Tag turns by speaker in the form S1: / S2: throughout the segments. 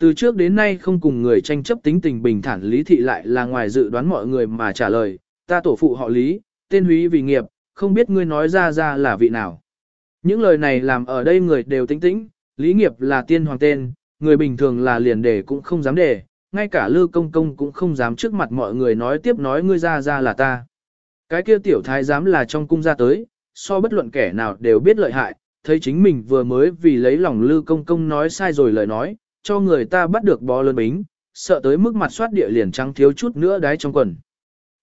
S1: Từ trước đến nay không cùng người tranh chấp tính tình bình thản Lý Thị lại là ngoài dự đoán mọi người mà trả lời, ta tổ phụ họ Lý, tên húy vì nghiệp, không biết ngươi nói ra ra là vị nào. Những lời này làm ở đây người đều tính tĩnh, Lý nghiệp là tiên hoàng tên, người bình thường là liền đề cũng không dám đề, ngay cả Lư Công Công cũng không dám trước mặt mọi người nói tiếp nói ngươi ra ra là ta. Cái kia tiểu thái dám là trong cung ra tới, so bất luận kẻ nào đều biết lợi hại, thấy chính mình vừa mới vì lấy lòng Lư Công Công nói sai rồi lời nói, cho người ta bắt được bó lớn bính, sợ tới mức mặt soát địa liền trắng thiếu chút nữa đáy trong quần.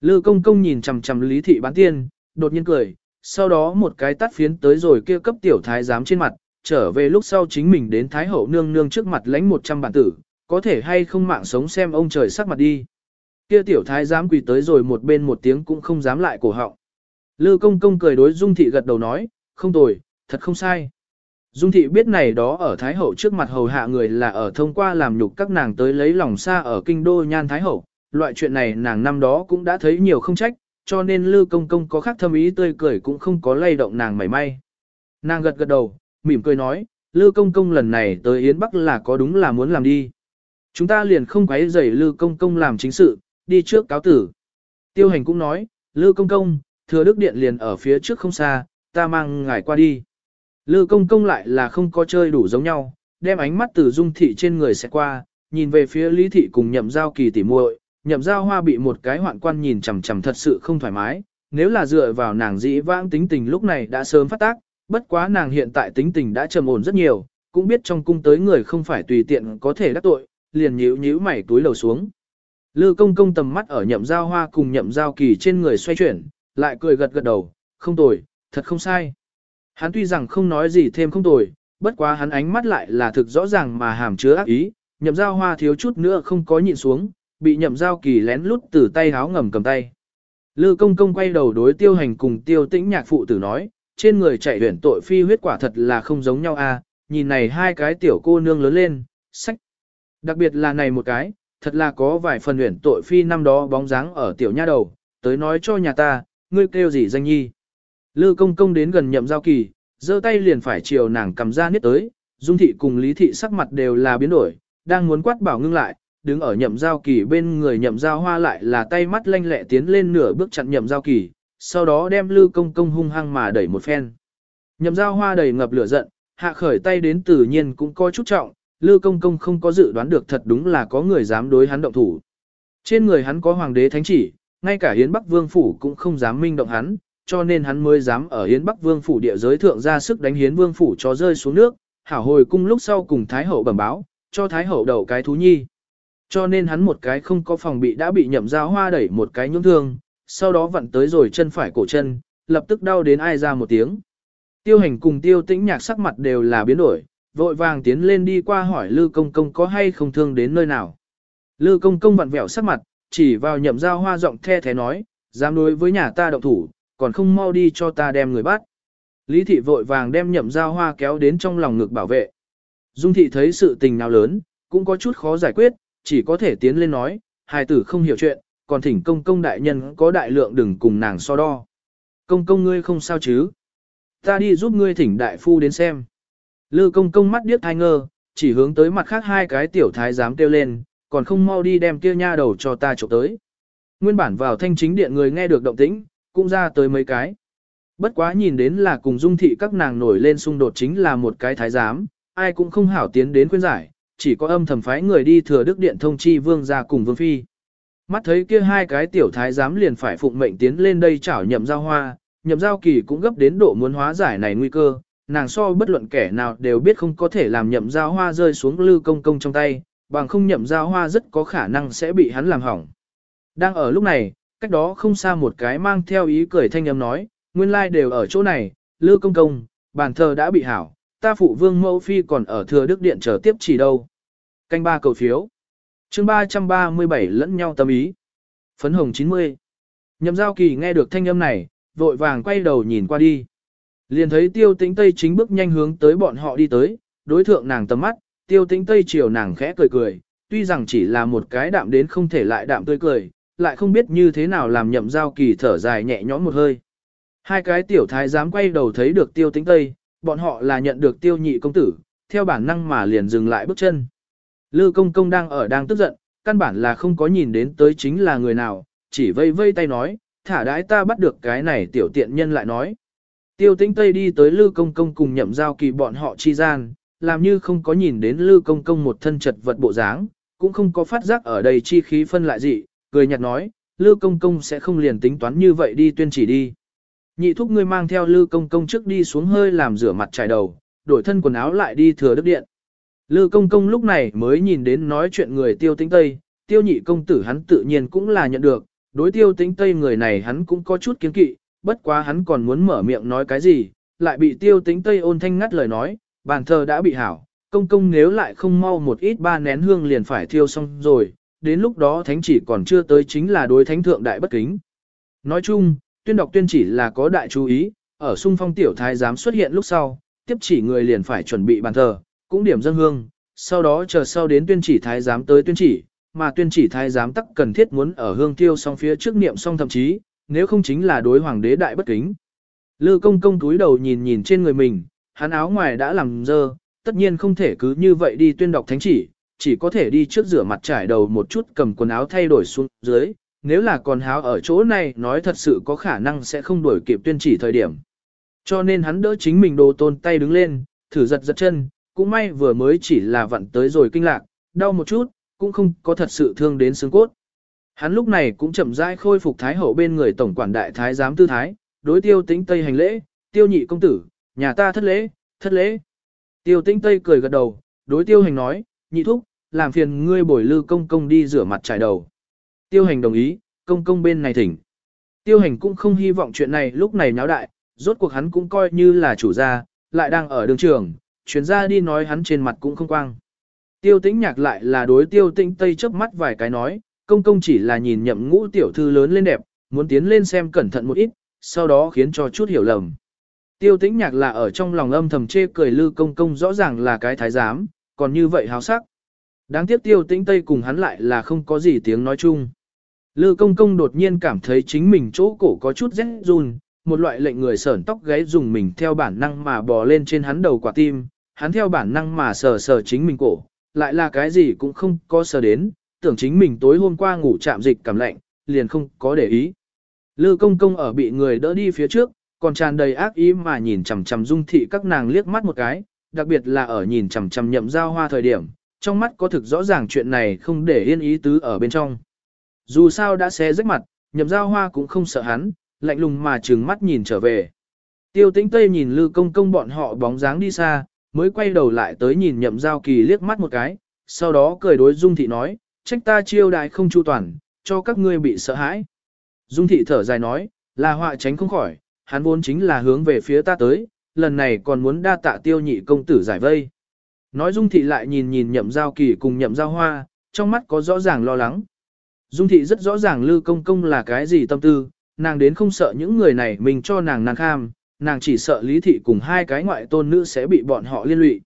S1: Lư Công Công nhìn chằm chằm Lý Thị bán tiên, đột nhiên cười, sau đó một cái tắt phiến tới rồi kia cấp tiểu thái giám trên mặt, trở về lúc sau chính mình đến Thái Hậu nương nương trước mặt lãnh 100 bản tử, có thể hay không mạng sống xem ông trời sắc mặt đi. Kia tiểu thái giám quỳ tới rồi một bên một tiếng cũng không dám lại cổ họng. Lư công công cười đối Dung thị gật đầu nói, không tồi, thật không sai. Dung thị biết này đó ở Thái Hậu trước mặt hầu hạ người là ở thông qua làm nhục các nàng tới lấy lòng xa ở kinh đô nhan Thái Hậu. Loại chuyện này nàng năm đó cũng đã thấy nhiều không trách, cho nên Lư công công có khác thâm ý tươi cười cũng không có lay động nàng mảy may. Nàng gật gật đầu, mỉm cười nói, Lư công công lần này tới Yến Bắc là có đúng là muốn làm đi. Chúng ta liền không quấy rầy Lư công công làm chính sự, đi trước cáo tử. Tiêu hành cũng nói, Lư công công, thừa đức điện liền ở phía trước không xa, ta mang ngài qua đi. Lư công công lại là không có chơi đủ giống nhau, đem ánh mắt từ dung thị trên người sẽ qua, nhìn về phía lý thị cùng nhậm giao kỳ tỉ muội, nhậm giao hoa bị một cái hoạn quan nhìn chằm chằm thật sự không thoải mái, nếu là dựa vào nàng dĩ vãng tính tình lúc này đã sớm phát tác, bất quá nàng hiện tại tính tình đã trầm ổn rất nhiều, cũng biết trong cung tới người không phải tùy tiện có thể đắc tội, liền nhíu nhíu mày túi lầu xuống. Lư công công tầm mắt ở nhậm giao hoa cùng nhậm giao kỳ trên người xoay chuyển, lại cười gật gật đầu, không tồi, thật không sai. Hắn tuy rằng không nói gì thêm không tồi, bất quá hắn ánh mắt lại là thực rõ ràng mà hàm chứa ác ý, nhậm giao hoa thiếu chút nữa không có nhịn xuống, bị nhậm giao kỳ lén lút từ tay háo ngầm cầm tay. Lư công công quay đầu đối tiêu hành cùng tiêu tĩnh nhạc phụ tử nói, trên người chạy huyển tội phi huyết quả thật là không giống nhau a. À, nhìn này hai cái tiểu cô nương lớn lên, sách. Đặc biệt là này một cái, thật là có vài phần huyển tội phi năm đó bóng dáng ở tiểu nha đầu, tới nói cho nhà ta, ngươi kêu gì danh nhi. Lư công công đến gần nhậm giao kỳ, giơ tay liền phải chiều nàng cầm ra niết tới, dung thị cùng lý thị sắc mặt đều là biến đổi, đang muốn quát bảo ngưng lại, đứng ở nhậm giao kỳ bên người nhậm giao hoa lại là tay mắt lanh lẹ tiến lên nửa bước chặn nhậm giao kỳ, sau đó đem lư công công hung hăng mà đẩy một phen. Nhậm giao hoa đầy ngập lửa giận, hạ khởi tay đến tự nhiên cũng có chút trọng, lư công công không có dự đoán được thật đúng là có người dám đối hắn động thủ. Trên người hắn có hoàng đế thánh chỉ, ngay cả hiến bắc vương phủ cũng không dám minh động hắn, cho nên hắn mới dám ở hiến bắc vương phủ địa giới thượng ra sức đánh hiến vương phủ cho rơi xuống nước, hảo hồi cung lúc sau cùng thái hậu bẩm báo, cho thái hậu đầu cái thú nhi. Cho nên hắn một cái không có phòng bị đã bị nhậm dao hoa đẩy một cái nhũng thương, sau đó vặn tới rồi chân phải cổ chân, lập tức đau đến ai ra một tiếng. Tiêu hành cùng tiêu tĩnh nhạc sắc mặt đều là biến đổi, vội vàng tiến lên đi qua hỏi Lư Công Công có hay không thương đến nơi nào. Lư Công Công vặn vẹo sắc mặt, chỉ vào nhậm dao hoa giọng the thế nói, dám đối với nhà ta động thủ, còn không mau đi cho ta đem người bắt. Lý thị vội vàng đem nhậm giao hoa kéo đến trong lòng ngực bảo vệ. Dung thị thấy sự tình nào lớn, cũng có chút khó giải quyết, chỉ có thể tiến lên nói, hài tử không hiểu chuyện, còn thỉnh công công đại nhân có đại lượng đừng cùng nàng so đo. Công công ngươi không sao chứ? Ta đi giúp ngươi thỉnh đại phu đến xem. Lư công công mắt điếc thai ngơ, chỉ hướng tới mặt khác hai cái tiểu thái dám kêu lên, còn không mau đi đem kia nha đầu cho ta chụp tới. Nguyên bản vào thanh chính điện người nghe được động tĩnh, cũng ra tới mấy cái. Bất quá nhìn đến là cùng dung thị các nàng nổi lên xung đột chính là một cái thái giám, ai cũng không hảo tiến đến khuyên giải, chỉ có âm thầm phái người đi thừa đức điện thông chi vương ra cùng vương phi. Mắt thấy kia hai cái tiểu thái giám liền phải phụng mệnh tiến lên đây chảo nhậm giao hoa, nhậm giao kỳ cũng gấp đến độ muốn hóa giải này nguy cơ, nàng so bất luận kẻ nào đều biết không có thể làm nhậm giao hoa rơi xuống lư công công trong tay, bằng không nhậm giao hoa rất có khả năng sẽ bị hắn làm hỏng. Đang ở lúc này, cách đó không xa một cái mang theo ý cười thanh âm nói, nguyên lai đều ở chỗ này, lư công công, bàn thờ đã bị hảo, ta phụ vương mẫu phi còn ở thừa đức điện chờ tiếp chỉ đâu. Canh ba cầu phiếu. chương 337 lẫn nhau tâm ý. Phấn hồng 90. Nhậm giao kỳ nghe được thanh âm này, vội vàng quay đầu nhìn qua đi. Liền thấy tiêu tĩnh Tây chính bước nhanh hướng tới bọn họ đi tới, đối thượng nàng tầm mắt, tiêu tĩnh Tây chiều nàng khẽ cười cười, tuy rằng chỉ là một cái đạm đến không thể lại đạm tươi cười, lại không biết như thế nào làm nhậm giao kỳ thở dài nhẹ nhõm một hơi. Hai cái tiểu thái dám quay đầu thấy được tiêu tĩnh Tây, bọn họ là nhận được tiêu nhị công tử, theo bản năng mà liền dừng lại bước chân. Lư công công đang ở đang tức giận, căn bản là không có nhìn đến tới chính là người nào, chỉ vây vây tay nói, thả đãi ta bắt được cái này tiểu tiện nhân lại nói. Tiêu tĩnh Tây đi tới Lư Công Công cùng nhậm giao kỳ bọn họ chi gian, làm như không có nhìn đến Lư Công Công một thân chật vật bộ dáng, cũng không có phát giác ở đây chi khí phân lại gì, cười nhạt nói, Lư Công Công sẽ không liền tính toán như vậy đi tuyên chỉ đi. Nhị thúc ngươi mang theo Lư Công Công trước đi xuống hơi làm rửa mặt trải đầu, đổi thân quần áo lại đi thừa đức điện. Lư Công Công lúc này mới nhìn đến nói chuyện người tiêu tĩnh Tây, tiêu nhị công tử hắn tự nhiên cũng là nhận được, đối tiêu tĩnh Tây người này hắn cũng có chút kiến kỵ, bất quá hắn còn muốn mở miệng nói cái gì, lại bị tiêu tĩnh Tây ôn thanh ngắt lời nói, bàn thờ đã bị hảo, công công nếu lại không mau một ít ba nén hương liền phải thiêu xong rồi, đến lúc đó thánh chỉ còn chưa tới chính là đối thánh thượng đại bất kính. Nói chung, tuyên đọc tuyên chỉ là có đại chú ý, ở sung phong tiểu thái giám xuất hiện lúc sau, tiếp chỉ người liền phải chuẩn bị bàn thờ, cũng điểm dân hương, sau đó chờ sau đến tuyên chỉ thái giám tới tuyên chỉ, mà tuyên chỉ thái giám tắc cần thiết muốn ở hương tiêu xong phía trước niệm xong thậm chí, nếu không chính là đối hoàng đế đại bất kính. Lư công công túi đầu nhìn nhìn trên người mình, hắn áo ngoài đã làm dơ, tất nhiên không thể cứ như vậy đi tuyên đọc thánh chỉ, chỉ có thể đi trước rửa mặt trải đầu một chút cầm quần áo thay đổi xuống dưới, nếu là còn háo ở chỗ này nói thật sự có khả năng sẽ không đổi kịp tuyên chỉ thời điểm. Cho nên hắn đỡ chính mình đồ tôn tay đứng lên, thử giật giật chân, cũng may vừa mới chỉ là vặn tới rồi kinh lạc, đau một chút, cũng không có thật sự thương đến xương cốt. Hắn lúc này cũng chậm rãi khôi phục thái hậu bên người tổng quản đại thái giám tư thái, đối tiêu tính tây hành lễ, tiêu nhị công tử, nhà ta thất lễ, thất lễ. Tiêu tính tây cười gật đầu, đối tiêu hành nói, nhị thúc, làm phiền ngươi bồi lư công công đi rửa mặt trải đầu. Tiêu hành đồng ý, công công bên này thỉnh. Tiêu hành cũng không hy vọng chuyện này lúc này náo đại, rốt cuộc hắn cũng coi như là chủ gia, lại đang ở đường trường, chuyến ra đi nói hắn trên mặt cũng không quang. Tiêu tĩnh nhạc lại là đối tiêu tĩnh tây chớp mắt vài cái nói, công công chỉ là nhìn nhậm ngũ tiểu thư lớn lên đẹp, muốn tiến lên xem cẩn thận một ít, sau đó khiến cho chút hiểu lầm. Tiêu tĩnh nhạc là ở trong lòng âm thầm chê cười lư công công rõ ràng là cái thái giám, còn như vậy háo sắc. Đáng tiếc tiêu tĩnh tây cùng hắn lại là không có gì tiếng nói chung. Lư công công đột nhiên cảm thấy chính mình chỗ cổ có chút rét run, một loại lệnh người sởn tóc gáy dùng mình theo bản năng mà bò lên trên hắn đầu quả tim, hắn theo bản năng mà sờ sờ chính mình cổ, lại là cái gì cũng không có sờ đến, tưởng chính mình tối hôm qua ngủ chạm dịch cảm lạnh, liền không có để ý. Lư công công ở bị người đỡ đi phía trước, còn tràn đầy ác ý mà nhìn chằm chằm dung thị các nàng liếc mắt một cái, đặc biệt là ở nhìn chằm chằm nhậm giao hoa thời điểm, trong mắt có thực rõ ràng chuyện này không để yên ý tứ ở bên trong. Dù sao đã xé rách mặt, nhậm giao hoa cũng không sợ hắn, lạnh lùng mà trừng mắt nhìn trở về. Tiêu tĩnh Tây nhìn Lư Công Công bọn họ bóng dáng đi xa, mới quay đầu lại tới nhìn nhậm giao kỳ liếc mắt một cái, sau đó cười đối Dung Thị nói, trách ta chiêu đại không chu toàn, cho các ngươi bị sợ hãi. Dung Thị thở dài nói, là họa tránh không khỏi, hắn vốn chính là hướng về phía ta tới, lần này còn muốn đa tạ tiêu nhị công tử giải vây. Nói Dung Thị lại nhìn nhìn nhậm giao kỳ cùng nhậm giao hoa, trong mắt có rõ ràng lo lắng. Dung Thị rất rõ ràng Lư Công Công là cái gì tâm tư, nàng đến không sợ những người này mình cho nàng nàng kham, nàng chỉ sợ Lý Thị cùng hai cái ngoại tôn nữ sẽ bị bọn họ liên lụy.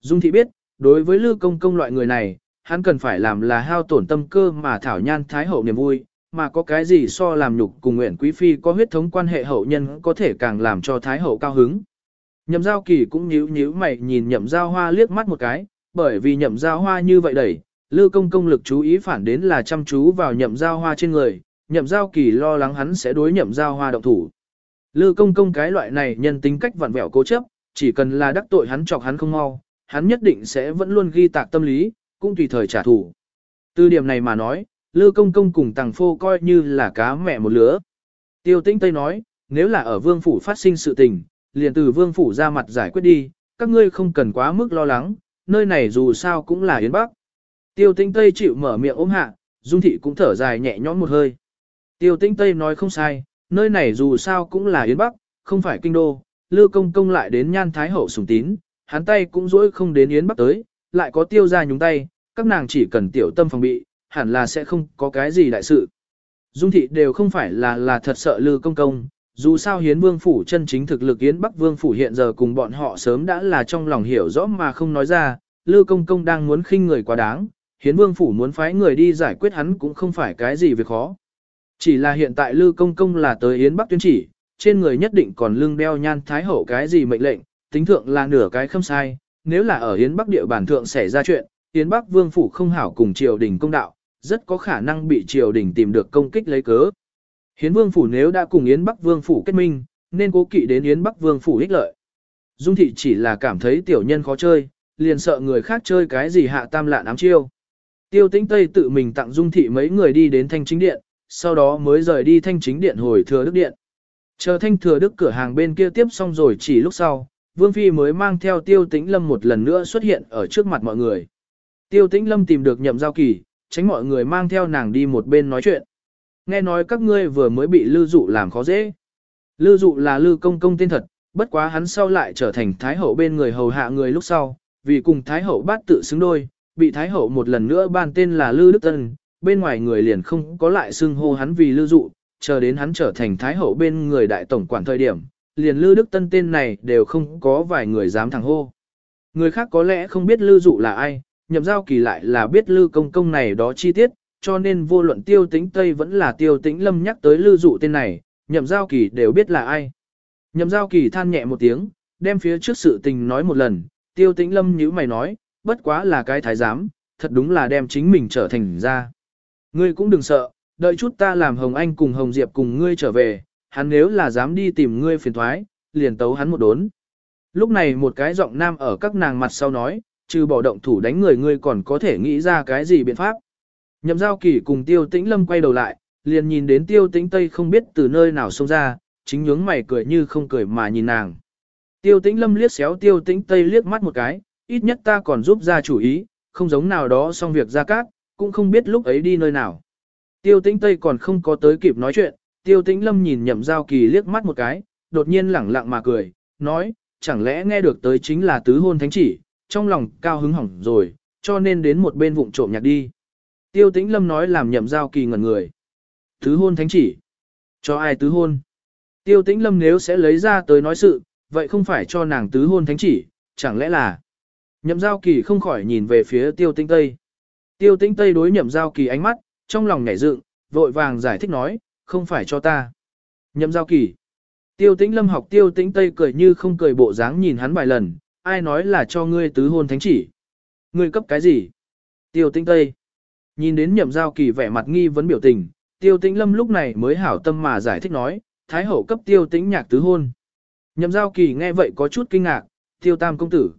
S1: Dung Thị biết, đối với Lư Công Công loại người này, hắn cần phải làm là hao tổn tâm cơ mà thảo nhan thái hậu niềm vui, mà có cái gì so làm nhục cùng nguyện quý phi có huyết thống quan hệ hậu nhân có thể càng làm cho thái hậu cao hứng. Nhậm giao kỳ cũng nhíu nhíu mày nhìn nhậm giao hoa liếc mắt một cái, bởi vì nhậm giao hoa như vậy đẩy, Lư công công lực chú ý phản đến là chăm chú vào nhậm giao hoa trên người, nhậm giao kỳ lo lắng hắn sẽ đối nhậm giao hoa động thủ. Lư công công cái loại này nhân tính cách vặn vẹo cố chấp, chỉ cần là đắc tội hắn chọc hắn không mau, hắn nhất định sẽ vẫn luôn ghi tạc tâm lý, cũng tùy thời trả thù. Từ điểm này mà nói, Lư công công cùng tàng phô coi như là cá mẹ một lứa. Tiêu tĩnh Tây nói, nếu là ở vương phủ phát sinh sự tình, liền từ vương phủ ra mặt giải quyết đi, các ngươi không cần quá mức lo lắng, nơi này dù sao cũng là Yến Bắc. Tiêu tĩnh Tây chịu mở miệng ôm hạ, Dung Thị cũng thở dài nhẹ nhõm một hơi. Tiêu tĩnh Tây nói không sai, nơi này dù sao cũng là Yến Bắc, không phải kinh đô, Lư Công Công lại đến nhan thái hậu sùng tín, hắn tay cũng dỗi không đến Yến Bắc tới, lại có tiêu ra nhúng tay, các nàng chỉ cần tiểu tâm phòng bị, hẳn là sẽ không có cái gì đại sự. Dung thị đều không phải là là thật sợ Lư Công Công, dù sao hiến vương phủ chân chính thực lực hiến Bắc vương phủ hiện giờ cùng bọn họ sớm đã là trong lòng hiểu rõ mà không nói ra, Lư Công Công đang muốn khinh người quá đáng, hiến vương phủ muốn phái người đi giải quyết hắn cũng không phải cái gì việc khó. Chỉ là hiện tại Lư Công Công là tới hiến Bắc tuyên chỉ, trên người nhất định còn lưng đeo nhan thái hậu cái gì mệnh lệnh, tính thượng là nửa cái không sai, nếu là ở hiến Bắc địa bản thượng xảy ra chuyện, hiến Bắc Vương phủ không hảo cùng triều đình công đạo, rất có khả năng bị triều đình tìm được công kích lấy cớ. Hiến Vương phủ nếu đã cùng Yến Bắc Vương phủ kết minh, nên cố kỵ đến Yến Bắc Vương phủ ích lợi. Dung thị chỉ là cảm thấy tiểu nhân khó chơi, liền sợ người khác chơi cái gì hạ tam lạn ám chiêu. Tiêu tĩnh Tây tự mình tặng Dung thị mấy người đi đến thanh chính điện, sau đó mới rời đi thanh chính điện hồi thừa đức điện. Chờ thanh thừa đức cửa hàng bên kia tiếp xong rồi chỉ lúc sau, Vương Phi mới mang theo Tiêu Tĩnh Lâm một lần nữa xuất hiện ở trước mặt mọi người. Tiêu Tĩnh Lâm tìm được nhậm giao kỳ, tránh mọi người mang theo nàng đi một bên nói chuyện. Nghe nói các ngươi vừa mới bị Lư Dụ làm khó dễ. Lư Dụ là Lư Công Công tên thật, bất quá hắn sau lại trở thành Thái Hậu bên người hầu hạ người lúc sau, vì cùng Thái Hậu bát tự xứng đôi, bị Thái Hậu một lần nữa ban tên là Lư Đức Tân, bên ngoài người liền không có lại xưng hô hắn vì Lư Dụ, chờ đến hắn trở thành Thái Hậu bên người đại tổng quản thời điểm, liền Lư Đức Tân tên này đều không có vài người dám thẳng hô. Người khác có lẽ không biết Lư Dụ là ai, nhậm giao kỳ lại là biết Lư Công Công này đó chi tiết, cho nên vô luận tiêu tĩnh Tây vẫn là tiêu tĩnh Lâm nhắc tới lưu Dụ tên này, nhậm giao kỳ đều biết là ai. Nhậm giao kỳ than nhẹ một tiếng, đem phía trước sự tình nói một lần, tiêu tĩnh Lâm như mày nói, bất quá là cái thái giám, thật đúng là đem chính mình trở thành ra. Ngươi cũng đừng sợ, đợi chút ta làm Hồng Anh cùng Hồng Diệp cùng ngươi trở về, hắn nếu là dám đi tìm ngươi phiền thoái, liền tấu hắn một đốn. Lúc này một cái giọng nam ở các nàng mặt sau nói, trừ bỏ động thủ đánh người ngươi còn có thể nghĩ ra cái gì biện pháp. Nhậm giao kỳ cùng tiêu tĩnh lâm quay đầu lại, liền nhìn đến tiêu tĩnh tây không biết từ nơi nào xông ra, chính nhướng mày cười như không cười mà nhìn nàng. Tiêu tĩnh lâm liếc xéo tiêu tĩnh tây liếc mắt một cái, ít nhất ta còn giúp ra chủ ý, không giống nào đó xong việc ra cát, cũng không biết lúc ấy đi nơi nào. Tiêu tĩnh tây còn không có tới kịp nói chuyện, tiêu tĩnh lâm nhìn nhậm giao kỳ liếc mắt một cái, đột nhiên lẳng lặng mà cười, nói, chẳng lẽ nghe được tới chính là tứ hôn thánh chỉ, trong lòng cao hứng hỏng rồi, cho nên đến một bên vụng trộm nhạc đi. Tiêu tĩnh lâm nói làm nhậm giao kỳ ngẩn người. Tứ hôn thánh chỉ. Cho ai tứ hôn? Tiêu tĩnh lâm nếu sẽ lấy ra tới nói sự, vậy không phải cho nàng tứ hôn thánh chỉ, chẳng lẽ là... Nhậm giao kỳ không khỏi nhìn về phía tiêu tĩnh tây. Tiêu tĩnh tây đối nhậm giao kỳ ánh mắt, trong lòng nhảy dựng, vội vàng giải thích nói, không phải cho ta. Nhậm giao kỳ. Tiêu tĩnh lâm học tiêu tĩnh tây cười như không cười bộ dáng nhìn hắn vài lần, ai nói là cho ngươi tứ hôn thánh chỉ. Ngươi cấp cái gì? Tiêu tĩnh tây. Nhìn đến nhậm giao kỳ vẻ mặt nghi vấn biểu tình, tiêu tĩnh lâm lúc này mới hảo tâm mà giải thích nói, thái hậu cấp tiêu tĩnh nhạc tứ hôn. Nhậm giao kỳ nghe vậy có chút kinh ngạc, tiêu tam công tử.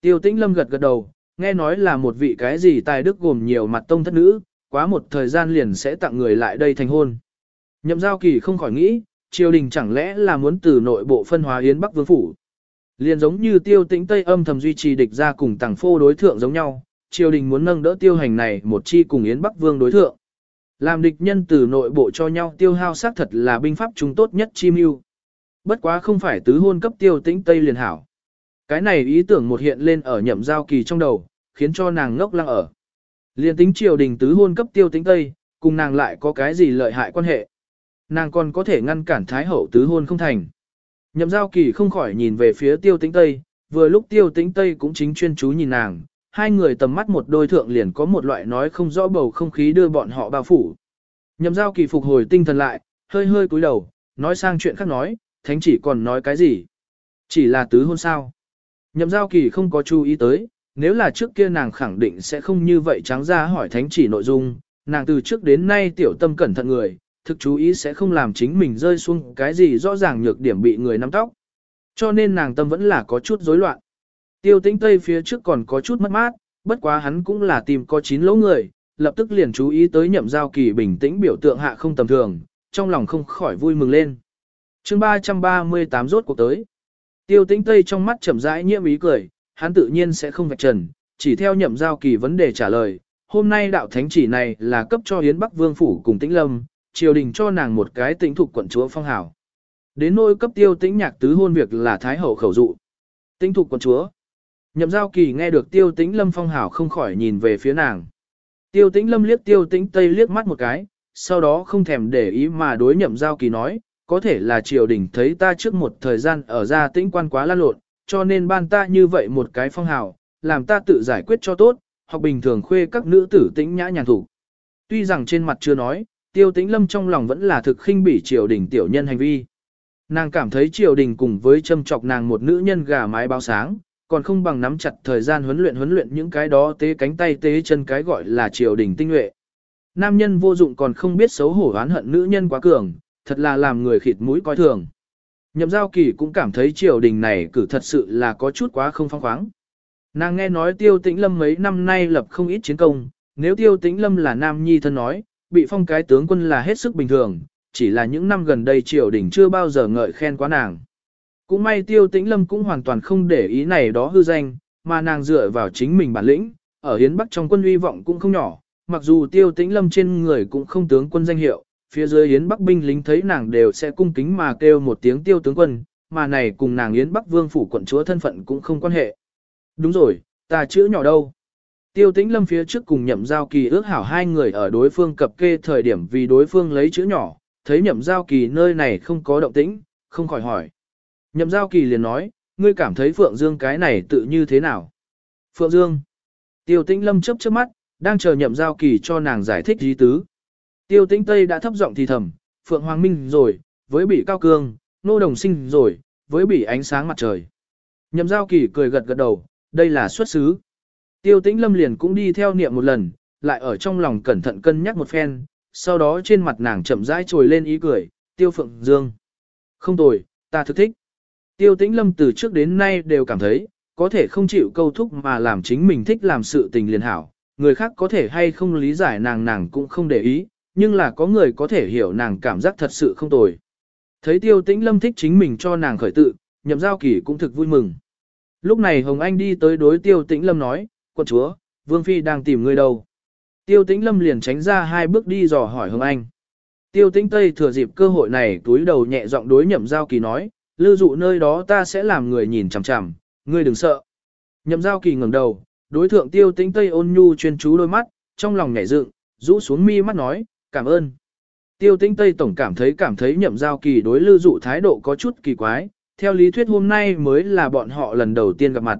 S1: Tiêu tĩnh lâm gật gật đầu, nghe nói là một vị cái gì tài đức gồm nhiều mặt tông thất nữ, quá một thời gian liền sẽ tặng người lại đây thành hôn. Nhậm giao kỳ không khỏi nghĩ, triều đình chẳng lẽ là muốn từ nội bộ phân hóa Yến Bắc Vương Phủ. Liền giống như tiêu tĩnh Tây âm thầm duy trì địch ra cùng tàng phô đối thượng giống nhau, triều đình muốn nâng đỡ tiêu hành này một chi cùng Yến Bắc Vương đối thượng. Làm địch nhân từ nội bộ cho nhau tiêu hao xác thật là binh pháp chúng tốt nhất chi mưu. Bất quá không phải tứ hôn cấp tiêu tĩnh Tây liền hảo. Cái này ý tưởng một hiện lên ở nhậm giao kỳ trong đầu, khiến cho nàng ngốc lăng ở. Liên tính triều đình tứ hôn cấp tiêu tĩnh Tây, cùng nàng lại có cái gì lợi hại quan hệ. Nàng còn có thể ngăn cản Thái Hậu tứ hôn không thành. Nhậm giao kỳ không khỏi nhìn về phía tiêu tĩnh Tây, vừa lúc tiêu tĩnh Tây cũng chính chuyên chú nhìn nàng, hai người tầm mắt một đôi thượng liền có một loại nói không rõ bầu không khí đưa bọn họ bao phủ. Nhậm giao kỳ phục hồi tinh thần lại, hơi hơi cúi đầu, nói sang chuyện khác nói, thánh chỉ còn nói cái gì? Chỉ là tứ hôn sao? Nhậm giao kỳ không có chú ý tới, nếu là trước kia nàng khẳng định sẽ không như vậy trắng ra hỏi thánh chỉ nội dung, nàng từ trước đến nay tiểu tâm cẩn thận người, thực chú ý sẽ không làm chính mình rơi xuống cái gì rõ ràng nhược điểm bị người nắm tóc. Cho nên nàng tâm vẫn là có chút rối loạn. Tiêu tĩnh Tây phía trước còn có chút mất mát, bất quá hắn cũng là tìm có chín lỗ người, lập tức liền chú ý tới nhậm giao kỳ bình tĩnh biểu tượng hạ không tầm thường, trong lòng không khỏi vui mừng lên. chương 338 rốt cuộc tới. Tiêu tĩnh Tây trong mắt chậm rãi nhiễm ý cười, hắn tự nhiên sẽ không vạch trần, chỉ theo nhậm giao kỳ vấn đề trả lời. Hôm nay đạo thánh chỉ này là cấp cho Yến Bắc Vương Phủ cùng tĩnh lâm, triều đình cho nàng một cái tĩnh thuộc quận chúa phong hào. Đến nôi cấp tiêu tĩnh nhạc tứ hôn việc là thái hậu khẩu dụ. Tĩnh thuộc quận chúa. Nhậm giao kỳ nghe được tiêu tĩnh lâm phong hảo không khỏi nhìn về phía nàng. Tiêu tĩnh lâm liếc tiêu tĩnh tây liếc mắt một cái, sau đó không thèm để ý mà đối nhậm giao kỳ nói, có thể là triều đình thấy ta trước một thời gian ở gia tĩnh quan quá lan lộn, cho nên ban ta như vậy một cái phong hào, làm ta tự giải quyết cho tốt, hoặc bình thường khuê các nữ tử tĩnh nhã nhàn thủ. Tuy rằng trên mặt chưa nói, tiêu tĩnh lâm trong lòng vẫn là thực khinh bỉ triều đình tiểu nhân hành vi. Nàng cảm thấy triều đình cùng với châm chọc nàng một nữ nhân gà mái báo sáng, còn không bằng nắm chặt thời gian huấn luyện huấn luyện những cái đó tế cánh tay tế chân cái gọi là triều đình tinh nhuệ. Nam nhân vô dụng còn không biết xấu hổ oán hận nữ nhân quá cường, thật là làm người khịt mũi coi thường. Nhậm giao kỳ cũng cảm thấy triều đình này cử thật sự là có chút quá không phong khoáng. Nàng nghe nói tiêu tĩnh lâm mấy năm nay lập không ít chiến công, nếu tiêu tĩnh lâm là nam nhi thân nói, bị phong cái tướng quân là hết sức bình thường, chỉ là những năm gần đây triều đình chưa bao giờ ngợi khen quá nàng. Cũng may tiêu tĩnh lâm cũng hoàn toàn không để ý này đó hư danh, mà nàng dựa vào chính mình bản lĩnh, ở Hiến Bắc trong quân uy vọng cũng không nhỏ, mặc dù tiêu tĩnh lâm trên người cũng không tướng quân danh hiệu, phía dưới Yến Bắc binh lính thấy nàng đều sẽ cung kính mà kêu một tiếng tiêu tướng quân, mà này cùng nàng Yến Bắc vương phủ quận chúa thân phận cũng không quan hệ. Đúng rồi, ta chữ nhỏ đâu. Tiêu tĩnh lâm phía trước cùng nhậm giao kỳ ước hảo hai người ở đối phương cập kê thời điểm vì đối phương lấy chữ nhỏ, thấy nhậm giao kỳ nơi này không có động tĩnh, không khỏi hỏi. Nhậm giao kỳ liền nói, ngươi cảm thấy Phượng Dương cái này tự như thế nào? Phượng Dương. Tiêu tĩnh lâm chấp chớp mắt, đang chờ nhậm giao kỳ cho nàng giải thích ý tứ. Tiêu tĩnh Tây đã thấp giọng thì thầm, Phượng Hoàng Minh rồi, với bị cao cương, nô đồng sinh rồi, với bị ánh sáng mặt trời. Nhậm giao kỳ cười gật gật đầu, đây là xuất xứ. Tiêu tĩnh lâm liền cũng đi theo niệm một lần, lại ở trong lòng cẩn thận cân nhắc một phen, sau đó trên mặt nàng chậm rãi trồi lên ý cười, tiêu phượng dương. Không tồi, ta thực thích. Tiêu tĩnh lâm từ trước đến nay đều cảm thấy, có thể không chịu câu thúc mà làm chính mình thích làm sự tình liền hảo, người khác có thể hay không lý giải nàng nàng cũng không để ý, nhưng là có người có thể hiểu nàng cảm giác thật sự không tồi. Thấy tiêu tĩnh lâm thích chính mình cho nàng khởi tự, nhậm giao kỳ cũng thực vui mừng. Lúc này Hồng Anh đi tới đối tiêu tĩnh lâm nói, quân chúa, Vương Phi đang tìm người đâu. Tiêu tĩnh lâm liền tránh ra hai bước đi dò hỏi Hồng Anh. Tiêu tĩnh Tây thừa dịp cơ hội này túi đầu nhẹ giọng đối nhậm giao kỳ nói, lưu dụ nơi đó ta sẽ làm người nhìn chằm chằm, ngươi đừng sợ. Nhậm giao kỳ ngẩng đầu, đối thượng tiêu tĩnh Tây ôn nhu chuyên chú đôi mắt, trong lòng nhảy dựng, rũ xuống mi mắt nói, cảm ơn. Tiêu tĩnh Tây Tổng cảm thấy cảm thấy nhậm giao kỳ đối lưu dụ thái độ có chút kỳ quái, theo lý thuyết hôm nay mới là bọn họ lần đầu tiên gặp mặt.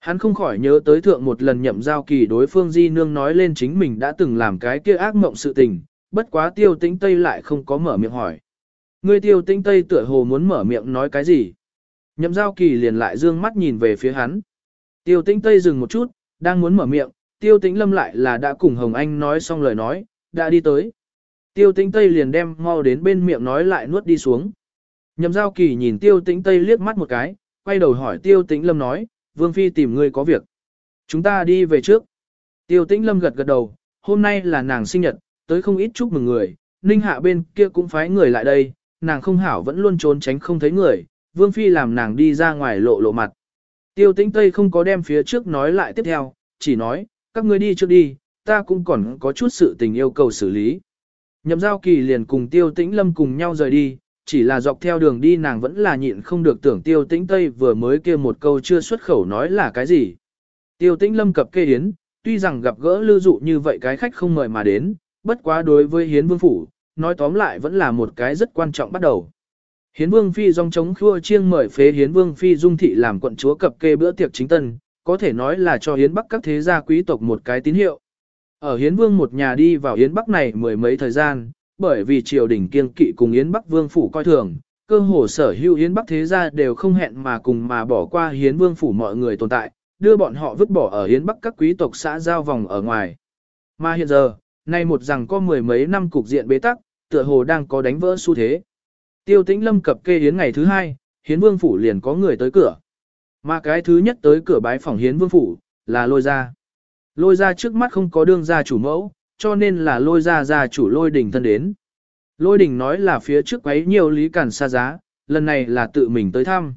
S1: Hắn không khỏi nhớ tới thượng một lần nhậm giao kỳ đối phương Di Nương nói lên chính mình đã từng làm cái kia ác mộng sự tình, bất quá tiêu tĩnh Tây lại không có mở miệng hỏi. Người tiêu Tinh Tây tựa hồ muốn mở miệng nói cái gì? Nhậm giao kỳ liền lại dương mắt nhìn về phía hắn. Tiêu Tinh Tây dừng một chút, đang muốn mở miệng, tiêu tĩnh lâm lại là đã cùng Hồng Anh nói xong lời nói, đã đi tới. Tiêu Tinh Tây liền đem mau đến bên miệng nói lại nuốt đi xuống. Nhậm giao kỳ nhìn tiêu Tinh Tây liếc mắt một cái, quay đầu hỏi tiêu Tinh lâm nói, Vương Phi tìm ngươi có việc. Chúng ta đi về trước. Tiêu tĩnh lâm gật gật đầu, hôm nay là nàng sinh nhật, tới không ít chúc mừng người, ninh hạ bên kia cũng phái người lại đây, nàng không hảo vẫn luôn trốn tránh không thấy người, Vương Phi làm nàng đi ra ngoài lộ lộ mặt. Tiêu tĩnh Tây không có đem phía trước nói lại tiếp theo, chỉ nói, các ngươi đi trước đi, ta cũng còn có chút sự tình yêu cầu xử lý. Nhậm giao kỳ liền cùng tiêu tĩnh lâm cùng nhau rời đi, chỉ là dọc theo đường đi nàng vẫn là nhịn không được tưởng tiêu tĩnh Tây vừa mới kia một câu chưa xuất khẩu nói là cái gì. Tiêu tĩnh lâm cập kê hiến, tuy rằng gặp gỡ lưu dụ như vậy cái khách không mời mà đến, bất quá đối với hiến vương phủ, nói tóm lại vẫn là một cái rất quan trọng bắt đầu. Hiến vương phi dòng chống khua chiêng mời phế hiến vương phi dung thị làm quận chúa cập kê bữa tiệc chính tân, có thể nói là cho hiến bắc các thế gia quý tộc một cái tín hiệu. Ở hiến vương một nhà đi vào hiến bắc này mười mấy thời gian, bởi vì triều đình kiên kỵ cùng hiến Bắc Vương phủ coi thường, cơ hồ sở hữu hiến Bắc thế gia đều không hẹn mà cùng mà bỏ qua Hiến Vương phủ mọi người tồn tại, đưa bọn họ vứt bỏ ở hiến Bắc các quý tộc xã giao vòng ở ngoài. Mà hiện giờ, nay một rằng có mười mấy năm cục diện bế tắc, tựa hồ đang có đánh vỡ xu thế. Tiêu Tĩnh Lâm cập kê Hiến ngày thứ hai, Hiến Vương phủ liền có người tới cửa. Mà cái thứ nhất tới cửa bái phòng Hiến Vương phủ là Lôi gia. Lôi gia trước mắt không có đương gia chủ mẫu, cho nên là lôi ra gia chủ lôi đình thân đến. Lôi đình nói là phía trước quấy nhiều lý cản xa giá, lần này là tự mình tới thăm.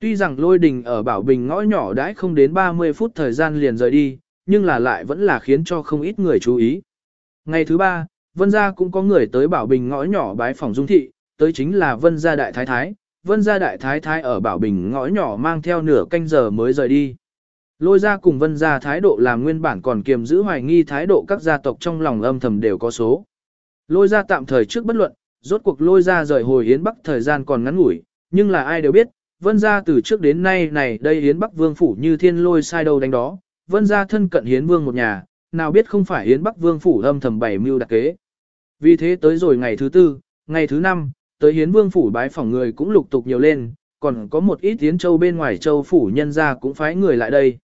S1: Tuy rằng lôi đình ở Bảo Bình ngõ nhỏ đãi không đến 30 phút thời gian liền rời đi, nhưng là lại vẫn là khiến cho không ít người chú ý. Ngày thứ ba, Vân Gia cũng có người tới Bảo Bình ngõ nhỏ bái phòng dung thị, tới chính là Vân Gia Đại Thái Thái. Vân Gia Đại Thái Thái ở Bảo Bình ngõ nhỏ mang theo nửa canh giờ mới rời đi. Lôi ra cùng vân gia thái độ làm nguyên bản còn kiềm giữ hoài nghi thái độ các gia tộc trong lòng âm thầm đều có số. Lôi ra tạm thời trước bất luận, rốt cuộc lôi ra rời hồi Yến Bắc thời gian còn ngắn ngủi, nhưng là ai đều biết, vân gia từ trước đến nay này đây Yến Bắc vương phủ như thiên lôi sai đâu đánh đó, vân gia thân cận Hiến vương một nhà, nào biết không phải Yến Bắc vương phủ âm thầm bảy mưu đặc kế. Vì thế tới rồi ngày thứ tư, ngày thứ năm, tới Hiến vương phủ bái phỏng người cũng lục tục nhiều lên, còn có một ít tiến châu bên ngoài châu phủ nhân gia cũng phái người lại đây.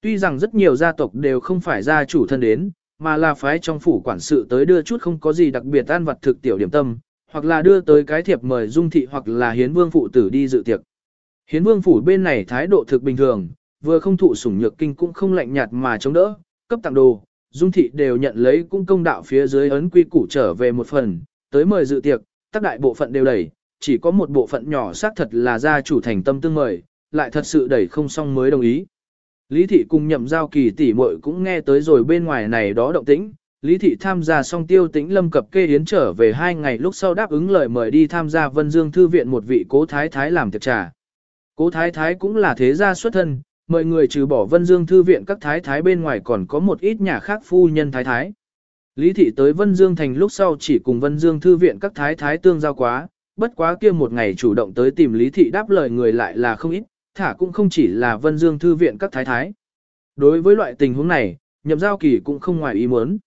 S1: Tuy rằng rất nhiều gia tộc đều không phải gia chủ thân đến, mà là phái trong phủ quản sự tới đưa chút không có gì đặc biệt ăn vặt thực tiểu điểm tâm, hoặc là đưa tới cái thiệp mời dung thị hoặc là hiến vương phụ tử đi dự tiệc. Hiến vương phủ bên này thái độ thực bình thường, vừa không thụ sủng nhược kinh cũng không lạnh nhạt mà chống đỡ, cấp tặng đồ, dung thị đều nhận lấy cung công đạo phía dưới ấn quy củ trở về một phần, tới mời dự tiệc, tác đại bộ phận đều đẩy, chỉ có một bộ phận nhỏ xác thật là gia chủ thành tâm tương mời, lại thật sự đẩy không xong mới đồng ý. Lý thị cùng nhậm giao kỳ tỷ muội cũng nghe tới rồi bên ngoài này đó động tĩnh, Lý thị tham gia xong tiêu tĩnh lâm cập kê yến trở về hai ngày lúc sau đáp ứng lời mời đi tham gia Vân Dương Thư viện một vị cố thái thái làm tiệc trà. Cố thái thái cũng là thế gia xuất thân, mời người trừ bỏ Vân Dương Thư viện các thái thái bên ngoài còn có một ít nhà khác phu nhân thái thái. Lý thị tới Vân Dương thành lúc sau chỉ cùng Vân Dương Thư viện các thái thái tương giao quá, bất quá kia một ngày chủ động tới tìm Lý thị đáp lời người lại là không ít, thả cũng không chỉ là Vân Dương Thư viện các thái thái. Đối với loại tình huống này, nhậm giao kỳ cũng không ngoài ý muốn.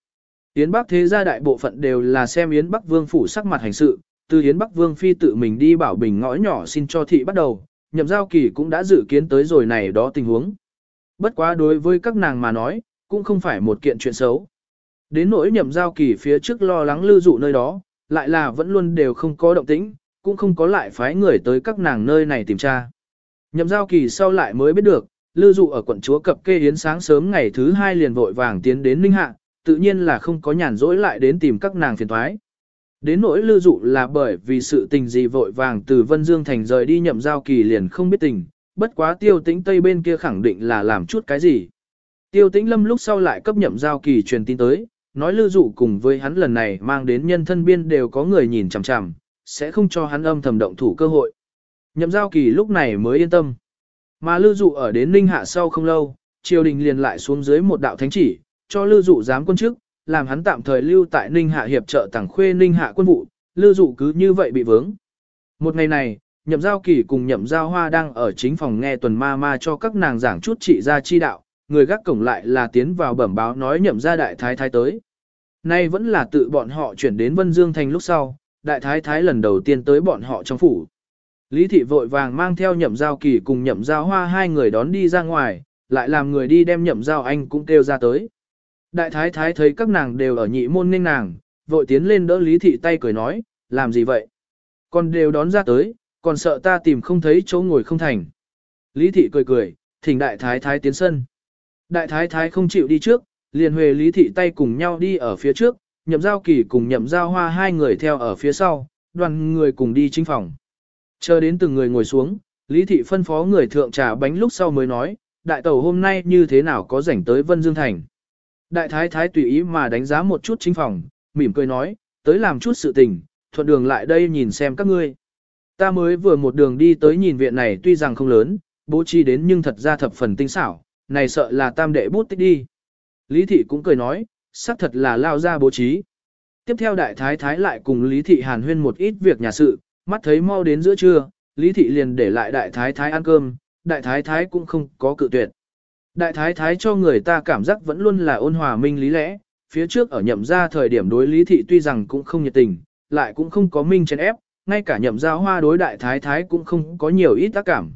S1: Yến Bắc thế gia đại bộ phận đều là xem Yến Bắc Vương phủ sắc mặt hành sự, từ Yến Bắc Vương phi tự mình đi bảo bình ngõ nhỏ xin cho thị bắt đầu, nhậm giao kỳ cũng đã dự kiến tới rồi này đó tình huống. Bất quá đối với các nàng mà nói, cũng không phải một kiện chuyện xấu. Đến nỗi nhậm giao kỳ phía trước lo lắng lưu dụ nơi đó, lại là vẫn luôn đều không có động tĩnh, cũng không có lại phái người tới các nàng nơi này tìm tra. Nhậm giao kỳ sau lại mới biết được, lưu dụ ở quận chúa cập kê yến sáng sớm ngày thứ hai liền vội vàng tiến đến Ninh Hạ, tự nhiên là không có nhàn rỗi lại đến tìm các nàng phiền thoái. Đến nỗi lưu dụ là bởi vì sự tình gì vội vàng từ Vân Dương Thành rời đi nhậm giao kỳ liền không biết tình, bất quá tiêu tĩnh Tây bên kia khẳng định là làm chút cái gì. Tiêu tĩnh lâm lúc sau lại cấp nhậm giao kỳ truyền tin tới, nói lưu dụ cùng với hắn lần này mang đến nhân thân biên đều có người nhìn chằm chằm, sẽ không cho hắn âm thầm động thủ cơ hội. Nhậm giao kỳ lúc này mới yên tâm. Mà lưu dụ ở đến Ninh Hạ sau không lâu, triều đình liền lại xuống dưới một đạo thánh chỉ, cho lưu dụ giám quân chức, làm hắn tạm thời lưu tại Ninh Hạ hiệp trợ tàng khuê Ninh Hạ quân vụ, lưu dụ cứ như vậy bị vướng. Một ngày này, nhậm giao kỳ cùng nhậm giao hoa đang ở chính phòng nghe tuần ma ma cho các nàng giảng chút trị gia chi đạo, người gác cổng lại là tiến vào bẩm báo nói nhậm gia đại thái thái tới. Nay vẫn là tự bọn họ chuyển đến Vân Dương Thành lúc sau, đại thái thái lần đầu tiên tới bọn họ trong phủ. Lý thị vội vàng mang theo nhậm giao kỳ cùng nhậm giao hoa hai người đón đi ra ngoài, lại làm người đi đem nhậm giao anh cũng kêu ra tới. Đại thái thái thấy các nàng đều ở nhị môn nên nàng, vội tiến lên đỡ lý thị tay cười nói, làm gì vậy? Còn đều đón ra tới, còn sợ ta tìm không thấy chỗ ngồi không thành. Lý thị cười cười, thỉnh đại thái thái tiến sân. Đại thái thái không chịu đi trước, liền huề lý thị tay cùng nhau đi ở phía trước, nhậm giao kỳ cùng nhậm giao hoa hai người theo ở phía sau, đoàn người cùng đi chính phòng. Chờ đến từng người ngồi xuống, lý thị phân phó người thượng trà bánh lúc sau mới nói, đại tẩu hôm nay như thế nào có rảnh tới Vân Dương Thành. Đại thái thái tùy ý mà đánh giá một chút chính phòng, mỉm cười nói, tới làm chút sự tình, thuận đường lại đây nhìn xem các ngươi. Ta mới vừa một đường đi tới nhìn viện này tuy rằng không lớn, bố trí đến nhưng thật ra thập phần tinh xảo, này sợ là tam đệ bút tích đi. Lý thị cũng cười nói, xác thật là lao ra bố trí. Tiếp theo đại thái thái lại cùng Lý thị hàn huyên một ít việc nhà sự, mắt thấy mau đến giữa trưa, Lý thị liền để lại đại thái thái ăn cơm, đại thái thái cũng không có cự tuyệt. Đại thái thái cho người ta cảm giác vẫn luôn là ôn hòa minh lý lẽ, phía trước ở nhậm ra thời điểm đối lý thị tuy rằng cũng không nhiệt tình, lại cũng không có minh chèn ép, ngay cả nhậm ra hoa đối đại thái thái cũng không có nhiều ít tác cảm.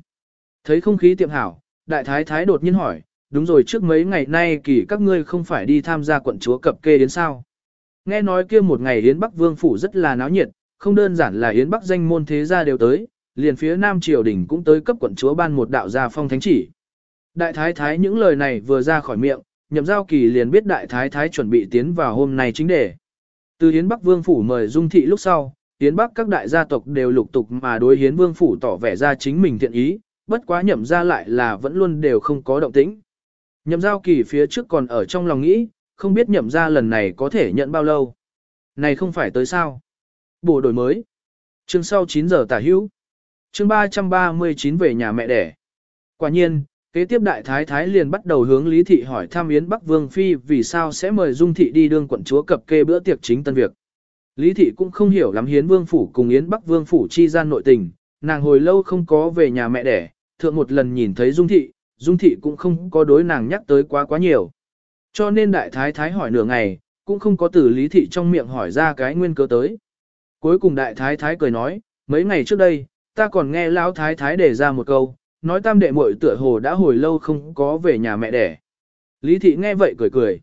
S1: Thấy không khí tiệm hảo, đại thái thái đột nhiên hỏi, đúng rồi trước mấy ngày nay kỳ các ngươi không phải đi tham gia quận chúa cập kê đến sao. Nghe nói kia một ngày Yến Bắc Vương Phủ rất là náo nhiệt, không đơn giản là Yến Bắc danh môn thế gia đều tới, liền phía Nam Triều Đình cũng tới cấp quận chúa ban một đạo gia phong thánh chỉ. Đại thái thái những lời này vừa ra khỏi miệng, nhậm giao kỳ liền biết đại thái thái chuẩn bị tiến vào hôm nay chính đề. Từ Hiến Bắc Vương Phủ mời Dung Thị lúc sau, Hiến Bắc các đại gia tộc đều lục tục mà đối Hiến Vương Phủ tỏ vẻ ra chính mình thiện ý, bất quá nhậm ra lại là vẫn luôn đều không có động tĩnh. Nhậm giao kỳ phía trước còn ở trong lòng nghĩ, không biết nhậm ra lần này có thể nhận bao lâu. Này không phải tới sao. Bổ đổi mới. Chương sau 9 giờ tả hữu. Chương 339 về nhà mẹ đẻ. Quả nhiên, Kế tiếp đại thái thái liền bắt đầu hướng Lý Thị hỏi thăm Yến Bắc Vương Phi vì sao sẽ mời Dung Thị đi đương quận chúa cập kê bữa tiệc chính tân việc. Lý Thị cũng không hiểu lắm Hiến Vương Phủ cùng Yến Bắc Vương Phủ chi gian nội tình, nàng hồi lâu không có về nhà mẹ đẻ, thượng một lần nhìn thấy Dung Thị, Dung Thị cũng không có đối nàng nhắc tới quá quá nhiều. Cho nên đại thái thái hỏi nửa ngày, cũng không có từ Lý Thị trong miệng hỏi ra cái nguyên cớ tới. Cuối cùng đại thái thái cười nói, mấy ngày trước đây, ta còn nghe lão thái thái đề ra một câu, nói tam đệ muội tựa hồ đã hồi lâu không có về nhà mẹ đẻ. Lý thị nghe vậy cười cười.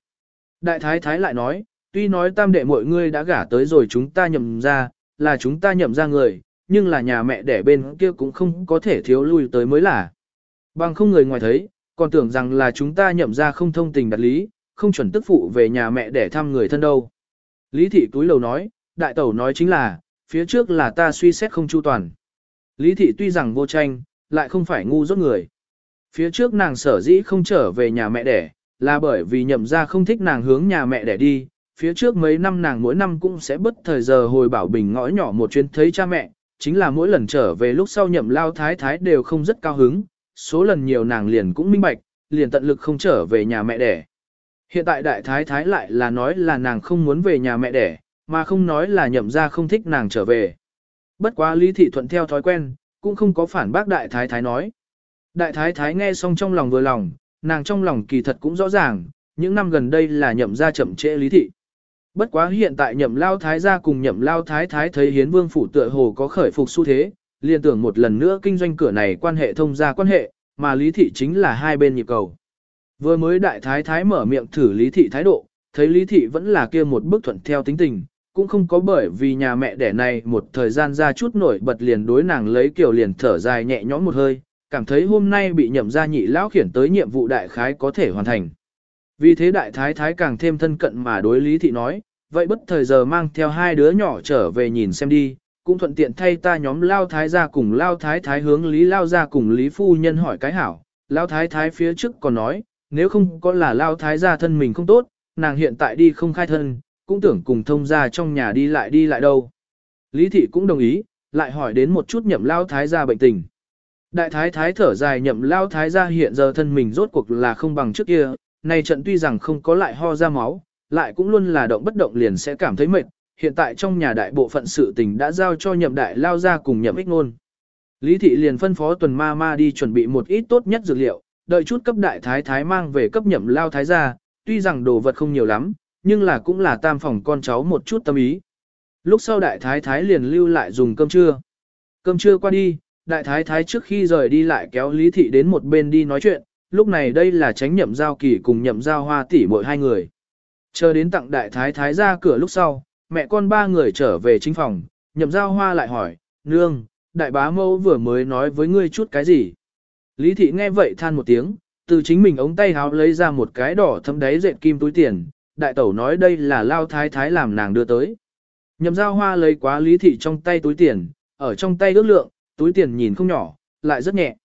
S1: Đại thái thái lại nói, tuy nói tam đệ muội ngươi đã gả tới rồi chúng ta nhậm ra, là chúng ta nhậm ra người, nhưng là nhà mẹ đẻ bên kia cũng không có thể thiếu lui tới mới là. Bằng không người ngoài thấy, còn tưởng rằng là chúng ta nhậm ra không thông tình đặt lý, không chuẩn tức phụ về nhà mẹ để thăm người thân đâu. Lý thị túi lầu nói, đại tẩu nói chính là, phía trước là ta suy xét không chu toàn. Lý thị tuy rằng vô tranh, lại không phải ngu dốt người. Phía trước nàng sở dĩ không trở về nhà mẹ đẻ, là bởi vì nhậm ra không thích nàng hướng nhà mẹ đẻ đi. Phía trước mấy năm nàng mỗi năm cũng sẽ bất thời giờ hồi bảo bình ngõ nhỏ một chuyến thấy cha mẹ, chính là mỗi lần trở về lúc sau nhậm lao thái thái đều không rất cao hứng, số lần nhiều nàng liền cũng minh bạch, liền tận lực không trở về nhà mẹ đẻ. Hiện tại đại thái thái lại là nói là nàng không muốn về nhà mẹ đẻ, mà không nói là nhậm ra không thích nàng trở về. Bất quá lý thị thuận theo thói quen, cũng không có phản bác đại thái thái nói. Đại thái thái nghe xong trong lòng vừa lòng, nàng trong lòng kỳ thật cũng rõ ràng, những năm gần đây là nhậm ra chậm trễ lý thị. Bất quá hiện tại nhậm lao thái gia cùng nhậm lao thái thái thấy hiến vương phủ tựa hồ có khởi phục xu thế, liền tưởng một lần nữa kinh doanh cửa này quan hệ thông ra quan hệ, mà lý thị chính là hai bên nhịp cầu. Vừa mới đại thái thái mở miệng thử lý thị thái độ, thấy lý thị vẫn là kia một bước thuận theo tính tình, cũng không có bởi vì nhà mẹ đẻ này một thời gian ra chút nổi bật liền đối nàng lấy kiểu liền thở dài nhẹ nhõm một hơi, cảm thấy hôm nay bị nhậm ra nhị lão khiển tới nhiệm vụ đại khái có thể hoàn thành. Vì thế đại thái thái càng thêm thân cận mà đối lý thị nói, vậy bất thời giờ mang theo hai đứa nhỏ trở về nhìn xem đi, cũng thuận tiện thay ta nhóm lao thái ra cùng lao thái thái hướng lý lao ra cùng lý phu nhân hỏi cái hảo. Lao thái thái phía trước còn nói, nếu không có là lao thái gia thân mình không tốt, nàng hiện tại đi không khai thân, cũng tưởng cùng thông gia trong nhà đi lại đi lại đâu. Lý thị cũng đồng ý, lại hỏi đến một chút nhậm lao thái gia bệnh tình. Đại thái thái thở dài nhậm lao thái gia hiện giờ thân mình rốt cuộc là không bằng trước kia, nay trận tuy rằng không có lại ho ra máu, lại cũng luôn là động bất động liền sẽ cảm thấy mệt, hiện tại trong nhà đại bộ phận sự tình đã giao cho nhậm đại lao ra cùng nhậm ích ngôn. Lý thị liền phân phó tuần ma ma đi chuẩn bị một ít tốt nhất dược liệu, đợi chút cấp đại thái thái mang về cấp nhậm lao thái gia, tuy rằng đồ vật không nhiều lắm, nhưng là cũng là tam phòng con cháu một chút tâm ý. Lúc sau đại thái thái liền lưu lại dùng cơm trưa. Cơm trưa qua đi, đại thái thái trước khi rời đi lại kéo Lý Thị đến một bên đi nói chuyện, lúc này đây là tránh nhậm giao kỳ cùng nhậm giao hoa tỷ mỗi hai người. Chờ đến tặng đại thái thái ra cửa lúc sau, mẹ con ba người trở về chính phòng, nhậm giao hoa lại hỏi, nương, đại bá mẫu vừa mới nói với ngươi chút cái gì. Lý thị nghe vậy than một tiếng, từ chính mình ống tay háo lấy ra một cái đỏ thấm đáy dệt kim túi tiền, đại tẩu nói đây là lao thái thái làm nàng đưa tới. Nhậm giao hoa lấy quá lý thị trong tay túi tiền, ở trong tay ước lượng, túi tiền nhìn không nhỏ, lại rất nhẹ.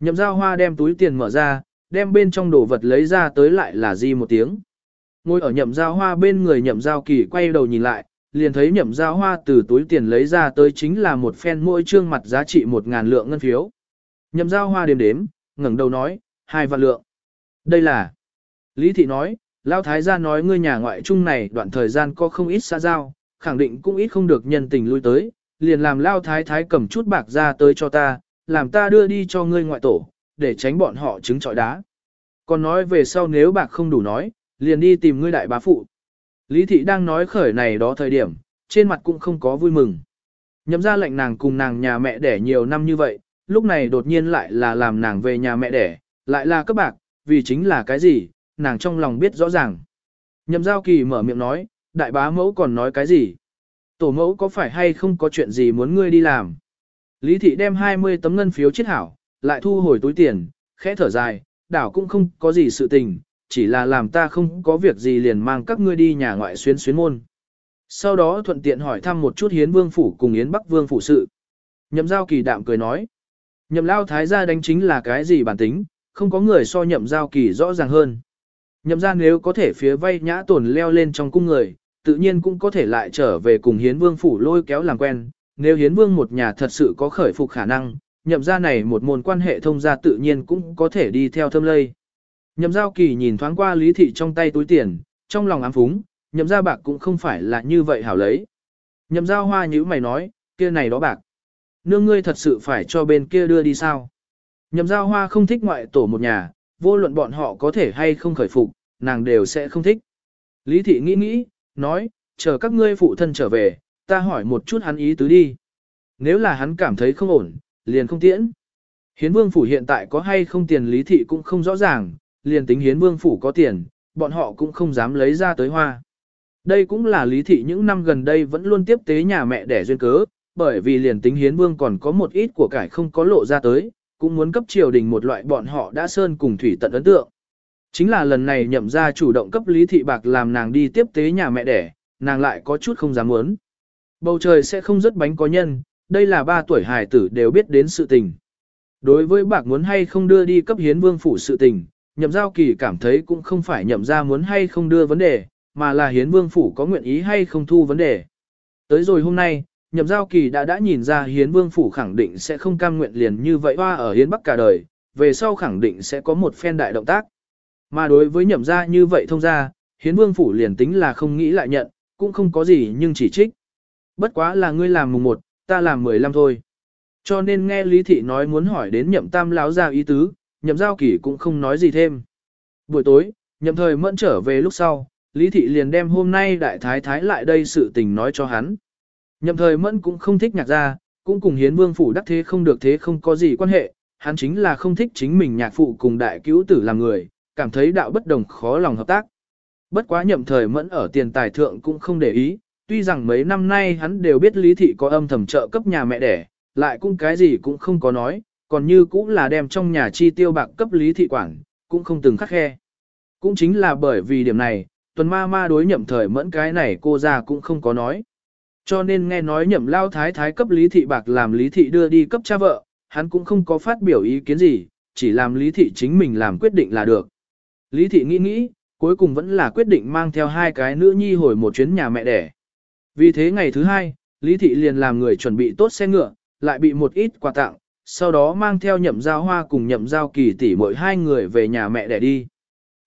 S1: Nhậm giao hoa đem túi tiền mở ra, đem bên trong đồ vật lấy ra tới lại là gì một tiếng. Ngồi ở nhậm giao hoa bên người nhậm giao kỳ quay đầu nhìn lại, liền thấy nhậm giao hoa từ túi tiền lấy ra tới chính là một phen mỗi trương mặt giá trị một ngàn lượng ngân phiếu. Nhậm giao hoa đếm đếm, ngẩng đầu nói, hai vạn lượng. Đây là... Lý thị nói, Lao Thái gia nói ngươi nhà ngoại trung này đoạn thời gian có không ít xa giao, khẳng định cũng ít không được nhân tình lui tới, liền làm Lao Thái Thái cầm chút bạc ra tới cho ta, làm ta đưa đi cho ngươi ngoại tổ, để tránh bọn họ chứng trọi đá. Còn nói về sau nếu bạc không đủ nói, liền đi tìm ngươi đại bá phụ. Lý thị đang nói khởi này đó thời điểm, trên mặt cũng không có vui mừng. Nhậm ra lệnh nàng cùng nàng nhà mẹ đẻ nhiều năm như vậy, lúc này đột nhiên lại là làm nàng về nhà mẹ đẻ, lại là các bạc, vì chính là cái gì, nàng trong lòng biết rõ ràng. Nhậm giao kỳ mở miệng nói, đại bá mẫu còn nói cái gì? Tổ mẫu có phải hay không có chuyện gì muốn ngươi đi làm? Lý thị đem 20 tấm ngân phiếu chiết hảo, lại thu hồi túi tiền, khẽ thở dài, đảo cũng không có gì sự tình, chỉ là làm ta không có việc gì liền mang các ngươi đi nhà ngoại xuyên xuyến môn. Sau đó thuận tiện hỏi thăm một chút hiến vương phủ cùng yến bắc vương phủ sự. Nhậm giao kỳ đạm cười nói. Nhậm lao thái gia đánh chính là cái gì bản tính, không có người so nhậm giao kỳ rõ ràng hơn. Nhậm ra nếu có thể phía vay nhã tổn leo lên trong cung người, tự nhiên cũng có thể lại trở về cùng hiến vương phủ lôi kéo làm quen. Nếu hiến vương một nhà thật sự có khởi phục khả năng, nhậm ra này một môn quan hệ thông gia tự nhiên cũng có thể đi theo thâm lây. Nhậm giao kỳ nhìn thoáng qua lý thị trong tay túi tiền, trong lòng ám phúng, nhậm ra bạc cũng không phải là như vậy hảo lấy. Nhậm giao hoa như mày nói, kia này đó bạc. Nương ngươi thật sự phải cho bên kia đưa đi sao? Nhậm giao hoa không thích ngoại tổ một nhà, vô luận bọn họ có thể hay không khởi phục, nàng đều sẽ không thích. Lý thị nghĩ nghĩ, nói, chờ các ngươi phụ thân trở về, ta hỏi một chút hắn ý tứ đi. nếu là hắn cảm thấy không ổn, liền không tiễn. Hiến vương phủ hiện tại có hay không tiền lý thị cũng không rõ ràng, liền tính hiến vương phủ có tiền, bọn họ cũng không dám lấy ra tới hoa. Đây cũng là lý thị những năm gần đây vẫn luôn tiếp tế nhà mẹ đẻ duyên cớ, bởi vì liền tính hiến vương còn có một ít của cải không có lộ ra tới, cũng muốn cấp triều đình một loại bọn họ đã sơn cùng thủy tận ấn tượng. Chính là lần này nhậm ra chủ động cấp lý thị bạc làm nàng đi tiếp tế nhà mẹ đẻ, nàng lại có chút không dám muốn. Bầu trời sẽ không rớt bánh có nhân, đây là ba tuổi hài tử đều biết đến sự tình. Đối với bạc muốn hay không đưa đi cấp hiến vương phủ sự tình, nhậm giao kỳ cảm thấy cũng không phải nhậm ra muốn hay không đưa vấn đề, mà là hiến vương phủ có nguyện ý hay không thu vấn đề. Tới rồi hôm nay, nhậm giao kỳ đã đã nhìn ra hiến vương phủ khẳng định sẽ không cam nguyện liền như vậy hoa ở hiến bắc cả đời, về sau khẳng định sẽ có một phen đại động tác. Mà đối với nhậm Gia như vậy thông ra, hiến vương phủ liền tính là không nghĩ lại nhận, cũng không có gì nhưng chỉ trích. Bất quá là ngươi làm mùng một, ta làm 15 thôi. Cho nên nghe Lý Thị nói muốn hỏi đến nhậm tam láo ra ý tứ, nhậm giao kỳ cũng không nói gì thêm. Buổi tối, nhậm thời mẫn trở về lúc sau, Lý Thị liền đem hôm nay đại thái thái lại đây sự tình nói cho hắn. Nhậm thời mẫn cũng không thích nhạc gia, cũng cùng hiến vương phủ đắc thế không được thế không có gì quan hệ, hắn chính là không thích chính mình nhạc phụ cùng đại cứu tử làm người, cảm thấy đạo bất đồng khó lòng hợp tác. Bất quá nhậm thời mẫn ở tiền tài thượng cũng không để ý, tuy rằng mấy năm nay hắn đều biết lý thị có âm thầm trợ cấp nhà mẹ đẻ, lại cũng cái gì cũng không có nói, còn như cũng là đem trong nhà chi tiêu bạc cấp lý thị quản, cũng không từng khắc khe. Cũng chính là bởi vì điểm này, tuần ma ma đối nhậm thời mẫn cái này cô ra cũng không có nói. Cho nên nghe nói nhậm lao thái thái cấp lý thị bạc làm lý thị đưa đi cấp cha vợ, hắn cũng không có phát biểu ý kiến gì, chỉ làm lý thị chính mình làm quyết định là được. Lý thị nghĩ nghĩ, cuối cùng vẫn là quyết định mang theo hai cái nữ nhi hồi một chuyến nhà mẹ đẻ. Vì thế ngày thứ hai, Lý thị liền làm người chuẩn bị tốt xe ngựa, lại bị một ít quà tặng, sau đó mang theo nhậm giao hoa cùng nhậm giao kỳ tỷ mỗi hai người về nhà mẹ đẻ đi.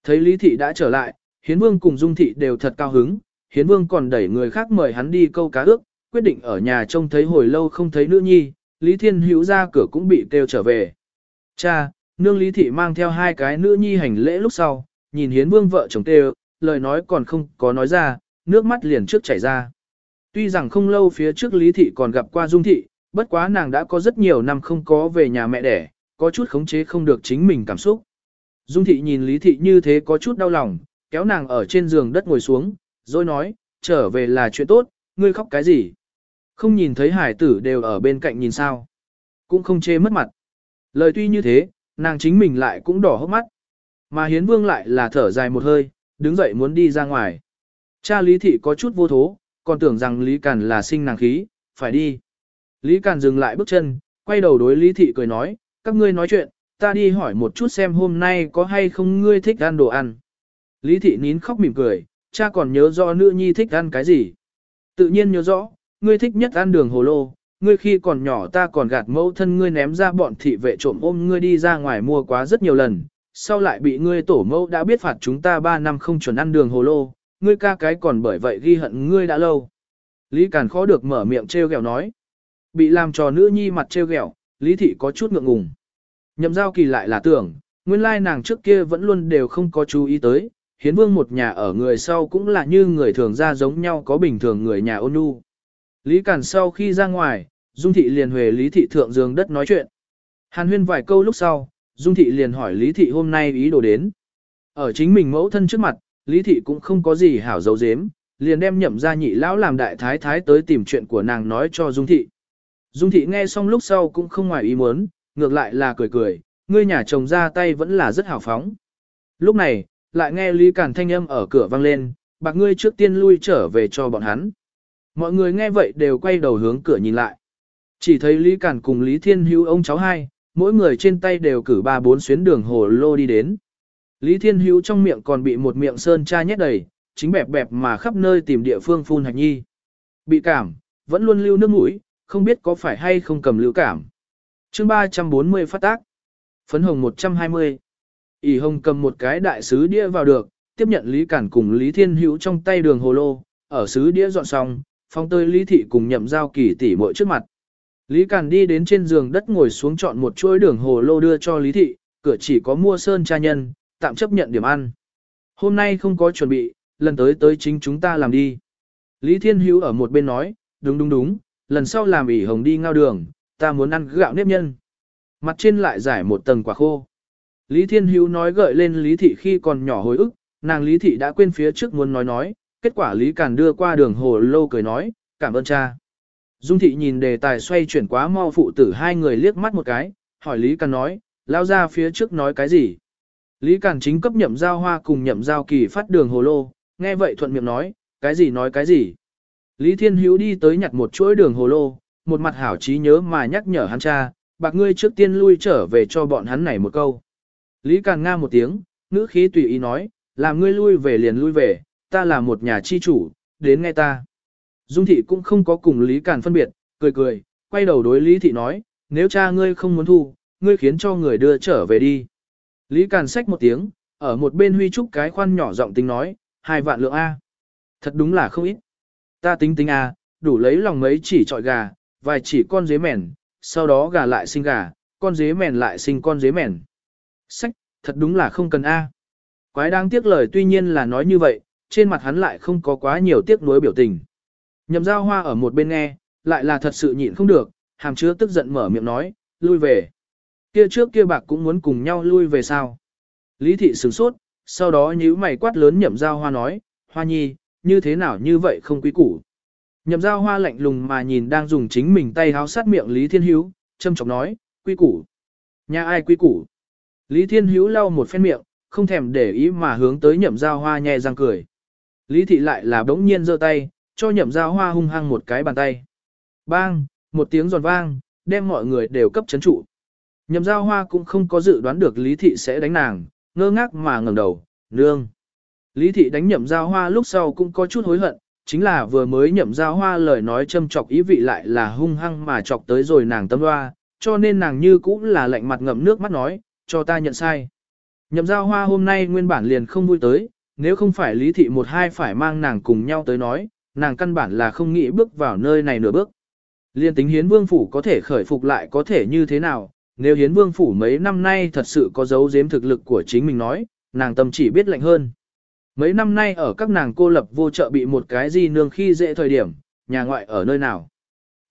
S1: Thấy Lý thị đã trở lại, Hiến Vương cùng Dung thị đều thật cao hứng, Hiến Vương còn đẩy người khác mời hắn đi câu cá ước, quyết định ở nhà trông thấy hồi lâu không thấy nữ nhi, Lý Thiên Hữu ra cửa cũng bị kêu trở về. Cha, nương Lý Thị mang theo hai cái nữ nhi hành lễ lúc sau, nhìn Hiến Vương vợ chồng kêu, lời nói còn không có nói ra, nước mắt liền trước chảy ra. Tuy rằng không lâu phía trước Lý Thị còn gặp qua Dung Thị, bất quá nàng đã có rất nhiều năm không có về nhà mẹ đẻ, có chút khống chế không được chính mình cảm xúc. Dung Thị nhìn Lý Thị như thế có chút đau lòng, kéo nàng ở trên giường đất ngồi xuống, rồi nói, trở về là chuyện tốt, ngươi khóc cái gì? Không nhìn thấy hải tử đều ở bên cạnh nhìn sao? Cũng không chê mất mặt. Lời tuy như thế, nàng chính mình lại cũng đỏ hốc mắt. Mà hiến vương lại là thở dài một hơi, đứng dậy muốn đi ra ngoài. Cha Lý Thị có chút vô thố, còn tưởng rằng Lý Càn là sinh nàng khí, phải đi. Lý Càn dừng lại bước chân, quay đầu đối Lý Thị cười nói, các ngươi nói chuyện, ta đi hỏi một chút xem hôm nay có hay không ngươi thích ăn đồ ăn. Lý Thị nín khóc mỉm cười, cha còn nhớ rõ nữ nhi thích ăn cái gì. Tự nhiên nhớ rõ, ngươi thích nhất ăn đường hồ lô, ngươi khi còn nhỏ ta còn gạt mẫu thân ngươi ném ra bọn thị vệ trộm ôm ngươi đi ra ngoài mua quá rất nhiều lần, sau lại bị ngươi tổ mẫu đã biết phạt chúng ta 3 năm không chuẩn ăn đường hồ lô, ngươi ca cái còn bởi vậy ghi hận ngươi đã lâu. Lý Càn khó được mở miệng trêu ghẹo nói. Bị làm trò nữ nhi mặt trêu ghẹo, Lý Thị có chút ngượng ngùng. Nhậm giao kỳ lại là tưởng, nguyên lai nàng trước kia vẫn luôn đều không có chú ý tới, hiến vương một nhà ở người sau cũng là như người thường ra giống nhau có bình thường người nhà ôn nhu. Lý Cản sau khi ra ngoài, Dung Thị liền huề Lý Thị thượng giường đất nói chuyện. Hàn huyên vài câu lúc sau, Dung Thị liền hỏi Lý Thị hôm nay ý đồ đến. Ở chính mình mẫu thân trước mặt, Lý Thị cũng không có gì hảo dấu dếm, liền đem nhậm ra nhị lão làm đại thái thái tới tìm chuyện của nàng nói cho Dung Thị. Dung Thị nghe xong lúc sau cũng không ngoài ý muốn, ngược lại là cười cười, ngươi nhà chồng ra tay vẫn là rất hào phóng. Lúc này, lại nghe Lý Cản thanh âm ở cửa vang lên, bạc ngươi trước tiên lui trở về cho bọn hắn. Mọi người nghe vậy đều quay đầu hướng cửa nhìn lại. Chỉ thấy Lý Cản cùng Lý Thiên Hữu ông cháu hai, mỗi người trên tay đều cử ba bốn xuyến đường hồ lô đi đến. Lý Thiên Hữu trong miệng còn bị một miệng sơn cha nhét đầy, chính bẹp bẹp mà khắp nơi tìm địa phương phun hạch nhi. Bị cảm, vẫn luôn lưu nước mũi, không biết có phải hay không cầm lưu cảm. chương 340 phát tác. Phấn hồng 120 ỉ hồng cầm một cái đại sứ đĩa vào được, tiếp nhận Lý Cản cùng Lý Thiên Hữu trong tay đường hồ lô, ở sứ đĩa dọn xong, phong tơi Lý Thị cùng nhậm giao kỳ tỷ muội trước mặt. Lý Cản đi đến trên giường đất ngồi xuống chọn một chuỗi đường hồ lô đưa cho Lý Thị, cửa chỉ có mua sơn cha nhân, tạm chấp nhận điểm ăn. Hôm nay không có chuẩn bị, lần tới tới chính chúng ta làm đi. Lý Thiên Hữu ở một bên nói, đúng đúng đúng, lần sau làm ỉ hồng đi ngao đường, ta muốn ăn gạo nếp nhân. Mặt trên lại giải một tầng quả khô. Lý Thiên Hữu nói gợi lên Lý Thị khi còn nhỏ hồi ức, nàng Lý Thị đã quên phía trước muốn nói nói, kết quả Lý Càn đưa qua đường hồ lô cười nói, cảm ơn cha. Dung Thị nhìn đề tài xoay chuyển quá mau phụ tử hai người liếc mắt một cái, hỏi Lý Càn nói, lao ra phía trước nói cái gì. Lý Càn chính cấp nhậm giao hoa cùng nhậm giao kỳ phát đường hồ lô, nghe vậy thuận miệng nói, cái gì nói cái gì. Lý Thiên Hữu đi tới nhặt một chuỗi đường hồ lô, một mặt hảo trí nhớ mà nhắc nhở hắn cha, bạc ngươi trước tiên lui trở về cho bọn hắn này một câu. Lý Càn Nga một tiếng, ngữ khí tùy ý nói, làm ngươi lui về liền lui về, ta là một nhà chi chủ, đến nghe ta. Dung thị cũng không có cùng Lý Càn phân biệt, cười cười, quay đầu đối Lý thị nói, nếu cha ngươi không muốn thu, ngươi khiến cho người đưa trở về đi. Lý Càn xách một tiếng, ở một bên huy trúc cái khoan nhỏ giọng tính nói, hai vạn lượng A. Thật đúng là không ít. Ta tính tính A, đủ lấy lòng mấy chỉ trọi gà, vài chỉ con dế mèn, sau đó gà lại sinh gà, con dế mèn lại sinh con dế mèn. Sách, thật đúng là không cần A. Quái đang tiếc lời tuy nhiên là nói như vậy, trên mặt hắn lại không có quá nhiều tiếc nuối biểu tình. Nhậm giao hoa ở một bên nghe, lại là thật sự nhịn không được, hàm chứa tức giận mở miệng nói, lui về. Kia trước kia bạc cũng muốn cùng nhau lui về sao. Lý thị sửng sốt, sau đó nhíu mày quát lớn nhậm giao hoa nói, hoa nhi, như thế nào như vậy không quý củ. Nhậm giao hoa lạnh lùng mà nhìn đang dùng chính mình tay háo sát miệng Lý Thiên Hiếu, châm chọc nói, quy củ. Nhà ai quy củ? Lý Thiên Hữu lau một phen miệng, không thèm để ý mà hướng tới nhậm giao hoa nhẹ răng cười. Lý thị lại là bỗng nhiên giơ tay, cho nhậm giao hoa hung hăng một cái bàn tay. Bang, một tiếng giòn vang, đem mọi người đều cấp chấn trụ. Nhậm giao hoa cũng không có dự đoán được Lý thị sẽ đánh nàng, ngơ ngác mà ngẩng đầu, nương. Lý thị đánh nhậm giao hoa lúc sau cũng có chút hối hận, chính là vừa mới nhậm giao hoa lời nói châm chọc ý vị lại là hung hăng mà chọc tới rồi nàng tâm hoa, cho nên nàng như cũng là lạnh mặt ngậm nước mắt nói, cho ta nhận sai. Nhậm giao hoa hôm nay nguyên bản liền không vui tới, nếu không phải lý thị một hai phải mang nàng cùng nhau tới nói, nàng căn bản là không nghĩ bước vào nơi này nửa bước. Liên tính hiến vương phủ có thể khởi phục lại có thể như thế nào, nếu hiến vương phủ mấy năm nay thật sự có dấu giếm thực lực của chính mình nói, nàng tâm chỉ biết lạnh hơn. Mấy năm nay ở các nàng cô lập vô trợ bị một cái gì nương khi dễ thời điểm, nhà ngoại ở nơi nào.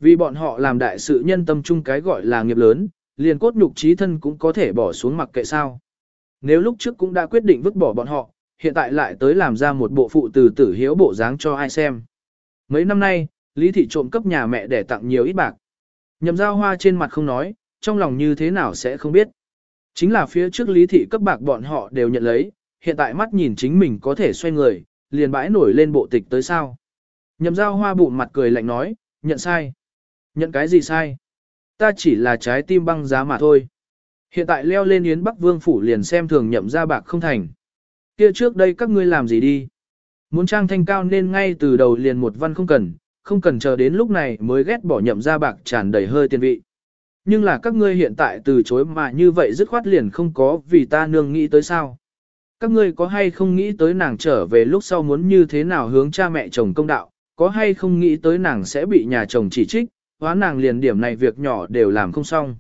S1: Vì bọn họ làm đại sự nhân tâm chung cái gọi là nghiệp lớn, liền cốt nhục trí thân cũng có thể bỏ xuống mặc kệ sao. Nếu lúc trước cũng đã quyết định vứt bỏ bọn họ, hiện tại lại tới làm ra một bộ phụ từ tử hiếu bộ dáng cho ai xem. Mấy năm nay, Lý Thị trộm cấp nhà mẹ để tặng nhiều ít bạc. Nhậm giao hoa trên mặt không nói, trong lòng như thế nào sẽ không biết. Chính là phía trước Lý Thị cấp bạc bọn họ đều nhận lấy, hiện tại mắt nhìn chính mình có thể xoay người, liền bãi nổi lên bộ tịch tới sao. Nhậm giao hoa bụng mặt cười lạnh nói, nhận sai. Nhận cái gì sai? Ta chỉ là trái tim băng giá mà thôi. Hiện tại leo lên Yến Bắc Vương Phủ liền xem thường nhậm ra bạc không thành. Kia trước đây các ngươi làm gì đi? Muốn trang thanh cao nên ngay từ đầu liền một văn không cần, không cần chờ đến lúc này mới ghét bỏ nhậm ra bạc tràn đầy hơi tiền vị. Nhưng là các ngươi hiện tại từ chối mà như vậy dứt khoát liền không có vì ta nương nghĩ tới sao. Các ngươi có hay không nghĩ tới nàng trở về lúc sau muốn như thế nào hướng cha mẹ chồng công đạo, có hay không nghĩ tới nàng sẽ bị nhà chồng chỉ trích, hóa nàng liền điểm này việc nhỏ đều làm không xong.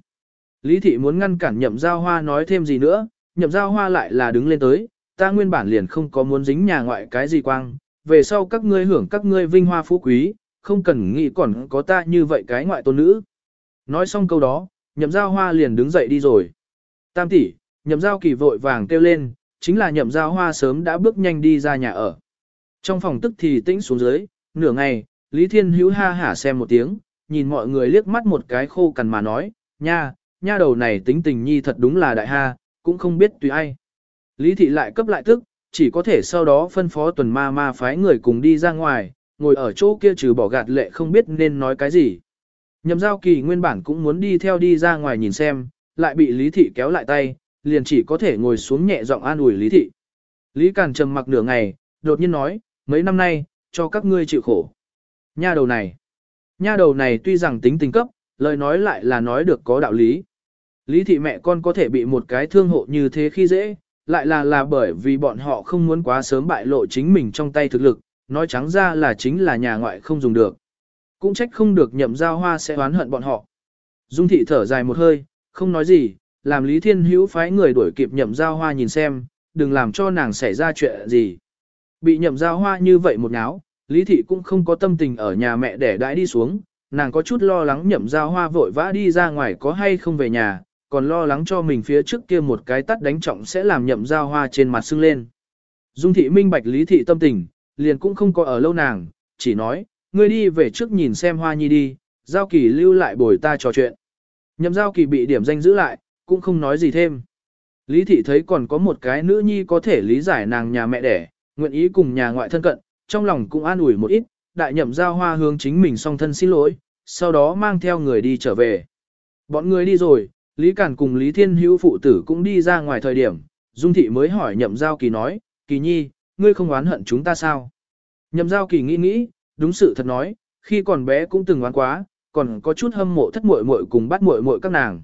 S1: Lý thị muốn ngăn cản nhậm giao hoa nói thêm gì nữa, nhậm giao hoa lại là đứng lên tới, ta nguyên bản liền không có muốn dính nhà ngoại cái gì quang, về sau các ngươi hưởng các ngươi vinh hoa phú quý, không cần nghĩ còn có ta như vậy cái ngoại tôn nữ. Nói xong câu đó, nhậm giao hoa liền đứng dậy đi rồi. Tam tỷ, nhậm giao kỳ vội vàng kêu lên, chính là nhậm giao hoa sớm đã bước nhanh đi ra nhà ở. Trong phòng tức thì tĩnh xuống dưới, nửa ngày, Lý Thiên Hữu ha hả xem một tiếng, nhìn mọi người liếc mắt một cái khô cằn mà nói, nha, nha đầu này tính tình nhi thật đúng là đại ha, cũng không biết tùy ai. Lý thị lại cấp lại tức, chỉ có thể sau đó phân phó tuần ma ma phái người cùng đi ra ngoài, ngồi ở chỗ kia trừ bỏ gạt lệ không biết nên nói cái gì. Nhậm giao kỳ nguyên bản cũng muốn đi theo đi ra ngoài nhìn xem, lại bị Lý thị kéo lại tay, liền chỉ có thể ngồi xuống nhẹ giọng an ủi Lý thị. Lý Càn trầm mặc nửa ngày, đột nhiên nói, mấy năm nay, cho các ngươi chịu khổ. Nha đầu này, nha đầu này tuy rằng tính tình cấp, lời nói lại là nói được có đạo lý. Lý thị mẹ con có thể bị một cái thương hộ như thế khi dễ, lại là là bởi vì bọn họ không muốn quá sớm bại lộ chính mình trong tay thực lực, nói trắng ra là chính là nhà ngoại không dùng được. Cũng trách không được nhậm giao hoa sẽ oán hận bọn họ. Dung thị thở dài một hơi, không nói gì, làm Lý Thiên Hữu phái người đuổi kịp nhậm giao hoa nhìn xem, đừng làm cho nàng xảy ra chuyện gì. Bị nhậm giao hoa như vậy một náo, Lý Thị cũng không có tâm tình ở nhà mẹ để đãi đi xuống, nàng có chút lo lắng nhậm giao hoa vội vã đi ra ngoài có hay không về nhà, còn lo lắng cho mình phía trước kia một cái tắt đánh trọng sẽ làm nhậm giao hoa trên mặt sưng lên. Dung thị minh bạch lý thị tâm tình, liền cũng không có ở lâu nàng, chỉ nói, ngươi đi về trước nhìn xem hoa nhi đi, giao kỳ lưu lại bồi ta trò chuyện. Nhậm giao kỳ bị điểm danh giữ lại, cũng không nói gì thêm. Lý thị thấy còn có một cái nữ nhi có thể lý giải nàng nhà mẹ đẻ, nguyện ý cùng nhà ngoại thân cận, trong lòng cũng an ủi một ít, đại nhậm giao hoa hướng chính mình song thân xin lỗi, sau đó mang theo người đi trở về. Bọn người đi rồi, Lý Cản cùng Lý Thiên Hữu phụ tử cũng đi ra ngoài thời điểm, Dung Thị mới hỏi nhậm giao kỳ nói, kỳ nhi, ngươi không oán hận chúng ta sao? Nhậm giao kỳ nghĩ nghĩ, đúng sự thật nói, khi còn bé cũng từng oán quá, còn có chút hâm mộ thất muội muội cùng bắt muội muội các nàng.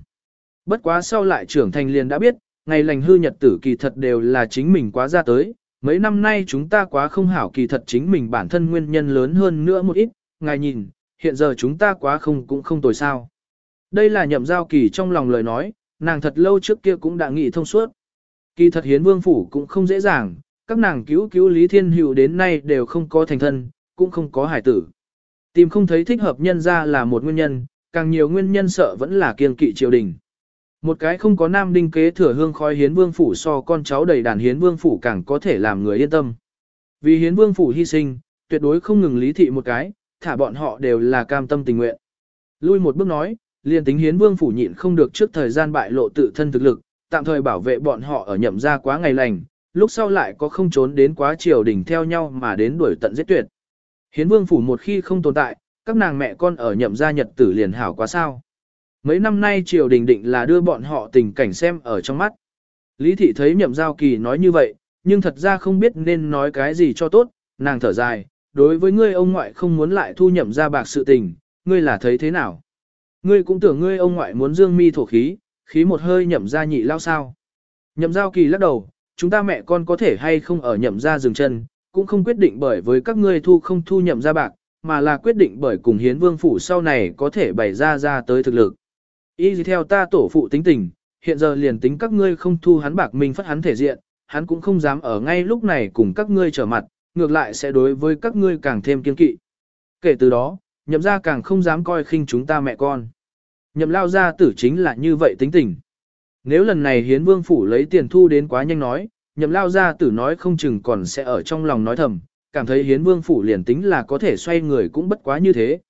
S1: Bất quá sau lại trưởng thành liền đã biết, ngày lành hư nhật tử kỳ thật đều là chính mình quá ra tới, mấy năm nay chúng ta quá không hảo kỳ thật chính mình bản thân nguyên nhân lớn hơn nữa một ít, ngài nhìn, hiện giờ chúng ta quá không cũng không tồi sao. Đây là nhậm giao kỳ trong lòng lời nói, nàng thật lâu trước kia cũng đã nghĩ thông suốt. Kỳ thật hiến vương phủ cũng không dễ dàng, các nàng cứu cứu Lý Thiên Hữu đến nay đều không có thành thân, cũng không có hải tử. Tìm không thấy thích hợp nhân ra là một nguyên nhân, càng nhiều nguyên nhân sợ vẫn là kiên kỵ triều đình. Một cái không có nam đinh kế thừa hương khói hiến vương phủ so con cháu đầy đàn hiến vương phủ càng có thể làm người yên tâm. Vì hiến vương phủ hy sinh, tuyệt đối không ngừng lý thị một cái, thả bọn họ đều là cam tâm tình nguyện. Lui một bước nói, liền tính hiến vương phủ nhịn không được trước thời gian bại lộ tự thân thực lực, tạm thời bảo vệ bọn họ ở nhậm ra quá ngày lành, lúc sau lại có không trốn đến quá triều đình theo nhau mà đến đuổi tận giết tuyệt. Hiến vương phủ một khi không tồn tại, các nàng mẹ con ở nhậm gia nhật tử liền hảo quá sao. Mấy năm nay triều đình định là đưa bọn họ tình cảnh xem ở trong mắt. Lý thị thấy nhậm giao kỳ nói như vậy, nhưng thật ra không biết nên nói cái gì cho tốt, nàng thở dài, đối với ngươi ông ngoại không muốn lại thu nhậm ra bạc sự tình, ngươi là thấy thế nào? Ngươi cũng tưởng ngươi ông ngoại muốn dương mi thổ khí, khí một hơi nhậm ra nhị lao sao. Nhậm giao kỳ lắc đầu, chúng ta mẹ con có thể hay không ở nhậm ra dừng chân, cũng không quyết định bởi với các ngươi thu không thu nhậm ra bạc, mà là quyết định bởi cùng hiến vương phủ sau này có thể bày ra ra tới thực lực. Y gì theo ta tổ phụ tính tình, hiện giờ liền tính các ngươi không thu hắn bạc mình phất hắn thể diện, hắn cũng không dám ở ngay lúc này cùng các ngươi trở mặt, ngược lại sẽ đối với các ngươi càng thêm kiên kỵ. Kể từ đó, nhậm ra càng không dám coi khinh chúng ta mẹ con. Nhậm lao ra tử chính là như vậy tính tình. Nếu lần này hiến vương phủ lấy tiền thu đến quá nhanh nói, nhậm lao ra tử nói không chừng còn sẽ ở trong lòng nói thầm, cảm thấy hiến vương phủ liền tính là có thể xoay người cũng bất quá như thế.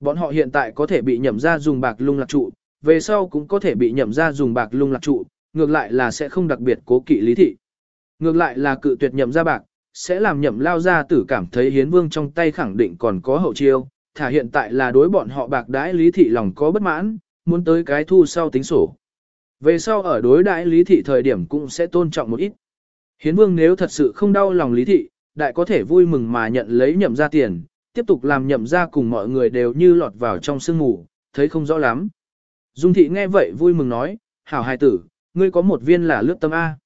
S1: Bọn họ hiện tại có thể bị nhậm ra dùng bạc lung lạc trụ, về sau cũng có thể bị nhậm ra dùng bạc lung lạc trụ, ngược lại là sẽ không đặc biệt cố kỵ lý thị. Ngược lại là cự tuyệt nhậm ra bạc, sẽ làm nhậm lao ra tử cảm thấy hiến vương trong tay khẳng định còn có hậu chiêu, thả hiện tại là đối bọn họ bạc đãi lý thị lòng có bất mãn, muốn tới cái thu sau tính sổ. Về sau ở đối đãi lý thị thời điểm cũng sẽ tôn trọng một ít. Hiến vương nếu thật sự không đau lòng lý thị, đại có thể vui mừng mà nhận lấy nhậm ra tiền, tiếp tục làm nhậm ra cùng mọi người đều như lọt vào trong sương mù, thấy không rõ lắm. Dung thị nghe vậy vui mừng nói, hảo hài tử, ngươi có một viên là lướt tâm A.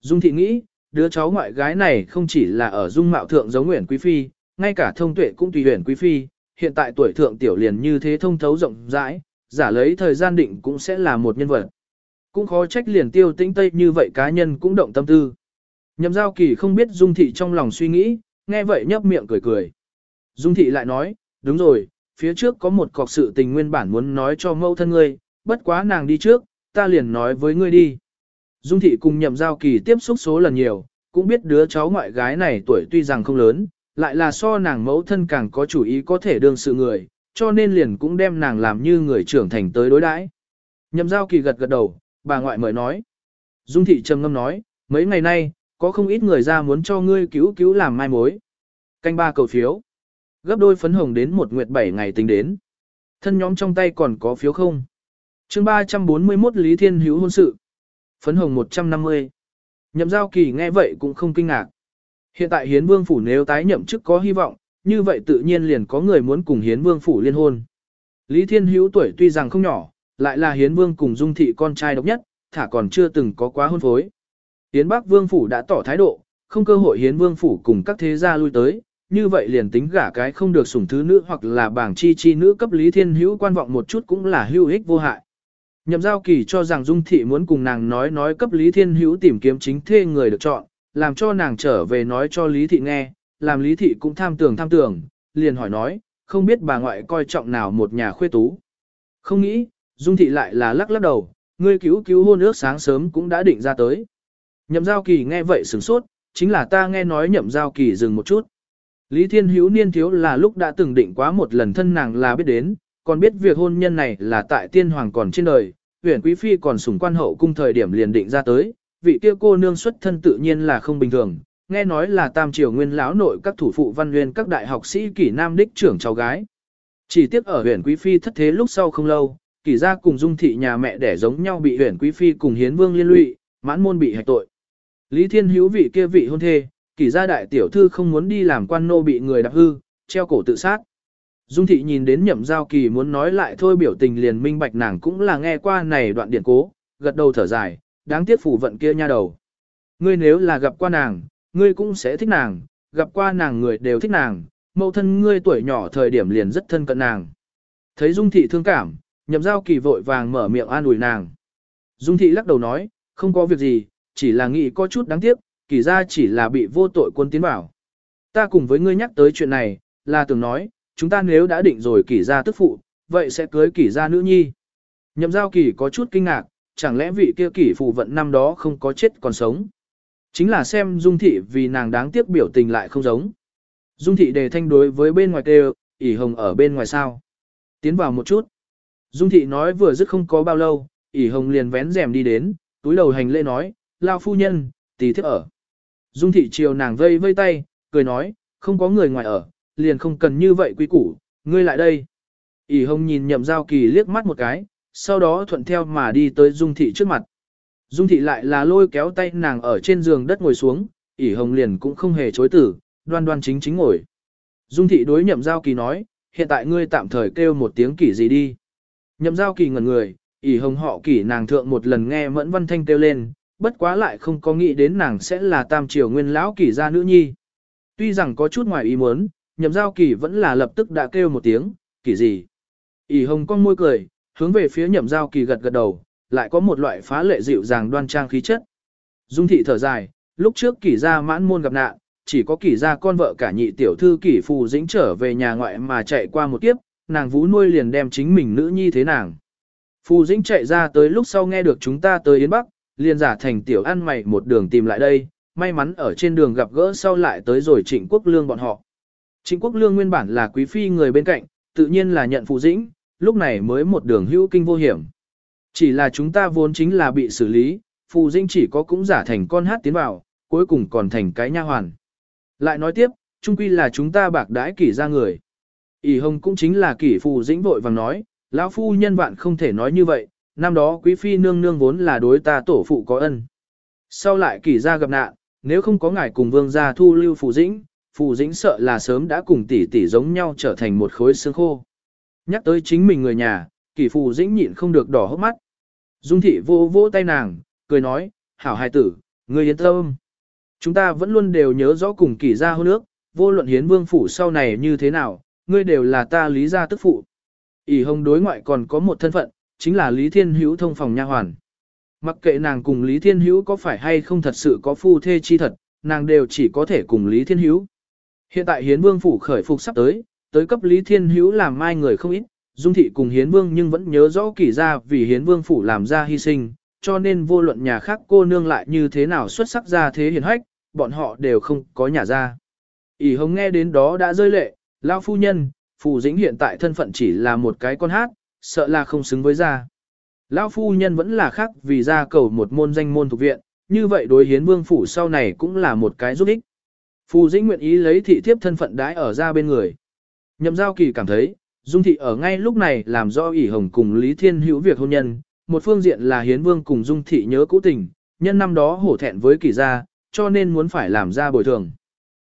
S1: Dung thị nghĩ, đứa cháu ngoại gái này không chỉ là ở dung mạo thượng giống Nguyễn Quý Phi, ngay cả thông tuệ cũng tùy Nguyễn Quý Phi, hiện tại tuổi thượng tiểu liền như thế thông thấu rộng rãi, giả lấy thời gian định cũng sẽ là một nhân vật. Cũng khó trách liền tiêu tĩnh tây như vậy cá nhân cũng động tâm tư. Nhậm giao kỳ không biết Dung thị trong lòng suy nghĩ, nghe vậy nhấp miệng cười cười. Dung thị lại nói, đúng rồi, phía trước có một cọc sự tình nguyên bản muốn nói cho mẫu thân ngươi, bất quá nàng đi trước, ta liền nói với ngươi đi. Dung thị cùng nhậm giao kỳ tiếp xúc số lần nhiều, cũng biết đứa cháu ngoại gái này tuổi tuy rằng không lớn, lại là so nàng mẫu thân càng có chủ ý có thể đương sự người, cho nên liền cũng đem nàng làm như người trưởng thành tới đối đãi. Nhậm giao kỳ gật gật đầu, bà ngoại mời nói. Dung thị trầm ngâm nói, mấy ngày nay, có không ít người ra muốn cho ngươi cứu cứu làm mai mối. Canh ba cầu phiếu. Gấp đôi phấn hồng đến một nguyệt bảy ngày tính đến. Thân nhóm trong tay còn có phiếu không? Chương 341 Lý Thiên Hữu hôn sự. Phấn hồng 150. Nhậm giao kỳ nghe vậy cũng không kinh ngạc. Hiện tại hiến vương phủ nếu tái nhậm chức có hy vọng, như vậy tự nhiên liền có người muốn cùng hiến vương phủ liên hôn. Lý Thiên Hữu tuổi tuy rằng không nhỏ, lại là hiến vương cùng dung thị con trai độc nhất, thả còn chưa từng có quá hôn phối. Hiến Bắc Vương Phủ đã tỏ thái độ, không cơ hội Hiến Vương Phủ cùng các thế gia lui tới, như vậy liền tính gả cái không được sủng thứ nữ hoặc là bảng chi chi nữ cấp Lý Thiên Hữu quan vọng một chút cũng là hữu ích vô hại. Nhậm giao kỳ cho rằng Dung Thị muốn cùng nàng nói nói cấp Lý Thiên Hữu tìm kiếm chính thê người được chọn, làm cho nàng trở về nói cho Lý Thị nghe, làm Lý Thị cũng tham tưởng tham tưởng, liền hỏi nói, không biết bà ngoại coi trọng nào một nhà khuê tú. Không nghĩ, Dung Thị lại là lắc lắc đầu, ngươi cứu cứu hôn ước sáng sớm cũng đã định ra tới. Nhậm giao kỳ nghe vậy sửng sốt, chính là ta nghe nói nhậm giao kỳ dừng một chút. Lý Thiên Hữu niên thiếu là lúc đã từng định quá một lần thân nàng là biết đến, còn biết việc hôn nhân này là tại tiên hoàng còn trên đời, huyện quý phi còn sủng quan hậu cung thời điểm liền định ra tới, vị kia cô nương xuất thân tự nhiên là không bình thường, nghe nói là tam triều nguyên lão nội các thủ phụ văn nguyên các đại học sĩ kỷ nam đích trưởng cháu gái. Chỉ tiếc ở huyện quý phi thất thế lúc sau không lâu, kỷ gia cùng dung thị nhà mẹ đẻ giống nhau bị huyện quý phi cùng hiến vương liên lụy, mãn môn bị hạch tội. Lý Thiên Hữu vị kia vị hôn thê, kỷ gia đại tiểu thư không muốn đi làm quan nô bị người đạp hư, treo cổ tự sát. Dung thị nhìn đến nhậm giao kỳ muốn nói lại thôi biểu tình liền minh bạch nàng cũng là nghe qua này đoạn điện cố, gật đầu thở dài, đáng tiếc phủ vận kia nha đầu. Ngươi nếu là gặp qua nàng, ngươi cũng sẽ thích nàng, gặp qua nàng người đều thích nàng, mẫu thân ngươi tuổi nhỏ thời điểm liền rất thân cận nàng. Thấy Dung thị thương cảm, nhậm giao kỳ vội vàng mở miệng an ủi nàng. Dung thị lắc đầu nói, không có việc gì, chỉ là nghĩ có chút đáng tiếc, kỳ ra chỉ là bị vô tội quân tiến bảo. Ta cùng với ngươi nhắc tới chuyện này, là tưởng nói, chúng ta nếu đã định rồi kỳ gia tức phụ, vậy sẽ cưới kỳ gia nữ nhi. Nhậm giao kỳ có chút kinh ngạc, chẳng lẽ vị kia kỷ phụ vận năm đó không có chết còn sống. Chính là xem Dung Thị vì nàng đáng tiếc biểu tình lại không giống. Dung Thị đề thanh đối với bên ngoài kêu, ỉ hồng ở bên ngoài sao. Tiến vào một chút. Dung Thị nói vừa dứt không có bao lâu, ỉ hồng liền vén rèm đi đến, túi đầu hành lễ nói, lao phu nhân, tí thiếp ở. Dung Thị chiều nàng vây vây tay, cười nói, không có người ngoài ở, liền không cần như vậy quý củ, ngươi lại đây. ỉ hồng nhìn nhậm giao kỳ liếc mắt một cái, sau đó thuận theo mà đi tới Dung Thị trước mặt. Dung Thị lại là lôi kéo tay nàng ở trên giường đất ngồi xuống, ỉ hồng liền cũng không hề chối tử, đoan đoan chính chính ngồi. Dung Thị đối nhậm giao kỳ nói, hiện tại ngươi tạm thời kêu một tiếng kỳ gì đi. Nhậm giao kỳ ngẩn người, ỉ hồng họ kỳ nàng thượng một lần nghe mẫn văn thanh kêu lên, bất quá lại không có nghĩ đến nàng sẽ là tam triều nguyên lão kỳ gia nữ nhi. Tuy rằng có chút ngoài ý muốn, nhậm giao kỳ vẫn là lập tức đã kêu một tiếng, kỳ gì. ỉ hồng con môi cười, hướng về phía nhậm giao kỳ gật gật đầu, lại có một loại phá lệ dịu dàng đoan trang khí chất. Dung thị thở dài, lúc trước Kỳ gia mãn môn gặp nạn, chỉ có Kỳ gia con vợ cả nhị tiểu thư Kỳ phù dĩnh trở về nhà ngoại mà chạy qua một kiếp, nàng vũ nuôi liền đem chính mình nữ nhi thế nàng. Phù dĩnh chạy ra tới lúc sau nghe được chúng ta tới Yến Bắc, liền giả thành tiểu ăn mày một đường tìm lại đây, may mắn ở trên đường gặp gỡ sau lại tới rồi trịnh quốc lương bọn họ. Trịnh quốc lương nguyên bản là quý phi người bên cạnh, tự nhiên là nhận phù dĩnh, lúc này mới một đường hữu kinh vô hiểm. Chỉ là chúng ta vốn chính là bị xử lý, phù dĩnh chỉ có cũng giả thành con hát tiến vào, cuối cùng còn thành cái nha hoàn. Lại nói tiếp, chung quy là chúng ta bạc đãi kỷ ra người. ỉ hồng cũng chính là kỷ phù dĩnh vội vàng nói, lão phu nhân vạn không thể nói như vậy, năm đó quý phi nương nương vốn là đối ta tổ phụ có ân. Sau lại kỷ ra gặp nạn, nếu không có ngài cùng vương gia thu lưu phù dĩnh, phù dĩnh sợ là sớm đã cùng tỷ tỷ giống nhau trở thành một khối xương khô. Nhắc tới chính mình người nhà, kỷ phù dĩnh nhịn không được đỏ hốc mắt. Dung thị vô vô tay nàng, cười nói, hảo hài tử, ngươi yên tâm. Chúng ta vẫn luôn đều nhớ rõ cùng kỷ gia hôn nước, vô luận hiến vương phủ sau này như thế nào, ngươi đều là ta lý gia tức phụ. ỉ hồng đối ngoại còn có một thân phận, chính là Lý Thiên Hữu thông phòng nha hoàn. Mặc kệ nàng cùng Lý Thiên Hữu có phải hay không thật sự có phu thê chi thật, nàng đều chỉ có thể cùng Lý Thiên Hữu. Hiện tại hiến vương phủ khởi phục sắp tới, tới cấp Lý Thiên Hữu làm mai người không ít, Dung thị cùng Hiến Vương nhưng vẫn nhớ rõ kỳ ra vì Hiến Vương phủ làm ra hy sinh, cho nên vô luận nhà khác cô nương lại như thế nào xuất sắc ra thế hiền hách, bọn họ đều không có nhà ra. ỉ hồng nghe đến đó đã rơi lệ, lao phu nhân, phù dĩnh hiện tại thân phận chỉ là một cái con hát, sợ là không xứng với gia. Lão phu nhân vẫn là khác vì gia cầu một môn danh môn thuộc viện, như vậy đối hiến vương phủ sau này cũng là một cái giúp ích. Phù dĩnh nguyện ý lấy thị thiếp thân phận đái ở ra bên người. Nhậm giao kỳ cảm thấy, Dung thị ở ngay lúc này làm do ỷ hồng cùng Lý Thiên Hữu việc hôn nhân, một phương diện là hiến vương cùng Dung thị nhớ cũ tình, nhân năm đó hổ thẹn với kỳ gia, cho nên muốn phải làm ra bồi thường.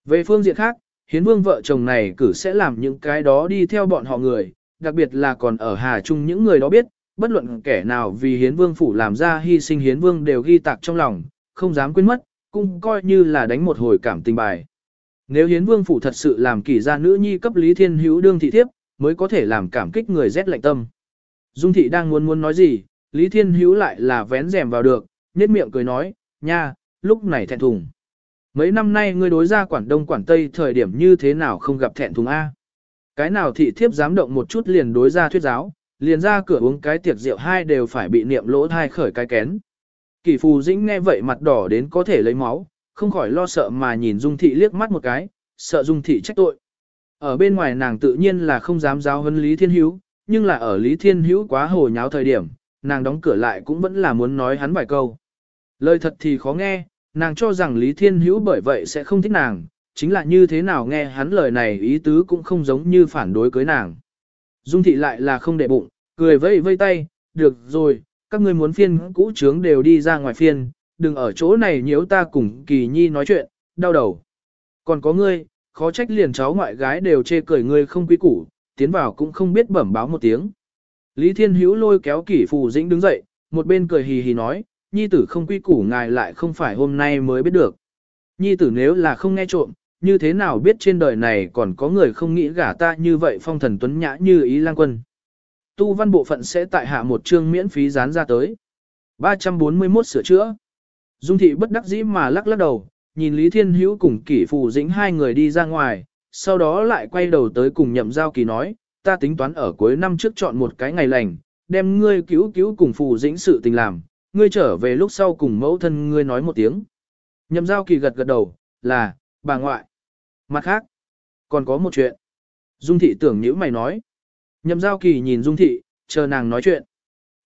S1: Về phương diện khác, hiến vương vợ chồng này cử sẽ làm những cái đó đi theo bọn họ người, đặc biệt là còn ở Hà Trung những người đó biết, bất luận kẻ nào vì hiến vương phủ làm ra hy sinh hiến vương đều ghi tạc trong lòng, không dám quên mất, cũng coi như là đánh một hồi cảm tình bài. Nếu hiến vương phủ thật sự làm kỳ gia nữ nhi cấp Lý Thiên Hữu đương thị thiếp, mới có thể làm cảm kích người rét lạnh tâm. Dung thị đang muốn muốn nói gì, Lý Thiên Hữu lại là vén rèm vào được, nhếch miệng cười nói, nha, lúc này thẹn thùng. Mấy năm nay ngươi đối ra quản đông quản tây thời điểm như thế nào không gặp thẹn thùng A. Cái nào thị thiếp dám động một chút liền đối ra thuyết giáo, liền ra cửa uống cái tiệc rượu hai đều phải bị niệm lỗ thai khởi cái kén. Kỷ phù dĩnh nghe vậy mặt đỏ đến có thể lấy máu, không khỏi lo sợ mà nhìn Dung Thị liếc mắt một cái, sợ Dung Thị trách tội. Ở bên ngoài nàng tự nhiên là không dám giáo huấn Lý Thiên Hữu, nhưng là ở Lý Thiên Hữu quá hồ nháo thời điểm, nàng đóng cửa lại cũng vẫn là muốn nói hắn vài câu. Lời thật thì khó nghe, nàng cho rằng Lý Thiên Hữu bởi vậy sẽ không thích nàng, chính là như thế nào nghe hắn lời này ý tứ cũng không giống như phản đối cưới nàng. Dung thị lại là không để bụng, cười vây vây tay, được rồi, các ngươi muốn phiên cũ trướng đều đi ra ngoài phiên, đừng ở chỗ này nếu ta cùng kỳ nhi nói chuyện, đau đầu. Còn có ngươi, khó trách liền cháu ngoại gái đều chê cười ngươi không quý củ, tiến vào cũng không biết bẩm báo một tiếng. Lý Thiên Hữu lôi kéo kỷ phù dĩnh đứng dậy, một bên cười hì hì nói, nhi tử không quy củ ngài lại không phải hôm nay mới biết được. Nhi tử nếu là không nghe trộm, như thế nào biết trên đời này còn có người không nghĩ gả ta như vậy phong thần tuấn nhã như ý lang quân. Tu văn bộ phận sẽ tại hạ một chương miễn phí dán ra tới. 341 sửa chữa. Dung thị bất đắc dĩ mà lắc lắc đầu, nhìn Lý Thiên Hữu cùng kỷ phù dĩnh hai người đi ra ngoài, sau đó lại quay đầu tới cùng nhậm giao kỳ nói, ta tính toán ở cuối năm trước chọn một cái ngày lành, đem ngươi cứu cứu cùng phù dĩnh sự tình làm, ngươi trở về lúc sau cùng mẫu thân ngươi nói một tiếng. Nhậm giao kỳ gật gật đầu, là, bà ngoại. Mặt khác, còn có một chuyện. Dung thị tưởng nhữ mày nói. Nhậm giao kỳ nhìn Dung thị, chờ nàng nói chuyện.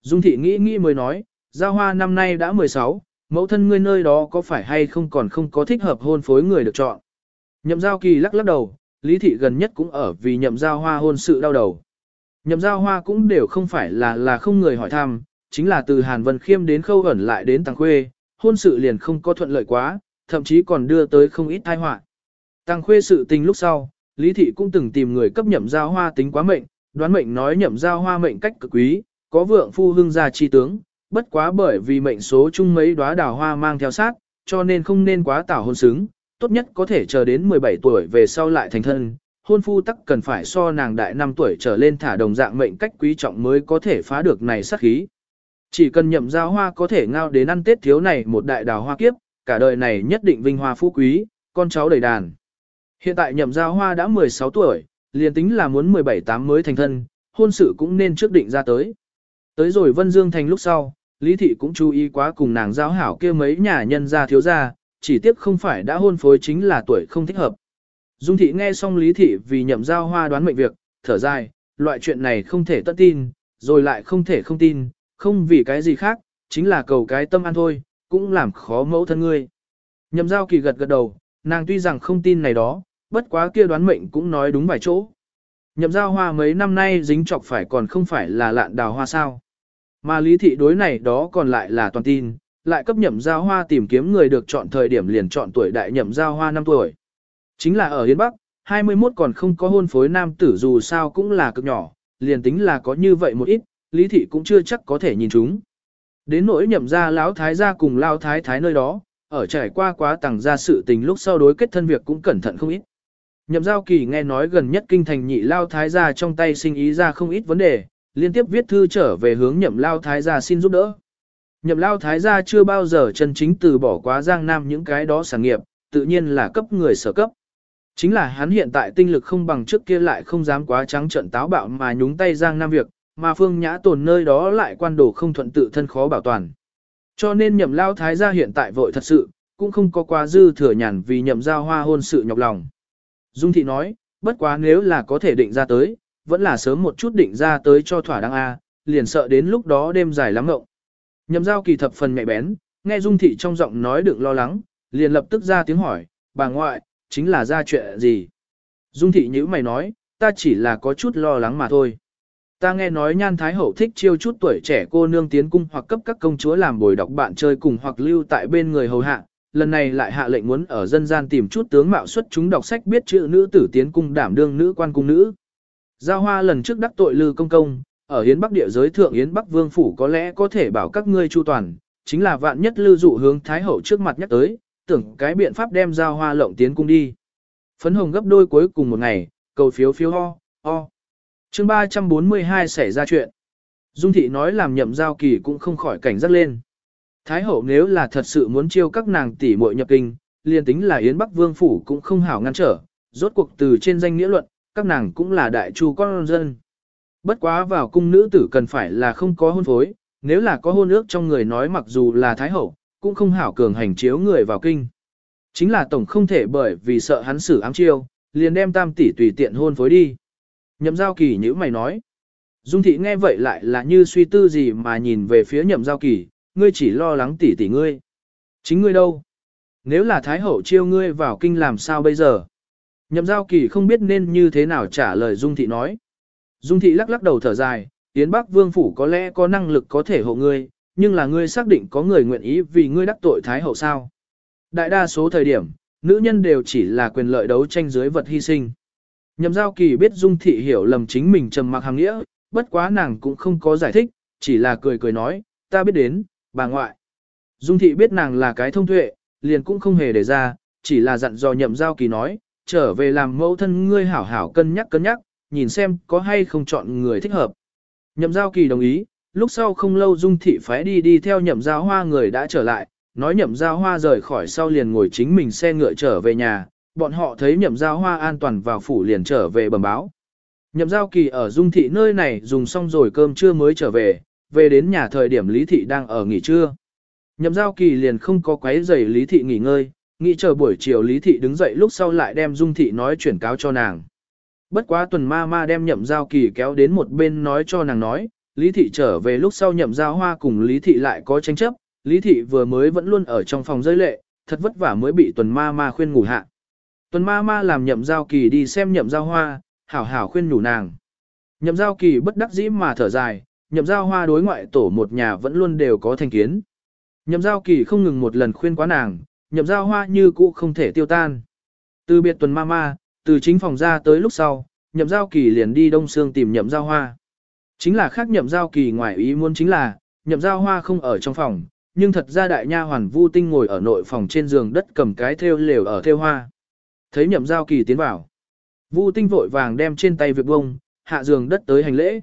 S1: Dung thị nghĩ nghĩ mới nói, giao hoa năm nay đã 16, mẫu thân ngươi nơi đó có phải hay không còn không có thích hợp hôn phối người được chọn. Nhậm giao kỳ lắc lắc đầu, lý thị gần nhất cũng ở vì nhậm giao hoa hôn sự đau đầu. Nhậm giao hoa cũng đều không phải là là không người hỏi thăm, chính là từ Hàn Vân Khiêm đến khâu ẩn lại đến Tăng Khuê, hôn sự liền không có thuận lợi quá, thậm chí còn đưa tới không ít tai họa. Tăng Khuê sự tình lúc sau, Lý Thị cũng từng tìm người cấp nhậm giao hoa tính quá mệnh, đoán mệnh nói nhậm giao hoa mệnh cách cực quý, có vượng phu hưng gia chi tướng, bất quá bởi vì mệnh số chung mấy đóa đào hoa mang theo sát, cho nên không nên quá tảo hôn xứng, tốt nhất có thể chờ đến 17 tuổi về sau lại thành thân, hôn phu tắc cần phải so nàng đại 5 tuổi trở lên thả đồng dạng mệnh cách quý trọng mới có thể phá được này sát khí. Chỉ cần nhậm giao hoa có thể ngao đến ăn tết thiếu này một đại đào hoa kiếp, cả đời này nhất định vinh hoa phú quý, con cháu đầy đàn. Hiện tại nhậm giao hoa đã 16 tuổi, liền tính là muốn 17 tám mới thành thân, hôn sự cũng nên trước định ra tới. Tới rồi Vân Dương thành lúc sau, Lý Thị cũng chú ý quá cùng nàng giao hảo kia mấy nhà nhân gia thiếu gia, chỉ tiếc không phải đã hôn phối chính là tuổi không thích hợp. Dung Thị nghe xong Lý Thị vì nhậm giao hoa đoán mệnh việc, thở dài, loại chuyện này không thể tất tin, rồi lại không thể không tin, không vì cái gì khác, chính là cầu cái tâm an thôi, cũng làm khó mẫu thân ngươi. Nhậm giao kỳ gật gật đầu, nàng tuy rằng không tin này đó, bất quá kia đoán mệnh cũng nói đúng vài chỗ. Nhậm giao hoa mấy năm nay dính chọc phải còn không phải là lạn đào hoa sao. Mà lý thị đối này đó còn lại là toàn tin, lại cấp nhậm giao hoa tìm kiếm người được chọn thời điểm liền chọn tuổi đại nhậm giao hoa 5 tuổi. Chính là ở Hiến Bắc, 21 còn không có hôn phối nam tử dù sao cũng là cực nhỏ, liền tính là có như vậy một ít, lý thị cũng chưa chắc có thể nhìn chúng. Đến nỗi nhậm ra lão thái gia cùng lao thái thái nơi đó, ở trải qua quá tàng ra sự tình lúc sau đối kết thân việc cũng cẩn thận không ít. Nhậm giao kỳ nghe nói gần nhất kinh thành nhị lao thái gia trong tay sinh ý ra không ít vấn đề, liên tiếp viết thư trở về hướng nhậm lao thái gia xin giúp đỡ. Nhậm lao thái gia chưa bao giờ chân chính từ bỏ quá giang nam những cái đó sản nghiệp, tự nhiên là cấp người sở cấp. Chính là hắn hiện tại tinh lực không bằng trước kia lại không dám quá trắng trận táo bạo mà nhúng tay giang nam việc, mà phương nhã tồn nơi đó lại quan đồ không thuận tự thân khó bảo toàn. Cho nên nhậm lao thái gia hiện tại vội thật sự, cũng không có quá dư thừa nhàn vì nhậm giao hoa hôn sự nhọc lòng. Dung thị nói, bất quá nếu là có thể định ra tới, vẫn là sớm một chút định ra tới cho thỏa đáng A, liền sợ đến lúc đó đêm dài lắm ngộng. Nhậm giao kỳ thập phần nhạy bén, nghe Dung thị trong giọng nói đừng lo lắng, liền lập tức ra tiếng hỏi, bà ngoại, chính là ra chuyện gì? Dung thị nhữ mày nói, ta chỉ là có chút lo lắng mà thôi. Ta nghe nói nhan thái hậu thích chiêu chút tuổi trẻ cô nương tiến cung hoặc cấp các công chúa làm bồi đọc bạn chơi cùng hoặc lưu tại bên người hầu hạ, lần này lại hạ lệnh muốn ở dân gian tìm chút tướng mạo xuất chúng đọc sách biết chữ nữ tử tiến cung đảm đương nữ quan cung nữ. Giao hoa lần trước đắc tội lư công công, ở Hiến Bắc địa giới thượng Hiến Bắc Vương Phủ có lẽ có thể bảo các ngươi chu toàn, chính là vạn nhất lư dụ hướng Thái Hậu trước mặt nhắc tới, tưởng cái biện pháp đem giao hoa lộng tiến cung đi. Phấn hồng gấp đôi cuối cùng một ngày, cầu phiếu phiếu ho, ho. chương 342 xảy ra chuyện. Dung thị nói làm nhậm giao kỳ cũng không khỏi cảnh giác lên. Thái hậu nếu là thật sự muốn chiêu các nàng tỷ muội nhập kinh, liền tính là Yến Bắc Vương Phủ cũng không hảo ngăn trở, rốt cuộc từ trên danh nghĩa luận, các nàng cũng là đại chu con dân. Bất quá vào cung nữ tử cần phải là không có hôn phối, nếu là có hôn ước trong người nói mặc dù là thái hậu, cũng không hảo cường hành chiếu người vào kinh. Chính là tổng không thể bởi vì sợ hắn xử ám chiêu, liền đem tam tỷ tùy tiện hôn phối đi. Nhậm giao kỳ như mày nói. Dung thị nghe vậy lại là như suy tư gì mà nhìn về phía nhậm giao kỳ, ngươi chỉ lo lắng tỷ tỷ ngươi. Chính ngươi đâu? Nếu là Thái Hậu chiêu ngươi vào kinh làm sao bây giờ? Nhậm giao kỳ không biết nên như thế nào trả lời Dung thị nói. Dung thị lắc lắc đầu thở dài, Yến Bắc Vương Phủ có lẽ có năng lực có thể hộ ngươi, nhưng là ngươi xác định có người nguyện ý vì ngươi đắc tội Thái Hậu sao? Đại đa số thời điểm, nữ nhân đều chỉ là quyền lợi đấu tranh dưới vật hy sinh. Nhậm giao kỳ biết Dung thị hiểu lầm chính mình trầm mặc hàng nghĩa, bất quá nàng cũng không có giải thích, chỉ là cười cười nói, ta biết đến, bà ngoại. Dung thị biết nàng là cái thông tuệ, liền cũng không hề để ra, chỉ là dặn dò nhậm giao kỳ nói, trở về làm mẫu thân ngươi hảo hảo cân nhắc cân nhắc, nhìn xem có hay không chọn người thích hợp. Nhậm giao kỳ đồng ý, lúc sau không lâu dung thị phái đi đi theo nhậm giao hoa người đã trở lại, nói nhậm giao hoa rời khỏi sau liền ngồi chính mình xe ngựa trở về nhà, bọn họ thấy nhậm giao hoa an toàn vào phủ liền trở về bẩm báo. Nhậm giao kỳ ở dung thị nơi này dùng xong rồi cơm trưa mới trở về, về đến nhà thời điểm lý thị đang ở nghỉ trưa. Nhậm giao kỳ liền không có quấy giày lý thị nghỉ ngơi, nghĩ chờ buổi chiều lý thị đứng dậy lúc sau lại đem dung thị nói chuyển cáo cho nàng. Bất quá tuần ma ma đem nhậm giao kỳ kéo đến một bên nói cho nàng nói, lý thị trở về lúc sau nhậm giao hoa cùng lý thị lại có tranh chấp, lý thị vừa mới vẫn luôn ở trong phòng rơi lệ, thật vất vả mới bị tuần ma ma khuyên ngủ hạ. Tuần ma ma làm nhậm giao kỳ đi xem nhậm giao hoa, hảo hảo khuyên nhủ nàng. Nhậm giao kỳ bất đắc dĩ mà thở dài, nhậm giao hoa đối ngoại tổ một nhà vẫn luôn đều có thành kiến. Nhậm giao kỳ không ngừng một lần khuyên quá nàng, nhậm giao hoa như cũ không thể tiêu tan. Từ biệt tuần ma ma, từ chính phòng ra tới lúc sau, nhậm giao kỳ liền đi đông xương tìm nhậm giao hoa. Chính là khác nhậm giao kỳ ngoài ý muốn chính là, nhậm giao hoa không ở trong phòng, nhưng thật ra đại nha hoàn vu tinh ngồi ở nội phòng trên giường đất cầm cái theo lều ở theo hoa. Thấy nhậm giao kỳ tiến vào. Vu tinh vội vàng đem trên tay việc bông, hạ giường đất tới hành lễ.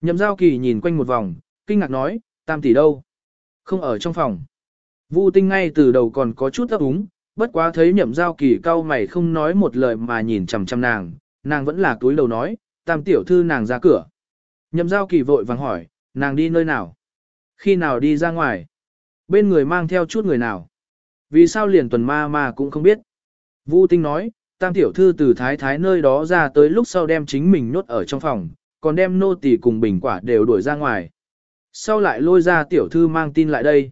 S1: Nhậm giao kỳ nhìn quanh một vòng, kinh ngạc nói, tam tỷ đâu? Không ở trong phòng. Vu tinh ngay từ đầu còn có chút ấp úng, bất quá thấy nhậm giao kỳ cao mày không nói một lời mà nhìn chằm chằm nàng, nàng vẫn là túi đầu nói, tam tiểu thư nàng ra cửa. Nhậm giao kỳ vội vàng hỏi, nàng đi nơi nào? Khi nào đi ra ngoài? Bên người mang theo chút người nào? Vì sao liền tuần ma mà cũng không biết? Vu tinh nói, tam tiểu thư từ thái thái nơi đó ra tới lúc sau đem chính mình nhốt ở trong phòng, còn đem nô tỳ cùng bình quả đều đuổi ra ngoài. Sau lại lôi ra tiểu thư mang tin lại đây.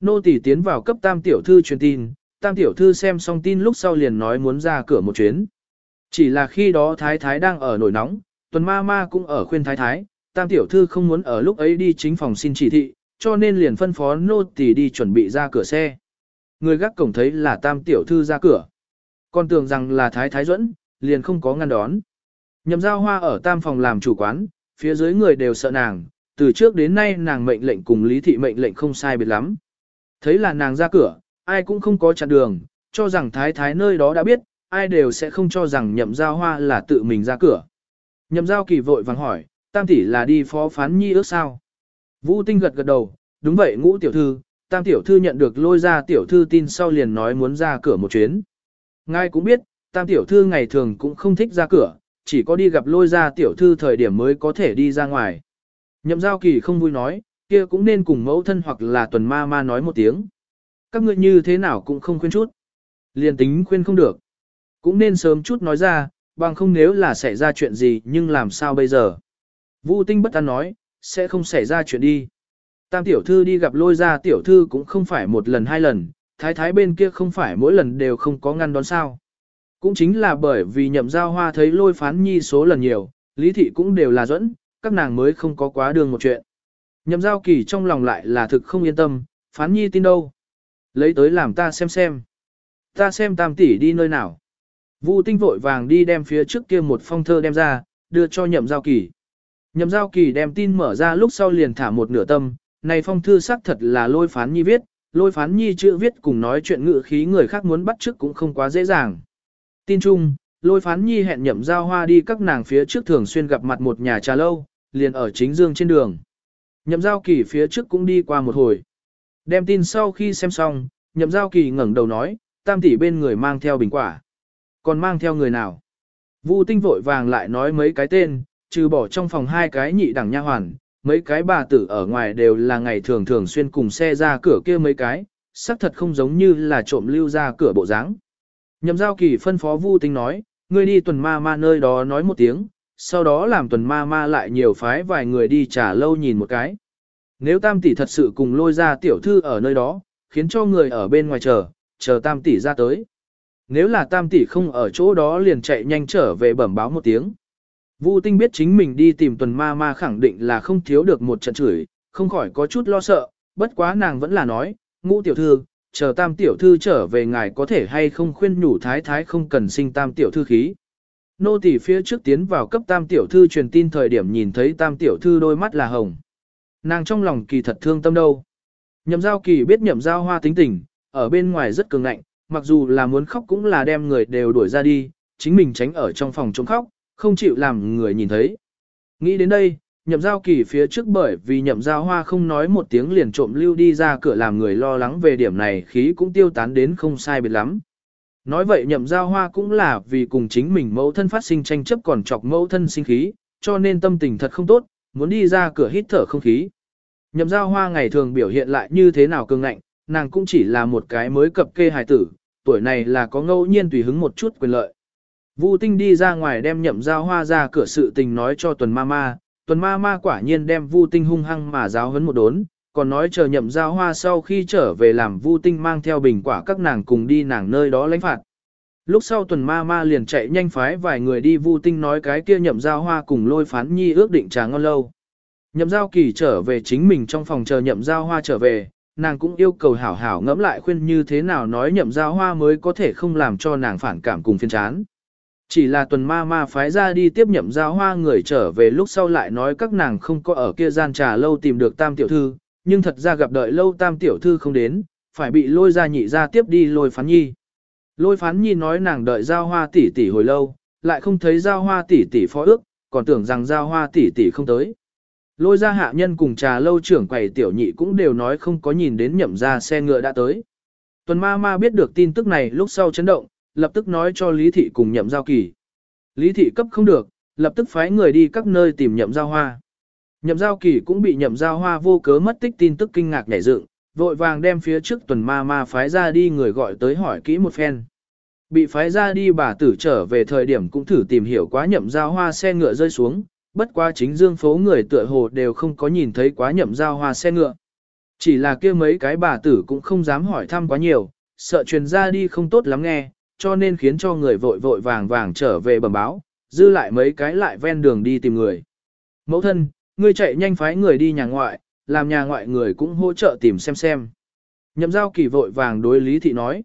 S1: Nô tỳ tiến vào cấp tam tiểu thư truyền tin, tam tiểu thư xem xong tin lúc sau liền nói muốn ra cửa một chuyến. Chỉ là khi đó thái thái đang ở nổi nóng, tuần ma ma cũng ở khuyên thái thái, tam tiểu thư không muốn ở lúc ấy đi chính phòng xin chỉ thị, cho nên liền phân phó nô tỳ đi chuẩn bị ra cửa xe. Người gác cổng thấy là tam tiểu thư ra cửa. Còn tưởng rằng là thái thái dẫn, liền không có ngăn đón. Nhậm giao hoa ở tam phòng làm chủ quán, phía dưới người đều sợ nàng, từ trước đến nay nàng mệnh lệnh cùng lý thị mệnh lệnh không sai biệt lắm. Thấy là nàng ra cửa, ai cũng không có chặn đường, cho rằng thái thái nơi đó đã biết, ai đều sẽ không cho rằng nhậm giao hoa là tự mình ra cửa. Nhậm giao kỳ vội vàng hỏi, tam tỷ là đi phó phán nhi ước sao? Vũ tinh gật gật đầu, đúng vậy ngũ tiểu thư, tam tiểu thư nhận được lôi ra tiểu thư tin sau liền nói muốn ra cửa một chuyến. Ngài cũng biết, tam tiểu thư ngày thường cũng không thích ra cửa, chỉ có đi gặp lôi ra tiểu thư thời điểm mới có thể đi ra ngoài. Nhậm giao kỳ không vui nói, kia cũng nên cùng mẫu thân hoặc là tuần ma ma nói một tiếng. Các ngươi như thế nào cũng không khuyên chút. Liền tính khuyên không được. Cũng nên sớm chút nói ra, bằng không nếu là xảy ra chuyện gì nhưng làm sao bây giờ. Vũ tinh bất an nói, sẽ không xảy ra chuyện đi. Tam tiểu thư đi gặp lôi ra tiểu thư cũng không phải một lần hai lần, thái thái bên kia không phải mỗi lần đều không có ngăn đón sao. Cũng chính là bởi vì nhậm giao hoa thấy lôi phán nhi số lần nhiều, lý thị cũng đều là dẫn, các nàng mới không có quá đường một chuyện. Nhậm giao kỳ trong lòng lại là thực không yên tâm, phán nhi tin đâu. Lấy tới làm ta xem xem. Ta xem tam tỷ đi nơi nào. Vu tinh vội vàng đi đem phía trước kia một phong thơ đem ra, đưa cho nhậm giao kỳ. Nhậm giao kỳ đem tin mở ra lúc sau liền thả một nửa tâm, này phong thư xác thật là lôi phán nhi viết, lôi phán nhi chữ viết cùng nói chuyện ngữ khí người khác muốn bắt trước cũng không quá dễ dàng. Tin chung, lôi phán nhi hẹn nhậm giao hoa đi các nàng phía trước thường xuyên gặp mặt một nhà trà lâu, liền ở chính dương trên đường. Nhậm giao kỳ phía trước cũng đi qua một hồi. Đem tin sau khi xem xong, nhậm giao kỳ ngẩng đầu nói, tam tỷ bên người mang theo bình quả. Còn mang theo người nào? Vu tinh vội vàng lại nói mấy cái tên, trừ bỏ trong phòng hai cái nhị đẳng nha hoàn, mấy cái bà tử ở ngoài đều là ngày thường thường xuyên cùng xe ra cửa kia mấy cái, xác thật không giống như là trộm lưu ra cửa bộ dáng. Nhậm giao kỳ phân phó Vu tinh nói, ngươi đi tuần ma ma nơi đó nói một tiếng, sau đó làm tuần ma ma lại nhiều phái vài người đi trả lâu nhìn một cái. Nếu tam tỷ thật sự cùng lôi ra tiểu thư ở nơi đó, khiến cho người ở bên ngoài chờ, chờ tam tỷ ra tới. Nếu là tam tỷ không ở chỗ đó liền chạy nhanh trở về bẩm báo một tiếng. Vu tinh biết chính mình đi tìm tuần ma ma khẳng định là không thiếu được một trận chửi, không khỏi có chút lo sợ, bất quá nàng vẫn là nói, ngũ tiểu thư, chờ tam tiểu thư trở về ngài có thể hay không khuyên nhủ thái thái không cần sinh tam tiểu thư khí. Nô tỳ phía trước tiến vào cấp tam tiểu thư truyền tin thời điểm nhìn thấy tam tiểu thư đôi mắt là hồng. Nàng trong lòng kỳ thật thương tâm đâu. Nhậm giao kỳ biết nhậm giao hoa tính tình, ở bên ngoài rất cường ngạnh, mặc dù là muốn khóc cũng là đem người đều đuổi ra đi, chính mình tránh ở trong phòng chống khóc, không chịu làm người nhìn thấy. Nghĩ đến đây, nhậm giao kỳ phía trước bởi vì nhậm giao hoa không nói một tiếng liền trộm lưu đi ra cửa làm người lo lắng về điểm này khí cũng tiêu tán đến không sai biệt lắm. Nói vậy nhậm giao hoa cũng là vì cùng chính mình mẫu thân phát sinh tranh chấp còn chọc mẫu thân sinh khí, cho nên tâm tình thật không tốt, muốn đi ra cửa hít thở không khí. Nhậm giao hoa ngày thường biểu hiện lại như thế nào cương ngạnh, nàng cũng chỉ là một cái mới cập kê hài tử, tuổi này là có ngẫu nhiên tùy hứng một chút quyền lợi. Vu Tinh đi ra ngoài đem nhậm giao hoa ra cửa sự tình nói cho tuần ma ma, tuần ma ma quả nhiên đem Vu Tinh hung hăng mà giáo hấn một đốn, còn nói chờ nhậm giao hoa sau khi trở về làm Vu Tinh mang theo bình quả các nàng cùng đi nàng nơi đó lãnh phạt. Lúc sau tuần ma ma liền chạy nhanh phái vài người đi Vu Tinh nói cái kia nhậm giao hoa cùng lôi phán nhi ước định trà ngon lâu. Nhậm giao kỳ trở về chính mình trong phòng chờ nhậm giao hoa trở về, nàng cũng yêu cầu hảo hảo ngẫm lại khuyên như thế nào nói nhậm giao hoa mới có thể không làm cho nàng phản cảm cùng phiên chán. Chỉ là tuần ma ma phái ra đi tiếp nhậm giao hoa người trở về lúc sau lại nói các nàng không có ở kia gian trà lâu tìm được tam tiểu thư, nhưng thật ra gặp đợi lâu tam tiểu thư không đến, phải bị lôi ra nhị ra tiếp đi lôi phán nhi. Lôi phán nhi nói nàng đợi giao hoa tỷ tỷ hồi lâu, lại không thấy giao hoa tỷ tỷ phó ước, còn tưởng rằng giao hoa tỷ tỷ không tới. Lôi ra hạ nhân cùng trà lâu trưởng quầy tiểu nhị cũng đều nói không có nhìn đến nhậm ra xe ngựa đã tới. Tuần ma ma biết được tin tức này lúc sau chấn động, lập tức nói cho Lý Thị cùng nhậm giao kỳ. Lý Thị cấp không được, lập tức phái người đi các nơi tìm nhậm giao hoa. Nhậm giao kỳ cũng bị nhậm giao hoa vô cớ mất tích tin tức kinh ngạc nhảy dựng, vội vàng đem phía trước tuần ma ma phái ra đi người gọi tới hỏi kỹ một phen. Bị phái ra đi bà tử trở về thời điểm cũng thử tìm hiểu quá nhậm giao hoa xe ngựa rơi xuống, bất quá chính dương phố người tựa hồ đều không có nhìn thấy quá nhậm giao hoa xe ngựa. Chỉ là kia mấy cái bà tử cũng không dám hỏi thăm quá nhiều, sợ truyền ra đi không tốt lắm nghe, cho nên khiến cho người vội vội vàng vàng trở về bẩm báo, dư lại mấy cái lại ven đường đi tìm người. Mẫu thân, ngươi chạy nhanh phái người đi nhà ngoại, làm nhà ngoại người cũng hỗ trợ tìm xem xem. Nhậm giao kỳ vội vàng đối lý thị nói.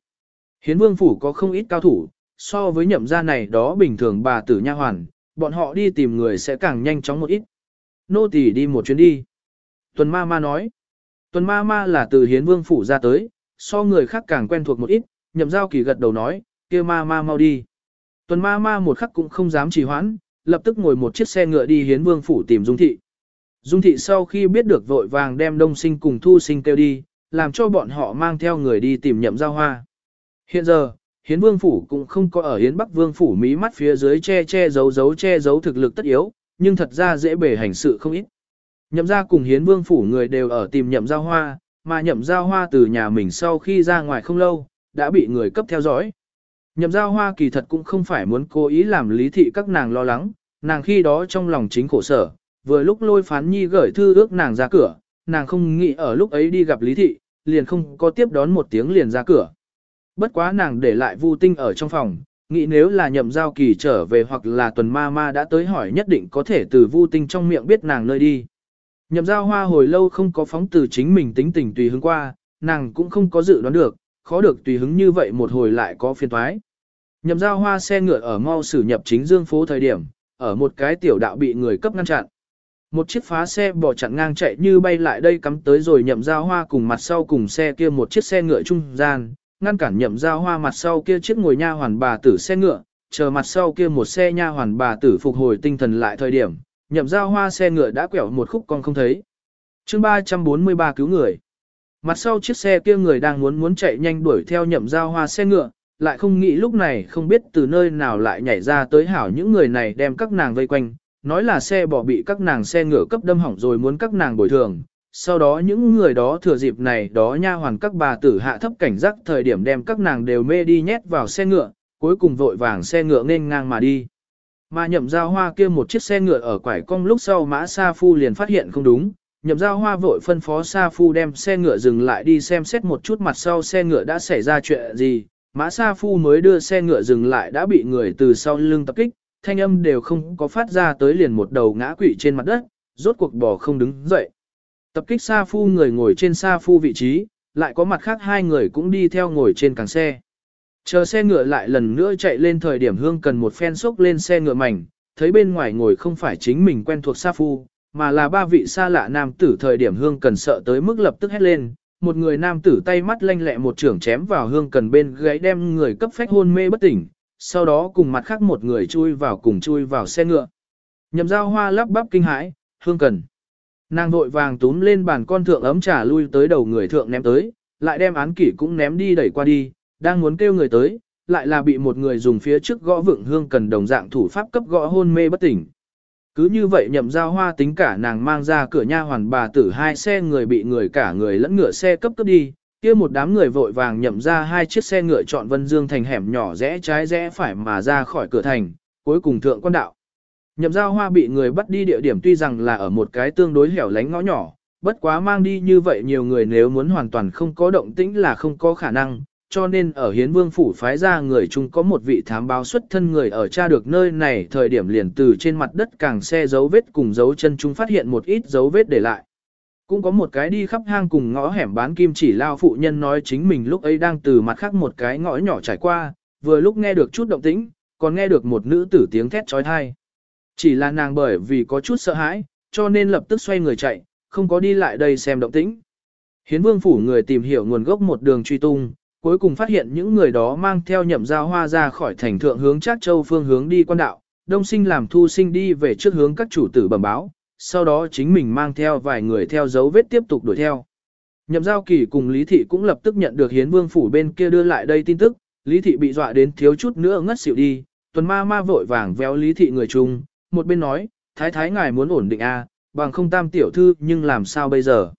S1: Hiến vương phủ có không ít cao thủ, so với nhậm gia này đó bình thường bà tử nha hoàn, bọn họ đi tìm người sẽ càng nhanh chóng một ít. Nô tỳ đi một chuyến đi. Tuần ma ma nói. Tuần ma ma là từ hiến vương phủ ra tới, so người khác càng quen thuộc một ít, nhậm giao kỳ gật đầu nói, kia ma ma mau đi. Tuần ma ma một khắc cũng không dám trì hoãn, lập tức ngồi một chiếc xe ngựa đi hiến vương phủ tìm Dung Thị. Dung Thị sau khi biết được vội vàng đem đông sinh cùng thu sinh kêu đi, làm cho bọn họ mang theo người đi tìm nhậm giao hoa. Hiện giờ, hiến vương phủ cũng không có ở hiến bắc vương phủ mí mắt phía dưới che che giấu giấu che giấu thực lực tất yếu, nhưng thật ra dễ bề hành sự không ít. Nhậm ra cùng hiến vương phủ người đều ở tìm nhậm giao hoa, mà nhậm giao hoa từ nhà mình sau khi ra ngoài không lâu, đã bị người cấp theo dõi. Nhậm giao hoa kỳ thật cũng không phải muốn cố ý làm lý thị các nàng lo lắng, nàng khi đó trong lòng chính khổ sở, vừa lúc lôi phán nhi gửi thư ước nàng ra cửa, nàng không nghĩ ở lúc ấy đi gặp lý thị, liền không có tiếp đón một tiếng liền ra cửa. Bất quá nàng để lại vu tinh ở trong phòng, nghĩ nếu là nhậm giao kỳ trở về hoặc là tuần ma ma đã tới hỏi nhất định có thể từ vu tinh trong miệng biết nàng nơi đi. Nhậm giao hoa hồi lâu không có phóng từ chính mình tính tình tùy hướng qua, nàng cũng không có dự đoán được, khó được tùy hứng như vậy một hồi lại có phiền thoái. Nhậm giao hoa xe ngựa ở mau xử nhập chính dương phố thời điểm, ở một cái tiểu đạo bị người cấp ngăn chặn. Một chiếc phá xe bỏ chặn ngang chạy như bay lại đây cắm tới rồi nhậm giao hoa cùng mặt sau cùng xe kia một chiếc xe ngựa trung gian, ngăn cản nhậm giao hoa mặt sau kia chiếc ngồi nha hoàn bà tử xe ngựa, chờ mặt sau kia một xe nha hoàn bà tử phục hồi tinh thần lại thời điểm, nhậm giao hoa xe ngựa đã quẹo một khúc con không thấy. chương 343 cứu người. Mặt sau chiếc xe kia người đang muốn muốn chạy nhanh đuổi theo nhậm giao hoa xe ngựa, lại không nghĩ lúc này không biết từ nơi nào lại nhảy ra tới hảo những người này đem các nàng vây quanh, nói là xe bỏ bị các nàng xe ngựa cấp đâm hỏng rồi muốn các nàng bồi thường. Sau đó những người đó thừa dịp này đó nha hoàn các bà tử hạ thấp cảnh giác thời điểm đem các nàng đều mê đi nhét vào xe ngựa, cuối cùng vội vàng xe ngựa nên ngang mà đi. Mà nhậm giao hoa kia một chiếc xe ngựa ở quải cong lúc sau mã Sa Phu liền phát hiện không đúng, nhậm giao hoa vội phân phó Sa Phu đem xe ngựa dừng lại đi xem xét một chút mặt sau xe ngựa đã xảy ra chuyện gì, mã Sa Phu mới đưa xe ngựa dừng lại đã bị người từ sau lưng tập kích, thanh âm đều không có phát ra tới liền một đầu ngã quỵ trên mặt đất, rốt cuộc bò không đứng dậy. Tập kích Sa Phu người ngồi trên Sa Phu vị trí, lại có mặt khác hai người cũng đi theo ngồi trên càng xe. Chờ xe ngựa lại lần nữa chạy lên thời điểm hương cần một phen sốc lên xe ngựa mảnh, thấy bên ngoài ngồi không phải chính mình quen thuộc Sa Phu, mà là ba vị xa lạ nam tử thời điểm hương cần sợ tới mức lập tức hét lên. Một người nam tử tay mắt lanh lẹ một trưởng chém vào hương cần bên gáy đem người cấp phách hôn mê bất tỉnh, sau đó cùng mặt khác một người chui vào cùng chui vào xe ngựa. Nhậm giao hoa lắp bắp kinh hãi, hương cần. Nàng vội vàng túm lên bàn con thượng ấm trà lui tới đầu người thượng ném tới, lại đem án kỷ cũng ném đi đẩy qua đi, đang muốn kêu người tới, lại là bị một người dùng phía trước gõ vượng hương cần đồng dạng thủ pháp cấp gõ hôn mê bất tỉnh. Cứ như vậy nhậm giao hoa tính cả nàng mang ra cửa nha hoàn bà tử hai xe người bị người cả người lẫn ngựa xe cấp cấp đi, kia một đám người vội vàng nhậm ra hai chiếc xe ngựa chọn Vân Dương thành hẻm nhỏ rẽ trái rẽ phải mà ra khỏi cửa thành, cuối cùng thượng quan đạo. Nhậm giao hoa bị người bắt đi địa điểm tuy rằng là ở một cái tương đối hẻo lánh ngõ nhỏ, bất quá mang đi như vậy nhiều người nếu muốn hoàn toàn không có động tĩnh là không có khả năng, cho nên ở hiến vương phủ phái ra người chung có một vị thám báo xuất thân người ở tra được nơi này thời điểm liền từ trên mặt đất càng xe dấu vết cùng dấu chân chúng phát hiện một ít dấu vết để lại. Cũng có một cái đi khắp hang cùng ngõ hẻm bán kim chỉ lao phụ nhân nói chính mình lúc ấy đang từ mặt khác một cái ngõ nhỏ trải qua, vừa lúc nghe được chút động tĩnh, còn nghe được một nữ tử tiếng thét trói thai. Chỉ là nàng bởi vì có chút sợ hãi, cho nên lập tức xoay người chạy, không có đi lại đây xem động tĩnh. Hiến vương phủ người tìm hiểu nguồn gốc một đường truy tung, cuối cùng phát hiện những người đó mang theo nhậm giao hoa ra khỏi thành thượng hướng Trác Châu phương hướng đi quan đạo, đông sinh làm thu sinh đi về trước hướng các chủ tử bẩm báo, sau đó chính mình mang theo vài người theo dấu vết tiếp tục đuổi theo. Nhậm giao kỳ cùng Lý Thị cũng lập tức nhận được hiến vương phủ bên kia đưa lại đây tin tức, Lý Thị bị dọa đến thiếu chút nữa ngất xỉu đi, tuần ma ma vội vàng véo Lý Thị người chung, một bên nói, thái thái ngài muốn ổn định a, à, bằng không tam tiểu thư nhưng làm sao bây giờ.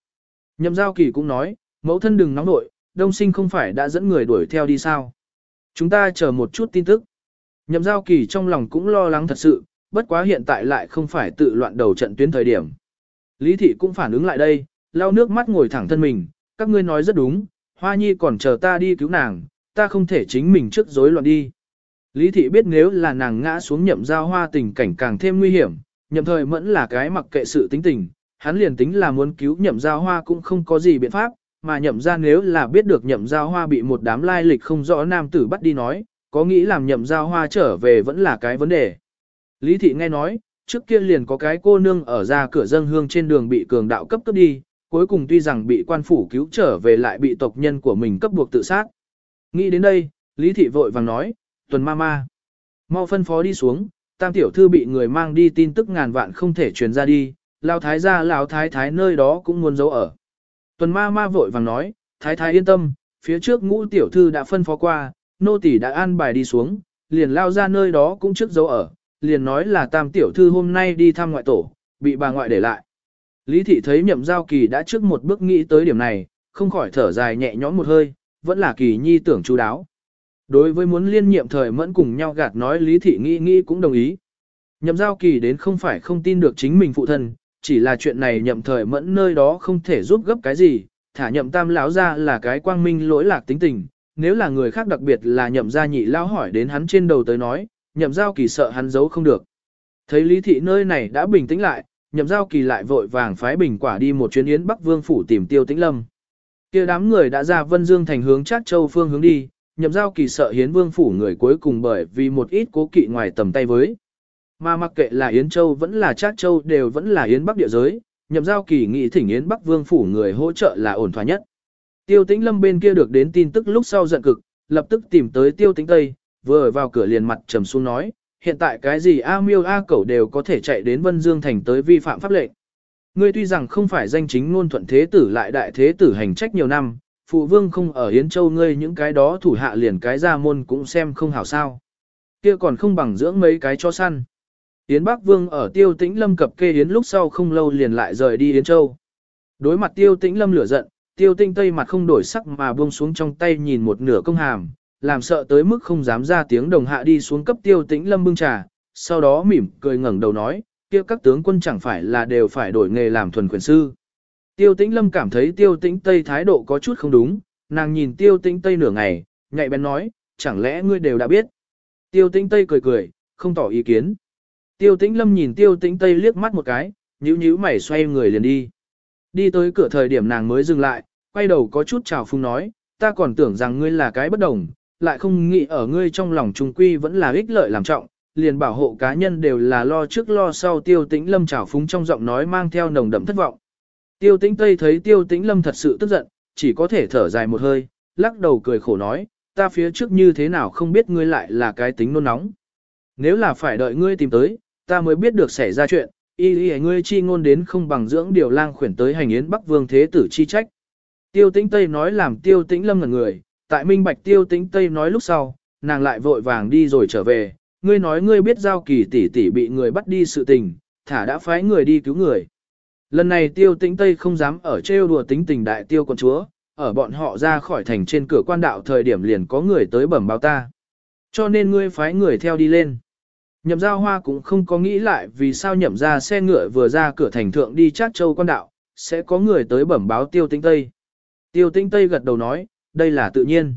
S1: Nhậm giao kỳ cũng nói, mẫu thân đừng nóng nội, đông sinh không phải đã dẫn người đuổi theo đi sao. Chúng ta chờ một chút tin tức. Nhậm giao kỳ trong lòng cũng lo lắng thật sự, bất quá hiện tại lại không phải tự loạn đầu trận tuyến thời điểm. Lý thị cũng phản ứng lại đây, lau nước mắt ngồi thẳng thân mình, các ngươi nói rất đúng, hoa nhi còn chờ ta đi cứu nàng, ta không thể chính mình trước rối loạn đi. Lý thị biết nếu là nàng ngã xuống nhậm giao hoa tình cảnh càng thêm nguy hiểm, nhậm thời mẫn là cái mặc kệ sự tính tình, hắn liền tính là muốn cứu nhậm giao hoa cũng không có gì biện pháp, mà nhậm ra nếu là biết được nhậm giao hoa bị một đám lai lịch không rõ nam tử bắt đi nói, có nghĩ làm nhậm giao hoa trở về vẫn là cái vấn đề. Lý thị nghe nói, trước kia liền có cái cô nương ở ra cửa dân hương trên đường bị cường đạo cấp cấp đi, cuối cùng tuy rằng bị quan phủ cứu trở về lại bị tộc nhân của mình cấp buộc tự sát. Nghĩ đến đây, Lý thị vội vàng nói, tuần ma ma. Mau phân phó đi xuống, tam tiểu thư bị người mang đi tin tức ngàn vạn không thể truyền ra đi, lao thái gia lao thái thái nơi đó cũng muốn giấu ở. Tuần ma ma vội vàng nói, thái thái yên tâm, phía trước ngũ tiểu thư đã phân phó qua, nô tỳ đã an bài đi xuống, liền lao ra nơi đó cũng trước dấu ở, liền nói là tam tiểu thư hôm nay đi thăm ngoại tổ, bị bà ngoại để lại. Lý thị thấy nhậm giao kỳ đã trước một bước nghĩ tới điểm này, không khỏi thở dài nhẹ nhõm một hơi, vẫn là kỳ nhi tưởng chú đáo. Đối với muốn liên nhiệm thời mẫn cùng nhau gạt nói Lý thị nghĩ nghĩ cũng đồng ý. Nhậm giao kỳ đến không phải không tin được chính mình phụ thân, chỉ là chuyện này nhậm thời mẫn nơi đó không thể giúp gấp cái gì, thả nhậm tam lão ra là cái quang minh lỗi lạc tính tình, nếu là người khác đặc biệt là nhậm gia nhị lão hỏi đến hắn trên đầu tới nói, nhậm giao kỳ sợ hắn giấu không được. Thấy lý thị nơi này đã bình tĩnh lại, nhậm giao kỳ lại vội vàng phái bình quả đi một chuyến yến bắc vương phủ tìm tiêu tĩnh lâm. kia đám người đã ra vân dương thành hướng chát châu phương hướng đi, nhậm giao kỳ sợ hiến vương phủ người cuối cùng bởi vì một ít cố kỵ ngoài tầm tay với. Mà mặc kệ là Yến Châu vẫn là Trác Châu đều vẫn là Yến Bắc địa giới, nhậm giao kỳ nghị thỉnh Yến Bắc Vương phủ người hỗ trợ là ổn thỏa nhất. Tiêu Tĩnh Lâm bên kia được đến tin tức lúc sau giận cực, lập tức tìm tới Tiêu Tĩnh Tây, vừa vào cửa liền mặt trầm xuống nói, hiện tại cái gì A Miêu A Cẩu đều có thể chạy đến Vân Dương thành tới vi phạm pháp lệnh. Ngươi tuy rằng không phải danh chính ngôn thuận thế tử lại đại thế tử hành trách nhiều năm, phụ vương không ở Yến Châu ngươi những cái đó thủ hạ liền cái ra môn cũng xem không hảo sao. Kia còn không bằng dưỡng mấy cái cho săn. Yến Bắc Vương ở Tiêu Tĩnh Lâm cập kê Yến lúc sau không lâu liền lại rời đi Yến Châu. Đối mặt Tiêu Tĩnh Lâm lửa giận, Tiêu Tĩnh Tây mặt không đổi sắc mà buông xuống trong tay nhìn một nửa công hàm, làm sợ tới mức không dám ra tiếng đồng hạ đi xuống cấp Tiêu Tĩnh Lâm bưng trà, sau đó mỉm cười ngẩng đầu nói, kia các tướng quân chẳng phải là đều phải đổi nghề làm thuần quyền sư. Tiêu Tĩnh Lâm cảm thấy Tiêu Tĩnh Tây thái độ có chút không đúng, nàng nhìn Tiêu Tĩnh Tây nửa ngày, nhạy bén nói, chẳng lẽ ngươi đều đã biết. Tiêu Tĩnh Tây cười cười, không tỏ ý kiến. Tiêu Tĩnh Lâm nhìn Tiêu Tĩnh Tây liếc mắt một cái, nhíu nhíu mày xoay người liền đi. Đi tới cửa thời điểm nàng mới dừng lại, quay đầu có chút chào phung nói, ta còn tưởng rằng ngươi là cái bất đồng, lại không nghĩ ở ngươi trong lòng trung quy vẫn là ích lợi làm trọng, liền bảo hộ cá nhân đều là lo trước lo sau Tiêu Tĩnh Lâm chào phúng trong giọng nói mang theo nồng đậm thất vọng. Tiêu Tĩnh Tây thấy Tiêu Tĩnh Lâm thật sự tức giận, chỉ có thể thở dài một hơi, lắc đầu cười khổ nói, ta phía trước như thế nào không biết ngươi lại là cái tính nôn nóng. Nếu là phải đợi ngươi tìm tới, ta mới biết được xảy ra chuyện, y y ngươi chi ngôn đến không bằng dưỡng điều lang khuyển tới hành yến Bắc Vương Thế Tử chi trách. Tiêu Tĩnh Tây nói làm Tiêu Tĩnh Lâm ngẩn người, tại minh bạch Tiêu Tĩnh Tây nói lúc sau, nàng lại vội vàng đi rồi trở về, ngươi nói ngươi biết giao kỳ tỷ tỷ bị người bắt đi sự tình, thả đã phái người đi cứu người. Lần này Tiêu Tĩnh Tây không dám ở trêu đùa tính tình đại tiêu con chúa, ở bọn họ ra khỏi thành trên cửa quan đạo thời điểm liền có người tới bẩm báo ta. Cho nên ngươi phái người theo đi lên. Nhậm giao hoa cũng không có nghĩ lại vì sao nhậm ra xe ngựa vừa ra cửa thành thượng đi chát châu quan đạo, sẽ có người tới bẩm báo tiêu tinh tây. Tiêu tinh tây gật đầu nói, đây là tự nhiên.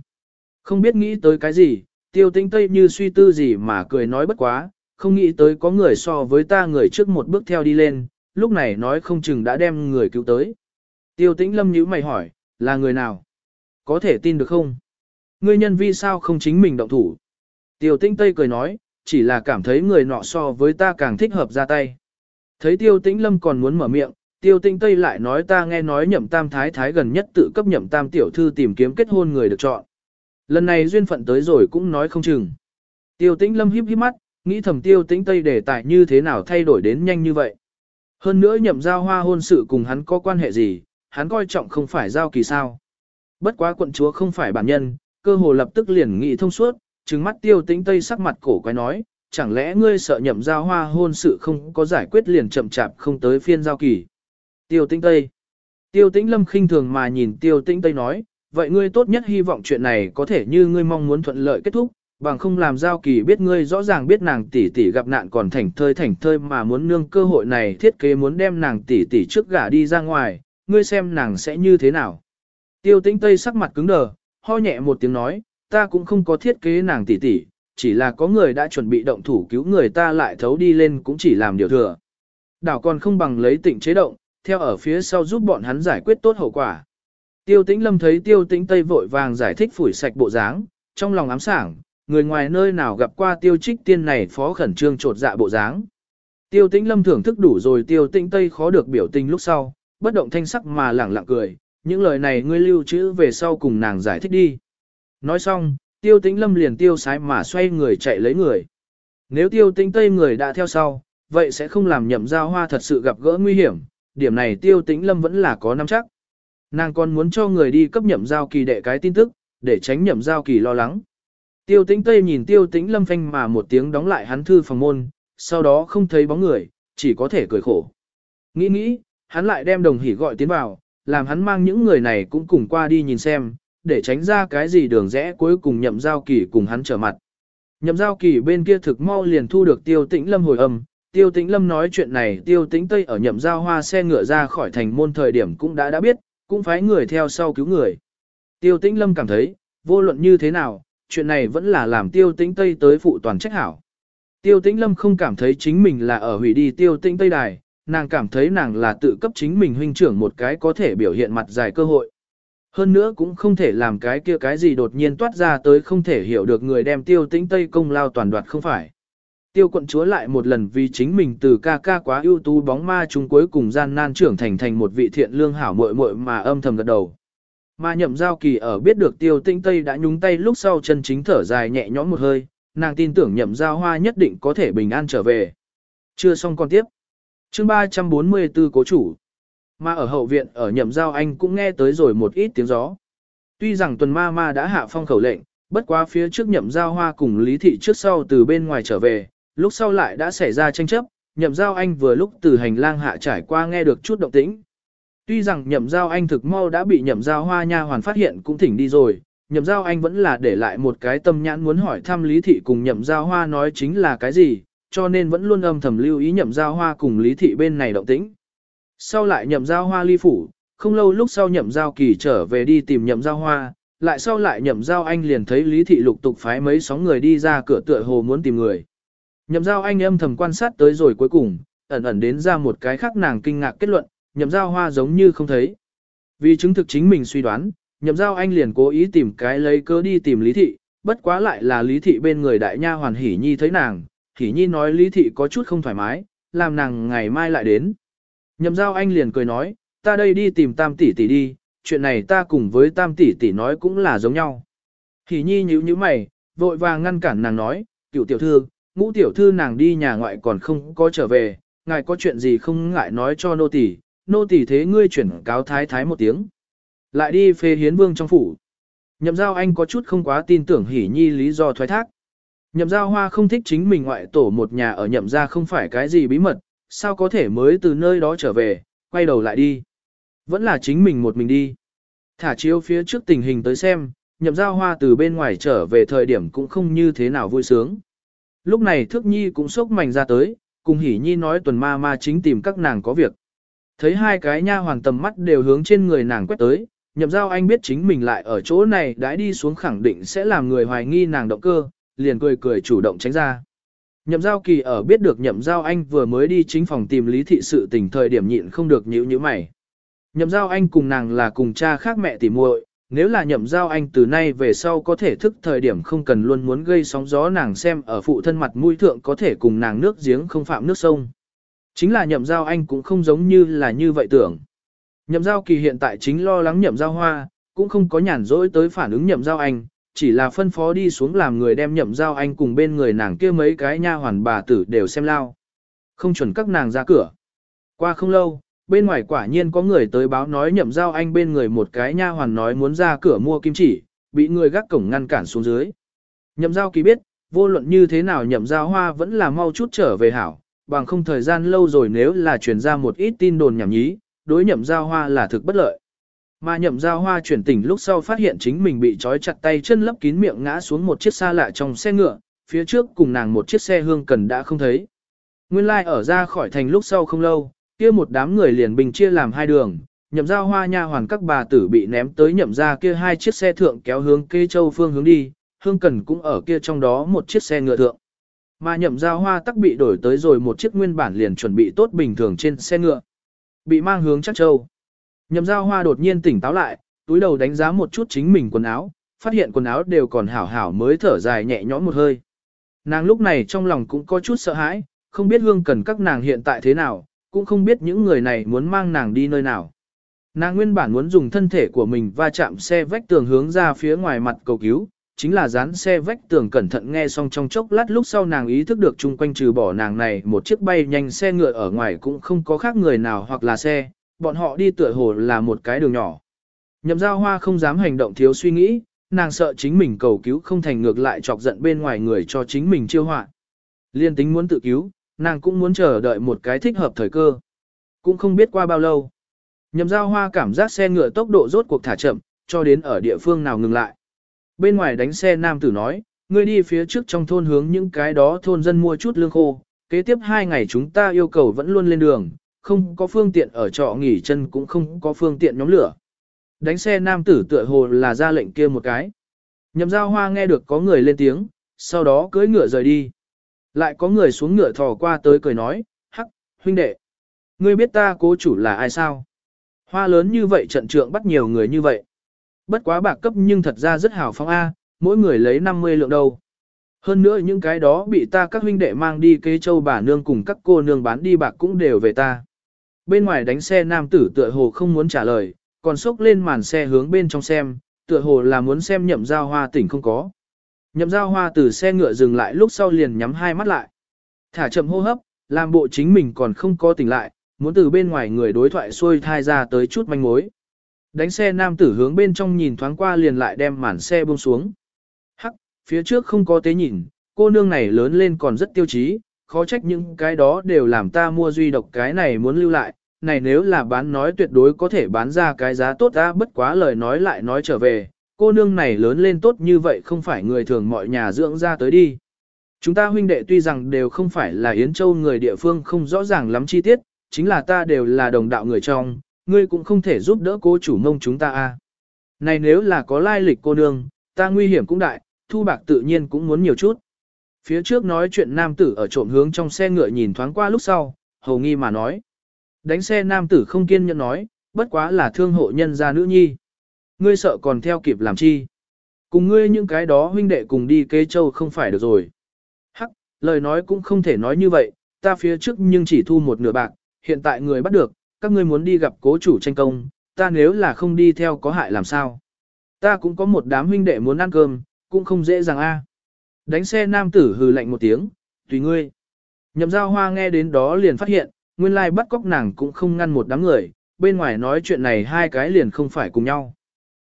S1: Không biết nghĩ tới cái gì, tiêu tinh tây như suy tư gì mà cười nói bất quá, không nghĩ tới có người so với ta người trước một bước theo đi lên, lúc này nói không chừng đã đem người cứu tới. Tiêu tĩnh lâm nhíu mày hỏi, là người nào? Có thể tin được không? Ngươi nhân vi sao không chính mình động thủ? Tiêu tĩnh tây cười nói, chỉ là cảm thấy người nọ so với ta càng thích hợp ra tay. Thấy tiêu tĩnh lâm còn muốn mở miệng, tiêu tĩnh tây lại nói ta nghe nói nhậm tam thái thái gần nhất tự cấp nhậm tam tiểu thư tìm kiếm kết hôn người được chọn. Lần này duyên phận tới rồi cũng nói không chừng. Tiêu tĩnh lâm híp híp mắt, nghĩ thầm tiêu tĩnh tây đề tài như thế nào thay đổi đến nhanh như vậy. Hơn nữa nhậm giao hoa hôn sự cùng hắn có quan hệ gì, hắn coi trọng không phải giao kỳ sao. Bất quá quận chúa không phải bản nhân, cơ hồ lập tức liền nghĩ thông suốt, trừng mắt tiêu tĩnh tây sắc mặt cổ quái nói, chẳng lẽ ngươi sợ nhậm giao hoa hôn sự không có giải quyết liền chậm chạp không tới phiên giao kỳ. Tiêu tĩnh tây. Tiêu tĩnh lâm khinh thường mà nhìn tiêu tĩnh tây nói, vậy ngươi tốt nhất hy vọng chuyện này có thể như ngươi mong muốn thuận lợi kết thúc, bằng không làm giao kỳ biết ngươi rõ ràng biết nàng tỷ tỷ gặp nạn còn thảnh thơi thảnh thơi mà muốn nương cơ hội này thiết kế muốn đem nàng tỷ tỷ trước gả đi ra ngoài, ngươi xem nàng sẽ như thế nào. Tiêu tĩnh tây sắc mặt cứng đờ, ho nhẹ một tiếng nói, ta cũng không có thiết kế nàng tỷ tỷ, chỉ là có người đã chuẩn bị động thủ cứu người ta lại thấu đi lên cũng chỉ làm điều thừa. Đảo còn không bằng lấy tịnh chế động, theo ở phía sau giúp bọn hắn giải quyết tốt hậu quả. Tiêu tĩnh lâm thấy tiêu tĩnh tây vội vàng giải thích phủi sạch bộ dáng, trong lòng ám sảng, người ngoài nơi nào gặp qua tiêu trích tiên này phó khẩn trương trột dạ bộ dáng. Tiêu tĩnh lâm thưởng thức đủ rồi tiêu tĩnh tây khó được biểu tình lúc sau, bất động thanh sắc mà lẳng lặng cười, những lời này ngươi lưu trữ về sau cùng nàng giải thích đi. Nói xong, tiêu tĩnh lâm liền tiêu sái mà xoay người chạy lấy người. Nếu tiêu tĩnh tây người đã theo sau, vậy sẽ không làm nhậm giao hoa thật sự gặp gỡ nguy hiểm, điểm này tiêu tĩnh lâm vẫn là có nắm chắc. Nàng còn muốn cho người đi cấp nhậm giao kỳ đệ cái tin tức, để tránh nhậm giao kỳ lo lắng. Tiêu tĩnh tây nhìn tiêu tĩnh lâm phanh mà một tiếng đóng lại hắn thư phòng môn, sau đó không thấy bóng người, chỉ có thể cười khổ. Nghĩ nghĩ, hắn lại đem đồng hỉ gọi tiến vào, làm hắn mang những người này cũng cùng qua đi nhìn xem, để tránh ra cái gì đường rẽ cuối cùng nhậm giao kỳ cùng hắn trở mặt. Nhậm giao kỳ bên kia thực mau liền thu được tiêu tĩnh lâm hồi âm, tiêu tĩnh lâm nói chuyện này tiêu tĩnh tây ở nhậm giao hoa xe ngựa ra khỏi thành môn thời điểm cũng đã đã biết, cũng phải người theo sau cứu người. Tiêu tĩnh lâm cảm thấy, vô luận như thế nào, chuyện này vẫn là làm tiêu tĩnh tây tới phụ toàn trách hảo. Tiêu tĩnh lâm không cảm thấy chính mình là ở hủy đi tiêu tĩnh tây đài, nàng cảm thấy nàng là tự cấp chính mình huynh trưởng một cái có thể biểu hiện mặt dài cơ hội. Hơn nữa cũng không thể làm cái kia cái gì đột nhiên toát ra tới không thể hiểu được người đem tiêu tĩnh Tây công lao toàn đoạt không phải. Tiêu quận chúa lại một lần vì chính mình từ ca ca quá ưu tú bóng ma chúng cuối cùng gian nan trưởng thành thành một vị thiện lương hảo muội muội mà âm thầm gật đầu. Mà nhậm giao kỳ ở biết được tiêu tĩnh Tây đã nhúng tay lúc sau chân chính thở dài nhẹ nhõm một hơi, nàng tin tưởng nhậm giao hoa nhất định có thể bình an trở về. Chưa xong còn tiếp. chương 344 cố chủ. Mà ở hậu viện ở nhậm giao anh cũng nghe tới rồi một ít tiếng gió. Tuy rằng tuần ma ma đã hạ phong khẩu lệnh, bất quá phía trước nhậm giao hoa cùng lý thị trước sau từ bên ngoài trở về, lúc sau lại đã xảy ra tranh chấp, nhậm giao anh vừa lúc từ hành lang hạ trải qua nghe được chút động tĩnh. Tuy rằng nhậm giao anh thực mau đã bị nhậm giao hoa nha hoàn phát hiện cũng thỉnh đi rồi, nhậm giao anh vẫn là để lại một cái tâm nhãn muốn hỏi thăm lý thị cùng nhậm giao hoa nói chính là cái gì, cho nên vẫn luôn âm thầm lưu ý nhậm giao hoa cùng lý thị bên này động tĩnh. Sau lại nhậm giao hoa ly phủ, không lâu lúc sau nhậm giao kỳ trở về đi tìm nhậm giao hoa, lại sau lại nhậm giao anh liền thấy lý thị lục tục phái mấy sóng người đi ra cửa tựa hồ muốn tìm người. Nhậm giao anh âm thầm quan sát tới rồi cuối cùng, ẩn ẩn đến ra một cái khác nàng kinh ngạc kết luận, nhậm giao hoa giống như không thấy. Vì chứng thực chính mình suy đoán, nhậm giao anh liền cố ý tìm cái lấy cớ đi tìm lý thị, bất quá lại là lý thị bên người đại nha hoàn hỉ nhi thấy nàng, hỉ nhi nói lý thị có chút không thoải mái, làm nàng ngày mai lại đến. Nhậm giao anh liền cười nói, ta đây đi tìm tam tỷ tỷ đi, chuyện này ta cùng với tam tỷ tỷ nói cũng là giống nhau. Hỉ nhi nhíu nhíu mày, vội vàng ngăn cản nàng nói, cựu tiểu thư, ngũ tiểu thư nàng đi nhà ngoại còn không có trở về, ngài có chuyện gì không ngại nói cho nô tỷ, nô tỷ thế ngươi chuyển cáo thái thái một tiếng. Lại đi phê hiến vương trong phủ. Nhậm giao anh có chút không quá tin tưởng hỉ nhi lý do thoái thác. Nhậm giao hoa không thích chính mình ngoại tổ một nhà ở nhậm gia không phải cái gì bí mật, sao có thể mới từ nơi đó trở về, quay đầu lại đi. Vẫn là chính mình một mình đi. Thả chiếu phía trước tình hình tới xem, nhậm giao hoa từ bên ngoài trở về thời điểm cũng không như thế nào vui sướng. Lúc này thước nhi cũng sốc mảnh ra tới, cùng hỉ nhi nói tuần ma ma chính tìm các nàng có việc. Thấy hai cái nha hoàng tầm mắt đều hướng trên người nàng quét tới, nhậm giao anh biết chính mình lại ở chỗ này đãi đi xuống khẳng định sẽ làm người hoài nghi nàng động cơ, liền cười cười chủ động tránh ra. Nhậm giao kỳ ở biết được nhậm giao anh vừa mới đi chính phòng tìm lý thị sự tình thời điểm nhịn không được nhữ như mày. Nhậm giao anh cùng nàng là cùng cha khác mẹ tỉ muội, nếu là nhậm giao anh từ nay về sau có thể thức thời điểm không cần luôn muốn gây sóng gió nàng xem ở phụ thân mặt mũi thượng có thể cùng nàng nước giếng không phạm nước sông. Chính là nhậm giao anh cũng không giống như là như vậy tưởng. Nhậm giao kỳ hiện tại chính lo lắng nhậm giao hoa, cũng không có nhàn rỗi tới phản ứng nhậm giao anh, chỉ là phân phó đi xuống làm người đem nhậm giao anh cùng bên người nàng kia mấy cái nha hoàn bà tử đều xem lao. Không chuẩn các nàng ra cửa. Qua không lâu, bên ngoài quả nhiên có người tới báo nói nhậm giao anh bên người một cái nha hoàn nói muốn ra cửa mua kim chỉ, bị người gác cổng ngăn cản xuống dưới. Nhậm giao kỳ biết, vô luận như thế nào nhậm giao hoa vẫn là mau chút trở về hảo, bằng không thời gian lâu rồi nếu là truyền ra một ít tin đồn nhảm nhí, đối nhậm giao hoa là thực bất lợi. Mà nhậm giao hoa chuyển tỉnh lúc sau phát hiện chính mình bị trói chặt tay chân lấp kín miệng ngã xuống một chiếc xa lạ trong xe ngựa, phía trước cùng nàng một chiếc xe hương cần đã không thấy. Nguyên lai like ở ra khỏi thành lúc sau không lâu, kia một đám người liền bình chia làm hai đường, nhậm giao hoa nha hoàn các bà tử bị ném tới nhậm ra kia hai chiếc xe thượng kéo hướng kê châu phương hướng đi, hương cần cũng ở kia trong đó một chiếc xe ngựa thượng. Mà nhậm giao hoa tắc bị đổi tới rồi một chiếc nguyên bản liền chuẩn bị tốt bình thường trên xe ngựa. Bị mang hướng chắc châu. Nhậm giao hoa đột nhiên tỉnh táo lại, túi đầu đánh giá một chút chính mình quần áo, phát hiện quần áo đều còn hảo hảo mới thở dài nhẹ nhõm một hơi. Nàng lúc này trong lòng cũng có chút sợ hãi, không biết hương cần các nàng hiện tại thế nào, cũng không biết những người này muốn mang nàng đi nơi nào. Nàng nguyên bản muốn dùng thân thể của mình va chạm xe vách tường hướng ra phía ngoài mặt cầu cứu, chính là dán xe vách tường cẩn thận nghe xong trong chốc lát lúc sau nàng ý thức được chung quanh trừ bỏ nàng này một chiếc bay nhanh xe ngựa ở ngoài cũng không có khác người nào hoặc là xe, bọn họ đi tựa hồ là một cái đường nhỏ. Nhậm giao hoa không dám hành động thiếu suy nghĩ, nàng sợ chính mình cầu cứu không thành ngược lại chọc giận bên ngoài người cho chính mình chiêu họa. Liên tính muốn tự cứu, nàng cũng muốn chờ đợi một cái thích hợp thời cơ. Cũng không biết qua bao lâu. Nhậm giao hoa cảm giác xe ngựa tốc độ rốt cuộc thả chậm, cho đến ở địa phương nào ngừng lại. Bên ngoài đánh xe nam tử nói, ngươi đi phía trước trong thôn hướng những cái đó thôn dân mua chút lương khô, kế tiếp hai ngày chúng ta yêu cầu vẫn luôn lên đường, không có phương tiện ở trọ nghỉ chân cũng không có phương tiện nhóm lửa. Đánh xe nam tử tựa hồ là ra lệnh kia một cái. Nhậm giao hoa nghe được có người lên tiếng, sau đó cưỡi ngựa rời đi. Lại có người xuống ngựa thò qua tới cười nói, hắc, huynh đệ. Ngươi biết ta cố chủ là ai sao? Hoa lớn như vậy trận trượng bắt nhiều người như vậy. Bất quá bạc cấp nhưng thật ra rất hào phong A, mỗi người lấy 50 lượng đâu. Hơn nữa những cái đó bị ta các huynh đệ mang đi kế châu bà nương cùng các cô nương bán đi bạc cũng đều về ta. Bên ngoài đánh xe nam tử tựa hồ không muốn trả lời, còn xốc lên màn xe hướng bên trong xem, tựa hồ là muốn xem nhậm giao hoa tỉnh không có. Nhậm giao hoa từ xe ngựa dừng lại lúc sau liền nhắm hai mắt lại. Thả chậm hô hấp, làm bộ chính mình còn không có tỉnh lại, muốn từ bên ngoài người đối thoại xuôi thai ra tới chút manh mối. Đánh xe nam tử hướng bên trong nhìn thoáng qua liền lại đem màn xe buông xuống. Hắc, phía trước không có tế nhìn, cô nương này lớn lên còn rất tiêu chí, khó trách những cái đó đều làm ta mua duy độc cái này muốn lưu lại, này nếu là bán nói tuyệt đối có thể bán ra cái giá tốt ta bất quá lời nói lại nói trở về, cô nương này lớn lên tốt như vậy không phải người thường mọi nhà dưỡng ra tới đi. Chúng ta huynh đệ tuy rằng đều không phải là Yến Châu người địa phương không rõ ràng lắm chi tiết, chính là ta đều là đồng đạo người trong, ngươi cũng không thể giúp đỡ cô chủ mông chúng ta a. Này nếu là có lai lịch cô nương, ta nguy hiểm cũng đại, thu bạc tự nhiên cũng muốn nhiều chút. Phía trước nói chuyện nam tử ở trộm hướng trong xe ngựa nhìn thoáng qua lúc sau, hầu nghi mà nói. Đánh xe nam tử không kiên nhẫn nói, bất quá là thương hộ nhân gia nữ nhi. Ngươi sợ còn theo kịp làm chi. Cùng ngươi những cái đó huynh đệ cùng đi kế châu không phải được rồi. Hắc, lời nói cũng không thể nói như vậy, ta phía trước nhưng chỉ thu một nửa bạc, hiện tại người bắt được, các ngươi muốn đi gặp cố chủ tranh công, ta nếu là không đi theo có hại làm sao. Ta cũng có một đám huynh đệ muốn ăn cơm, cũng không dễ dàng a. Đánh xe nam tử hừ lạnh một tiếng, tùy ngươi. Nhậm giao hoa nghe đến đó liền phát hiện, nguyên lai bắt cóc nàng cũng không ngăn một đám người, bên ngoài nói chuyện này hai cái liền không phải cùng nhau.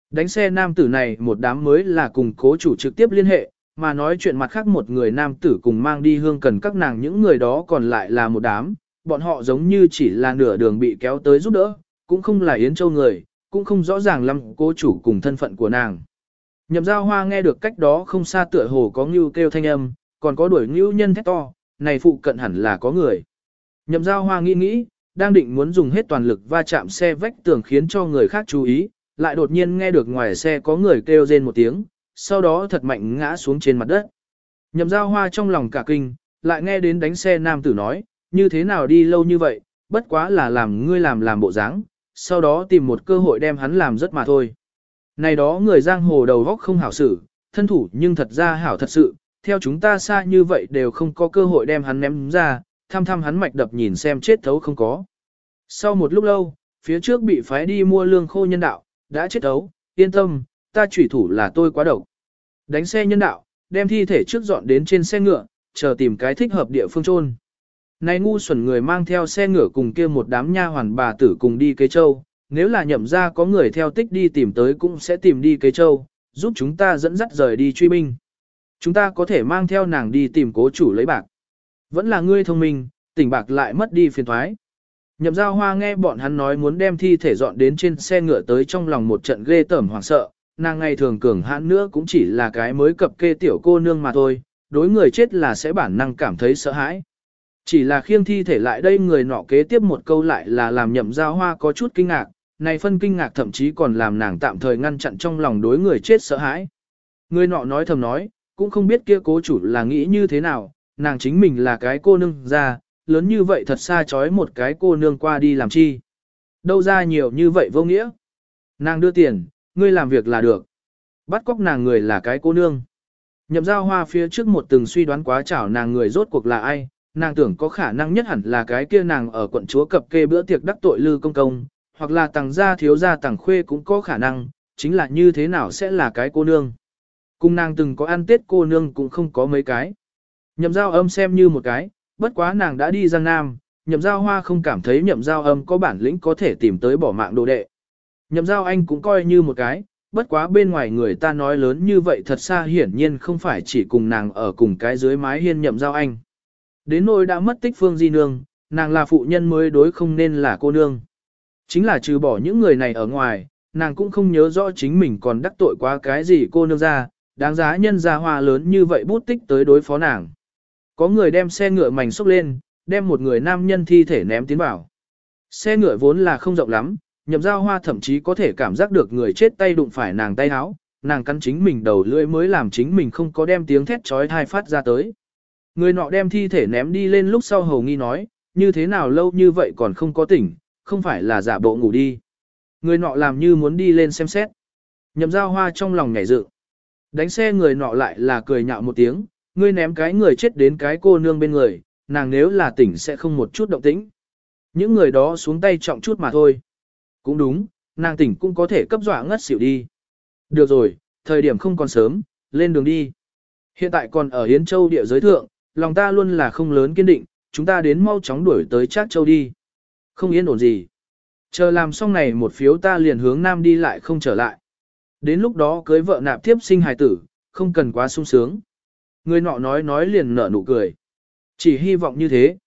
S1: Đánh xe nam tử này một đám mới là cùng cố chủ trực tiếp liên hệ, mà nói chuyện mặt khác một người nam tử cùng mang đi hương cần các nàng những người đó còn lại là một đám, bọn họ giống như chỉ là nửa đường bị kéo tới giúp đỡ, cũng không là Yến Châu người, cũng không rõ ràng lắm cố chủ cùng thân phận của nàng. Nhậm giao hoa nghe được cách đó không xa tựa hồ có ngưu kêu thanh âm, còn có đuổi ngưu nhân thét to, này phụ cận hẳn là có người. Nhậm giao hoa nghĩ nghĩ, đang định muốn dùng hết toàn lực va chạm xe vách tường khiến cho người khác chú ý, lại đột nhiên nghe được ngoài xe có người kêu rên một tiếng, sau đó thật mạnh ngã xuống trên mặt đất. Nhậm giao hoa trong lòng cả kinh, lại nghe đến đánh xe nam tử nói, như thế nào đi lâu như vậy, bất quá là làm ngươi làm làm bộ dáng, sau đó tìm một cơ hội đem hắn làm rất mà thôi. Này đó người giang hồ đầu góc không hảo xử, thân thủ nhưng thật ra hảo thật sự, theo chúng ta xa như vậy đều không có cơ hội đem hắn ném ra, thăm thăm hắn mạch đập nhìn xem chết thấu không có. Sau một lúc lâu, phía trước bị phái đi mua lương khô nhân đạo, đã chết thấu, yên tâm, ta chủy thủ là tôi quá độc. Đánh xe nhân đạo, đem thi thể trước dọn đến trên xe ngựa, chờ tìm cái thích hợp địa phương chôn. Này ngu xuẩn người mang theo xe ngựa cùng kia một đám nha hoàn bà tử cùng đi kế châu, nếu là nhậm ra có người theo tích đi tìm tới cũng sẽ tìm đi kế châu, giúp chúng ta dẫn dắt rời đi truy binh. Chúng ta có thể mang theo nàng đi tìm cố chủ lấy bạc. Vẫn là ngươi thông minh, tỉnh bạc lại mất đi phiền thoái. Nhậm giao hoa nghe bọn hắn nói muốn đem thi thể dọn đến trên xe ngựa tới trong lòng một trận ghê tởm hoảng sợ, nàng ngày thường cường hãn nữa cũng chỉ là cái mới cập kê tiểu cô nương mà thôi, đối người chết là sẽ bản năng cảm thấy sợ hãi. Chỉ là khiêng thi thể lại đây người nọ kế tiếp một câu lại là làm nhậm giao hoa có chút kinh ngạc, này phân kinh ngạc thậm chí còn làm nàng tạm thời ngăn chặn trong lòng đối người chết sợ hãi. Người nọ nói thầm nói, cũng không biết kia cố chủ là nghĩ như thế nào, nàng chính mình là cái cô nương ra, lớn như vậy thật xa chói một cái cô nương qua đi làm chi. Đâu ra nhiều như vậy vô nghĩa. Nàng đưa tiền, ngươi làm việc là được. Bắt cóc nàng người là cái cô nương. Nhậm giao hoa phía trước một từng suy đoán quá chảo nàng người rốt cuộc là ai, nàng tưởng có khả năng nhất hẳn là cái kia nàng ở quận chúa cập kê bữa tiệc đắc tội lư công công, hoặc là tàng gia thiếu gia tàng khuê cũng có khả năng, chính là như thế nào sẽ là cái cô nương. Cùng nàng từng có ăn tết cô nương cũng không có mấy cái. Nhậm giao âm xem như một cái, bất quá nàng đã đi Giang Nam, nhậm giao hoa không cảm thấy nhậm giao âm có bản lĩnh có thể tìm tới bỏ mạng đồ đệ. Nhậm giao anh cũng coi như một cái, bất quá bên ngoài người ta nói lớn như vậy thật xa hiển nhiên không phải chỉ cùng nàng ở cùng cái dưới mái hiên nhậm giao anh. Đến nỗi đã mất tích phương di nương, nàng là phụ nhân mới đối không nên là cô nương. Chính là trừ bỏ những người này ở ngoài, nàng cũng không nhớ rõ chính mình còn đắc tội quá cái gì cô nương ra, đáng giá nhân ra hoa lớn như vậy bút tích tới đối phó nàng. Có người đem xe ngựa mảnh xúc lên, đem một người nam nhân thi thể ném tiến vào. Xe ngựa vốn là không rộng lắm, nhậm giao hoa thậm chí có thể cảm giác được người chết tay đụng phải nàng tay áo, nàng cắn chính mình đầu lưỡi mới làm chính mình không có đem tiếng thét trói thai phát ra tới. Người nọ đem thi thể ném đi lên lúc sau hầu nghi nói, như thế nào lâu như vậy còn không có tỉnh, không phải là giả bộ ngủ đi. Người nọ làm như muốn đi lên xem xét. Nhậm giao hoa trong lòng nhảy dựng. Đánh xe người nọ lại là cười nhạo một tiếng, ngươi ném cái người chết đến cái cô nương bên người, nàng nếu là tỉnh sẽ không một chút động tĩnh. Những người đó xuống tay trọng chút mà thôi. Cũng đúng, nàng tỉnh cũng có thể cấp dọa ngất xỉu đi. Được rồi, thời điểm không còn sớm, lên đường đi. Hiện tại còn ở Hiến Châu địa giới thượng, lòng ta luôn là không lớn kiên định, chúng ta đến mau chóng đuổi tới Trác Châu đi. Không yên ổn gì. Chờ làm xong này một phiếu ta liền hướng nam đi lại không trở lại. Đến lúc đó cưới vợ nạp tiếp sinh hài tử, không cần quá sung sướng. Người nọ nói nói liền nở nụ cười. Chỉ hy vọng như thế.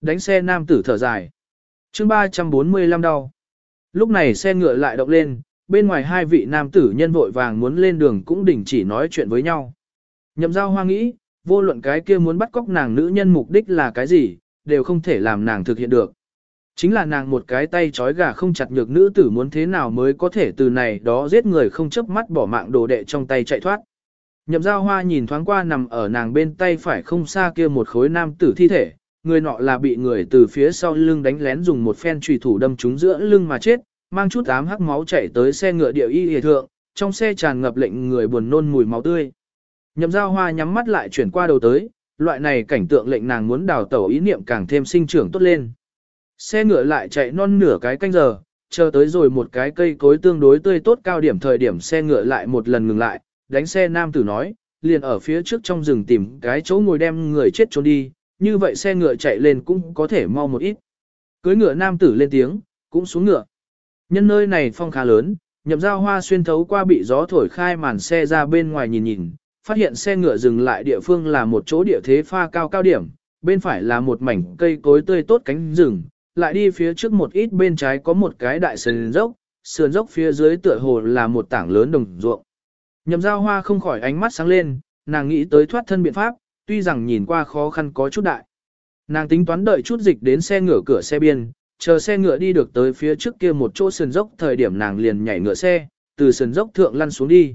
S1: Đánh xe nam tử thở dài. chương 345 đau. Lúc này xe ngựa lại động lên, bên ngoài hai vị nam tử nhân vội vàng muốn lên đường cũng đình chỉ nói chuyện với nhau. Nhậm giao hoa nghĩ, vô luận cái kia muốn bắt cóc nàng nữ nhân mục đích là cái gì, đều không thể làm nàng thực hiện được. Chính là nàng một cái tay trói gà không chặt nhược nữ tử muốn thế nào mới có thể từ này đó giết người không chớp mắt bỏ mạng đồ đệ trong tay chạy thoát. Nhậm giao hoa nhìn thoáng qua nằm ở nàng bên tay phải không xa kia một khối nam tử thi thể, người nọ là bị người từ phía sau lưng đánh lén dùng một phen trùy thủ đâm trúng giữa lưng mà chết, mang chút ám hắc máu chảy tới xe ngựa địa y hề thượng, trong xe tràn ngập lệnh người buồn nôn mùi máu tươi. Nhậm giao hoa nhắm mắt lại chuyển qua đầu tới, loại này cảnh tượng lệnh nàng muốn đào tẩu ý niệm càng thêm sinh trưởng tốt lên. Xe ngựa lại chạy non nửa cái canh giờ, chờ tới rồi một cái cây cối tương đối tươi tốt cao điểm thời điểm xe ngựa lại một lần ngừng lại, đánh xe nam tử nói, liền ở phía trước trong rừng tìm cái chỗ ngồi đem người chết trốn đi, như vậy xe ngựa chạy lên cũng có thể mau một ít. Cưới ngựa nam tử lên tiếng, cũng xuống ngựa. Nhân nơi này phong khá lớn, nhậm giao hoa xuyên thấu qua bị gió thổi khai màn xe ra bên ngoài nhìn nhìn, phát hiện xe ngựa dừng lại địa phương là một chỗ địa thế pha cao cao điểm, bên phải là một mảnh cây cối tươi tốt cánh rừng, lại đi phía trước một ít bên trái có một cái đại sườn dốc, sườn dốc phía dưới tựa hồ là một tảng lớn đồng ruộng. Nhậm giao hoa không khỏi ánh mắt sáng lên, nàng nghĩ tới thoát thân biện pháp, tuy rằng nhìn qua khó khăn có chút đại. Nàng tính toán đợi chút dịch đến xe ngựa cửa xe biên, chờ xe ngựa đi được tới phía trước kia một chỗ sườn dốc thời điểm nàng liền nhảy ngựa xe, từ sườn dốc thượng lăn xuống đi.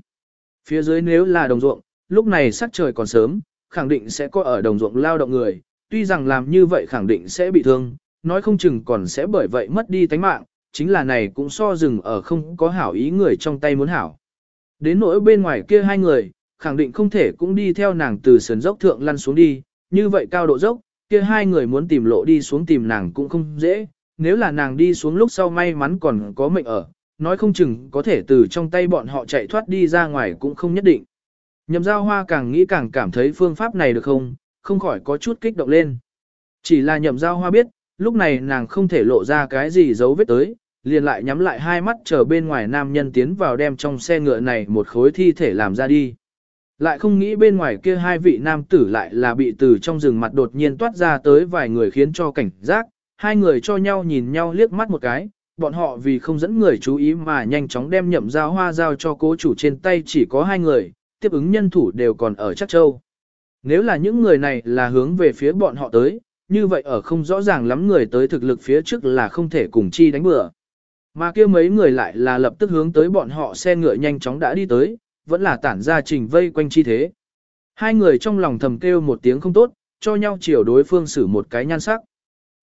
S1: Phía dưới nếu là đồng ruộng, lúc này sắc trời còn sớm, khẳng định sẽ có ở đồng ruộng lao động người, tuy rằng làm như vậy khẳng định sẽ bị thương, nói không chừng còn sẽ bởi vậy mất đi tánh mạng, chính là này cũng so dừng ở không có hảo ý người trong tay muốn hảo. Đến nỗi bên ngoài kia hai người, khẳng định không thể cũng đi theo nàng từ sườn dốc thượng lăn xuống đi, như vậy cao độ dốc, kia hai người muốn tìm lộ đi xuống tìm nàng cũng không dễ, nếu là nàng đi xuống lúc sau may mắn còn có mệnh ở, nói không chừng có thể từ trong tay bọn họ chạy thoát đi ra ngoài cũng không nhất định. Nhậm giao hoa càng nghĩ càng cảm thấy phương pháp này được không, không khỏi có chút kích động lên. Chỉ là nhậm giao hoa biết, lúc này nàng không thể lộ ra cái gì dấu vết tới, liền lại nhắm lại hai mắt chờ bên ngoài nam nhân tiến vào đem trong xe ngựa này một khối thi thể làm ra đi. Lại không nghĩ bên ngoài kia hai vị nam tử lại là bị từ trong rừng mặt đột nhiên toát ra tới vài người khiến cho cảnh giác, hai người cho nhau nhìn nhau liếc mắt một cái, bọn họ vì không dẫn người chú ý mà nhanh chóng đem nhậm giao hoa giao cho cố chủ trên tay chỉ có hai người, tiếp ứng nhân thủ đều còn ở chắc châu. Nếu là những người này là hướng về phía bọn họ tới, như vậy ở không rõ ràng lắm người tới thực lực phía trước là không thể cùng chi đánh bừa. Mà kia mấy người lại là lập tức hướng tới bọn họ xe ngựa nhanh chóng đã đi tới, vẫn là tản ra trình vây quanh chi thế. Hai người trong lòng thầm kêu một tiếng không tốt, cho nhau chiều đối phương xử một cái nhan sắc.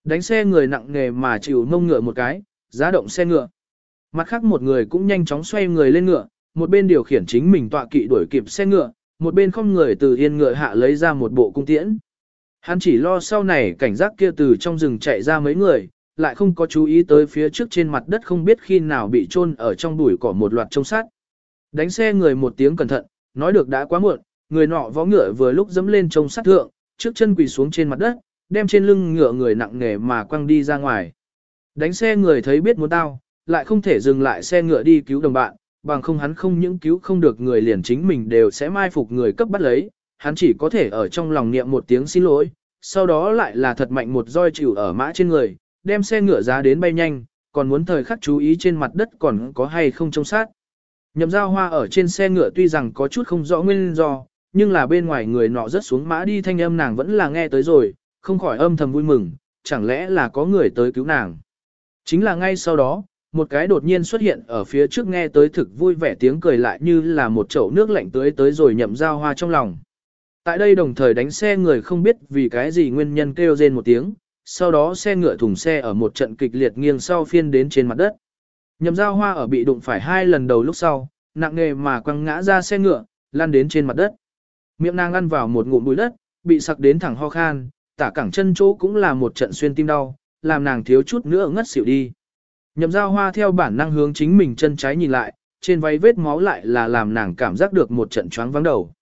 S1: Đánh xe người nặng nghề mà chịu mông ngựa một cái, giá động xe ngựa. Mặt khác một người cũng nhanh chóng xoay người lên ngựa, một bên điều khiển chính mình tọa kỵ đuổi kịp xe ngựa, một bên không người từ yên ngựa hạ lấy ra một bộ cung tiễn. Hắn chỉ lo sau này cảnh giác kia từ trong rừng chạy ra mấy người, lại không có chú ý tới phía trước trên mặt đất không biết khi nào bị chôn ở trong bụi cỏ một loạt trông sát. Đánh xe người một tiếng cẩn thận, nói được đã quá muộn, người nọ vó ngựa vừa lúc dẫm lên trông sát thượng, trước chân quỳ xuống trên mặt đất, đem trên lưng ngựa người nặng nghề mà quăng đi ra ngoài. Đánh xe người thấy biết muốn tao, lại không thể dừng lại xe ngựa đi cứu đồng bạn, bằng không hắn không những cứu không được người liền chính mình đều sẽ mai phục người cấp bắt lấy, hắn chỉ có thể ở trong lòng niệm một tiếng xin lỗi, sau đó lại là thật mạnh một roi chịu ở mã trên người, đem xe ngựa giá đến bay nhanh, còn muốn thời khắc chú ý trên mặt đất còn có hay không trông sát. Nhậm giao hoa ở trên xe ngựa tuy rằng có chút không rõ nguyên do, nhưng là bên ngoài người nọ rất xuống mã đi thanh âm nàng vẫn là nghe tới rồi, không khỏi âm thầm vui mừng, chẳng lẽ là có người tới cứu nàng. Chính là ngay sau đó, một cái đột nhiên xuất hiện ở phía trước nghe tới thực vui vẻ tiếng cười lại như là một chậu nước lạnh tưới tới rồi nhậm giao hoa trong lòng. Tại đây đồng thời đánh xe người không biết vì cái gì nguyên nhân kêu rên một tiếng, sau đó xe ngựa thùng xe ở một trận kịch liệt nghiêng sau phiên đến trên mặt đất. Nhậm giao hoa ở bị đụng phải hai lần đầu lúc sau, nặng nghề mà quăng ngã ra xe ngựa, lăn đến trên mặt đất. Miệng nàng ăn vào một ngụm bụi đất, bị sặc đến thẳng ho khan, tả cẳng chân chỗ cũng là một trận xuyên tim đau, làm nàng thiếu chút nữa ngất xỉu đi. Nhậm giao hoa theo bản năng hướng chính mình chân trái nhìn lại, trên váy vết máu lại là làm nàng cảm giác được một trận choáng vắng đầu.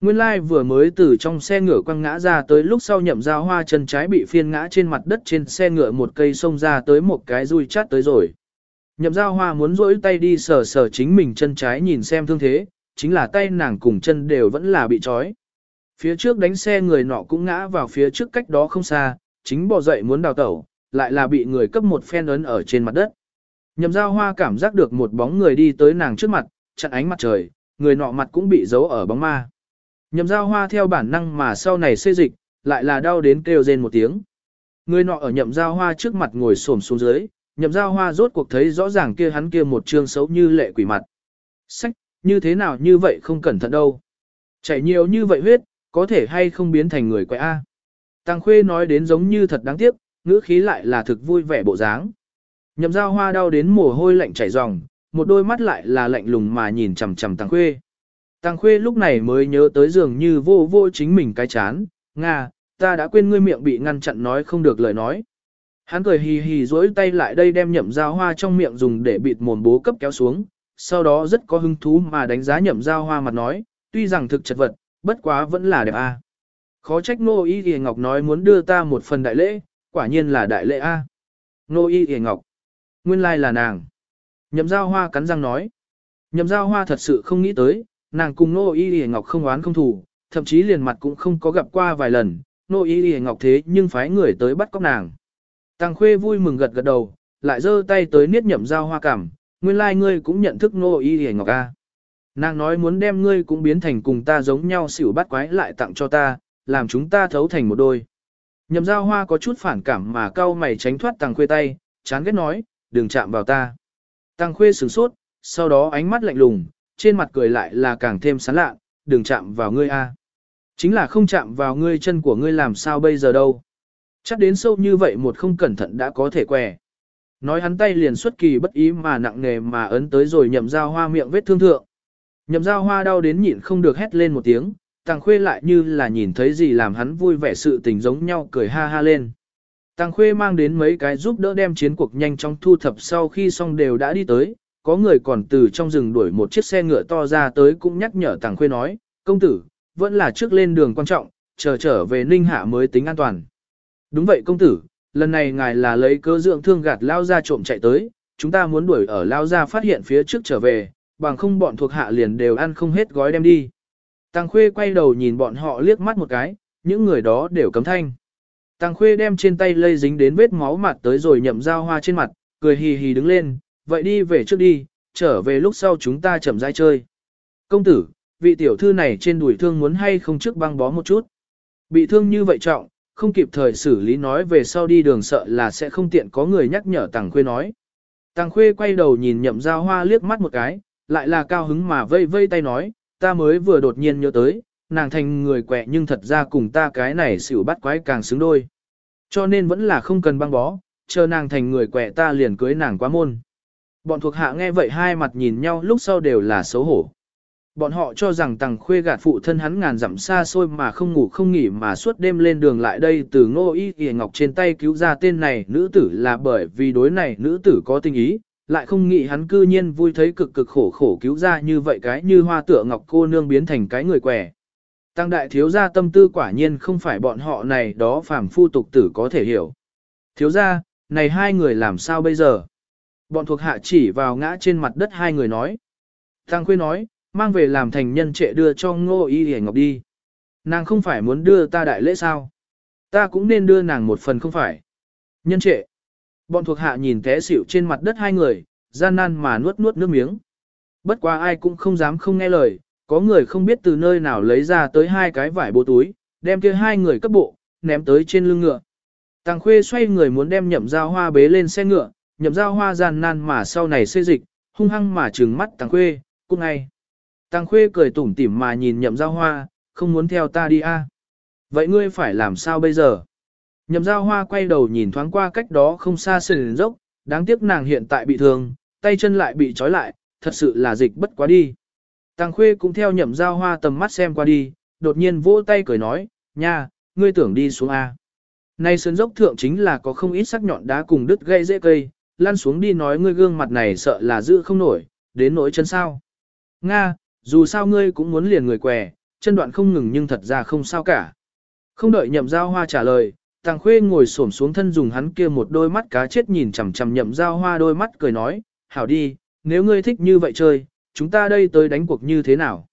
S1: Nguyên lai vừa mới từ trong xe ngựa quăng ngã ra tới lúc sau nhậm giao hoa chân trái bị phiên ngã trên mặt đất trên xe ngựa một cây xông ra tới một cái rui chát tới rồi. Nhậm giao hoa muốn rỗi tay đi sờ sờ chính mình chân trái nhìn xem thương thế, chính là tay nàng cùng chân đều vẫn là bị trói. Phía trước đánh xe người nọ cũng ngã vào phía trước cách đó không xa, chính bò dậy muốn đào tẩu, lại là bị người cấp một phen ấn ở trên mặt đất. Nhậm giao hoa cảm giác được một bóng người đi tới nàng trước mặt, chặn ánh mặt trời, người nọ mặt cũng bị giấu ở bóng ma. Nhậm giao hoa theo bản năng mà sau này xê dịch, lại là đau đến kêu rên một tiếng. Người nọ ở nhậm giao hoa trước mặt ngồi xổm xuống dưới, nhậm giao hoa rốt cuộc thấy rõ ràng kia hắn kia một trương xấu như lệ quỷ mặt. Sách, như thế nào như vậy không cẩn thận đâu. Chảy nhiều như vậy huyết, có thể hay không biến thành người quậy A. Tăng khuê nói đến giống như thật đáng tiếc, ngữ khí lại là thực vui vẻ bộ dáng. Nhậm giao hoa đau đến mồ hôi lạnh chảy ròng, một đôi mắt lại là lạnh lùng mà nhìn chầm chầm tăng khuê. Tăng khuê lúc này mới nhớ tới dường như vô vô chính mình cái chán, Nga, ta đã quên ngươi miệng bị ngăn chặn nói không được lời nói. Hắn cười hì hì dối tay lại đây đem nhậm giao hoa trong miệng dùng để bịt mồm bố cấp kéo xuống, sau đó rất có hứng thú mà đánh giá nhậm giao hoa mặt nói, tuy rằng thực chật vật, bất quá vẫn là đẹp a. Khó trách Nô Y Y Ngọc nói muốn đưa ta một phần đại lễ, quả nhiên là đại lễ a. Nô Y Y Ngọc, nguyên lai là nàng. Nhậm giao hoa cắn răng nói. Nhậm giao hoa thật sự không nghĩ tới, nàng cùng Nô Y lìa Ngọc không oán không thù, thậm chí liền mặt cũng không có gặp qua vài lần, Nô Y lìa Ngọc thế nhưng phái người tới bắt cóc nàng. Tăng Khuê vui mừng gật gật đầu, lại giơ tay tới niết nhậm giao hoa cảm, nguyên lai like ngươi cũng nhận thức Nô Y lìa Ngọc a. Nàng nói muốn đem ngươi cũng biến thành cùng ta giống nhau xỉu bắt quái lại tặng cho ta, làm chúng ta thấu thành một đôi. Nhậm giao hoa có chút phản cảm mà cau mày tránh thoát tăng khuê tay, chán ghét nói, đừng chạm vào ta. Tăng khuê sửng sốt, sau đó ánh mắt lạnh lùng, trên mặt cười lại là càng thêm sán lạ, đừng chạm vào ngươi a. Chính là không chạm vào ngươi chân của ngươi làm sao bây giờ đâu. Chắc đến sâu như vậy một không cẩn thận đã có thể què. Nói hắn tay liền xuất kỳ bất ý mà nặng nề mà ấn tới rồi nhậm dao hoa miệng vết thương thượng. Nhậm dao hoa đau đến nhịn không được hét lên một tiếng, tàng Khuê lại như là nhìn thấy gì làm hắn vui vẻ sự tình giống nhau cười ha ha lên. tàng Khuê mang đến mấy cái giúp đỡ đem chiến cuộc nhanh chóng thu thập sau khi xong đều đã đi tới, có người còn từ trong rừng đuổi một chiếc xe ngựa to ra tới cũng nhắc nhở Tàng Khuê nói, công tử, vẫn là trước lên đường quan trọng, chờ trở về Ninh Hạ mới tính an toàn. Đúng vậy công tử, lần này ngài là lấy cơ dưỡng thương gạt lao ra trộm chạy tới, chúng ta muốn đuổi ở lao ra phát hiện phía trước trở về, bằng không bọn thuộc hạ liền đều ăn không hết gói đem đi. Tàng Khuê quay đầu nhìn bọn họ liếc mắt một cái, những người đó đều cấm thanh. Tàng Khuê đem trên tay lây dính đến vết máu mặt tới rồi nhậm dao hoa trên mặt, cười hì hì đứng lên, vậy đi về trước đi, trở về lúc sau chúng ta chậm rãi chơi. Công tử, vị tiểu thư này trên đùi thương muốn hay không trước băng bó một chút. Bị thương như vậy trọng, không kịp thời xử lý nói về sau đi đường sợ là sẽ không tiện có người nhắc nhở Tàng Khuê nói. Tàng Khuê quay đầu nhìn nhậm Giao hoa liếc mắt một cái, lại là cao hứng mà vây vây tay nói, ta mới vừa đột nhiên nhớ tới, nàng thành người quẹ nhưng thật ra cùng ta cái này xỉu bắt quái càng xứng đôi. Cho nên vẫn là không cần băng bó, chờ nàng thành người quẹ ta liền cưới nàng quá môn. Bọn thuộc hạ nghe vậy hai mặt nhìn nhau lúc sau đều là xấu hổ. Bọn họ cho rằng tàng khuê gạt phụ thân hắn ngàn dặm xa xôi mà không ngủ không nghỉ mà suốt đêm lên đường lại đây từ ngô y kìa ngọc trên tay cứu ra tên này nữ tử là bởi vì đối này nữ tử có tình ý, lại không nghĩ hắn cư nhiên vui thấy cực cực khổ khổ cứu ra như vậy cái như hoa tựa ngọc cô nương biến thành cái người quẻ. Tăng đại thiếu gia tâm tư quả nhiên không phải bọn họ này đó phàm phu tục tử có thể hiểu. Thiếu gia, này hai người làm sao bây giờ? Bọn thuộc hạ chỉ vào ngã trên mặt đất hai người nói. Tăng khuê nói, mang về làm thành nhân trệ đưa cho ngô y hề ngọc đi. Nàng không phải muốn đưa ta đại lễ sao? Ta cũng nên đưa nàng một phần không phải. Nhân trệ. Bọn thuộc hạ nhìn té xỉu trên mặt đất hai người, gian nan mà nuốt nuốt nước miếng. Bất quá ai cũng không dám không nghe lời, có người không biết từ nơi nào lấy ra tới hai cái vải bố túi, đem kia hai người cấp bộ, ném tới trên lưng ngựa. Tàng khuê xoay người muốn đem nhậm giao hoa bế lên xe ngựa, nhậm giao hoa gian nan mà sau này xê dịch, hung hăng mà trừng mắt tàng khuê, cút ngay. Tàng khuê cười tủm tỉm mà nhìn nhậm giao hoa, không muốn theo ta đi a. Vậy ngươi phải làm sao bây giờ? Nhậm giao hoa quay đầu nhìn thoáng qua cách đó không xa sườn dốc, đáng tiếc nàng hiện tại bị thương, tay chân lại bị trói lại, thật sự là dịch bất quá đi. Tàng khuê cũng theo nhậm giao hoa tầm mắt xem qua đi, đột nhiên vỗ tay cười nói, nha, ngươi tưởng đi xuống A. Nay sườn dốc thượng chính là có không ít sắc nhọn đá cùng đứt gây dễ cây, lăn xuống đi nói ngươi gương mặt này sợ là giữ không nổi, đến nỗi chân sao. Nga, dù sao ngươi cũng muốn liền người què, chân đoạn không ngừng nhưng thật ra không sao cả. Không đợi nhậm giao hoa trả lời, Tàng Khuê ngồi xổm xuống thân dùng hắn kia một đôi mắt cá chết nhìn chằm chằm nhậm giao hoa đôi mắt cười nói, hảo đi, nếu ngươi thích như vậy chơi, chúng ta đây tới đánh cuộc như thế nào?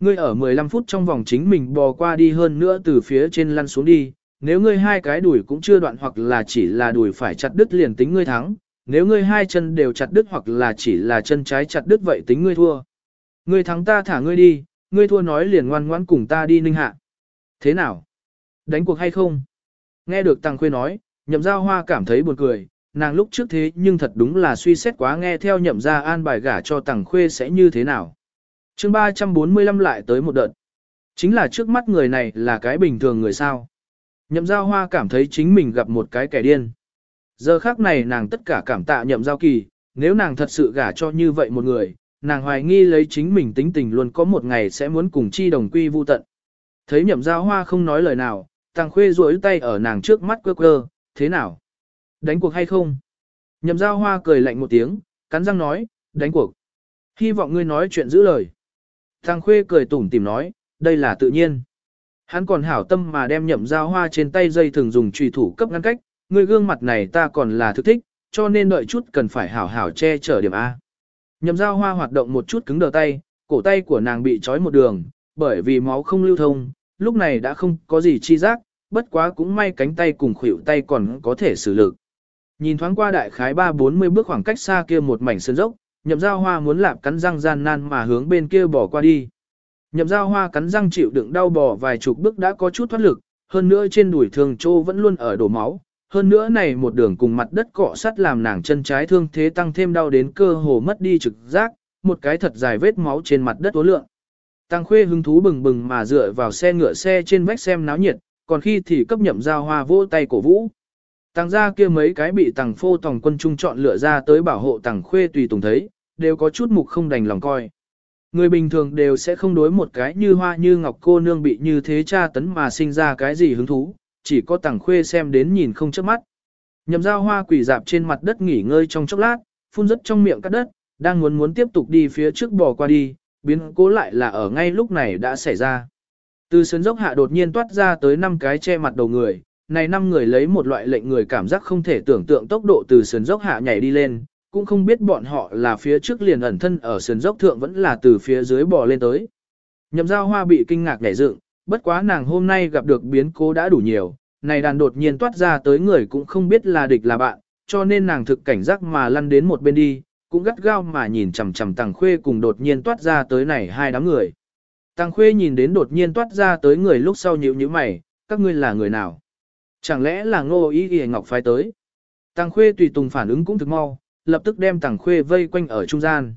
S1: Ngươi ở 15 phút trong vòng chính mình bò qua đi hơn nữa từ phía trên lăn xuống đi, nếu ngươi hai cái đuổi cũng chưa đoạn hoặc là chỉ là đuổi phải chặt đứt liền tính ngươi thắng, nếu ngươi hai chân đều chặt đứt hoặc là chỉ là chân trái chặt đứt vậy tính ngươi thua. Ngươi thắng ta thả ngươi đi, ngươi thua nói liền ngoan ngoãn cùng ta đi ninh hạ. Thế nào? Đánh cuộc hay không? Nghe được Tăng Khuê nói, nhậm giao hoa cảm thấy buồn cười, nàng lúc trước thế nhưng thật đúng là suy xét quá nghe theo nhậm ra an bài gả cho Tăng Khuê sẽ như thế nào. chương 345 lại tới một đợt. Chính là trước mắt người này là cái bình thường người sao. Nhậm giao hoa cảm thấy chính mình gặp một cái kẻ điên. Giờ khác này nàng tất cả cảm tạ nhậm giao kỳ, nếu nàng thật sự gả cho như vậy một người, nàng hoài nghi lấy chính mình tính tình luôn có một ngày sẽ muốn cùng chi đồng quy vu tận. Thấy nhậm giao hoa không nói lời nào, tàng khuê duỗi tay ở nàng trước mắt quơ quơ, thế nào? Đánh cuộc hay không? Nhậm giao hoa cười lạnh một tiếng, cắn răng nói, đánh cuộc. Hy vọng ngươi nói chuyện giữ lời. Tàng khuê cười tủm tìm nói, đây là tự nhiên. Hắn còn hảo tâm mà đem nhậm giao hoa trên tay dây thường dùng trùy thủ cấp ngăn cách, người gương mặt này ta còn là thực thích, cho nên đợi chút cần phải hảo hảo che chở điểm A. Nhậm giao hoa hoạt động một chút cứng đờ tay, cổ tay của nàng bị trói một đường, bởi vì máu không lưu thông, lúc này đã không có gì chi giác, bất quá cũng may cánh tay cùng khuỷu tay còn có thể xử lực. Nhìn thoáng qua đại khái 3-40 bước khoảng cách xa kia một mảnh sơn dốc, nhậm giao hoa muốn lạp cắn răng gian nan mà hướng bên kia bỏ qua đi. Nhậm giao hoa cắn răng chịu đựng đau bỏ vài chục bước đã có chút thoát lực, hơn nữa trên đùi thường trô vẫn luôn ở đổ máu. Hơn nữa này một đường cùng mặt đất cọ sắt làm nàng chân trái thương thế tăng thêm đau đến cơ hồ mất đi trực giác, một cái thật dài vết máu trên mặt đất tố lượng. Tăng khuê hứng thú bừng bừng mà dựa vào xe ngựa xe trên vách xem náo nhiệt, còn khi thì cấp nhậm giao hoa vỗ tay cổ vũ. Tăng ra kia mấy cái bị tăng phô tòng quân trung chọn lựa ra tới bảo hộ tăng khuê tùy tùng thấy, đều có chút mục không đành lòng coi. Người bình thường đều sẽ không đối một cái như hoa như ngọc cô nương bị như thế cha tấn mà sinh ra cái gì hứng thú, chỉ có tàng khuê xem đến nhìn không chớp mắt. Nhậm giao hoa quỷ dạp trên mặt đất nghỉ ngơi trong chốc lát, phun rất trong miệng cắt đất, đang muốn muốn tiếp tục đi phía trước bò qua đi, biến cố lại là ở ngay lúc này đã xảy ra. Từ sườn dốc hạ đột nhiên toát ra tới năm cái che mặt đầu người, này năm người lấy một loại lệnh người cảm giác không thể tưởng tượng tốc độ từ sườn dốc hạ nhảy đi lên, cũng không biết bọn họ là phía trước liền ẩn thân ở sườn dốc thượng vẫn là từ phía dưới bò lên tới. Nhậm giao hoa bị kinh ngạc nhảy dựng, bất quá nàng hôm nay gặp được biến cố đã đủ nhiều, này đàn đột nhiên toát ra tới người cũng không biết là địch là bạn, cho nên nàng thực cảnh giác mà lăn đến một bên đi, cũng gắt gao mà nhìn chằm chằm Tàng Khuê cùng đột nhiên toát ra tới này hai đám người. Tàng Khuê nhìn đến đột nhiên toát ra tới người lúc sau nhíu nhíu mày, các ngươi là người nào? Chẳng lẽ là Ngô Ý Y Ngọc phái tới? Tàng Khuê tùy tùng phản ứng cũng thực mau, lập tức đem Tàng Khuê vây quanh ở trung gian.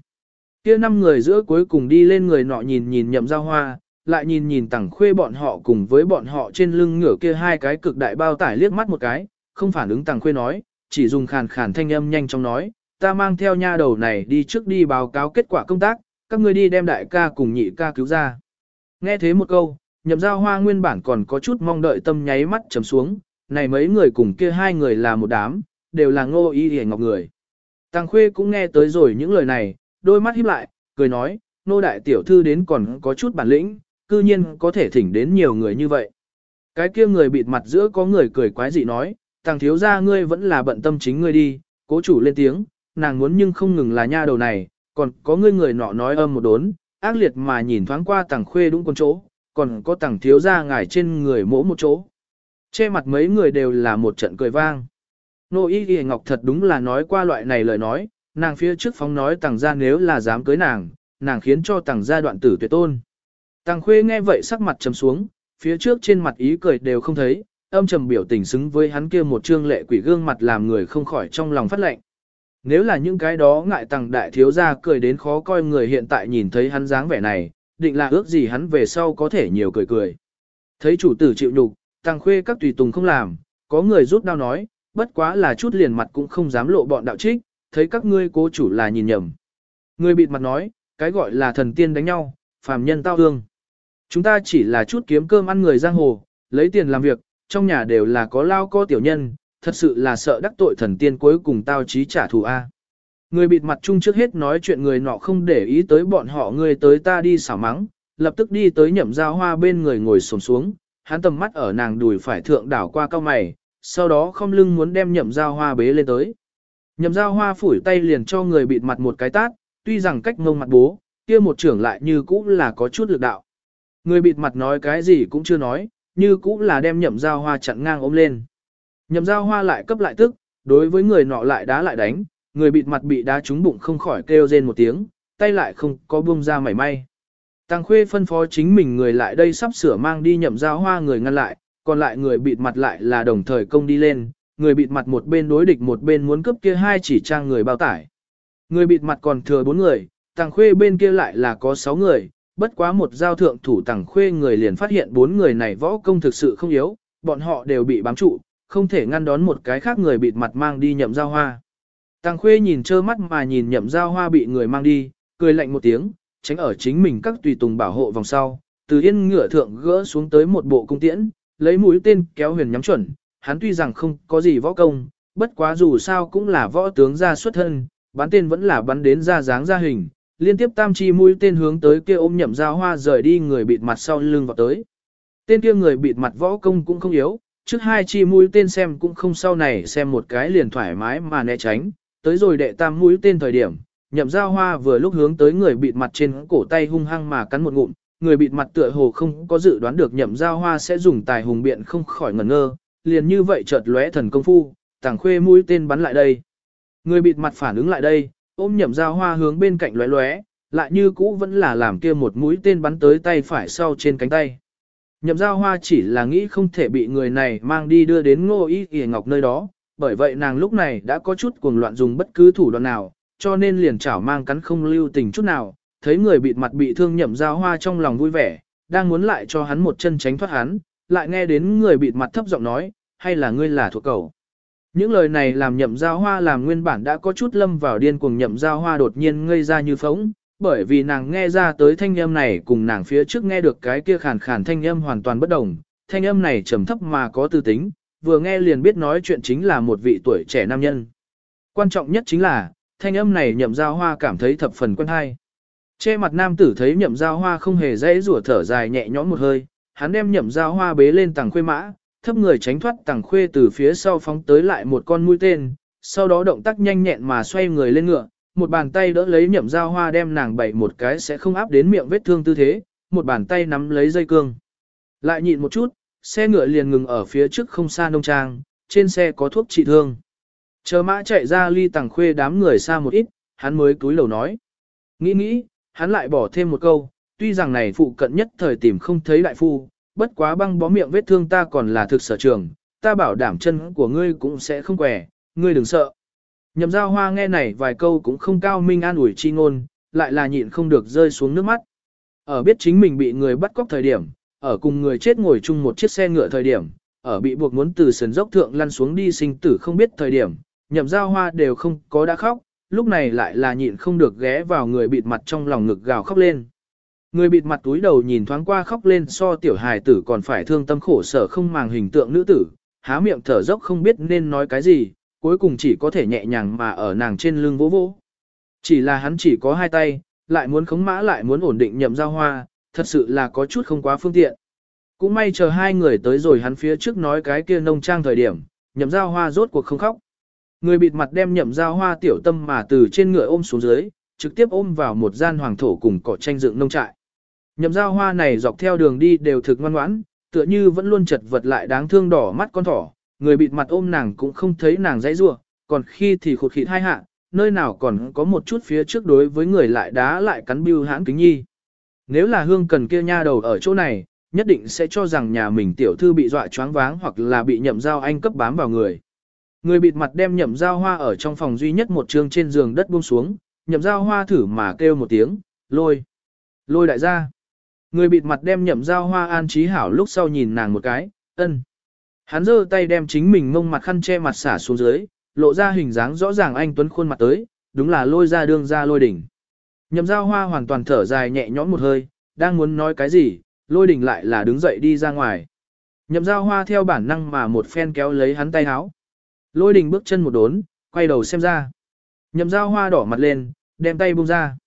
S1: Kia năm người giữa cuối cùng đi lên người nọ nhìn nhìn nhậm giao hoa, lại nhìn nhìn Tàng Khuê bọn họ cùng với bọn họ trên lưng ngửa kia hai cái cực đại bao tải liếc mắt một cái, không phản ứng Tàng Khuê nói, chỉ dùng khàn khàn thanh âm nhanh chóng nói, ta mang theo nha đầu này đi trước đi báo cáo kết quả công tác, các ngươi đi đem đại ca cùng nhị ca cứu ra. Nghe thế một câu, nhậm giao hoa nguyên bản còn có chút mong đợi tâm nháy mắt chấm xuống, này mấy người cùng kia hai người là một đám, đều là ngô y hề ngọc người. tàng Khuê cũng nghe tới rồi những lời này, đôi mắt híp lại, cười nói, nô đại tiểu thư đến còn có chút bản lĩnh, cư nhiên có thể thỉnh đến nhiều người như vậy. Cái kia người bịt mặt giữa có người cười quái dị nói, thằng thiếu ra ngươi vẫn là bận tâm chính ngươi đi, cố chủ lên tiếng, nàng muốn nhưng không ngừng là nha đầu này, còn có ngươi người nọ nói âm một đốn, ác liệt mà nhìn thoáng qua tàng khuê đúng con chỗ, còn có tàng thiếu ra ngài trên người mỗ một chỗ. Che mặt mấy người đều là một trận cười vang. Nô Y Ghi Ngọc thật đúng là nói qua loại này lời nói, nàng phía trước phóng nói tàng gia nếu là dám cưới nàng, nàng khiến cho tàng gia đoạn tử tuyệt tôn. Tàng khuê nghe vậy sắc mặt trầm xuống, phía trước trên mặt ý cười đều không thấy, âm trầm biểu tình xứng với hắn kia một trương lệ quỷ gương mặt làm người không khỏi trong lòng phát lệnh. Nếu là những cái đó ngại tàng đại thiếu gia cười đến khó coi người hiện tại nhìn thấy hắn dáng vẻ này, định là ước gì hắn về sau có thể nhiều cười cười. Thấy chủ tử chịu nhục, tàng khuê các tùy tùng không làm, có người rút đau nói, bất quá là chút liền mặt cũng không dám lộ bọn đạo trích, thấy các ngươi cố chủ là nhìn nhầm. Người bịt mặt nói, cái gọi là thần tiên đánh nhau, phàm nhân tao hương. Chúng ta chỉ là chút kiếm cơm ăn người giang hồ, lấy tiền làm việc, trong nhà đều là có lao co tiểu nhân, thật sự là sợ đắc tội thần tiên cuối cùng tao chí trả thù A. Người bịt mặt chung trước hết nói chuyện người nọ không để ý tới bọn họ người tới ta đi xảo mắng, lập tức đi tới nhậm giao hoa bên người ngồi xổm xuống, hắn tầm mắt ở nàng đùi phải thượng đảo qua cao mày, sau đó không lưng muốn đem nhậm giao hoa bế lên tới. Nhậm giao hoa phủi tay liền cho người bịt mặt một cái tát, tuy rằng cách ngông mặt bố, kia một trưởng lại như cũ là có chút lực đạo. Người bịt mặt nói cái gì cũng chưa nói, như cũng là đem nhậm giao hoa chặn ngang ôm lên. Nhậm giao hoa lại cấp lại tức, đối với người nọ lại đá lại đánh, người bịt mặt bị đá trúng bụng không khỏi kêu rên một tiếng, tay lại không có buông ra mảy may. Tăng khuê phân phó chính mình người lại đây sắp sửa mang đi nhậm giao hoa người ngăn lại, còn lại người bịt mặt lại là đồng thời công đi lên, người bịt mặt một bên đối địch một bên muốn cướp kia hai chỉ trang người bao tải. Người bịt mặt còn thừa bốn người, tăng khuê bên kia lại là có sáu người, bất quá một giao thượng thủ tẳng khuê người liền phát hiện bốn người này võ công thực sự không yếu, bọn họ đều bị bám trụ, không thể ngăn đón một cái khác người bịt mặt mang đi nhậm giao hoa. Tàng khuê nhìn trơ mắt mà nhìn nhậm giao hoa bị người mang đi, cười lạnh một tiếng, tránh ở chính mình các tùy tùng bảo hộ vòng sau, từ yên ngựa thượng gỡ xuống tới một bộ cung tiễn, lấy mũi tên kéo huyền nhắm chuẩn, hắn tuy rằng không có gì võ công, bất quá dù sao cũng là võ tướng ra xuất thân, bắn tên vẫn là bắn đến ra dáng ra hình, liên tiếp tam chi mũi tên hướng tới kia ôm nhậm giao hoa rời đi người bịt mặt sau lưng vào tới. Tên kia người bịt mặt võ công cũng không yếu, trước hai chi mũi tên xem cũng không sau này xem một cái liền thoải mái mà né tránh, tới rồi đệ tam mũi tên thời điểm, nhậm giao hoa vừa lúc hướng tới người bịt mặt trên cổ tay hung hăng mà cắn một ngụm, người bịt mặt tựa hồ không có dự đoán được nhậm giao hoa sẽ dùng tài hùng biện không khỏi ngẩn ngơ, liền như vậy chợt lóe thần công phu, tàng khuê mũi tên bắn lại đây. Người bịt mặt phản ứng lại đây, ôm nhậm giao hoa hướng bên cạnh lóe lóe, lại như cũ vẫn là làm kia một mũi tên bắn tới tay phải sau trên cánh tay. Nhậm giao hoa chỉ là nghĩ không thể bị người này mang đi đưa đến ngô y kìa ngọc nơi đó, bởi vậy nàng lúc này đã có chút cuồng loạn dùng bất cứ thủ đoạn nào, cho nên liền chảo mang cắn không lưu tình chút nào, thấy người bịt mặt bị thương nhậm giao hoa trong lòng vui vẻ, đang muốn lại cho hắn một chân tránh thoát hắn, lại nghe đến người bịt mặt thấp giọng nói, hay là ngươi là thuộc cầu. Những lời này làm nhậm giao hoa làm nguyên bản đã có chút lâm vào điên cuồng nhậm giao hoa đột nhiên ngây ra như phóng, bởi vì nàng nghe ra tới thanh âm này cùng nàng phía trước nghe được cái kia khàn khàn thanh âm hoàn toàn bất đồng, thanh âm này trầm thấp mà có tư tính, vừa nghe liền biết nói chuyện chính là một vị tuổi trẻ nam nhân. Quan trọng nhất chính là, thanh âm này nhậm giao hoa cảm thấy thập phần quen hay. Che mặt nam tử thấy nhậm giao hoa không hề dễ rủa thở dài nhẹ nhõm một hơi, hắn đem nhậm giao hoa bế lên tầng khuê mã, thấp người tránh thoát tàng khuê từ phía sau phóng tới lại một con mũi tên, sau đó động tác nhanh nhẹn mà xoay người lên ngựa, một bàn tay đỡ lấy nhậm dao hoa đem nàng bậy một cái sẽ không áp đến miệng vết thương tư thế, một bàn tay nắm lấy dây cương. Lại nhịn một chút, xe ngựa liền ngừng ở phía trước không xa nông trang, trên xe có thuốc trị thương. Chờ mã chạy ra ly tàng khuê đám người xa một ít, hắn mới túi lầu nói. Nghĩ nghĩ, hắn lại bỏ thêm một câu, tuy rằng này phụ cận nhất thời tìm không thấy đại phu, bất quá băng bó miệng vết thương ta còn là thực sở trường, ta bảo đảm chân của ngươi cũng sẽ không quẻ, ngươi đừng sợ. Nhậm giao hoa nghe này vài câu cũng không cao minh an ủi chi ngôn, lại là nhịn không được rơi xuống nước mắt. Ở biết chính mình bị người bắt cóc thời điểm, ở cùng người chết ngồi chung một chiếc xe ngựa thời điểm, ở bị buộc muốn từ sườn dốc thượng lăn xuống đi sinh tử không biết thời điểm, nhậm giao hoa đều không có đã khóc, lúc này lại là nhịn không được ghé vào người bịt mặt trong lòng ngực gào khóc lên. Người bịt mặt túi đầu nhìn thoáng qua khóc lên so tiểu hài tử còn phải thương tâm khổ sở không màng hình tượng nữ tử, há miệng thở dốc không biết nên nói cái gì, cuối cùng chỉ có thể nhẹ nhàng mà ở nàng trên lưng vỗ vỗ. Chỉ là hắn chỉ có hai tay, lại muốn khống mã lại muốn ổn định nhậm giao hoa, thật sự là có chút không quá phương tiện. Cũng may chờ hai người tới rồi hắn phía trước nói cái kia nông trang thời điểm, nhậm giao hoa rốt cuộc không khóc. Người bịt mặt đem nhậm giao hoa tiểu tâm mà từ trên ngựa ôm xuống dưới, trực tiếp ôm vào một gian hoàng thổ cùng cỏ tranh dựng nông trại. Nhậm giao hoa này dọc theo đường đi đều thực ngoan ngoãn, tựa như vẫn luôn chật vật lại đáng thương đỏ mắt con thỏ, người bịt mặt ôm nàng cũng không thấy nàng dãy rua, còn khi thì khụt khịt hai hạ, nơi nào còn có một chút phía trước đối với người lại đá lại cắn bưu hãn kính nhi. Nếu là hương cần kia nha đầu ở chỗ này, nhất định sẽ cho rằng nhà mình tiểu thư bị dọa choáng váng hoặc là bị nhậm giao anh cấp bám vào người. Người bịt mặt đem nhậm giao hoa ở trong phòng duy nhất một trường trên giường đất buông xuống, nhậm giao hoa thử mà kêu một tiếng, lôi, lôi đại gia. Người bịt mặt đem nhậm giao hoa an trí hảo lúc sau nhìn nàng một cái, ân. Hắn giơ tay đem chính mình mông mặt khăn che mặt xả xuống dưới, lộ ra hình dáng rõ ràng anh tuấn khuôn mặt tới, đúng là lôi ra đương ra lôi đỉnh. Nhậm giao hoa hoàn toàn thở dài nhẹ nhõm một hơi, đang muốn nói cái gì, lôi đỉnh lại là đứng dậy đi ra ngoài. Nhậm giao hoa theo bản năng mà một phen kéo lấy hắn tay háo. Lôi đỉnh bước chân một đốn, quay đầu xem ra. Nhậm giao hoa đỏ mặt lên, đem tay buông ra.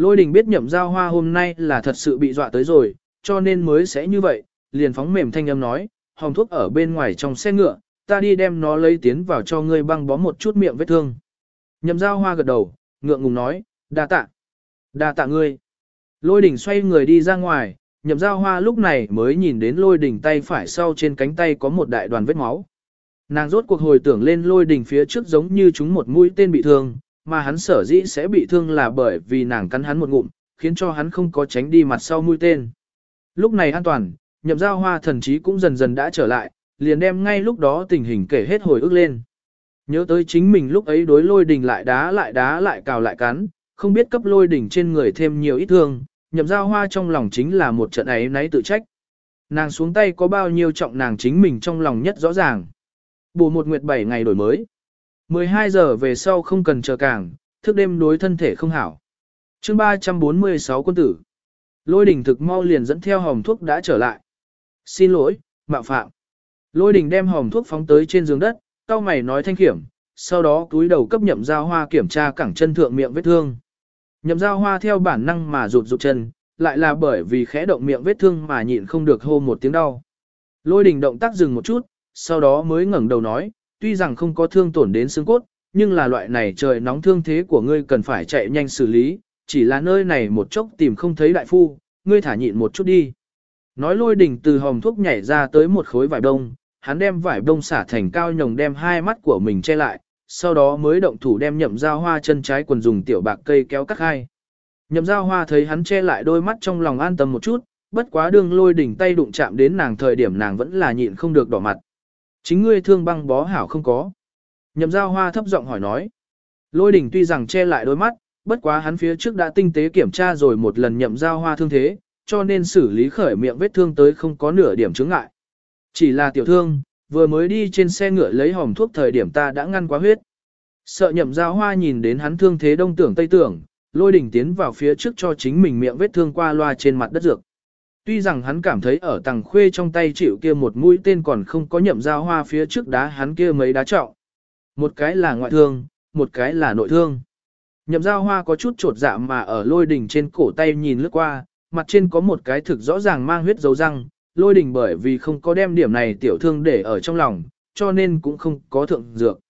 S1: Lôi đình biết nhậm giao hoa hôm nay là thật sự bị dọa tới rồi, cho nên mới sẽ như vậy, liền phóng mềm thanh âm nói, hồng thuốc ở bên ngoài trong xe ngựa, ta đi đem nó lấy tiến vào cho ngươi băng bó một chút miệng vết thương. Nhậm giao hoa gật đầu, ngượng ngùng nói, đa tạ. Đa tạ ngươi. Lôi đỉnh xoay người đi ra ngoài, nhậm giao hoa lúc này mới nhìn đến lôi đỉnh tay phải sau trên cánh tay có một đại đoàn vết máu. Nàng rốt cuộc hồi tưởng lên lôi đỉnh phía trước giống như chúng một mũi tên bị thương, mà hắn sở dĩ sẽ bị thương là bởi vì nàng cắn hắn một ngụm, khiến cho hắn không có tránh đi mặt sau mũi tên. Lúc này an toàn, nhậm giao hoa thần trí cũng dần dần đã trở lại, liền đem ngay lúc đó tình hình kể hết hồi ức lên. Nhớ tới chính mình lúc ấy đối lôi đỉnh lại đá lại đá lại cào lại cắn, không biết cấp lôi đỉnh trên người thêm nhiều ít thương, nhậm giao hoa trong lòng chính là một trận ấy nấy tự trách. Nàng xuống tay có bao nhiêu trọng nàng chính mình trong lòng nhất rõ ràng. Bù một nguyệt bảy ngày đổi mới. 12 giờ về sau không cần chờ càng, thức đêm đối thân thể không hảo. chương 346 quân tử. Lôi đình thực mau liền dẫn theo hồng thuốc đã trở lại. Xin lỗi, mạo phạm. Lôi đình đem hồng thuốc phóng tới trên giường đất, cao mày nói thanh kiểm, sau đó túi đầu cấp nhậm giao hoa kiểm tra cẳng chân thượng miệng vết thương. Nhậm giao hoa theo bản năng mà rụt rụt chân, lại là bởi vì khẽ động miệng vết thương mà nhịn không được hô một tiếng đau. Lôi đình động tác dừng một chút, sau đó mới ngẩng đầu nói, tuy rằng không có thương tổn đến xương cốt, nhưng là loại này trời nóng thương thế của ngươi cần phải chạy nhanh xử lý, chỉ là nơi này một chốc tìm không thấy đại phu, ngươi thả nhịn một chút đi. Nói lôi đỉnh từ hồng thuốc nhảy ra tới một khối vải đông, hắn đem vải đông xả thành cao nhồng đem hai mắt của mình che lại, sau đó mới động thủ đem nhậm dao hoa chân trái quần dùng tiểu bạc cây kéo cắt hai. Nhậm dao hoa thấy hắn che lại đôi mắt trong lòng an tâm một chút, bất quá đương lôi đỉnh tay đụng chạm đến nàng thời điểm nàng vẫn là nhịn không được đỏ mặt. Chính ngươi thương băng bó hảo không có. Nhậm giao hoa thấp giọng hỏi nói. Lôi đỉnh tuy rằng che lại đôi mắt, bất quá hắn phía trước đã tinh tế kiểm tra rồi một lần nhậm giao hoa thương thế, cho nên xử lý khởi miệng vết thương tới không có nửa điểm chứng ngại. Chỉ là tiểu thương, vừa mới đi trên xe ngựa lấy hòm thuốc thời điểm ta đã ngăn quá huyết. Sợ nhậm giao hoa nhìn đến hắn thương thế đông tưởng tây tưởng, lôi đỉnh tiến vào phía trước cho chính mình miệng vết thương qua loa trên mặt đất dược. Tuy rằng hắn cảm thấy ở tầng khuê trong tay chịu kia một mũi tên còn không có nhậm giao hoa phía trước đá hắn kia mấy đá trọng. Một cái là ngoại thương, một cái là nội thương. Nhậm giao hoa có chút trột dạ mà ở lôi đỉnh trên cổ tay nhìn lướt qua, mặt trên có một cái thực rõ ràng mang huyết dấu răng, lôi đỉnh bởi vì không có đem điểm này tiểu thương để ở trong lòng, cho nên cũng không có thượng dược.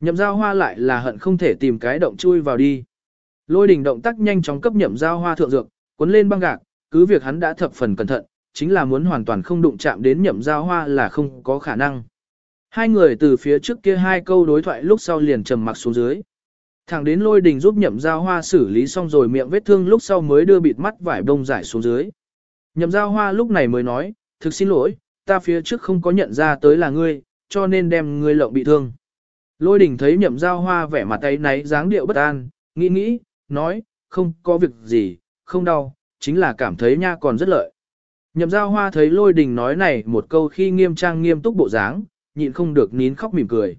S1: Nhậm giao hoa lại là hận không thể tìm cái động chui vào đi. Lôi đỉnh động tác nhanh chóng cấp nhậm giao hoa thượng dược, cuốn lên băng gạc, cứ việc hắn đã thập phần cẩn thận, chính là muốn hoàn toàn không đụng chạm đến nhậm giao hoa là không có khả năng. Hai người từ phía trước kia hai câu đối thoại lúc sau liền trầm mặc xuống dưới. Thẳng đến lôi đình giúp nhậm giao hoa xử lý xong rồi miệng vết thương lúc sau mới đưa bịt mắt vải bông giải xuống dưới. Nhậm giao hoa lúc này mới nói, thực xin lỗi, ta phía trước không có nhận ra tới là ngươi, cho nên đem ngươi lộng bị thương. Lôi đình thấy nhậm giao hoa vẻ mặt tay náy dáng điệu bất an, nghĩ nghĩ, nói, không có việc gì, không đau, chính là cảm thấy nha còn rất lợi. Nhậm giao hoa thấy lôi đình nói này một câu khi nghiêm trang nghiêm túc bộ dáng, nhịn không được nín khóc mỉm cười.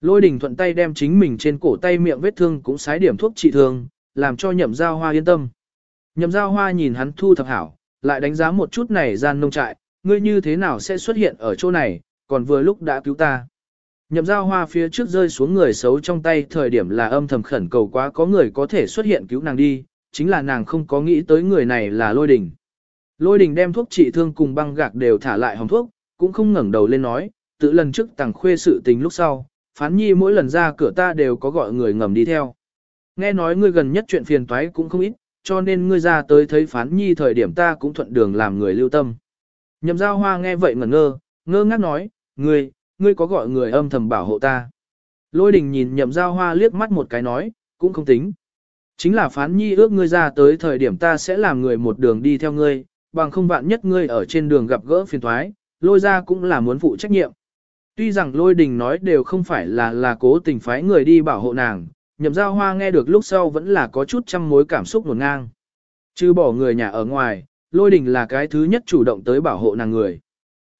S1: Lôi đình thuận tay đem chính mình trên cổ tay miệng vết thương cũng sái điểm thuốc trị thương, làm cho nhậm giao hoa yên tâm. Nhậm giao hoa nhìn hắn thu thập hảo, lại đánh giá một chút này gian nông trại, ngươi như thế nào sẽ xuất hiện ở chỗ này, còn vừa lúc đã cứu ta. Nhậm giao hoa phía trước rơi xuống người xấu trong tay thời điểm là âm thầm khẩn cầu quá có người có thể xuất hiện cứu nàng đi, chính là nàng không có nghĩ tới người này là lôi đình. Lôi đình đem thuốc trị thương cùng băng gạc đều thả lại hồng thuốc, cũng không ngẩng đầu lên nói, tự lần trước tàng khuê sự tình lúc sau, phán nhi mỗi lần ra cửa ta đều có gọi người ngầm đi theo. Nghe nói ngươi gần nhất chuyện phiền toái cũng không ít, cho nên ngươi ra tới thấy phán nhi thời điểm ta cũng thuận đường làm người lưu tâm. Nhậm giao hoa nghe vậy ngẩn ngơ, ngơ ngác nói, ngươi, ngươi có gọi người âm thầm bảo hộ ta. Lôi đình nhìn nhậm giao hoa liếc mắt một cái nói, cũng không tính. Chính là phán nhi ước ngươi ra tới thời điểm ta sẽ làm người một đường đi theo ngươi, bằng không vạn nhất ngươi ở trên đường gặp gỡ phiền thoái, lôi ra cũng là muốn phụ trách nhiệm. Tuy rằng lôi đình nói đều không phải là là cố tình phái người đi bảo hộ nàng, nhậm giao hoa nghe được lúc sau vẫn là có chút trăm mối cảm xúc nguồn ngang. Chứ bỏ người nhà ở ngoài, lôi đình là cái thứ nhất chủ động tới bảo hộ nàng người.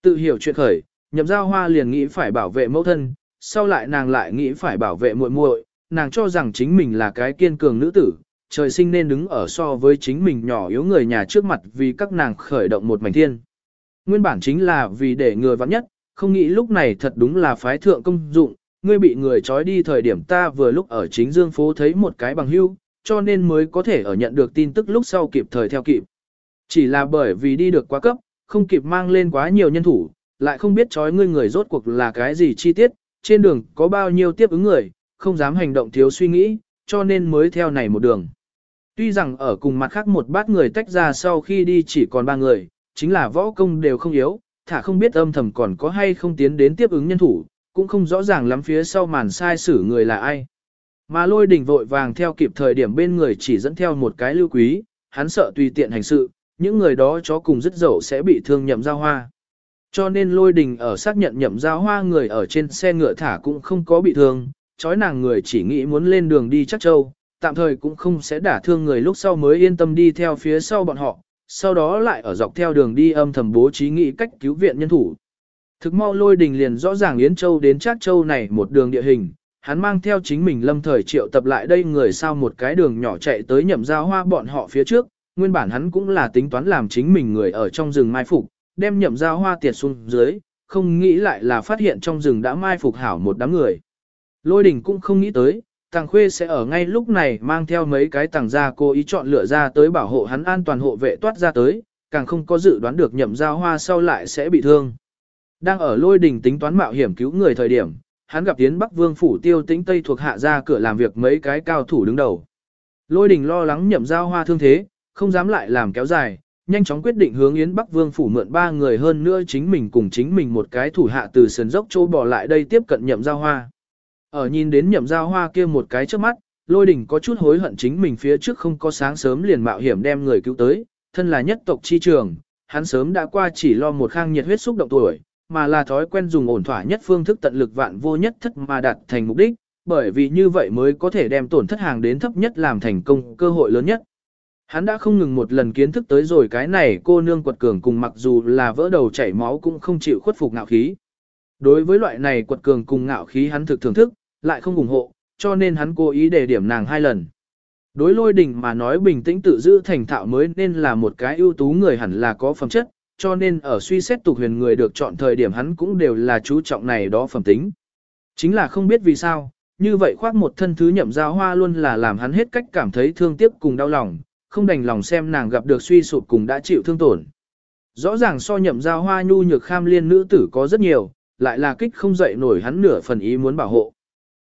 S1: Tự hiểu chuyện khởi, nhậm giao hoa liền nghĩ phải bảo vệ mẫu thân, sau lại nàng lại nghĩ phải bảo vệ muội muội, nàng cho rằng chính mình là cái kiên cường nữ tử, trời sinh nên đứng ở so với chính mình nhỏ yếu người nhà trước mặt vì các nàng khởi động một mảnh thiên. Nguyên bản chính là vì để người vắng nhất, không nghĩ lúc này thật đúng là phái thượng công dụng, ngươi bị người trói đi thời điểm ta vừa lúc ở chính dương phố thấy một cái bằng hưu, cho nên mới có thể ở nhận được tin tức lúc sau kịp thời theo kịp. Chỉ là bởi vì đi được quá cấp, không kịp mang lên quá nhiều nhân thủ, lại không biết trói ngươi người rốt cuộc là cái gì chi tiết, trên đường có bao nhiêu tiếp ứng người, không dám hành động thiếu suy nghĩ, cho nên mới theo này một đường. Tuy rằng ở cùng mặt khác một bát người tách ra sau khi đi chỉ còn ba người, chính là võ công đều không yếu, thả không biết âm thầm còn có hay không tiến đến tiếp ứng nhân thủ, cũng không rõ ràng lắm phía sau màn sai xử người là ai. Mà lôi đỉnh vội vàng theo kịp thời điểm bên người chỉ dẫn theo một cái lưu quý, hắn sợ tùy tiện hành sự, những người đó chó cùng rất dậu sẽ bị thương nhậm giao hoa. Cho nên lôi đình ở xác nhận nhậm giao hoa người ở trên xe ngựa thả cũng không có bị thương, chói nàng người chỉ nghĩ muốn lên đường đi chắc châu, tạm thời cũng không sẽ đả thương người lúc sau mới yên tâm đi theo phía sau bọn họ, sau đó lại ở dọc theo đường đi âm thầm bố trí nghĩ cách cứu viện nhân thủ. Thực mau lôi đình liền rõ ràng Yến Châu đến Trác Châu này một đường địa hình, hắn mang theo chính mình lâm thời triệu tập lại đây người sao một cái đường nhỏ chạy tới nhậm giao hoa bọn họ phía trước, nguyên bản hắn cũng là tính toán làm chính mình người ở trong rừng mai phục, đem nhậm giao hoa tiệt xuống dưới, không nghĩ lại là phát hiện trong rừng đã mai phục hảo một đám người. Lôi đình cũng không nghĩ tới, Tàng Khuê sẽ ở ngay lúc này mang theo mấy cái tàng gia cố ý chọn lựa ra tới bảo hộ hắn an toàn hộ vệ toát ra tới, càng không có dự đoán được nhậm giao hoa sau lại sẽ bị thương. Đang ở lôi đình tính toán mạo hiểm cứu người thời điểm, hắn gặp tiến Bắc Vương phủ tiêu tĩnh Tây thuộc hạ ra cửa làm việc mấy cái cao thủ đứng đầu. Lôi đình lo lắng nhậm giao hoa thương thế, không dám lại làm kéo dài, nhanh chóng quyết định hướng Yến Bắc Vương phủ mượn ba người hơn nữa chính mình cùng chính mình một cái thủ hạ từ sườn dốc chỗ bỏ lại đây tiếp cận nhậm giao hoa. Ở nhìn đến nhậm giao hoa kia một cái trước mắt, lôi đỉnh có chút hối hận chính mình phía trước không có sáng sớm liền mạo hiểm đem người cứu tới, thân là nhất tộc chi trường, hắn sớm đã qua chỉ lo một khang nhiệt huyết xúc động tuổi, mà là thói quen dùng ổn thỏa nhất phương thức tận lực vạn vô nhất thất mà đạt thành mục đích, bởi vì như vậy mới có thể đem tổn thất hàng đến thấp nhất làm thành công cơ hội lớn nhất. Hắn đã không ngừng một lần kiến thức tới rồi cái này cô nương quật cường cùng mặc dù là vỡ đầu chảy máu cũng không chịu khuất phục ngạo khí. Đối với loại này quật cường cùng ngạo khí hắn thực thưởng thức, lại không ủng hộ, cho nên hắn cố ý để điểm nàng hai lần. Đối lôi đình mà nói bình tĩnh tự giữ thành thạo mới nên là một cái ưu tú người hẳn là có phẩm chất, cho nên ở suy xét tục huyền người được chọn thời điểm hắn cũng đều là chú trọng này đó phẩm tính. Chính là không biết vì sao, như vậy khoác một thân thứ nhậm giao hoa luôn là làm hắn hết cách cảm thấy thương tiếc cùng đau lòng, không đành lòng xem nàng gặp được suy sụp cùng đã chịu thương tổn. Rõ ràng so nhậm giao hoa nhu nhược kham liên nữ tử có rất nhiều, lại là kích không dậy nổi hắn nửa phần ý muốn bảo hộ.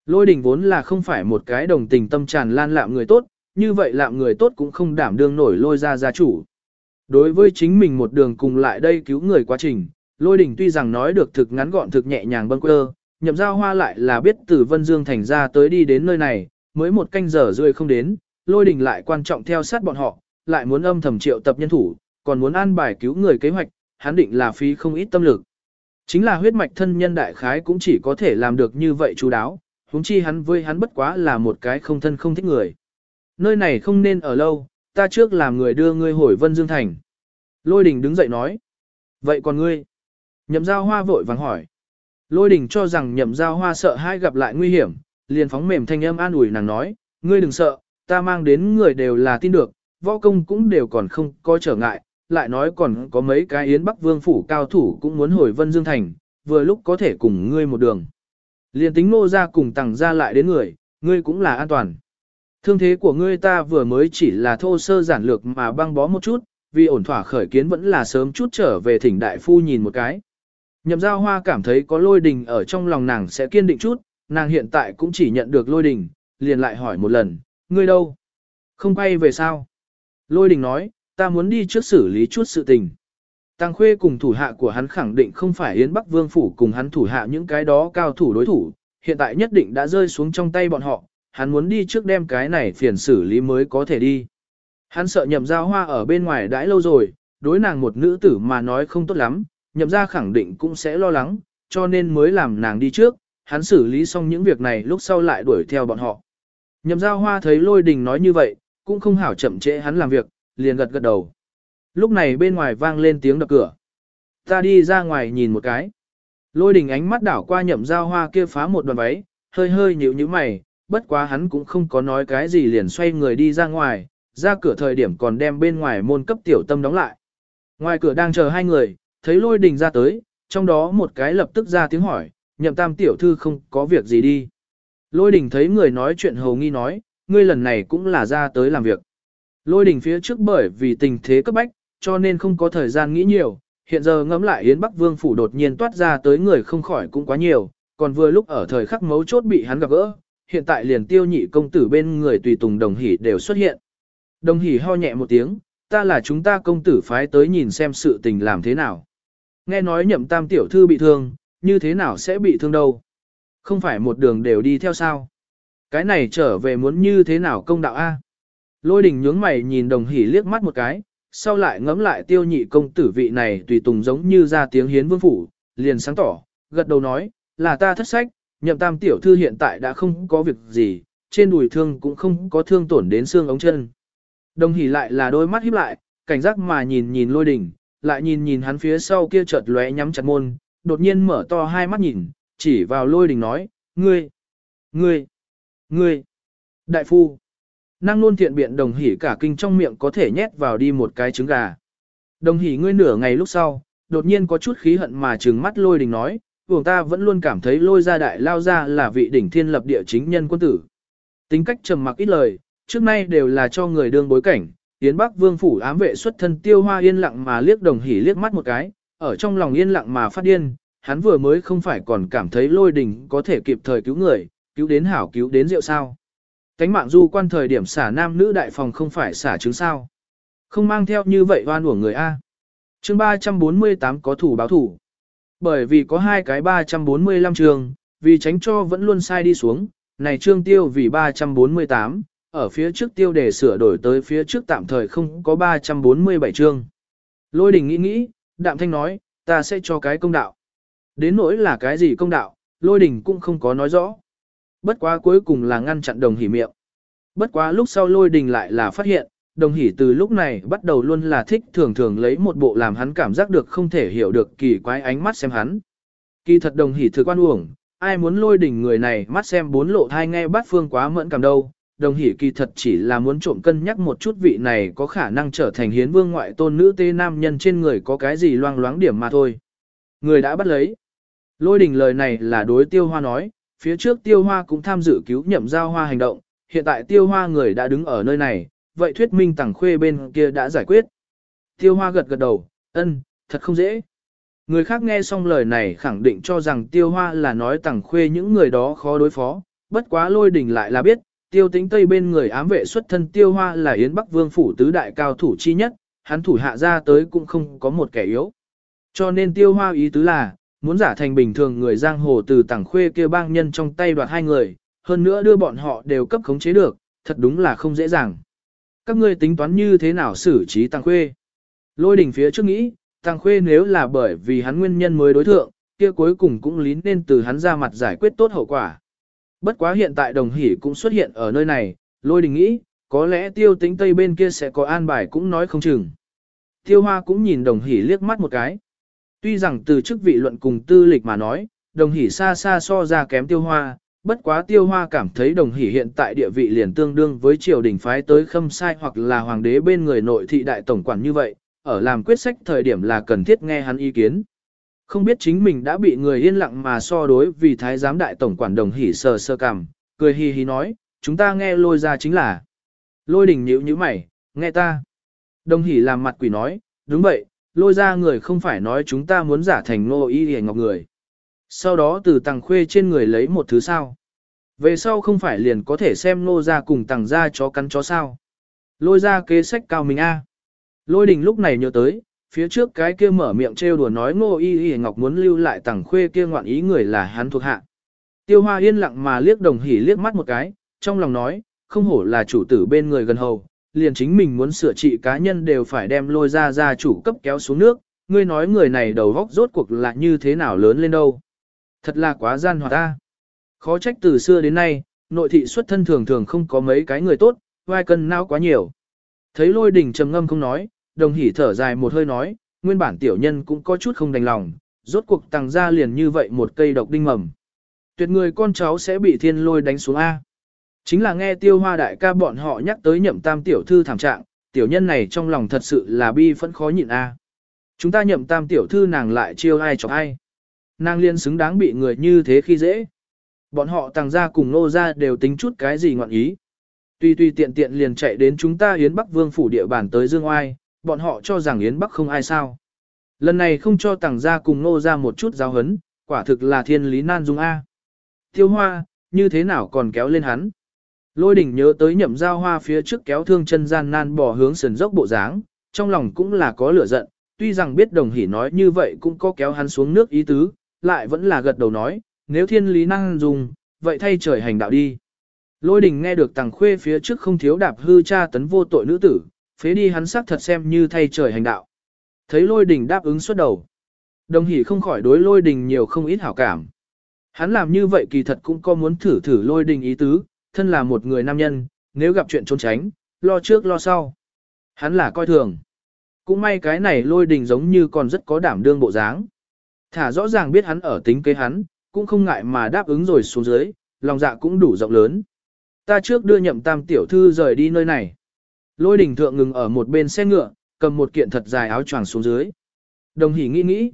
S1: Lôi đình vốn là không phải một cái đồng tình tâm tràn lan lạm người tốt, như vậy lạm người tốt cũng không đảm đương nổi lôi ra gia chủ. Đối với chính mình một đường cùng lại đây cứu người quá trình, lôi đình tuy rằng nói được thực ngắn gọn thực nhẹ nhàng bâng quơ, nhậm giao hoa lại là biết từ Vân Dương thành ra tới đi đến nơi này, mới một canh giờ rưỡi không đến, lôi đình lại quan trọng theo sát bọn họ, lại muốn âm thầm triệu tập nhân thủ, còn muốn an bài cứu người kế hoạch, hắn định là phí không ít tâm lực. Chính là huyết mạch thân nhân đại khái cũng chỉ có thể làm được như vậy chú đáo, huống chi hắn với hắn bất quá là một cái không thân không thích người. Nơi này không nên ở lâu, ta trước làm người đưa ngươi hồi Vân Dương Thành. Lôi đình đứng dậy nói. Vậy còn ngươi? Nhậm giao hoa vội vàng hỏi. Lôi đình cho rằng nhậm giao hoa sợ hai gặp lại nguy hiểm, liền phóng mềm thanh âm an ủi nàng nói, ngươi đừng sợ, ta mang đến người đều là tin được, võ công cũng đều còn không có trở ngại, lại nói còn có mấy cái yến bắc vương phủ cao thủ cũng muốn hồi Vân Dương Thành, vừa lúc có thể cùng ngươi một đường. Liền tính nô ra cùng tặng ra lại đến người, ngươi cũng là an toàn. Thương thế của ngươi ta vừa mới chỉ là thô sơ giản lược mà băng bó một chút, vì ổn thỏa khởi kiến vẫn là sớm chút trở về thỉnh đại phu nhìn một cái. Nhậm giao hoa cảm thấy có lôi đình ở trong lòng nàng sẽ kiên định chút, nàng hiện tại cũng chỉ nhận được lôi đình, liền lại hỏi một lần, ngươi đâu? Không quay về sao? Lôi đình nói, ta muốn đi trước xử lý chút sự tình. Tăng Khuê cùng thủ hạ của hắn khẳng định không phải Yến Bắc Vương Phủ cùng hắn thủ hạ những cái đó cao thủ đối thủ, hiện tại nhất định đã rơi xuống trong tay bọn họ, hắn muốn đi trước đem cái này phiền xử lý mới có thể đi. Hắn sợ nhậm ra hoa ở bên ngoài đãi lâu rồi, đối nàng một nữ tử mà nói không tốt lắm, nhậm ra khẳng định cũng sẽ lo lắng, cho nên mới làm nàng đi trước, hắn xử lý xong những việc này lúc sau lại đuổi theo bọn họ. Nhậm ra hoa thấy lôi đình nói như vậy, cũng không hảo chậm trễ hắn làm việc, liền gật gật đầu. Lúc này bên ngoài vang lên tiếng đập cửa. Ta đi ra ngoài nhìn một cái. Lôi đình ánh mắt đảo qua nhậm giao hoa kia phá một đoàn váy, hơi hơi nhíu nhíu mày, bất quá hắn cũng không có nói cái gì liền xoay người đi ra ngoài, ra cửa thời điểm còn đem bên ngoài môn cấp tiểu tâm đóng lại. Ngoài cửa đang chờ hai người, thấy lôi đình ra tới, trong đó một cái lập tức ra tiếng hỏi, nhậm tam tiểu thư không có việc gì đi. Lôi đình thấy người nói chuyện hầu nghi nói, ngươi lần này cũng là ra tới làm việc. Lôi đình phía trước bởi vì tình thế cấp bách, cho nên không có thời gian nghĩ nhiều, hiện giờ ngẫm lại Yến Bắc Vương phủ đột nhiên toát ra tới người không khỏi cũng quá nhiều, còn vừa lúc ở thời khắc mấu chốt bị hắn gặp gỡ, hiện tại liền tiêu nhị công tử bên người tùy tùng đồng hỉ đều xuất hiện. Đồng hỉ ho nhẹ một tiếng, ta là chúng ta công tử phái tới nhìn xem sự tình làm thế nào. Nghe nói nhậm tam tiểu thư bị thương, như thế nào sẽ bị thương đâu. Không phải một đường đều đi theo sao. Cái này trở về muốn như thế nào công đạo A. Lôi đình nhướng mày nhìn đồng hỉ liếc mắt một cái, sau lại ngẫm lại tiêu nhị công tử vị này tùy tùng giống như ra tiếng hiến vương phủ, liền sáng tỏ, gật đầu nói, là ta thất sách, nhậm tam tiểu thư hiện tại đã không có việc gì, trên đùi thương cũng không có thương tổn đến xương ống chân. Đồng hỉ lại là đôi mắt híp lại, cảnh giác mà nhìn nhìn lôi đỉnh, lại nhìn nhìn hắn phía sau kia chợt lóe nhắm chặt môn, đột nhiên mở to hai mắt nhìn, chỉ vào lôi đỉnh nói, ngươi, ngươi, ngươi, đại phu. Năng luôn thiện biện đồng hỉ cả kinh trong miệng có thể nhét vào đi một cái trứng gà. Đồng hỉ ngươi nửa ngày lúc sau, đột nhiên có chút khí hận mà trừng mắt lôi đình nói, vùng ta vẫn luôn cảm thấy lôi ra đại lao ra là vị đỉnh thiên lập địa chính nhân quân tử. Tính cách trầm mặc ít lời, trước nay đều là cho người đương bối cảnh, Yến Bắc Vương phủ ám vệ xuất thân tiêu hoa yên lặng mà liếc đồng hỉ liếc mắt một cái, ở trong lòng yên lặng mà phát điên, hắn vừa mới không phải còn cảm thấy lôi đình có thể kịp thời cứu người, cứu đến hảo cứu đến rượu sao. Cánh mạng du quan thời điểm xả nam nữ đại phòng không phải xả trứng sao. Không mang theo như vậy oan uổng người A. chương 348 có thủ báo thủ. Bởi vì có hai cái 345 trường, vì tránh cho vẫn luôn sai đi xuống, này trương tiêu vì 348, ở phía trước tiêu để sửa đổi tới phía trước tạm thời không có 347 chương. Lôi đình nghĩ nghĩ, đạm thanh nói, ta sẽ cho cái công đạo. Đến nỗi là cái gì công đạo, lôi đình cũng không có nói rõ. Bất quá cuối cùng là ngăn chặn đồng hỉ miệng. Bất quá lúc sau lôi đình lại là phát hiện, đồng hỉ từ lúc này bắt đầu luôn là thích thường thường lấy một bộ làm hắn cảm giác được không thể hiểu được kỳ quái ánh mắt xem hắn. Kỳ thật đồng hỉ thực quan uổng, ai muốn lôi đỉnh người này mắt xem bốn lộ thai nghe bát phương quá mẫn cảm đâu. Đồng hỉ kỳ thật chỉ là muốn trộm cân nhắc một chút vị này có khả năng trở thành hiến vương ngoại tôn nữ tê nam nhân trên người có cái gì loang loáng điểm mà thôi. Người đã bắt lấy. Lôi đỉnh lời này là đối tiêu hoa nói, phía trước tiêu hoa cũng tham dự cứu nhậm giao hoa hành động, hiện tại tiêu hoa người đã đứng ở nơi này, vậy thuyết minh tàng khuê bên kia đã giải quyết. Tiêu hoa gật gật đầu, ân, thật không dễ. Người khác nghe xong lời này khẳng định cho rằng tiêu hoa là nói tàng khuê những người đó khó đối phó, bất quá lôi đình lại là biết, tiêu tính tây bên người ám vệ xuất thân tiêu hoa là Yến Bắc Vương phủ tứ đại cao thủ chi nhất, hắn thủ hạ ra tới cũng không có một kẻ yếu. Cho nên tiêu hoa ý tứ là, muốn giả thành bình thường người giang hồ từ tàng khuê kia bang nhân trong tay đoạt hai người, hơn nữa đưa bọn họ đều cấp khống chế được, thật đúng là không dễ dàng. Các ngươi tính toán như thế nào xử trí tàng khuê? Lôi đỉnh phía trước nghĩ, tàng khuê nếu là bởi vì hắn nguyên nhân mới đối thượng, kia cuối cùng cũng lín nên từ hắn ra mặt giải quyết tốt hậu quả. Bất quá hiện tại đồng hỷ cũng xuất hiện ở nơi này, lôi đình nghĩ, có lẽ tiêu tính tây bên kia sẽ có an bài cũng nói không chừng. Tiêu hoa cũng nhìn đồng hỷ liếc mắt một cái. Tuy rằng từ chức vị luận cùng tư lịch mà nói, đồng hỷ xa xa so ra kém tiêu hoa, bất quá tiêu hoa cảm thấy đồng hỷ hiện tại địa vị liền tương đương với triều đình phái tới khâm sai hoặc là hoàng đế bên người nội thị đại tổng quản như vậy, ở làm quyết sách thời điểm là cần thiết nghe hắn ý kiến. Không biết chính mình đã bị người yên lặng mà so đối vì thái giám đại tổng quản đồng hỷ sờ sơ cằm, cười hi hi nói, chúng ta nghe lôi ra chính là. Lôi đình nhíu như mày, nghe ta. Đồng hỷ làm mặt quỷ nói, đúng vậy, lôi ra người không phải nói chúng ta muốn giả thành ngô y hề ngọc người. Sau đó từ tàng khuê trên người lấy một thứ sao. Về sau không phải liền có thể xem nô ra cùng tàng ra chó cắn chó sao. Lôi ra kế sách cao mình A. Lôi đình lúc này nhớ tới, phía trước cái kia mở miệng trêu đùa nói ngô y y ngọc muốn lưu lại tàng khuê kia ngoạn ý người là hắn thuộc hạ. Tiêu hoa yên lặng mà liếc đồng hỉ liếc mắt một cái, trong lòng nói, không hổ là chủ tử bên người gần hầu, liền chính mình muốn sửa trị cá nhân đều phải đem lôi ra ra chủ cấp kéo xuống nước, ngươi nói người này đầu góc rốt cuộc là như thế nào lớn lên đâu. Thật là quá gian hoạt ta. Khó trách từ xưa đến nay, nội thị xuất thân thường thường không có mấy cái người tốt, vai cân não quá nhiều. Thấy lôi đình trầm ngâm không nói, đồng hỉ thở dài một hơi nói, nguyên bản tiểu nhân cũng có chút không đành lòng, rốt cuộc tăng ra liền như vậy một cây độc đinh mầm. Tuyệt người con cháu sẽ bị thiên lôi đánh xuống A. Chính là nghe tiêu hoa đại ca bọn họ nhắc tới nhậm tam tiểu thư thảm trạng, tiểu nhân này trong lòng thật sự là bi phẫn khó nhịn A. À. Chúng ta nhậm tam tiểu thư nàng lại chiêu ai chọc ai. Nàng liên xứng đáng bị người như thế khi dễ. Bọn họ tàng ra cùng nô ra đều tính chút cái gì ngọn ý. Tuy tuy tiện tiện liền chạy đến chúng ta Yến Bắc Vương phủ địa bàn tới Dương Oai, bọn họ cho rằng Yến Bắc không ai sao. Lần này không cho tàng ra cùng nô ra một chút giáo hấn, quả thực là thiên lý nan dung A. Tiêu hoa, như thế nào còn kéo lên hắn. Lôi đỉnh nhớ tới nhậm giao hoa phía trước kéo thương chân gian nan bỏ hướng sườn dốc bộ dáng, trong lòng cũng là có lửa giận, tuy rằng biết đồng hỉ nói như vậy cũng có kéo hắn xuống nước ý tứ, lại vẫn là gật đầu nói, nếu thiên lý năng dùng, vậy thay trời hành đạo đi. Lôi đình nghe được tàng khuê phía trước không thiếu đạp hư cha tấn vô tội nữ tử, phế đi hắn sắc thật xem như thay trời hành đạo. Thấy lôi đình đáp ứng xuất đầu. Đồng hỷ không khỏi đối lôi đình nhiều không ít hảo cảm. Hắn làm như vậy kỳ thật cũng có muốn thử thử lôi đình ý tứ, thân là một người nam nhân, nếu gặp chuyện trốn tránh, lo trước lo sau. Hắn là coi thường. Cũng may cái này lôi đình giống như còn rất có đảm đương bộ dáng. Thả rõ ràng biết hắn ở tính kế hắn, cũng không ngại mà đáp ứng rồi xuống dưới, lòng dạ cũng đủ rộng lớn. Ta trước đưa nhậm tam tiểu thư rời đi nơi này. Lôi đình thượng ngừng ở một bên xe ngựa, cầm một kiện thật dài áo choàng xuống dưới. Đồng hỉ nghĩ nghĩ.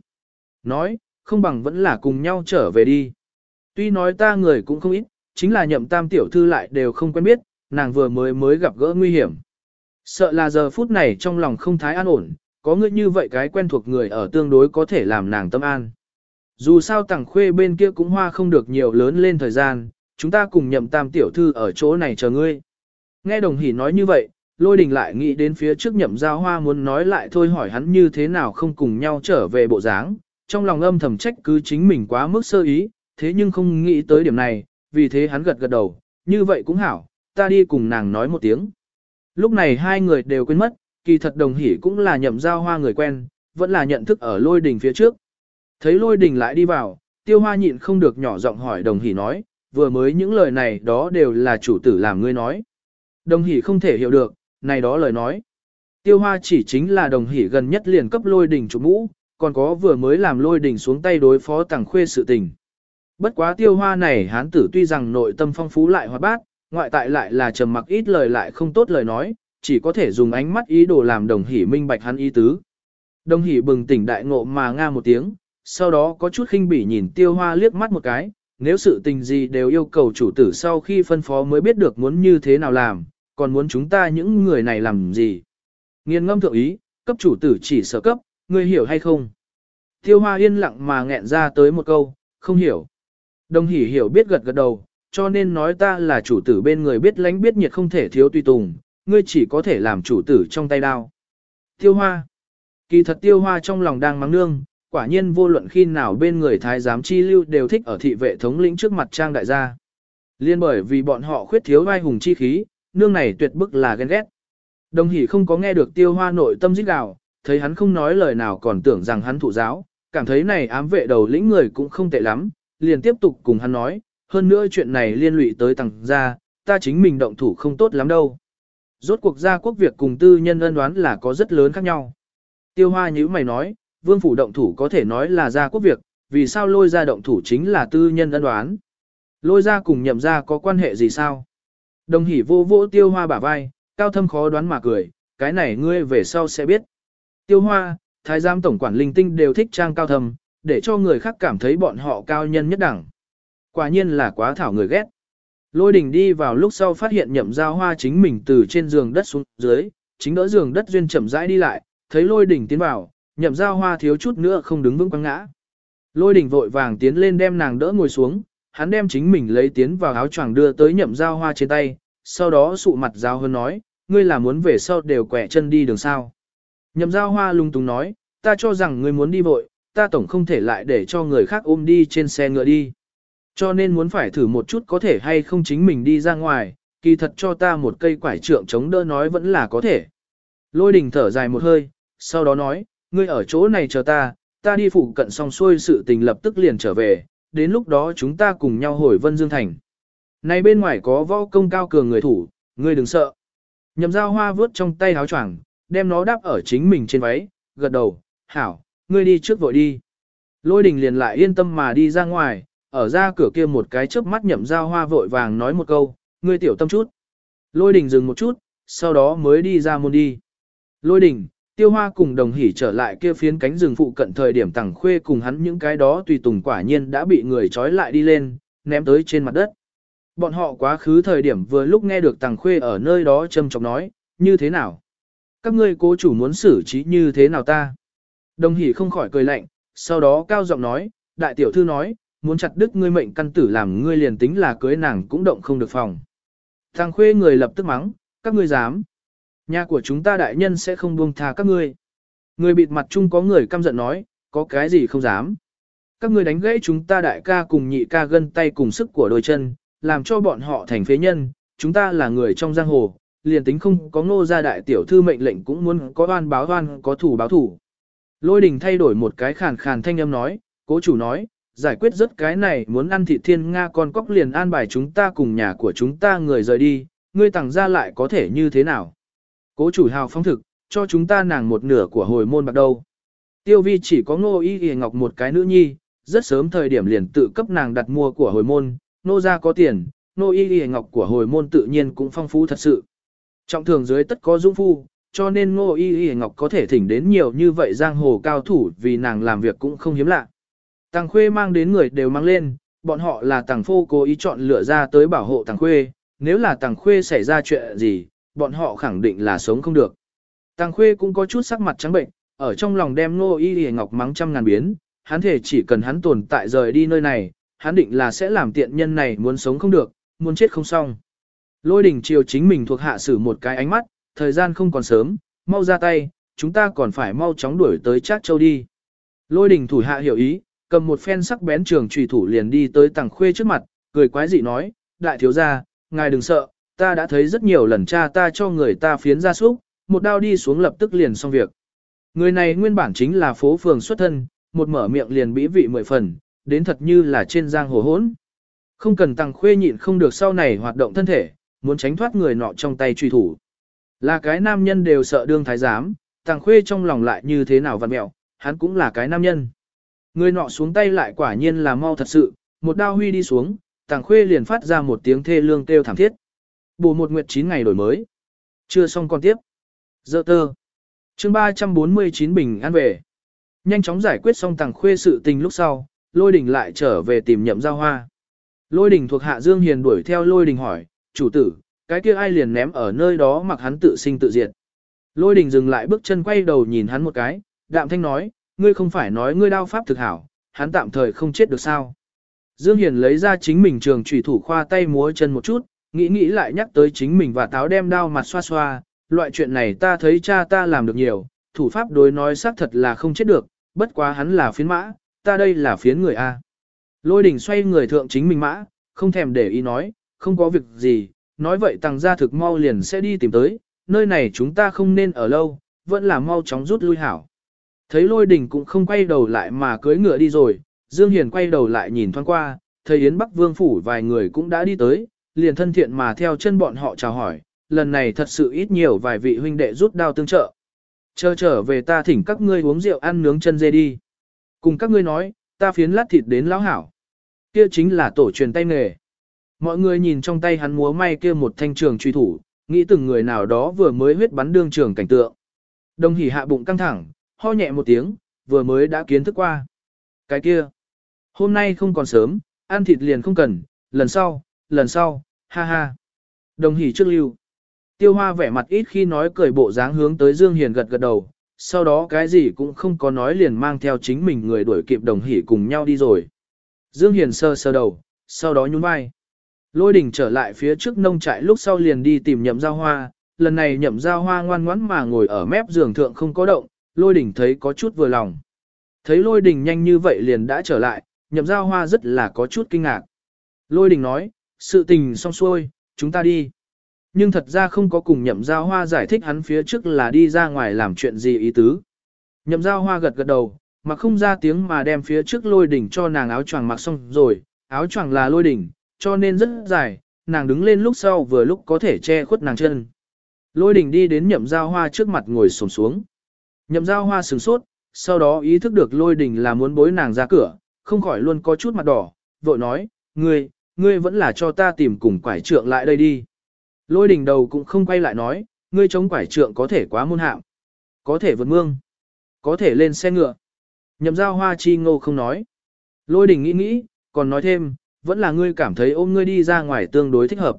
S1: Nói, không bằng vẫn là cùng nhau trở về đi. Tuy nói ta người cũng không ít, chính là nhậm tam tiểu thư lại đều không quen biết, nàng vừa mới mới gặp gỡ nguy hiểm. Sợ là giờ phút này trong lòng không thái an ổn, có người như vậy cái quen thuộc người ở tương đối có thể làm nàng tâm an. Dù sao tàng khuê bên kia cũng hoa không được nhiều lớn lên thời gian, chúng ta cùng nhậm tam tiểu thư ở chỗ này chờ ngươi. Nghe đồng hỷ nói như vậy, lôi đình lại nghĩ đến phía trước nhậm giao hoa muốn nói lại thôi hỏi hắn như thế nào không cùng nhau trở về bộ dáng, trong lòng âm thầm trách cứ chính mình quá mức sơ ý, thế nhưng không nghĩ tới điểm này, vì thế hắn gật gật đầu, như vậy cũng hảo, ta đi cùng nàng nói một tiếng. Lúc này hai người đều quên mất, kỳ thật đồng hỷ cũng là nhậm giao hoa người quen, vẫn là nhận thức ở lôi đình phía trước. Thấy lôi đình lại đi vào, tiêu hoa nhịn không được nhỏ giọng hỏi đồng hỷ nói, vừa mới những lời này đó đều là chủ tử làm ngươi nói. Đồng hỷ không thể hiểu được, này đó lời nói. Tiêu hoa chỉ chính là đồng hỷ gần nhất liền cấp lôi đình chủ mũ, còn có vừa mới làm lôi đình xuống tay đối phó tàng khuê sự tình. Bất quá tiêu hoa này hán tử tuy rằng nội tâm phong phú lại hoạt bát, ngoại tại lại là trầm mặc ít lời lại không tốt lời nói, chỉ có thể dùng ánh mắt ý đồ làm đồng hỷ minh bạch hắn ý tứ. Đồng hỷ bừng tỉnh đại ngộ mà nga một tiếng, sau đó có chút khinh bỉ nhìn tiêu hoa liếc mắt một cái, nếu sự tình gì đều yêu cầu chủ tử sau khi phân phó mới biết được muốn như thế nào làm, còn muốn chúng ta những người này làm gì. Nghiên ngâm thượng ý, cấp chủ tử chỉ sở cấp, ngươi hiểu hay không? Tiêu hoa yên lặng mà nghẹn ra tới một câu, không hiểu. Đồng hỉ hiểu biết gật gật đầu, cho nên nói ta là chủ tử bên người biết lánh biết nhiệt không thể thiếu tùy tùng, ngươi chỉ có thể làm chủ tử trong tay đao. Tiêu hoa. Kỳ thật tiêu hoa trong lòng đang mắng nương, quả nhiên vô luận khi nào bên người thái giám chi lưu đều thích ở thị vệ thống lĩnh trước mặt trang đại gia. Liên bởi vì bọn họ khuyết thiếu vai hùng chi khí, nương này tuyệt bức là ghen ghét. Đồng hỷ không có nghe được tiêu hoa nội tâm dích gào, thấy hắn không nói lời nào còn tưởng rằng hắn thụ giáo, cảm thấy này ám vệ đầu lĩnh người cũng không tệ lắm, liền tiếp tục cùng hắn nói, hơn nữa chuyện này liên lụy tới tầng gia, ta chính mình động thủ không tốt lắm đâu. Rốt cuộc gia quốc việc cùng tư nhân ân đoán là có rất lớn khác nhau. Tiêu hoa như mày nói, vương phủ động thủ có thể nói là gia quốc việc, vì sao lôi ra động thủ chính là tư nhân ân đoán. Lôi ra cùng nhậm ra có quan hệ gì sao? Đồng hỉ vô vỗ tiêu hoa bả vai, cao thâm khó đoán mà cười, cái này ngươi về sau sẽ biết. Tiêu hoa, thái giám tổng quản linh tinh đều thích trang cao thâm, để cho người khác cảm thấy bọn họ cao nhân nhất đẳng. Quả nhiên là quá thảo người ghét. Lôi đình đi vào lúc sau phát hiện nhậm giao hoa chính mình từ trên giường đất xuống dưới, chính đỡ giường đất duyên chậm rãi đi lại, thấy lôi đình tiến vào, nhậm giao hoa thiếu chút nữa không đứng vững quăng ngã. Lôi đình vội vàng tiến lên đem nàng đỡ ngồi xuống, hắn đem chính mình lấy tiến vào áo choàng đưa tới nhậm giao hoa trên tay, sau đó sụ mặt giao hơn nói, ngươi là muốn về sau đều quẹ chân đi đường sao. Nhậm giao hoa lung tung nói, ta cho rằng ngươi muốn đi vội, ta tổng không thể lại để cho người khác ôm đi trên xe ngựa đi. Cho nên muốn phải thử một chút có thể hay không chính mình đi ra ngoài, kỳ thật cho ta một cây quải trượng chống đỡ nói vẫn là có thể. Lôi đình thở dài một hơi, sau đó nói, ngươi ở chỗ này chờ ta, ta đi phụ cận xong xuôi sự tình lập tức liền trở về, đến lúc đó chúng ta cùng nhau hồi Vân Dương Thành. Này bên ngoài có võ công cao cường người thủ, ngươi đừng sợ. Nhậm giao hoa vớt trong tay áo choàng, đem nó đắp ở chính mình trên váy, gật đầu, hảo, ngươi đi trước vội đi. Lôi đình liền lại yên tâm mà đi ra ngoài, ở ra cửa kia một cái chớp mắt nhậm giao hoa vội vàng nói một câu, ngươi tiểu tâm chút. Lôi đình dừng một chút, sau đó mới đi ra môn đi. Lôi đình, tiêu hoa cùng đồng hỉ trở lại kia phiến cánh rừng phụ cận thời điểm tẳng khuê cùng hắn những cái đó tùy tùng quả nhiên đã bị người trói lại đi lên, ném tới trên mặt đất. Bọn họ quá khứ thời điểm vừa lúc nghe được tàng khuê ở nơi đó châm chọc nói, như thế nào? Các ngươi cố chủ muốn xử trí như thế nào ta? Đồng hỷ không khỏi cười lạnh, sau đó cao giọng nói, đại tiểu thư nói, muốn chặt đứt ngươi mệnh căn tử làm ngươi liền tính là cưới nàng cũng động không được phòng. Thằng khuê người lập tức mắng, các ngươi dám. Nhà của chúng ta đại nhân sẽ không buông tha các ngươi. Người bịt mặt chung có người căm giận nói, có cái gì không dám. Các ngươi đánh gãy chúng ta đại ca cùng nhị ca gân tay cùng sức của đôi chân, làm cho bọn họ thành phế nhân, chúng ta là người trong giang hồ, liền tính không có ngô gia đại tiểu thư mệnh lệnh cũng muốn có oan báo oan, có thủ báo thủ. Lôi đình thay đổi một cái khàn khàn thanh âm nói, cố chủ nói, giải quyết rất cái này muốn ăn thị thiên Nga con cóc liền an bài chúng ta cùng nhà của chúng ta người rời đi, ngươi tặng ra lại có thể như thế nào. Cố chủ hào phóng thực, cho chúng ta nàng một nửa của hồi môn bạc đâu. Tiêu vi chỉ có ngô y y ngọc một cái nữ nhi, rất sớm thời điểm liền tự cấp nàng đặt mua của hồi môn, nô ra có tiền, nô y y ngọc của hồi môn tự nhiên cũng phong phú thật sự. Trọng thường dưới tất có dũng phu, cho nên ngô y y ngọc có thể thỉnh đến nhiều như vậy giang hồ cao thủ vì nàng làm việc cũng không hiếm lạ. Tàng khuê mang đến người đều mang lên, bọn họ là tàng phô cố ý chọn lựa ra tới bảo hộ tàng khuê, nếu là tàng khuê xảy ra chuyện gì, bọn họ khẳng định là sống không được. Tàng khuê cũng có chút sắc mặt trắng bệnh, ở trong lòng đem ngô y y ngọc mắng trăm ngàn biến, hắn thể chỉ cần hắn tồn tại rời đi nơi này, hắn định là sẽ làm tiện nhân này muốn sống không được, muốn chết không xong. Lôi đỉnh chiều chính mình thuộc hạ sử một cái ánh mắt, thời gian không còn sớm, mau ra tay, chúng ta còn phải mau chóng đuổi tới Trác Châu đi. Lôi đỉnh thủ hạ hiểu ý, cầm một phen sắc bén trường trùy thủ liền đi tới tàng khuê trước mặt, cười quái dị nói, đại thiếu gia, ngài đừng sợ, ta đã thấy rất nhiều lần cha ta cho người ta phiến ra súc, một đao đi xuống lập tức liền xong việc. Người này nguyên bản chính là phố phường xuất thân, một mở miệng liền bĩ vị mười phần, đến thật như là trên giang hồ hỗn. Không cần Tằng khuê nhịn không được sau này hoạt động thân thể, muốn tránh thoát người nọ trong tay truy thủ. Là cái nam nhân đều sợ đương thái giám, thằng khuê trong lòng lại như thế nào văn mẹo, hắn cũng là cái nam nhân. Người nọ xuống tay lại quả nhiên là mau thật sự, một đao huy đi xuống, thằng khuê liền phát ra một tiếng thê lương kêu thảm thiết. Bù một nguyệt 9 ngày đổi mới. Chưa xong còn tiếp. Dơ tơ. chương 349 bình an về. Nhanh chóng giải quyết xong tàng khuê sự tình lúc sau, lôi đình lại trở về tìm nhậm giao hoa. Lôi đình thuộc hạ Dương Hiền đuổi theo lôi đình hỏi, chủ tử, cái kia ai liền ném ở nơi đó mặc hắn tự sinh tự diệt. Lôi đình dừng lại bước chân quay đầu nhìn hắn một cái, đạm thanh nói, ngươi không phải nói ngươi đao pháp thực hảo, hắn tạm thời không chết được sao. Dương Hiền lấy ra chính mình trường trùy thủ khoa tay múa chân một chút, nghĩ nghĩ lại nhắc tới chính mình và táo đem đao mặt xoa xoa, loại chuyện này ta thấy cha ta làm được nhiều, thủ pháp đối nói xác thật là không chết được, bất quá hắn là phiến mã, ta đây là phiến người A. Lôi đỉnh xoay người thượng chính mình mã, không thèm để ý nói, không có việc gì, nói vậy tăng gia thực mau liền sẽ đi tìm tới, nơi này chúng ta không nên ở lâu, vẫn là mau chóng rút lui hảo. Thấy lôi đình cũng không quay đầu lại mà cưới ngựa đi rồi, Dương Hiền quay đầu lại nhìn thoáng qua, thấy Yến Bắc Vương Phủ vài người cũng đã đi tới, liền thân thiện mà theo chân bọn họ chào hỏi, lần này thật sự ít nhiều vài vị huynh đệ rút đao tương trợ. Chờ trở về ta thỉnh các ngươi uống rượu ăn nướng chân dê đi. Cùng các ngươi nói, ta phiến lát thịt đến lão hảo. Kia chính là tổ truyền tay nghề. Mọi người nhìn trong tay hắn múa may kia một thanh trường truy thủ, nghĩ từng người nào đó vừa mới huyết bắn đương trường cảnh tượng. Đồng hỉ hạ bụng căng thẳng, ho nhẹ một tiếng, vừa mới đã kiến thức qua. Cái kia, hôm nay không còn sớm, ăn thịt liền không cần, lần sau, lần sau, ha ha. Đồng hỉ trước lưu. Tiêu hoa vẻ mặt ít khi nói cười bộ dáng hướng tới Dương Hiền gật gật đầu, sau đó cái gì cũng không có nói liền mang theo chính mình người đuổi kịp đồng hỉ cùng nhau đi rồi. Dương Hiền sơ sơ đầu, sau đó nhún vai. Lôi đỉnh trở lại phía trước nông trại lúc sau liền đi tìm nhậm giao hoa, lần này nhậm giao hoa ngoan ngoãn mà ngồi ở mép giường thượng không có động, lôi đỉnh thấy có chút vừa lòng. Thấy lôi đỉnh nhanh như vậy liền đã trở lại, nhậm giao hoa rất là có chút kinh ngạc. Lôi đỉnh nói, sự tình xong xuôi, chúng ta đi. Nhưng thật ra không có cùng nhậm giao hoa giải thích hắn phía trước là đi ra ngoài làm chuyện gì ý tứ. Nhậm giao hoa gật gật đầu, mà không ra tiếng mà đem phía trước lôi đỉnh cho nàng áo choàng mặc xong rồi, áo choàng là lôi đỉnh, cho nên rất dài, nàng đứng lên lúc sau vừa lúc có thể che khuất nàng chân. Lôi đình đi đến nhậm giao hoa trước mặt ngồi xổm xuống. Nhậm giao hoa sửng sốt, sau đó ý thức được lôi đình là muốn bối nàng ra cửa, không khỏi luôn có chút mặt đỏ, vội nói, ngươi, ngươi vẫn là cho ta tìm cùng quải trượng lại đây đi. Lôi đình đầu cũng không quay lại nói, ngươi chống quải trượng có thể quá môn hạm, có thể vượt mương, có thể lên xe ngựa. Nhậm giao hoa chi ngô không nói. Lôi đình nghĩ nghĩ, còn nói thêm, vẫn là ngươi cảm thấy ôm ngươi đi ra ngoài tương đối thích hợp.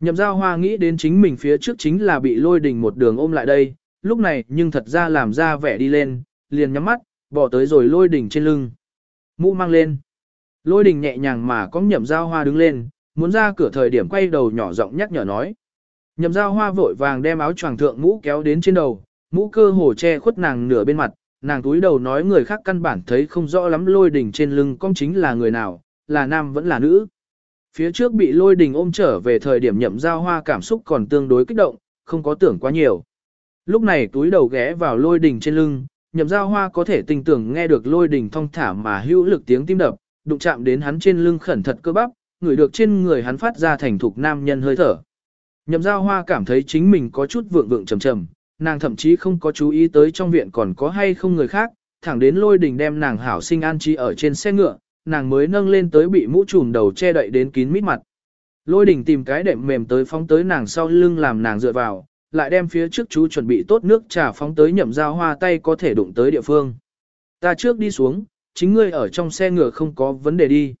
S1: Nhậm giao hoa nghĩ đến chính mình phía trước chính là bị lôi đỉnh một đường ôm lại đây, lúc này nhưng thật ra làm ra vẻ đi lên, liền nhắm mắt, bỏ tới rồi lôi đỉnh trên lưng. Mũ mang lên. Lôi đình nhẹ nhàng mà có nhậm giao hoa đứng lên, muốn ra cửa thời điểm quay đầu nhỏ giọng nhắc nhở nói. Nhậm giao hoa vội vàng đem áo choàng thượng mũ kéo đến trên đầu, mũ cơ hồ che khuất nàng nửa bên mặt, nàng túi đầu nói người khác căn bản thấy không rõ lắm lôi đình trên lưng con chính là người nào, là nam vẫn là nữ. Phía trước bị lôi đình ôm trở về thời điểm nhậm giao hoa cảm xúc còn tương đối kích động, không có tưởng quá nhiều. Lúc này túi đầu ghé vào lôi đình trên lưng, nhậm giao hoa có thể tình tưởng nghe được lôi đình thong thả mà hữu lực tiếng tim đập, đụng chạm đến hắn trên lưng khẩn thật cơ bắp, ngửi được trên người hắn phát ra thành thục nam nhân hơi thở. Nhậm giao hoa cảm thấy chính mình có chút vượng vượng trầm trầm, nàng thậm chí không có chú ý tới trong viện còn có hay không người khác, thẳng đến lôi đình đem nàng hảo sinh an trí ở trên xe ngựa, nàng mới nâng lên tới bị mũ trùm đầu che đậy đến kín mít mặt. Lôi đình tìm cái đệm mềm tới phóng tới nàng sau lưng làm nàng dựa vào, lại đem phía trước chú chuẩn bị tốt nước trà phóng tới nhậm giao hoa tay có thể đụng tới địa phương. Ta trước đi xuống, chính ngươi ở trong xe ngựa không có vấn đề đi.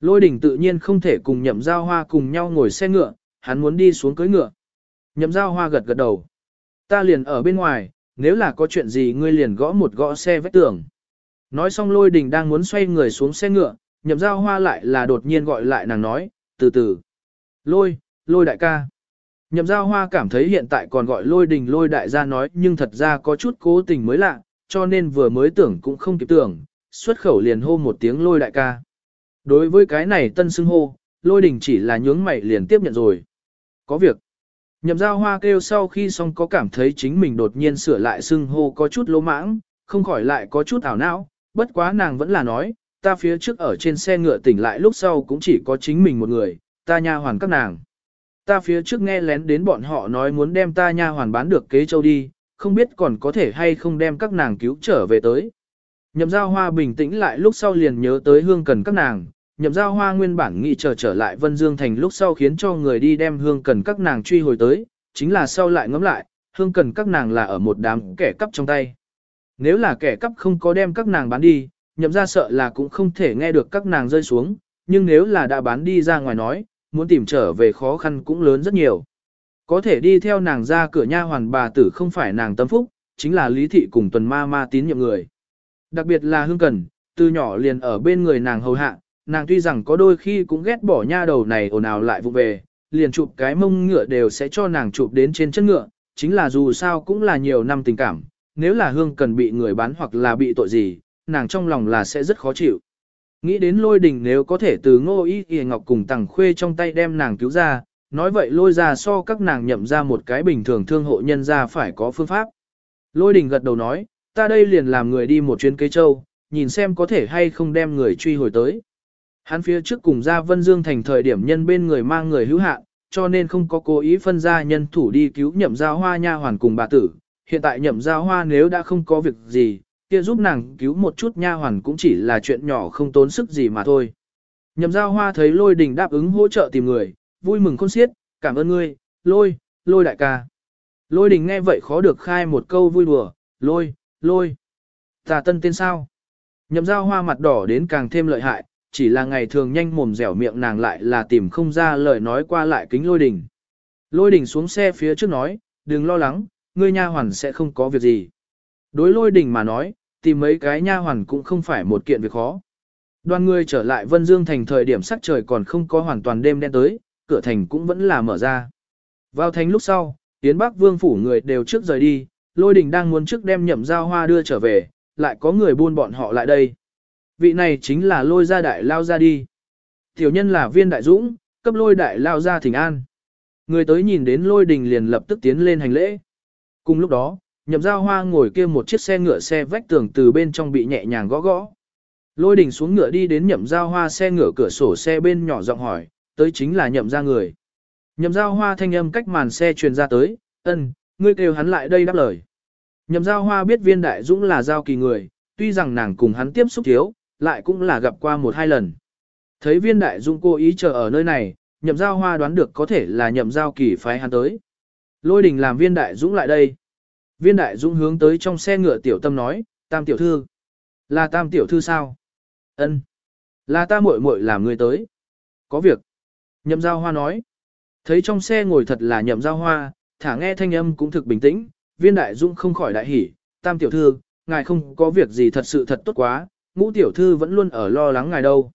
S1: Lôi đình tự nhiên không thể cùng nhậm giao hoa cùng nhau ngồi xe ngựa, hắn muốn đi xuống cưới ngựa. Nhậm giao hoa gật gật đầu. Ta liền ở bên ngoài, nếu là có chuyện gì ngươi liền gõ một gõ xe vách tường. Nói xong lôi đình đang muốn xoay người xuống xe ngựa, nhậm giao hoa lại là đột nhiên gọi lại nàng nói, từ từ. Lôi, lôi đại ca. Nhậm giao hoa cảm thấy hiện tại còn gọi lôi đình lôi đại gia nói nhưng thật ra có chút cố tình mới lạ, cho nên vừa mới tưởng cũng không kịp tưởng, xuất khẩu liền hô một tiếng lôi đại ca. Đối với cái này tân xưng hô, lôi đình chỉ là nhướng mày liền tiếp nhận rồi. Có việc. Nhậm giao hoa kêu sau khi xong có cảm thấy chính mình đột nhiên sửa lại xưng hô có chút lỗ mãng, không khỏi lại có chút ảo não, bất quá nàng vẫn là nói, ta phía trước ở trên xe ngựa tỉnh lại lúc sau cũng chỉ có chính mình một người, ta nha hoàn các nàng. Ta phía trước nghe lén đến bọn họ nói muốn đem ta nha hoàn bán được kế châu đi, không biết còn có thể hay không đem các nàng cứu trở về tới. Nhậm giao hoa bình tĩnh lại lúc sau liền nhớ tới hương cần các nàng, nhậm giao hoa nguyên bản nghĩ chờ trở lại Vân Dương Thành lúc sau khiến cho người đi đem hương cần các nàng truy hồi tới, chính là sau lại ngẫm lại, hương cần các nàng là ở một đám kẻ cắp trong tay. Nếu là kẻ cắp không có đem các nàng bán đi, nhậm ra sợ là cũng không thể nghe được các nàng rơi xuống, nhưng nếu là đã bán đi ra ngoài nói, muốn tìm trở về khó khăn cũng lớn rất nhiều. Có thể đi theo nàng ra cửa nha hoàn bà tử không phải nàng tâm phúc, chính là lý thị cùng tuần ma ma tín nhiệm người. Đặc biệt là hương cần, từ nhỏ liền ở bên người nàng hầu hạ, nàng tuy rằng có đôi khi cũng ghét bỏ nha đầu này ồn ào lại vụ về, liền chụp cái mông ngựa đều sẽ cho nàng chụp đến trên chân ngựa, chính là dù sao cũng là nhiều năm tình cảm, nếu là hương cần bị người bán hoặc là bị tội gì, nàng trong lòng là sẽ rất khó chịu. Nghĩ đến lôi đình nếu có thể từ ngô y y ngọc cùng tàng khuê trong tay đem nàng cứu ra, nói vậy lôi ra so các nàng nhậm ra một cái bình thường thương hộ nhân ra phải có phương pháp. Lôi đình gật đầu nói, ta đây liền làm người đi một chuyến cây châu, nhìn xem có thể hay không đem người truy hồi tới. Hắn phía trước cùng ra Vân Dương thành thời điểm nhân bên người mang người hữu hạn, cho nên không có cố ý phân ra nhân thủ đi cứu nhậm giao hoa nha hoàn cùng bà tử. Hiện tại nhậm giao hoa nếu đã không có việc gì, kia giúp nàng cứu một chút nha hoàn cũng chỉ là chuyện nhỏ không tốn sức gì mà thôi. Nhậm giao hoa thấy lôi đình đáp ứng hỗ trợ tìm người, vui mừng khôn xiết, cảm ơn ngươi, lôi, lôi đại ca. Lôi đình nghe vậy khó được khai một câu vui đùa, lôi, lôi. Tà tân tên sao? Nhậm giao hoa mặt đỏ đến càng thêm lợi hại, chỉ là ngày thường nhanh mồm dẻo miệng nàng lại là tìm không ra lời nói qua lại kính lôi đình. Lôi đình xuống xe phía trước nói, đừng lo lắng, ngươi nha hoàn sẽ không có việc gì. Đối lôi đình mà nói, tìm mấy cái nha hoàn cũng không phải một kiện việc khó. Đoàn người trở lại Vân Dương thành thời điểm sắc trời còn không có hoàn toàn đêm đen tới, cửa thành cũng vẫn là mở ra. Vào thành lúc sau, Tiến Bắc Vương phủ người đều trước rời đi, lôi đình đang muốn trước đem nhậm giao hoa đưa trở về, lại có người buôn bọn họ lại đây. Vị này chính là lôi gia đại lao ra đi. Tiểu nhân là viên đại dũng, cấp lôi đại lao ra thỉnh an. Người tới nhìn đến lôi đình liền lập tức tiến lên hành lễ. Cùng lúc đó, nhậm giao hoa ngồi kia một chiếc xe ngựa xe vách tường từ bên trong bị nhẹ nhàng gõ gõ. Lôi đình xuống ngựa đi đến nhậm giao hoa xe ngựa cửa sổ xe bên nhỏ giọng hỏi, tới chính là nhậm ra người. Nhậm giao hoa thanh âm cách màn xe truyền ra tới, ân, ngươi kêu hắn lại đây đáp lời. Nhậm giao hoa biết viên đại dũng là giao kỳ người, tuy rằng nàng cùng hắn tiếp xúc thiếu, lại cũng là gặp qua một hai lần. Thấy viên đại dũng cố ý chờ ở nơi này, nhậm giao hoa đoán được có thể là nhậm giao kỳ phái hắn tới. Lôi đình làm viên đại dũng lại đây. Viên đại dũng hướng tới trong xe ngựa tiểu tâm nói, tam tiểu thư. Là tam tiểu thư sao? ân Là ta muội muội làm người tới. Có việc. Nhậm giao hoa nói. Thấy trong xe ngồi thật là nhậm giao hoa, thả nghe thanh âm cũng thực bình tĩnh, viên đại dũng không khỏi đại hỉ, tam tiểu thư, ngài không có việc gì thật sự thật tốt quá, ngũ tiểu thư vẫn luôn ở lo lắng ngài đâu.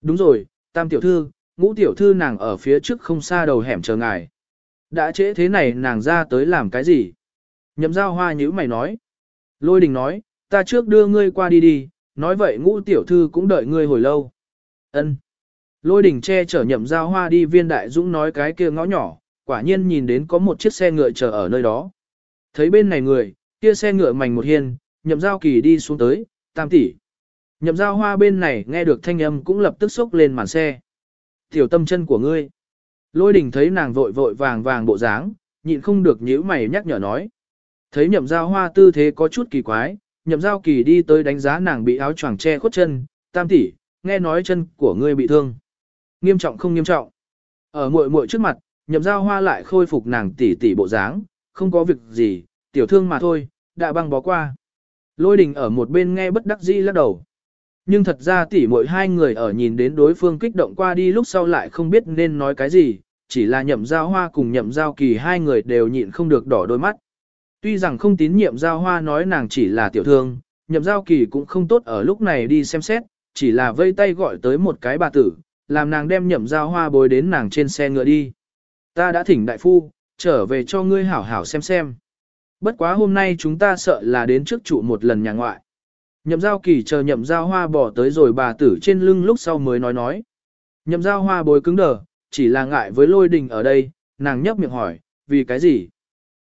S1: Đúng rồi, tam tiểu thư, ngũ tiểu thư nàng ở phía trước không xa đầu hẻm chờ ngài. Đã trễ thế này nàng ra tới làm cái gì? Nhậm giao hoa nhữ mày nói. Lôi đình nói, ta trước đưa ngươi qua đi đi, nói vậy ngũ tiểu thư cũng đợi ngươi hồi lâu. Ân. Lôi đình che chở nhậm giao hoa đi viên đại dũng nói cái kia ngõ nhỏ, quả nhiên nhìn đến có một chiếc xe ngựa chờ ở nơi đó. Thấy bên này người, kia xe ngựa mảnh một hiên, nhậm giao kỳ đi xuống tới, tam tỷ. Nhậm giao hoa bên này nghe được thanh âm cũng lập tức xốc lên màn xe. Tiểu tâm chân của ngươi. Lôi đình thấy nàng vội vội vàng vàng bộ dáng, nhịn không được nhíu mày nhắc nhở nói. Thấy nhậm giao hoa tư thế có chút kỳ quái, nhậm giao kỳ đi tới đánh giá nàng bị áo choàng che khuất chân, tam tỷ, nghe nói chân của ngươi bị thương. Nghiêm trọng không nghiêm trọng. Ở muội muội trước mặt, nhậm giao hoa lại khôi phục nàng tỷ tỷ bộ dáng, không có việc gì, tiểu thương mà thôi, đã băng bó qua. Lôi đình ở một bên nghe bất đắc dĩ lắc đầu. Nhưng thật ra tỷ muội hai người ở nhìn đến đối phương kích động qua đi lúc sau lại không biết nên nói cái gì, chỉ là nhậm giao hoa cùng nhậm giao kỳ hai người đều nhịn không được đỏ đôi mắt. Tuy rằng không tín nhiệm giao hoa nói nàng chỉ là tiểu thương, nhậm giao kỳ cũng không tốt ở lúc này đi xem xét, chỉ là vây tay gọi tới một cái bà tử, làm nàng đem nhậm giao hoa bồi đến nàng trên xe ngựa đi. Ta đã thỉnh đại phu, trở về cho ngươi hảo hảo xem xem. Bất quá hôm nay chúng ta sợ là đến trước trụ một lần nhà ngoại. Nhậm giao kỳ chờ nhậm giao hoa bỏ tới rồi bà tử trên lưng lúc sau mới nói nói. Nhậm giao hoa bồi cứng đờ, chỉ là ngại với lôi đình ở đây, nàng nhấp miệng hỏi, vì cái gì?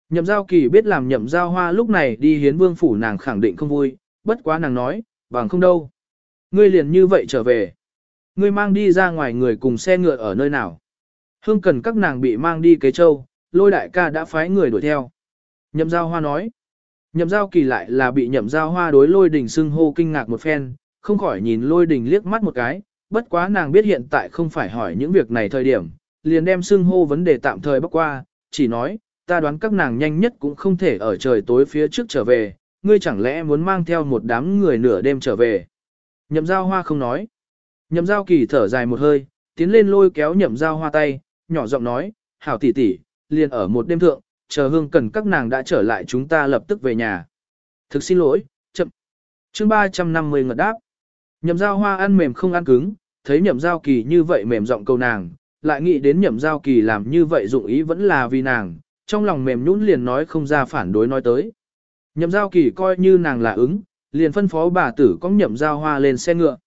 S1: Nhậm giao kỳ biết làm nhậm giao hoa lúc này đi hiến vương phủ nàng khẳng định không vui, bất quá nàng nói, bằng không đâu. Ngươi liền như vậy trở về. Ngươi mang đi ra ngoài người cùng xe ngựa ở nơi nào. Hương cần các nàng bị mang đi kế châu, lôi đại ca đã phái người đuổi theo. Nhậm giao hoa nói. Nhậm giao kỳ lại là bị nhậm giao hoa đối lôi đình xưng hô kinh ngạc một phen, không khỏi nhìn lôi đình liếc mắt một cái, bất quá nàng biết hiện tại không phải hỏi những việc này thời điểm, liền đem xưng hô vấn đề tạm thời bắc qua, chỉ nói, ta đoán các nàng nhanh nhất cũng không thể ở trời tối phía trước trở về, ngươi chẳng lẽ muốn mang theo một đám người nửa đêm trở về. Nhậm giao hoa không nói. Nhậm giao kỳ thở dài một hơi, tiến lên lôi kéo nhậm giao hoa tay, nhỏ giọng nói, hảo tỷ tỷ, liền ở một đêm thượng, chờ hương cần các nàng đã trở lại chúng ta lập tức về nhà. Thực xin lỗi, chậm. chương 350 ngật đáp. Nhậm giao hoa ăn mềm không ăn cứng, thấy nhậm giao kỳ như vậy mềm giọng câu nàng, lại nghĩ đến nhậm giao kỳ làm như vậy dụng ý vẫn là vì nàng, trong lòng mềm nhũn liền nói không ra phản đối nói tới. Nhậm giao kỳ coi như nàng là ứng, liền phân phó bà tử có nhậm giao hoa lên xe ngựa.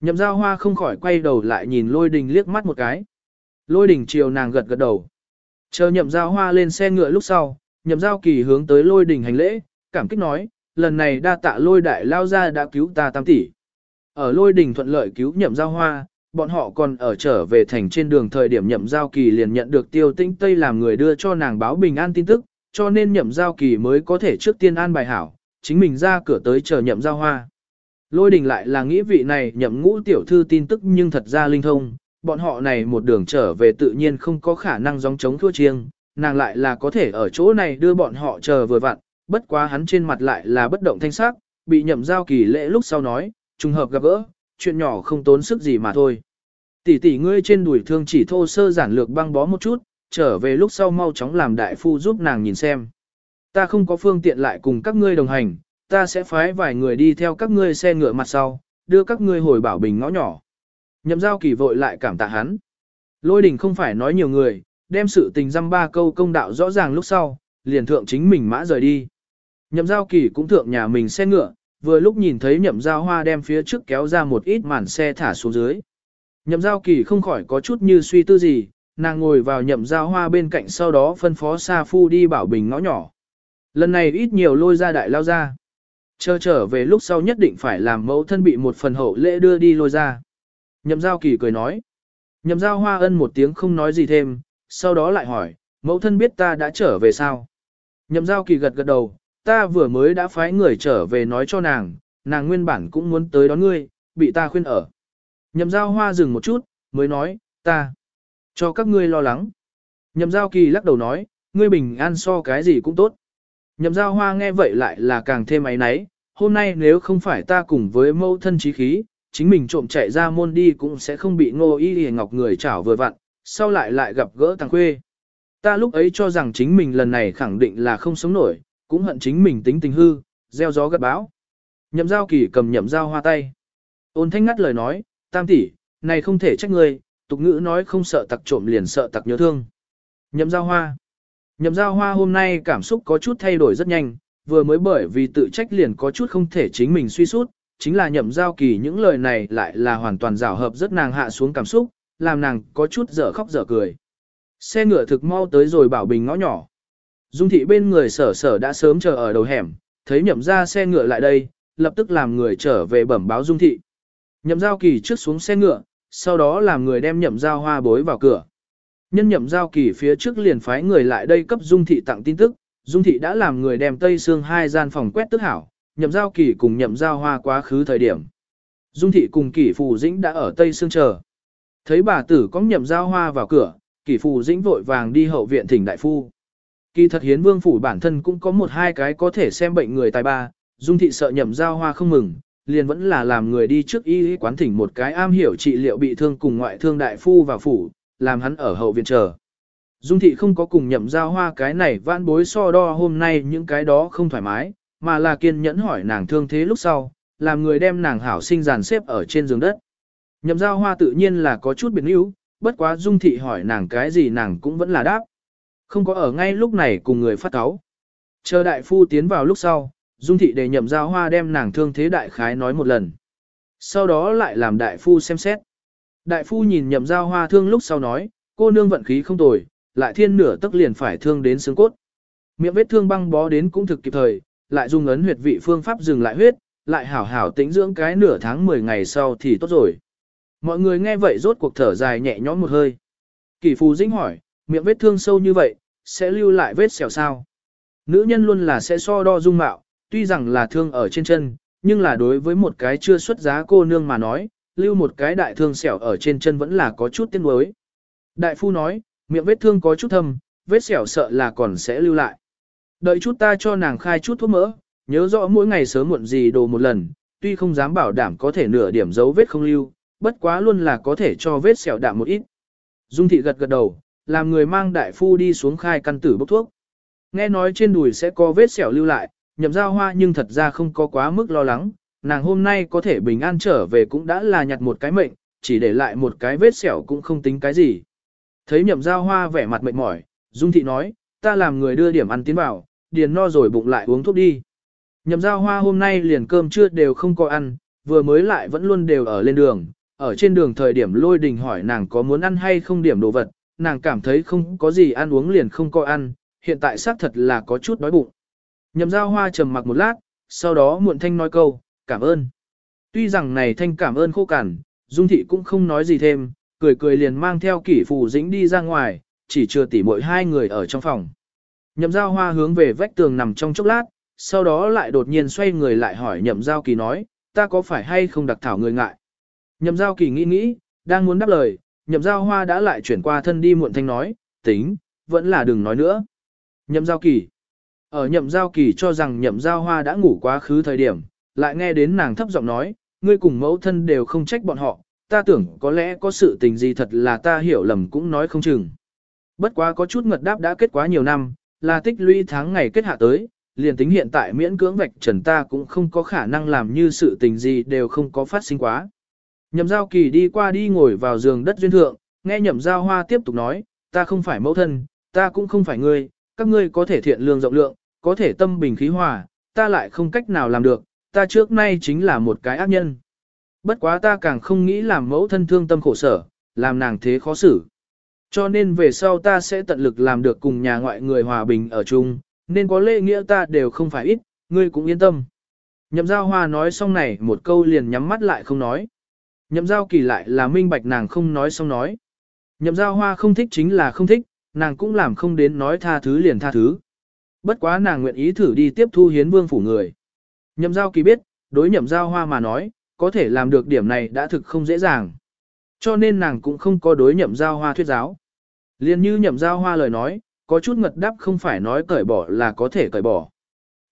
S1: Nhậm giao hoa không khỏi quay đầu lại nhìn lôi đình liếc mắt một cái. Lôi đình chiều nàng gật gật đầu. Chờ nhậm giao hoa lên xe ngựa lúc sau, nhậm giao kỳ hướng tới lôi đình hành lễ, cảm kích nói, lần này đa tạ lôi đại lao ra đã cứu ta tam tỷ. Ở lôi đình thuận lợi cứu nhậm giao hoa, bọn họ còn ở trở về thành trên đường thời điểm nhậm giao kỳ liền nhận được tiêu tĩnh Tây làm người đưa cho nàng báo bình an tin tức, cho nên nhậm giao kỳ mới có thể trước tiên an bài hảo, chính mình ra cửa tới chờ nhậm giao hoa. Lôi đình lại là nghĩ vị này nhậm ngũ tiểu thư tin tức nhưng thật ra linh thông, bọn họ này một đường trở về tự nhiên không có khả năng gióng chống thua chiêng, nàng lại là có thể ở chỗ này đưa bọn họ chờ vừa vặn, bất quá hắn trên mặt lại là bất động thanh sắc, bị nhậm giao kỳ lễ lúc sau nói, trùng hợp gặp gỡ, chuyện nhỏ không tốn sức gì mà thôi. Tỷ tỷ ngươi trên đùi thương chỉ thô sơ giản lược băng bó một chút, trở về lúc sau mau chóng làm đại phu giúp nàng nhìn xem. Ta không có phương tiện lại cùng các ngươi đồng hành, ta sẽ phái vài người đi theo các ngươi xe ngựa mặt sau, đưa các ngươi hồi bảo bình ngõ nhỏ. Nhậm giao kỳ vội lại cảm tạ hắn. Lôi đình không phải nói nhiều người, đem sự tình dăm ba câu công đạo rõ ràng lúc sau, liền thượng chính mình mã rời đi. Nhậm giao kỳ cũng thượng nhà mình xe ngựa, vừa lúc nhìn thấy nhậm giao hoa đem phía trước kéo ra một ít màn xe thả xuống dưới. Nhậm giao kỳ không khỏi có chút như suy tư gì, nàng ngồi vào nhậm giao hoa bên cạnh sau đó phân phó Sa Phu đi bảo bình ngõ nhỏ. Lần này ít nhiều lôi ra đại lao ra. Chờ trở về lúc sau nhất định phải làm mẫu thân bị một phần hậu lễ đưa đi lôi ra. Nhậm giao kỳ cười nói. Nhậm giao hoa ân một tiếng không nói gì thêm, sau đó lại hỏi, mẫu thân biết ta đã trở về sao? Nhậm giao kỳ gật gật đầu, ta vừa mới đã phái người trở về nói cho nàng, nàng nguyên bản cũng muốn tới đón ngươi, bị ta khuyên ở. Nhậm giao hoa dừng một chút, mới nói, ta, cho các ngươi lo lắng. Nhậm giao kỳ lắc đầu nói, ngươi bình an so cái gì cũng tốt. Nhậm giao hoa nghe vậy lại là càng thêm ấy náy, hôm nay nếu không phải ta cùng với mẫu thân trí khí, chính mình trộm chạy ra môn đi cũng sẽ không bị ngô y hề ngọc người chảo vừa vặn, sau lại lại gặp gỡ thằng khuê. Ta lúc ấy cho rằng chính mình lần này khẳng định là không sống nổi, cũng hận chính mình tính tình hư, gieo gió gặt bão. Nhậm giao kỳ cầm nhậm giao hoa tay. Ôn thanh ngắt lời nói, tam tỷ, này không thể trách ngươi, tục ngữ nói không sợ tặc trộm liền sợ tặc nhớ thương. Nhậm giao hoa. Nhậm giao hoa hôm nay cảm xúc có chút thay đổi rất nhanh, vừa mới bởi vì tự trách liền có chút không thể chính mình suy sút, chính là nhậm giao kỳ những lời này lại là hoàn toàn rào hợp rất nàng hạ xuống cảm xúc, làm nàng có chút dở khóc dở cười. Xe ngựa thực mau tới rồi bảo bình ngõ nhỏ. Dung thị bên người sở sở đã sớm chờ ở đầu hẻm, thấy nhậm ra xe ngựa lại đây, lập tức làm người trở về bẩm báo dung thị. Nhậm giao kỳ trước xuống xe ngựa, sau đó làm người đem nhậm giao hoa bối vào cửa. Nhân nhậm giao kỳ phía trước liền phái người lại đây cấp dung thị tặng tin tức, dung thị đã làm người đem tây xương hai gian phòng quét tức hảo, nhậm giao kỳ cùng nhậm giao hoa quá khứ thời điểm. Dung thị cùng kỷ phù dĩnh đã ở tây xương chờ. Thấy bà tử có nhậm giao hoa vào cửa, kỷ phù dĩnh vội vàng đi hậu viện thỉnh đại phu. Kỳ thật hiến vương phủ bản thân cũng có một hai cái có thể xem bệnh người tài ba, dung thị sợ nhậm giao hoa không mừng, liền vẫn là làm người đi trước y quán thỉnh một cái am hiểu trị liệu bị thương cùng ngoại thương đại phu vào phủ, làm hắn ở hậu viện chờ. Dung thị không có cùng nhậm giao hoa cái này vãn bối so đo hôm nay những cái đó không thoải mái, mà là kiên nhẫn hỏi nàng thương thế lúc sau, làm người đem nàng hảo sinh dàn xếp ở trên giường đất. Nhậm giao hoa tự nhiên là có chút biến yếu, bất quá dung thị hỏi nàng cái gì nàng cũng vẫn là đáp. Không có ở ngay lúc này cùng người phát cáo. Chờ đại phu tiến vào lúc sau, dung thị để nhậm giao hoa đem nàng thương thế đại khái nói một lần. Sau đó lại làm đại phu xem xét. Đại phu nhìn nhậm giao hoa thương lúc sau nói, cô nương vận khí không tồi, lại thiên nửa tức liền phải thương đến xương cốt. Miệng vết thương băng bó đến cũng thực kịp thời, lại dùng ấn huyệt vị phương pháp dừng lại huyết, lại hảo hảo tĩnh dưỡng cái nửa tháng 10 ngày sau thì tốt rồi. Mọi người nghe vậy rốt cuộc thở dài nhẹ nhõm một hơi. Kỳ phù dĩnh hỏi, miệng vết thương sâu như vậy, sẽ lưu lại vết sẹo sao? Nữ nhân luôn là sẽ so đo dung mạo, tuy rằng là thương ở trên chân, nhưng là đối với một cái chưa xuất giá cô nương mà nói, lưu một cái đại thương sẹo ở trên chân vẫn là có chút tiếng đối. Đại phu nói, miệng vết thương có chút thâm, vết sẹo sợ là còn sẽ lưu lại. Đợi chút ta cho nàng khai chút thuốc mỡ, nhớ rõ mỗi ngày sớm muộn gì đồ một lần, tuy không dám bảo đảm có thể nửa điểm dấu vết không lưu, bất quá luôn là có thể cho vết sẹo đạm một ít. Dung thị gật gật đầu, làm người mang đại phu đi xuống khai căn tử bốc thuốc. Nghe nói trên đùi sẽ có vết sẹo lưu lại, nhậm giao hoa nhưng thật ra không có quá mức lo lắng, nàng hôm nay có thể bình an trở về cũng đã là nhặt một cái mệnh, chỉ để lại một cái vết sẹo cũng không tính cái gì. Thấy nhậm giao hoa vẻ mặt mệt mỏi, Dung thị nói, ta làm người đưa điểm ăn tiến vào, điền no rồi bụng lại uống thuốc đi. Nhậm giao hoa hôm nay liền cơm trưa đều không có ăn, vừa mới lại vẫn luôn đều ở lên đường, ở trên đường thời điểm lôi đình hỏi nàng có muốn ăn hay không điểm đồ vật, nàng cảm thấy không có gì ăn uống liền không có ăn, hiện tại xác thật là có chút đói bụng. Nhậm giao hoa trầm mặc một lát, sau đó muộn thanh nói câu, cảm ơn. Tuy rằng này thanh cảm ơn khô cằn, Dung thị cũng không nói gì thêm, cười cười liền mang theo kỷ phù dĩnh đi ra ngoài, chỉ chưa tỉ mỗi hai người ở trong phòng. Nhậm giao hoa hướng về vách tường nằm trong chốc lát, sau đó lại đột nhiên xoay người lại hỏi nhậm giao kỳ nói, ta có phải hay không đặc thảo người ngại. Nhậm giao kỳ nghĩ nghĩ, đang muốn đáp lời, nhậm giao hoa đã lại chuyển qua thân đi muộn thanh nói, tính, vẫn là đừng nói nữa. Nhậm giao kỳ. Ở nhậm giao kỳ cho rằng nhậm giao hoa đã ngủ quá khứ thời điểm, lại nghe đến nàng thấp giọng nói, ngươi cùng mẫu thân đều không trách bọn họ, ta tưởng có lẽ có sự tình gì thật là ta hiểu lầm cũng nói không chừng. Bất quá có chút ngật đáp đã kết quá nhiều năm, là tích lũy tháng ngày kết hạ tới, liền tính hiện tại miễn cưỡng vạch trần ta cũng không có khả năng làm như sự tình gì đều không có phát sinh quá. Nhậm giao kỳ đi qua đi ngồi vào giường đất duyên thượng, nghe nhậm giao hoa tiếp tục nói, ta không phải mẫu thân, ta cũng không phải ngươi, các ngươi có thể thiện lương rộng lượng, có thể tâm bình khí hòa, ta lại không cách nào làm được, ta trước nay chính là một cái ác nhân. Bất quá ta càng không nghĩ làm mẫu thân thương tâm khổ sở, làm nàng thế khó xử. Cho nên về sau ta sẽ tận lực làm được cùng nhà ngoại người hòa bình ở chung, nên có lễ nghĩa ta đều không phải ít, ngươi cũng yên tâm. Nhậm giao hoa nói xong này một câu liền nhắm mắt lại không nói. Nhậm giao kỳ lại là minh bạch nàng không nói xong nói. Nhậm giao hoa không thích chính là không thích, nàng cũng làm không đến nói tha thứ liền tha thứ. Bất quá nàng nguyện ý thử đi tiếp thu hiến vương phủ người. Nhậm giao kỳ biết, đối nhậm giao hoa mà nói, có thể làm được điểm này đã thực không dễ dàng. Cho nên nàng cũng không có đối nhậm giao hoa thuyết giáo. Liên như nhậm giao hoa lời nói, có chút ngật đáp không phải nói cởi bỏ là có thể cởi bỏ.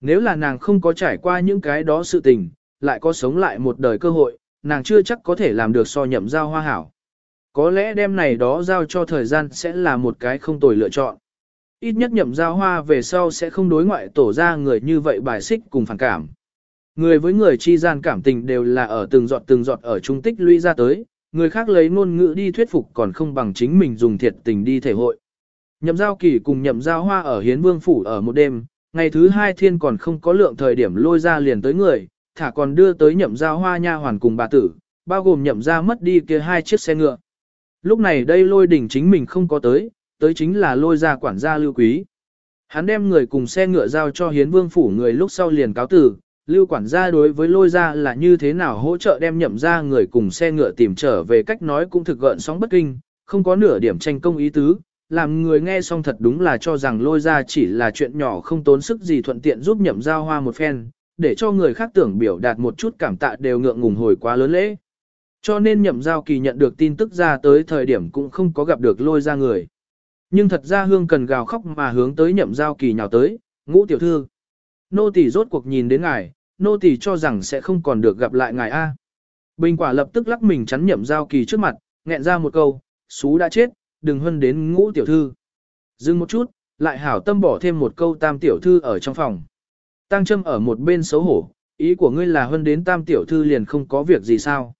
S1: Nếu là nàng không có trải qua những cái đó sự tình, lại có sống lại một đời cơ hội, nàng chưa chắc có thể làm được so nhậm giao hoa hảo. Có lẽ đêm này đó giao cho thời gian sẽ là một cái không tồi lựa chọn. Ít nhất nhậm giao hoa về sau sẽ không đối ngoại tổ ra người như vậy bài xích cùng phản cảm. Người với người chi gian cảm tình đều là ở từng giọt từng giọt ở trung tích lũy ra tới, người khác lấy ngôn ngữ đi thuyết phục còn không bằng chính mình dùng thiệt tình đi thể hội. Nhậm giao kỳ cùng nhậm giao hoa ở hiến vương phủ ở một đêm, ngày thứ hai thiên còn không có lượng thời điểm lôi ra liền tới người, thả còn đưa tới nhậm gia hoa nha hoàn cùng bà tử, bao gồm nhậm ra mất đi kia hai chiếc xe ngựa. Lúc này đây lôi đỉnh chính mình không có tới, tới chính là lôi ra quản gia lưu quý. Hắn đem người cùng xe ngựa giao cho hiến vương phủ người lúc sau liền cáo tử, lưu quản gia đối với lôi ra là như thế nào hỗ trợ đem nhậm ra người cùng xe ngựa tìm trở về cách nói cũng thực gợn sóng bất kinh, không có nửa điểm tranh công ý tứ, làm người nghe xong thật đúng là cho rằng lôi ra chỉ là chuyện nhỏ không tốn sức gì thuận tiện giúp nhậm giao hoa một phen, để cho người khác tưởng biểu đạt một chút cảm tạ đều ngượng ngùng hồi quá lớn lễ. Cho nên nhậm giao kỳ nhận được tin tức ra tới thời điểm cũng không có gặp được lôi ra người. Nhưng thật ra hương cần gào khóc mà hướng tới nhậm giao kỳ nhào tới, ngũ tiểu thư. Nô tỳ rốt cuộc nhìn đến ngài, nô tỳ cho rằng sẽ không còn được gặp lại ngài A. Bình quả lập tức lắc mình chắn nhậm giao kỳ trước mặt, nghẹn ra một câu, xú đã chết, đừng hân đến ngũ tiểu thư. Dừng một chút, lại hảo tâm bỏ thêm một câu tam tiểu thư ở trong phòng. Tăng châm ở một bên xấu hổ, ý của ngươi là hơn đến tam tiểu thư liền không có việc gì sao.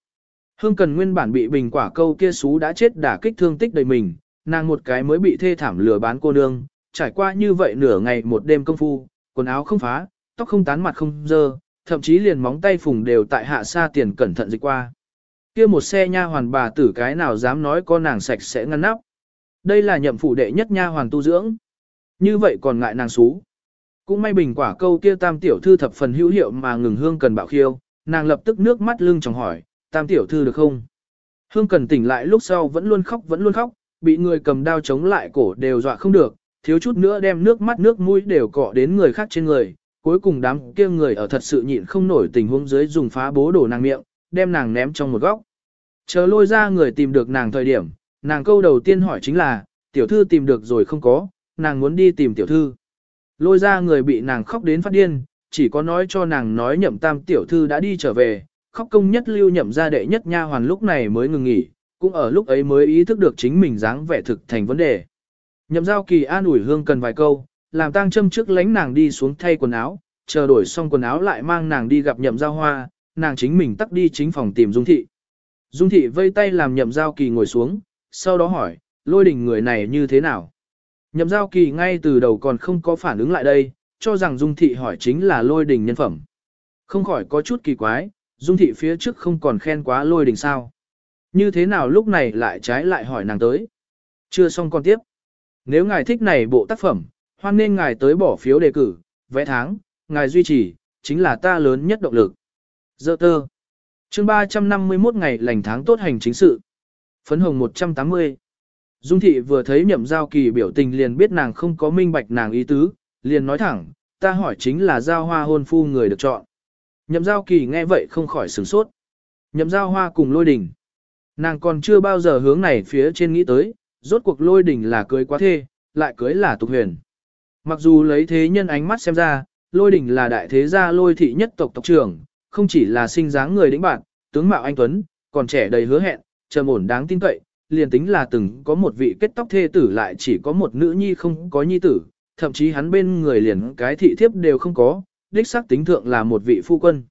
S1: Hương cần nguyên bản bị bình quả câu kia xú đã chết đả kích thương tích đầy mình, nàng một cái mới bị thê thảm lừa bán cô nương, trải qua như vậy nửa ngày một đêm công phu, quần áo không phá, tóc không tán mặt không dơ, thậm chí liền móng tay phùng đều tại hạ xa tiền cẩn thận dịch qua. kia một xe nha hoàn bà tử cái nào dám nói con nàng sạch sẽ ngăn nắp. Đây là nhậm phụ đệ nhất nha hoàn tu dưỡng. Như vậy còn ngại nàng xú. Cũng may bình quả câu kia tam tiểu thư thập phần hữu hiệu mà ngừng hương cần bảo khiêu, nàng lập tức nước mắt lưng trong hỏi, tam tiểu thư được không? Hương cần tỉnh lại lúc sau vẫn luôn khóc vẫn luôn khóc, bị người cầm đao chống lại cổ đều dọa không được, thiếu chút nữa đem nước mắt nước mũi đều cọ đến người khác trên người, cuối cùng đám kia người ở thật sự nhịn không nổi tình huống dưới dùng phá bố đổ nàng miệng, đem nàng ném trong một góc. Chờ lôi ra người tìm được nàng thời điểm, nàng câu đầu tiên hỏi chính là, tiểu thư tìm được rồi không có, nàng muốn đi tìm tiểu thư. Lôi ra người bị nàng khóc đến phát điên, chỉ có nói cho nàng nói nhậm tam tiểu thư đã đi trở về, khóc công nhất lưu nhậm ra đệ nhất nha hoàn lúc này mới ngừng nghỉ, cũng ở lúc ấy mới ý thức được chính mình dáng vẻ thực thành vấn đề. Nhậm giao kỳ an ủi hương cần vài câu, làm tang châm trước lánh nàng đi xuống thay quần áo, chờ đổi xong quần áo lại mang nàng đi gặp nhậm giao hoa, nàng chính mình tắt đi chính phòng tìm Dung Thị. Dung Thị vây tay làm nhậm giao kỳ ngồi xuống, sau đó hỏi, lôi đình người này như thế nào? Nhậm giao kỳ ngay từ đầu còn không có phản ứng lại đây, cho rằng Dung Thị hỏi chính là lôi đình nhân phẩm. Không khỏi có chút kỳ quái, Dung Thị phía trước không còn khen quá lôi đình sao. Như thế nào lúc này lại trái lại hỏi nàng tới. Chưa xong còn tiếp. Nếu ngài thích này bộ tác phẩm, hoan nên ngài tới bỏ phiếu đề cử, vẽ tháng, ngài duy trì, chính là ta lớn nhất động lực. Dơ tơ. chương 351 ngày lành tháng tốt hành chính sự. Phấn hồng 180. Dung thị vừa thấy nhậm giao kỳ biểu tình liền biết nàng không có minh bạch nàng ý tứ, liền nói thẳng, ta hỏi chính là giao hoa hôn phu người được chọn. Nhậm giao kỳ nghe vậy không khỏi sửng sốt. Nhậm giao hoa cùng lôi đình. Nàng còn chưa bao giờ hướng này phía trên nghĩ tới, rốt cuộc lôi đình là cưới quá thê, lại cưới là tục huyền. Mặc dù lấy thế nhân ánh mắt xem ra, lôi đình là đại thế gia lôi thị nhất tộc tộc trưởng, không chỉ là sinh dáng người đĩnh bạn, tướng mạo anh Tuấn, còn trẻ đầy hứa hẹn, trầm ổn đáng tin cậy, liền tính là từng có một vị kết tóc thê tử lại chỉ có một nữ nhi không có nhi tử, thậm chí hắn bên người liền cái thị thiếp đều không có, đích xác tính thượng là một vị phu quân.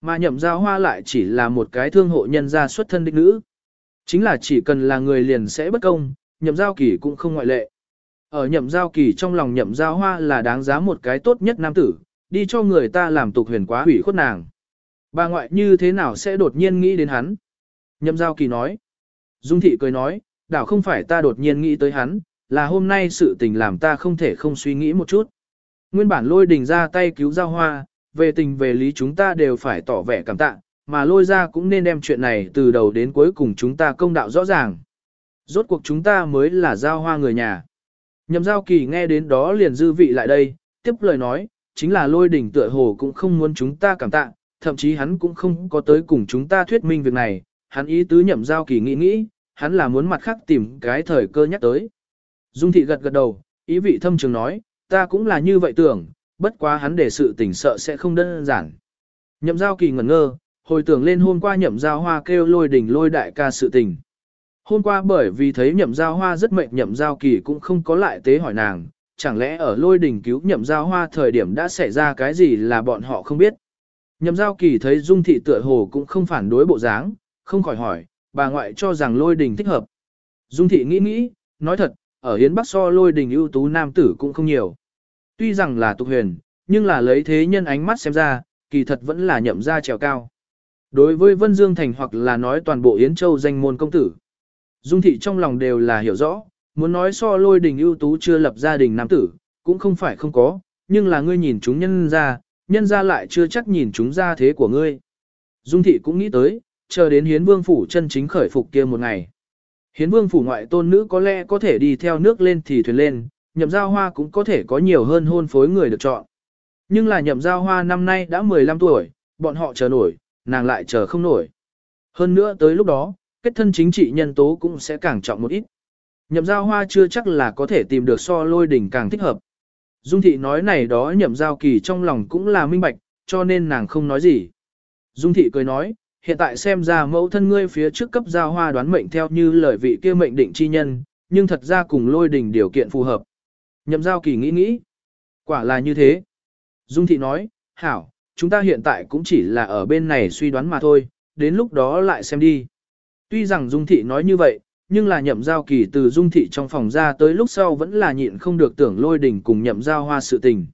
S1: Mà nhậm giao hoa lại chỉ là một cái thương hộ nhân gia xuất thân đích nữ. Chính là chỉ cần là người liền sẽ bất công, nhậm giao kỳ cũng không ngoại lệ. Ở nhậm giao kỳ trong lòng nhậm giao hoa là đáng giá một cái tốt nhất nam tử, đi cho người ta làm tục huyền quá hủy khuất nàng. Bà ngoại như thế nào sẽ đột nhiên nghĩ đến hắn? Nhậm giao kỳ nói. Dung thị cười nói, đảo không phải ta đột nhiên nghĩ tới hắn, là hôm nay sự tình làm ta không thể không suy nghĩ một chút. Nguyên bản lôi đình ra tay cứu giao hoa, về tình về lý chúng ta đều phải tỏ vẻ cảm tạ, mà lôi ra cũng nên đem chuyện này từ đầu đến cuối cùng chúng ta công đạo rõ ràng. Rốt cuộc chúng ta mới là giao hoa người nhà. Nhậm giao kỳ nghe đến đó liền dư vị lại đây, tiếp lời nói, chính là lôi đỉnh tựa hồ cũng không muốn chúng ta cảm tạ, thậm chí hắn cũng không có tới cùng chúng ta thuyết minh việc này, hắn ý tứ nhậm giao kỳ nghĩ nghĩ, hắn là muốn mặt khác tìm cái thời cơ nhắc tới. Dung thị gật gật đầu, ý vị thâm trường nói, ta cũng là như vậy tưởng, bất quá hắn để sự tình sợ sẽ không đơn giản. Nhậm giao kỳ ngẩn ngơ, hồi tưởng lên hôm qua nhậm giao hoa kêu lôi đỉnh lôi đại ca sự tình. Hôm qua bởi vì thấy nhậm giao hoa rất mệnh nhậm giao kỳ cũng không có lại tế hỏi nàng, chẳng lẽ ở lôi đỉnh cứu nhậm giao hoa thời điểm đã xảy ra cái gì là bọn họ không biết. Nhậm giao kỳ thấy dung thị tựa hồ cũng không phản đối bộ dáng, không khỏi hỏi, bà ngoại cho rằng lôi đình thích hợp. Dung thị nghĩ nghĩ, nói thật, ở Hiến Bắc so lôi đình ưu tú nam tử cũng không nhiều. Tuy rằng là tục huyền, nhưng là lấy thế nhân ánh mắt xem ra, kỳ thật vẫn là nhậm ra trèo cao. Đối với Vân Dương Thành hoặc là nói toàn bộ Yến Châu danh môn công tử, Dung thị trong lòng đều là hiểu rõ, muốn nói so lôi đình ưu tú chưa lập gia đình nam tử, cũng không phải không có, nhưng là ngươi nhìn chúng nhân ra, nhân ra lại chưa chắc nhìn chúng ra thế của ngươi. Dung thị cũng nghĩ tới, chờ đến hiến vương phủ chân chính khởi phục kia một ngày. Hiến vương phủ ngoại tôn nữ có lẽ có thể đi theo nước lên thì thuyền lên, nhậm giao hoa cũng có thể có nhiều hơn hôn phối người được chọn. Nhưng là nhậm giao hoa năm nay đã 15 tuổi, bọn họ chờ nổi, nàng lại chờ không nổi. Hơn nữa tới lúc đó, kết thân chính trị nhân tố cũng sẽ càng trọng một ít. Nhậm giao hoa chưa chắc là có thể tìm được so lôi đỉnh càng thích hợp. Dung thị nói này đó nhậm giao kỳ trong lòng cũng là minh bạch, cho nên nàng không nói gì. Dung thị cười nói, hiện tại xem ra mẫu thân ngươi phía trước cấp giao hoa đoán mệnh theo như lời vị kia mệnh định chi nhân, nhưng thật ra cùng lôi đỉnh điều kiện phù hợp. Nhậm giao kỳ nghĩ nghĩ. Quả là như thế. Dung thị nói, hảo, chúng ta hiện tại cũng chỉ là ở bên này suy đoán mà thôi, đến lúc đó lại xem đi. Tuy rằng Dung thị nói như vậy, nhưng là nhậm giao kỳ từ Dung thị trong phòng ra tới lúc sau vẫn là nhịn không được tưởng lôi đỉnh cùng nhậm giao hoa sự tình.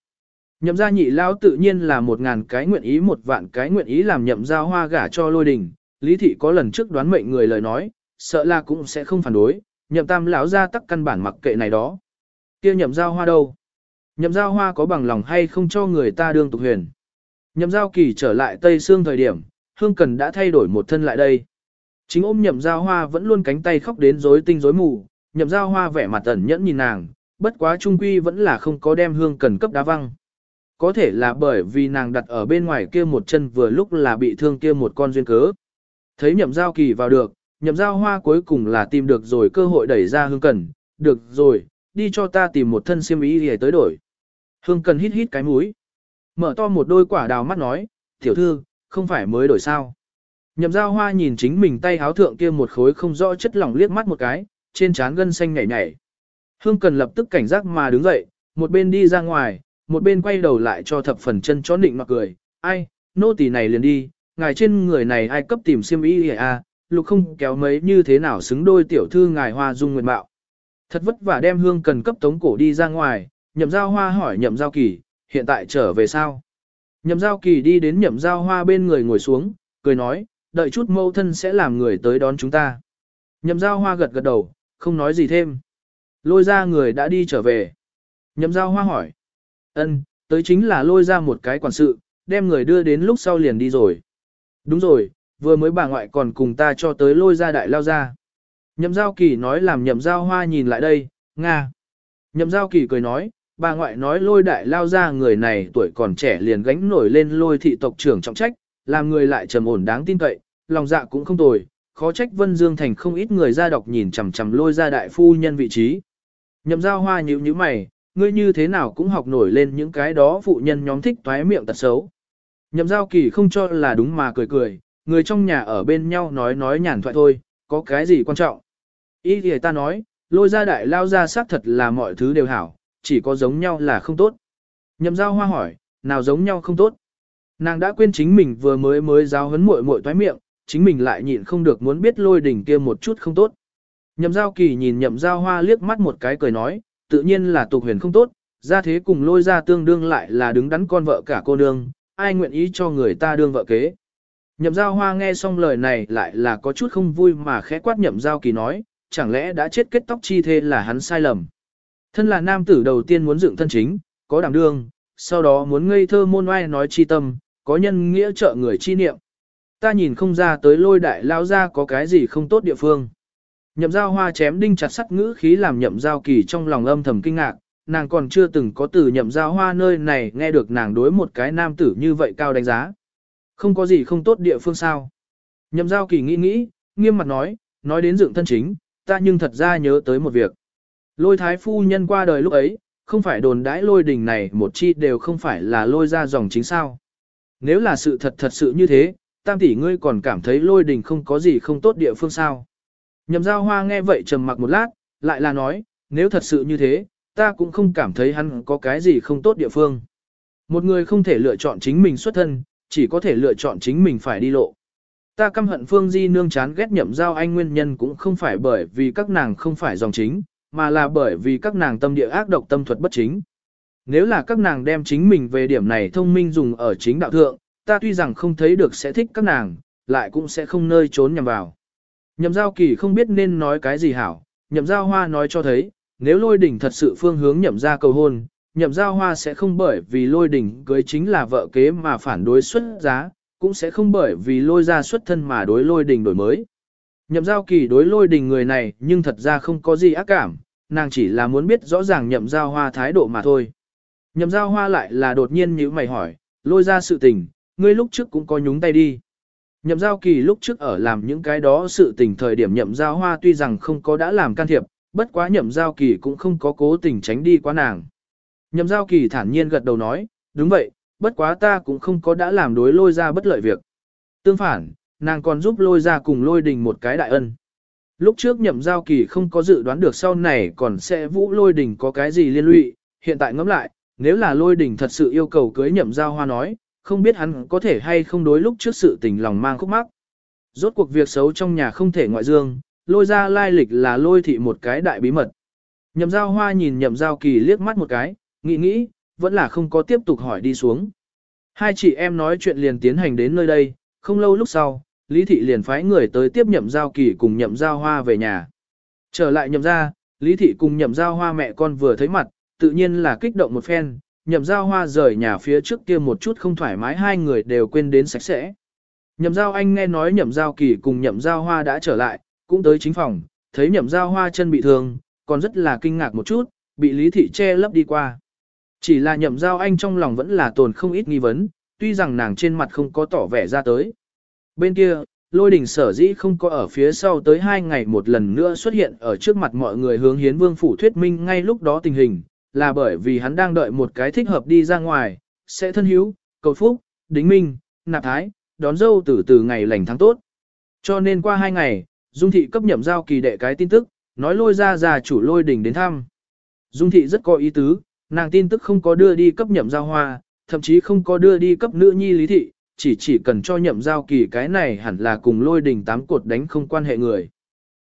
S1: Nhậm gia nhị lao tự nhiên là một ngàn cái nguyện ý một vạn cái nguyện ý làm nhậm giao hoa gả cho lôi đình. Lý thị có lần trước đoán mệnh người lời nói, sợ là cũng sẽ không phản đối, nhậm tam lão ra tắc căn bản mặc kệ này đó. kia nhậm giao hoa đâu? Nhậm giao hoa có bằng lòng hay không cho người ta đương tục huyền? Nhậm giao kỳ trở lại Tây Sương thời điểm, Hương Cần đã thay đổi một thân lại đây. Chính ôm nhậm giao hoa vẫn luôn cánh tay khóc đến rối tinh rối mù, nhậm giao hoa vẻ mặt ẩn nhẫn nhìn nàng, bất quá trung quy vẫn là không có đem Hương Cần cấp đá văng. Có thể là bởi vì nàng đặt ở bên ngoài kia một chân vừa lúc là bị thương kia một con duyên cớ. Thấy nhậm giao kỳ vào được, nhậm giao hoa cuối cùng là tìm được rồi cơ hội đẩy ra hương cần, được rồi, đi cho ta tìm một thân xiêm y để tới đổi. Hương cần hít hít cái mũi. Mở to một đôi quả đào mắt nói, tiểu thư, không phải mới đổi sao. Nhậm giao hoa nhìn chính mình tay háo thượng kia một khối không rõ chất lỏng liếc mắt một cái, trên trán gân xanh nhảy nhảy. Hương cần lập tức cảnh giác mà đứng dậy, một bên đi ra ngoài, một bên quay đầu lại cho thập phần chân chó định mặc cười, ai, nô tỳ này liền đi, ngài trên người này ai cấp tìm xiêm y à, lục không kéo mấy như thế nào xứng đôi tiểu thư ngài hoa dung nguyện bạo. Thật vất vả đem hương cần cấp tống cổ đi ra ngoài, nhậm giao hoa hỏi nhậm giao kỳ, hiện tại trở về sao? Nhậm giao kỳ đi đến nhậm giao hoa bên người ngồi xuống, cười nói, đợi chút mâu thân sẽ làm người tới đón chúng ta. Nhậm giao hoa gật gật đầu, không nói gì thêm. Lôi ra người đã đi trở về. Nhậm giao hoa hỏi, Ân, tới chính là lôi ra một cái quản sự, đem người đưa đến lúc sau liền đi rồi. Đúng rồi, vừa mới bà ngoại còn cùng ta cho tới lôi ra đại lao ra. Nhậm giao kỳ nói làm nhậm giao hoa nhìn lại đây, Nga. Nhậm giao kỳ cười nói, bà ngoại nói lôi đại lao ra người này tuổi còn trẻ liền gánh nổi lên lôi thị tộc trưởng trọng trách, làm người lại trầm ổn đáng tin cậy, lòng dạ cũng không tồi, khó trách Vân Dương Thành không ít người ra đọc nhìn chằm chằm lôi ra đại phu nhân vị trí. Nhậm giao hoa nhíu nhíu mày, ngươi như thế nào cũng học nổi lên những cái đó phụ nhân nhóm thích toái miệng tật xấu. Nhậm giao kỳ không cho là đúng mà cười cười, người trong nhà ở bên nhau nói nói nhàn thoại thôi, có cái gì quan trọng. Ý thì ta nói, lôi ra đại lao ra xác thật là mọi thứ đều hảo, chỉ có giống nhau là không tốt. Nhậm giao hoa hỏi, nào giống nhau không tốt. Nàng đã quên chính mình vừa mới mới giáo hấn muội muội toái miệng, chính mình lại nhịn không được muốn biết lôi đỉnh kia một chút không tốt. Nhậm giao kỳ nhìn nhậm giao hoa liếc mắt một cái cười nói, tự nhiên là tục huyền không tốt, ra thế cùng lôi ra tương đương lại là đứng đắn con vợ cả cô nương, ai nguyện ý cho người ta đương vợ kế. Nhậm giao hoa nghe xong lời này lại là có chút không vui mà khẽ quát nhậm giao kỳ nói, chẳng lẽ đã chết kết tóc chi thê là hắn sai lầm. Thân là nam tử đầu tiên muốn dựng thân chính, có đảm đương, sau đó muốn ngây thơ môn oai nói chi tâm, có nhân nghĩa trợ người chi niệm. Ta nhìn không ra tới lôi đại lao ra có cái gì không tốt địa phương. Nhậm giao hoa chém đinh chặt sắt ngữ khí làm nhậm giao kỳ trong lòng âm thầm kinh ngạc, nàng còn chưa từng có từ nhậm giao hoa nơi này nghe được nàng đối một cái nam tử như vậy cao đánh giá. Không có gì không tốt địa phương sao. Nhậm giao kỳ nghĩ nghĩ, nghiêm mặt nói, nói đến dựng thân chính, ta nhưng thật ra nhớ tới một việc. Lôi thái phu nhân qua đời lúc ấy, không phải đồn đãi lôi đình này một chi đều không phải là lôi ra dòng chính sao. Nếu là sự thật thật sự như thế, tam tỷ ngươi còn cảm thấy lôi đình không có gì không tốt địa phương sao. Nhậm giao hoa nghe vậy trầm mặc một lát, lại là nói, nếu thật sự như thế, ta cũng không cảm thấy hắn có cái gì không tốt địa phương. Một người không thể lựa chọn chính mình xuất thân, chỉ có thể lựa chọn chính mình phải đi lộ. Ta căm hận Phương Di nương chán ghét nhậm giao anh nguyên nhân cũng không phải bởi vì các nàng không phải dòng chính, mà là bởi vì các nàng tâm địa ác độc tâm thuật bất chính. Nếu là các nàng đem chính mình về điểm này thông minh dùng ở chính đạo thượng, ta tuy rằng không thấy được sẽ thích các nàng, lại cũng sẽ không nơi trốn nhằm vào. Nhậm giao kỳ không biết nên nói cái gì hảo, nhậm giao hoa nói cho thấy, nếu lôi đỉnh thật sự phương hướng nhậm ra cầu hôn, nhậm giao hoa sẽ không bởi vì lôi đỉnh cưới chính là vợ kế mà phản đối xuất giá, cũng sẽ không bởi vì lôi ra xuất thân mà đối lôi đỉnh đổi mới. Nhậm giao kỳ đối lôi đỉnh người này nhưng thật ra không có gì ác cảm, nàng chỉ là muốn biết rõ ràng nhậm giao hoa thái độ mà thôi. Nhậm giao hoa lại là đột nhiên như mày hỏi, lôi ra sự tình, ngươi lúc trước cũng có nhúng tay đi. Nhậm giao kỳ lúc trước ở làm những cái đó sự tình thời điểm nhậm giao hoa tuy rằng không có đã làm can thiệp, bất quá nhậm giao kỳ cũng không có cố tình tránh đi quá nàng. Nhậm giao kỳ thản nhiên gật đầu nói, đúng vậy, bất quá ta cũng không có đã làm đối lôi ra bất lợi việc. Tương phản, nàng còn giúp lôi ra cùng lôi đình một cái đại ân. Lúc trước nhậm giao kỳ không có dự đoán được sau này còn sẽ vũ lôi đình có cái gì liên lụy, hiện tại ngẫm lại, nếu là lôi đình thật sự yêu cầu cưới nhậm giao hoa nói, không biết hắn có thể hay không đối lúc trước sự tình lòng mang khúc mắc. Rốt cuộc việc xấu trong nhà không thể ngoại dương, lôi ra lai lịch là lôi thị một cái đại bí mật. Nhậm giao hoa nhìn nhậm giao kỳ liếc mắt một cái, nghĩ nghĩ, vẫn là không có tiếp tục hỏi đi xuống. Hai chị em nói chuyện liền tiến hành đến nơi đây, không lâu lúc sau, Lý Thị liền phái người tới tiếp nhậm giao kỳ cùng nhậm giao hoa về nhà. Trở lại nhậm ra, Lý Thị cùng nhậm giao hoa mẹ con vừa thấy mặt, tự nhiên là kích động một phen, nhậm giao hoa rời nhà phía trước kia một chút không thoải mái hai người đều quên đến sạch sẽ. Nhậm giao anh nghe nói nhậm giao kỳ cùng nhậm giao hoa đã trở lại, cũng tới chính phòng, thấy nhậm giao hoa chân bị thương, còn rất là kinh ngạc một chút, bị Lý Thị che lấp đi qua. Chỉ là nhậm giao anh trong lòng vẫn là tồn không ít nghi vấn, tuy rằng nàng trên mặt không có tỏ vẻ ra tới. Bên kia, lôi đình sở dĩ không có ở phía sau tới hai ngày một lần nữa xuất hiện ở trước mặt mọi người hướng hiến vương phủ thuyết minh ngay lúc đó tình hình, là bởi vì hắn đang đợi một cái thích hợp đi ra ngoài, sẽ thân hữu, cầu phúc, đính minh, nạp thái, đón dâu từ từ ngày lành tháng tốt. Cho nên qua hai ngày, Dung Thị cấp nhậm giao kỳ đệ cái tin tức, nói lôi ra già chủ lôi đình đến thăm. Dung Thị rất có ý tứ, nàng tin tức không có đưa đi cấp nhậm giao hoa, thậm chí không có đưa đi cấp nữ nhi lý thị, chỉ chỉ cần cho nhậm giao kỳ cái này hẳn là cùng lôi đình tám cột đánh không quan hệ người.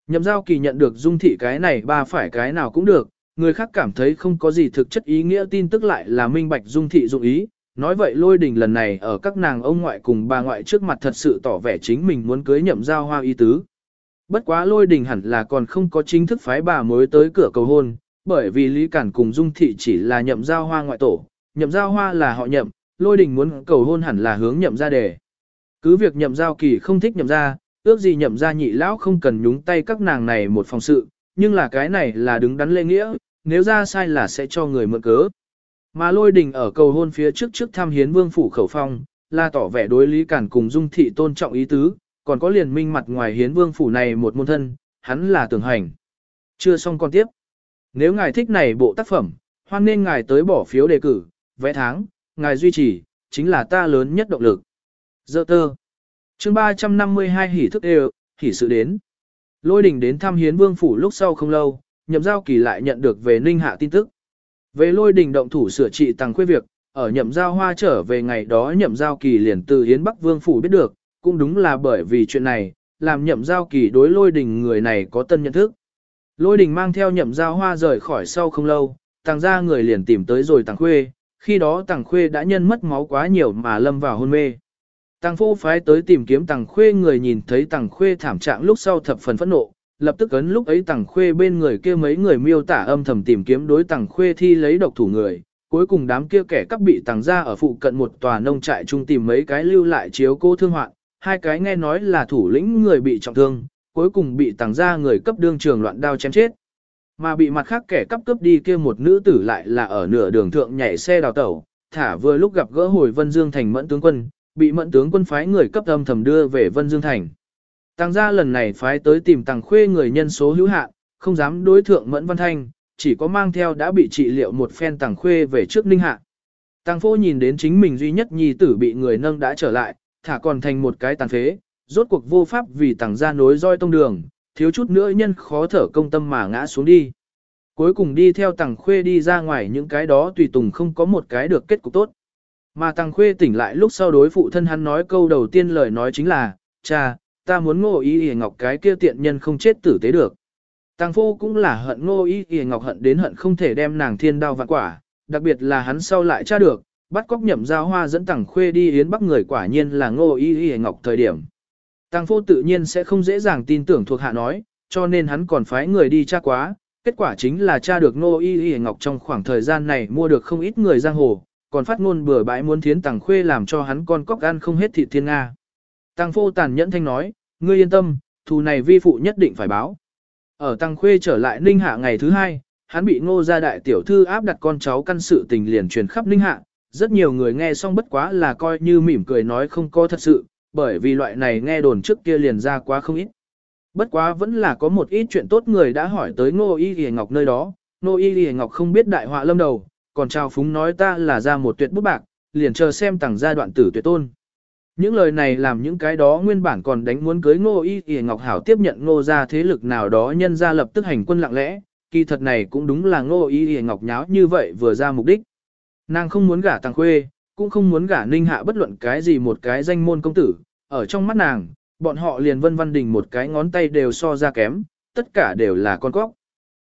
S1: Nhậm giao kỳ nhận được dung thị cái này ba phải cái nào cũng được, người khác cảm thấy không có gì thực chất ý nghĩa tin tức lại là minh bạch dung thị dụng ý. Nói vậy lôi đình lần này ở các nàng ông ngoại cùng bà ngoại trước mặt thật sự tỏ vẻ chính mình muốn cưới nhậm giao hoa y tứ. Bất quá lôi đình hẳn là còn không có chính thức phái bà mới tới cửa cầu hôn, bởi vì Lý Cản cùng Dung Thị chỉ là nhậm giao hoa ngoại tổ, nhậm giao hoa là họ nhậm, lôi đình muốn cầu hôn hẳn là hướng nhậm ra đề. Cứ việc nhậm giao kỳ không thích nhậm ra, ước gì nhậm ra nhị lão không cần nhúng tay các nàng này một phòng sự, nhưng là cái này là đứng đắn lê nghĩa, nếu ra sai là sẽ cho người mượn cớ. Mà lôi đình ở cầu hôn phía trước trước thăm hiến vương phủ khẩu phong, là tỏ vẻ đối lý cản cùng dung thị tôn trọng ý tứ, còn có liền minh mặt ngoài hiến vương phủ này một môn thân, hắn là tưởng hành. Chưa xong con tiếp. Nếu ngài thích này bộ tác phẩm, hoan nên ngài tới bỏ phiếu đề cử, vẽ tháng, ngài duy trì, chính là ta lớn nhất động lực. Dơ tơ. chương 352 hỉ thức đều, hỉ sự đến. Lôi đình đến thăm hiến vương phủ lúc sau không lâu, nhậm giao kỳ lại nhận được về ninh hạ tin tức. Về lôi đình động thủ sửa trị tăng khuê việc, ở nhậm giao hoa trở về ngày đó nhậm giao kỳ liền từ hiến bắc vương phủ biết được, cũng đúng là bởi vì chuyện này, làm nhậm giao kỳ đối lôi đình người này có tân nhận thức. Lôi đình mang theo nhậm giao hoa rời khỏi sau không lâu, tàng ra người liền tìm tới rồi tàng khuê, khi đó tàng khuê đã nhân mất máu quá nhiều mà lâm vào hôn mê. Tàng phô phái tới tìm kiếm tàng khuê người nhìn thấy tàng khuê thảm trạng lúc sau thập phần phẫn nộ, lập tức ấn lúc ấy tàng khuê bên người kia mấy người miêu tả âm thầm tìm kiếm đối tàng khuê thi lấy độc thủ người. Cuối cùng đám kia kẻ cắp bị tàng ra ở phụ cận một tòa nông trại chung tìm mấy cái lưu lại chiếu cô thương hoạn, hai cái nghe nói là thủ lĩnh người bị trọng thương, cuối cùng bị tàng ra người cấp đương trường loạn đao chém chết. Mà bị mặt khác kẻ cắp cướp đi kia một nữ tử lại là ở nửa đường thượng nhảy xe đào tẩu, thả vừa lúc gặp gỡ hồi Vân Dương Thành mẫn tướng quân, bị mẫn tướng quân phái người cấp âm thầm đưa về Vân Dương Thành. Tăng gia lần này phái tới tìm tăng khuê người nhân số hữu hạn, không dám đối thượng mẫn văn thanh, chỉ có mang theo đã bị trị liệu một phen tăng khuê về trước ninh hạ. Tăng phô nhìn đến chính mình duy nhất nhi tử bị người nâng đã trở lại, thả còn thành một cái tàn phế, rốt cuộc vô pháp vì tăng gia nối roi tông đường, thiếu chút nữa nhân khó thở công tâm mà ngã xuống đi. Cuối cùng đi theo tàng khuê đi ra ngoài những cái đó tùy tùng không có một cái được kết cục tốt. Mà tàng khuê tỉnh lại lúc sau đối phụ thân hắn nói câu đầu tiên lời nói chính là, cha, ta muốn ngô y y ngọc cái kia tiện nhân không chết tử tế được. Tàng phu cũng là hận ngô y y ngọc hận đến hận không thể đem nàng thiên đao vạn quả, đặc biệt là hắn sau lại tra được, bắt cóc nhậm giao hoa dẫn tàng khuê đi yến bắc người quả nhiên là ngô y y ngọc thời điểm. Tàng phu tự nhiên sẽ không dễ dàng tin tưởng thuộc hạ nói, cho nên hắn còn phái người đi tra quá, kết quả chính là tra được ngô y y ngọc trong khoảng thời gian này mua được không ít người giang hồ, còn phát ngôn bừa bãi muốn thiến tàng khuê làm cho hắn con cóc ăn không hết thịt thiên Nga. Tàng phô tàn nhẫn thanh nói, ngươi yên tâm, thù này vi phụ nhất định phải báo. Ở Tăng Khuê trở lại Ninh Hạ ngày thứ hai, hắn bị ngô gia đại tiểu thư áp đặt con cháu căn sự tình liền truyền khắp Ninh Hạ. Rất nhiều người nghe xong bất quá là coi như mỉm cười nói không có thật sự, bởi vì loại này nghe đồn trước kia liền ra quá không ít. Bất quá vẫn là có một ít chuyện tốt người đã hỏi tới Ngô Y Ghi Ngọc nơi đó, Ngô Y Ghi Ngọc không biết đại họa lâm đầu, còn trao phúng nói ta là ra một tuyệt bút bạc, liền chờ xem tầng gia đoạn tử tuyệt tôn. Những lời này làm những cái đó nguyên bản còn đánh muốn cưới ngô y y ngọc hảo tiếp nhận ngô ra thế lực nào đó nhân ra lập tức hành quân lặng lẽ, kỳ thật này cũng đúng là ngô y y ngọc nháo như vậy vừa ra mục đích. Nàng không muốn gả tàng khuê, cũng không muốn gả ninh hạ bất luận cái gì một cái danh môn công tử, ở trong mắt nàng, bọn họ liền vân văn đình một cái ngón tay đều so ra kém, tất cả đều là con cóc.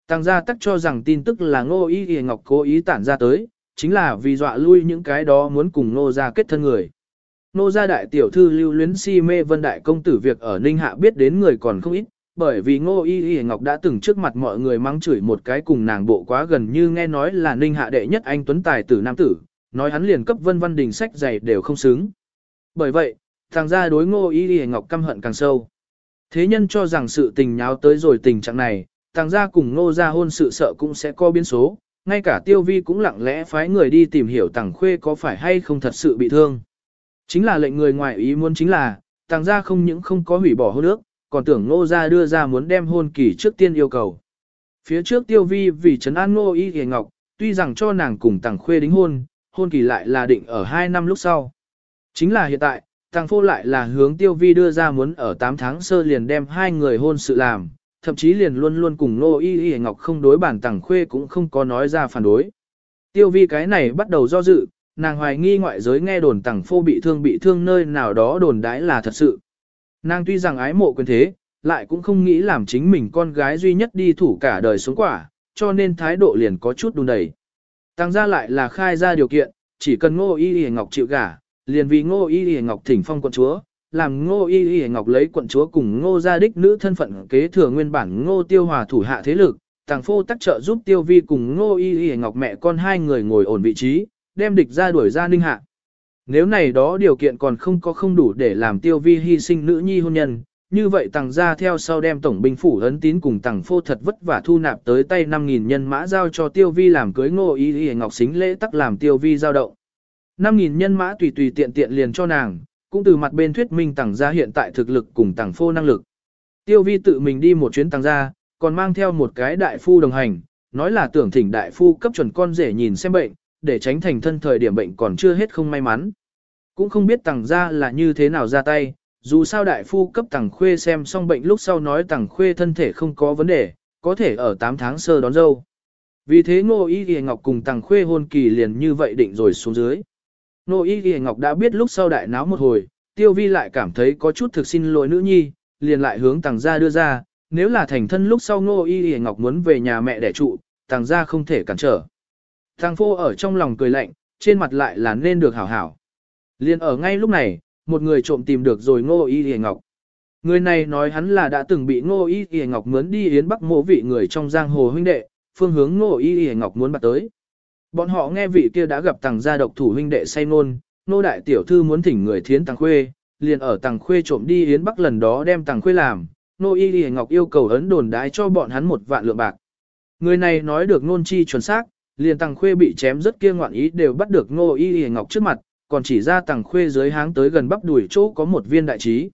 S1: Tăng gia tắc cho rằng tin tức là ngô y y ngọc cố ý tản ra tới, chính là vì dọa lui những cái đó muốn cùng ngô ra kết thân người. Nô gia đại tiểu thư lưu luyến si mê vân đại công tử việc ở Ninh Hạ biết đến người còn không ít, bởi vì ngô y y ngọc đã từng trước mặt mọi người mắng chửi một cái cùng nàng bộ quá gần như nghe nói là Ninh Hạ đệ nhất anh tuấn tài tử nam tử, nói hắn liền cấp vân văn đình sách dày đều không xứng. Bởi vậy, thằng gia đối ngô y y ngọc căm hận càng sâu. Thế nhân cho rằng sự tình nháo tới rồi tình trạng này, thằng gia cùng ngô gia hôn sự sợ cũng sẽ có biến số, ngay cả tiêu vi cũng lặng lẽ phái người đi tìm hiểu tàng khuê có phải hay không thật sự bị thương. Chính là lệnh người ngoài ý muốn chính là, tàng gia không những không có hủy bỏ hôn ước, còn tưởng ngô gia đưa ra muốn đem hôn kỳ trước tiên yêu cầu. Phía trước tiêu vi vì trấn an ngô y hề ngọc, tuy rằng cho nàng cùng tàng khuê đính hôn, hôn kỳ lại là định ở 2 năm lúc sau. Chính là hiện tại, tàng phô lại là hướng tiêu vi đưa ra muốn ở 8 tháng sơ liền đem hai người hôn sự làm, thậm chí liền luôn luôn cùng ngô y hề ngọc không đối bản tàng khuê cũng không có nói ra phản đối. Tiêu vi cái này bắt đầu do dự, nàng hoài nghi ngoại giới nghe đồn tàng phô bị thương bị thương nơi nào đó đồn đãi là thật sự. Nàng tuy rằng ái mộ quyền thế, lại cũng không nghĩ làm chính mình con gái duy nhất đi thủ cả đời xuống quả, cho nên thái độ liền có chút đùn đầy. Tăng ra lại là khai ra điều kiện, chỉ cần ngô y y ngọc chịu gả, liền vì ngô y y ngọc thỉnh phong quận chúa, làm ngô y y ngọc lấy quận chúa cùng ngô gia đích nữ thân phận kế thừa nguyên bản ngô tiêu hòa thủ hạ thế lực, tàng phô tác trợ giúp tiêu vi cùng ngô y y ngọc mẹ con hai người ngồi ổn vị trí, đem địch ra đuổi ra ninh hạ. Nếu này đó điều kiện còn không có không đủ để làm tiêu vi hy sinh nữ nhi hôn nhân, như vậy tàng ra theo sau đem tổng binh phủ ấn tín cùng tàng phô thật vất vả thu nạp tới tay 5.000 nhân mã giao cho tiêu vi làm cưới ngô y y ngọc xính lễ tắc làm tiêu vi giao động. 5.000 nhân mã tùy tùy tiện tiện liền cho nàng, cũng từ mặt bên thuyết minh tàng ra hiện tại thực lực cùng tàng phô năng lực. Tiêu vi tự mình đi một chuyến tàng ra, còn mang theo một cái đại phu đồng hành, nói là tưởng thỉnh đại phu cấp chuẩn con rể nhìn xem bệnh, để tránh thành thân thời điểm bệnh còn chưa hết không may mắn. Cũng không biết tàng ra là như thế nào ra tay, dù sao đại phu cấp tàng khuê xem xong bệnh lúc sau nói tàng khuê thân thể không có vấn đề, có thể ở 8 tháng sơ đón dâu. Vì thế Ngô Y Ghi Ngọc cùng tàng khuê hôn kỳ liền như vậy định rồi xuống dưới. Ngô Y Ghi Ngọc đã biết lúc sau đại náo một hồi, tiêu vi lại cảm thấy có chút thực xin lỗi nữ nhi, liền lại hướng tàng ra đưa ra, nếu là thành thân lúc sau Ngô Y Ghi Ngọc muốn về nhà mẹ đẻ trụ, tàng ra không thể cản trở. Thằng phô ở trong lòng cười lạnh, trên mặt lại là nên được hảo hảo. Liên ở ngay lúc này, một người trộm tìm được rồi ngô y hề ngọc. Người này nói hắn là đã từng bị ngô y hề ngọc mướn đi yến bắc mộ vị người trong giang hồ huynh đệ, phương hướng ngô y hề ngọc muốn bắt tới. Bọn họ nghe vị kia đã gặp tàng gia độc thủ huynh đệ say nôn, nô đại tiểu thư muốn thỉnh người thiến tàng khuê, liền ở tàng khuê trộm đi yến bắc lần đó đem tàng khuê làm, nô y hề ngọc yêu cầu ấn đồn đái cho bọn hắn một vạn lượng bạc. Người này nói được nôn chi chuẩn xác, liền tàng khuê bị chém rất kia ngoạn ý đều bắt được ngô y y ngọc trước mặt, còn chỉ ra tàng khuê dưới háng tới gần bắp đuổi chỗ có một viên đại trí.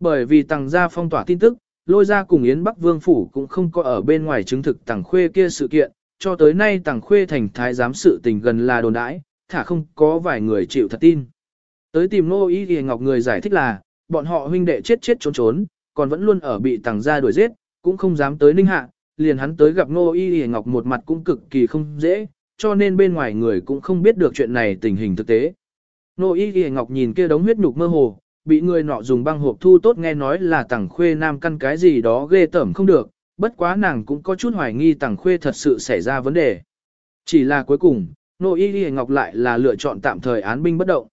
S1: Bởi vì tàng gia phong tỏa tin tức, lôi ra cùng Yến Bắc Vương Phủ cũng không có ở bên ngoài chứng thực tàng khuê kia sự kiện, cho tới nay tàng khuê thành thái giám sự tình gần là đồn đãi, thả không có vài người chịu thật tin. Tới tìm ngô y y ngọc người giải thích là, bọn họ huynh đệ chết chết trốn trốn, còn vẫn luôn ở bị tàng gia đuổi giết, cũng không dám tới ninh hạ, liền hắn tới gặp Ngô Y Y Ngọc một mặt cũng cực kỳ không dễ, cho nên bên ngoài người cũng không biết được chuyện này tình hình thực tế. Ngô Y Y Ngọc nhìn kia đống huyết nhục mơ hồ, bị người nọ dùng băng hộp thu tốt nghe nói là tàng khuê nam căn cái gì đó ghê tởm không được, bất quá nàng cũng có chút hoài nghi tàng khuê thật sự xảy ra vấn đề. Chỉ là cuối cùng, nô y y ngọc lại là lựa chọn tạm thời án binh bất động.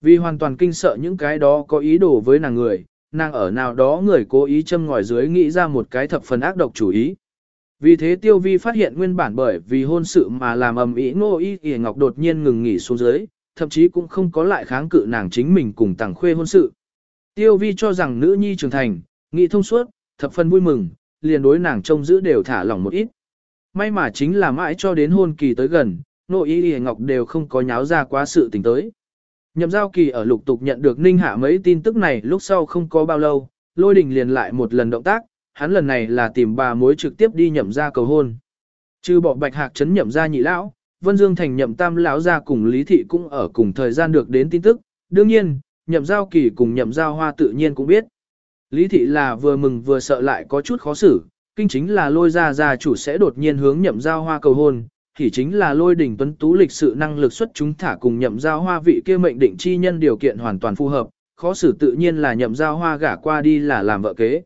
S1: Vì hoàn toàn kinh sợ những cái đó có ý đồ với nàng người, nàng ở nào đó người cố ý châm ngòi dưới nghĩ ra một cái thập phần ác độc chủ ý. Vì thế tiêu vi phát hiện nguyên bản bởi vì hôn sự mà làm ầm ĩ ngô y y ngọc đột nhiên ngừng nghỉ xuống dưới, thậm chí cũng không có lại kháng cự nàng chính mình cùng tàng khuê hôn sự. Tiêu vi cho rằng nữ nhi trưởng thành, nghĩ thông suốt, thập phần vui mừng, liền đối nàng trông giữ đều thả lỏng một ít. May mà chính là mãi cho đến hôn kỳ tới gần, nô y y ngọc đều không có nháo ra quá sự tình tới. Nhậm giao kỳ ở lục tục nhận được ninh hạ mấy tin tức này lúc sau không có bao lâu, lôi đình liền lại một lần động tác, hắn lần này là tìm bà mối trực tiếp đi nhậm ra cầu hôn. Trừ bỏ bạch hạc chấn nhậm ra nhị lão, Vân Dương Thành nhậm tam lão ra cùng Lý Thị cũng ở cùng thời gian được đến tin tức, đương nhiên, nhậm giao kỳ cùng nhậm giao hoa tự nhiên cũng biết. Lý Thị là vừa mừng vừa sợ lại có chút khó xử, kinh chính là lôi ra gia chủ sẽ đột nhiên hướng nhậm giao hoa cầu hôn, thì chính là lôi đỉnh tuấn tú lịch sự năng lực xuất chúng thả cùng nhậm giao hoa vị kia mệnh định chi nhân điều kiện hoàn toàn phù hợp, khó xử tự nhiên là nhậm giao hoa gả qua đi là làm vợ kế.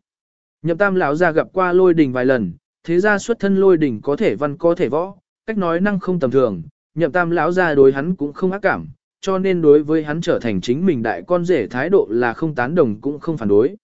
S1: Nhậm tam lão ra gặp qua lôi đỉnh vài lần, thế ra xuất thân lôi đỉnh có thể văn có thể võ, cách nói năng không tầm thường, nhậm tam lão ra đối hắn cũng không ác cảm, cho nên đối với hắn trở thành chính mình đại con rể thái độ là không tán đồng cũng không phản đối.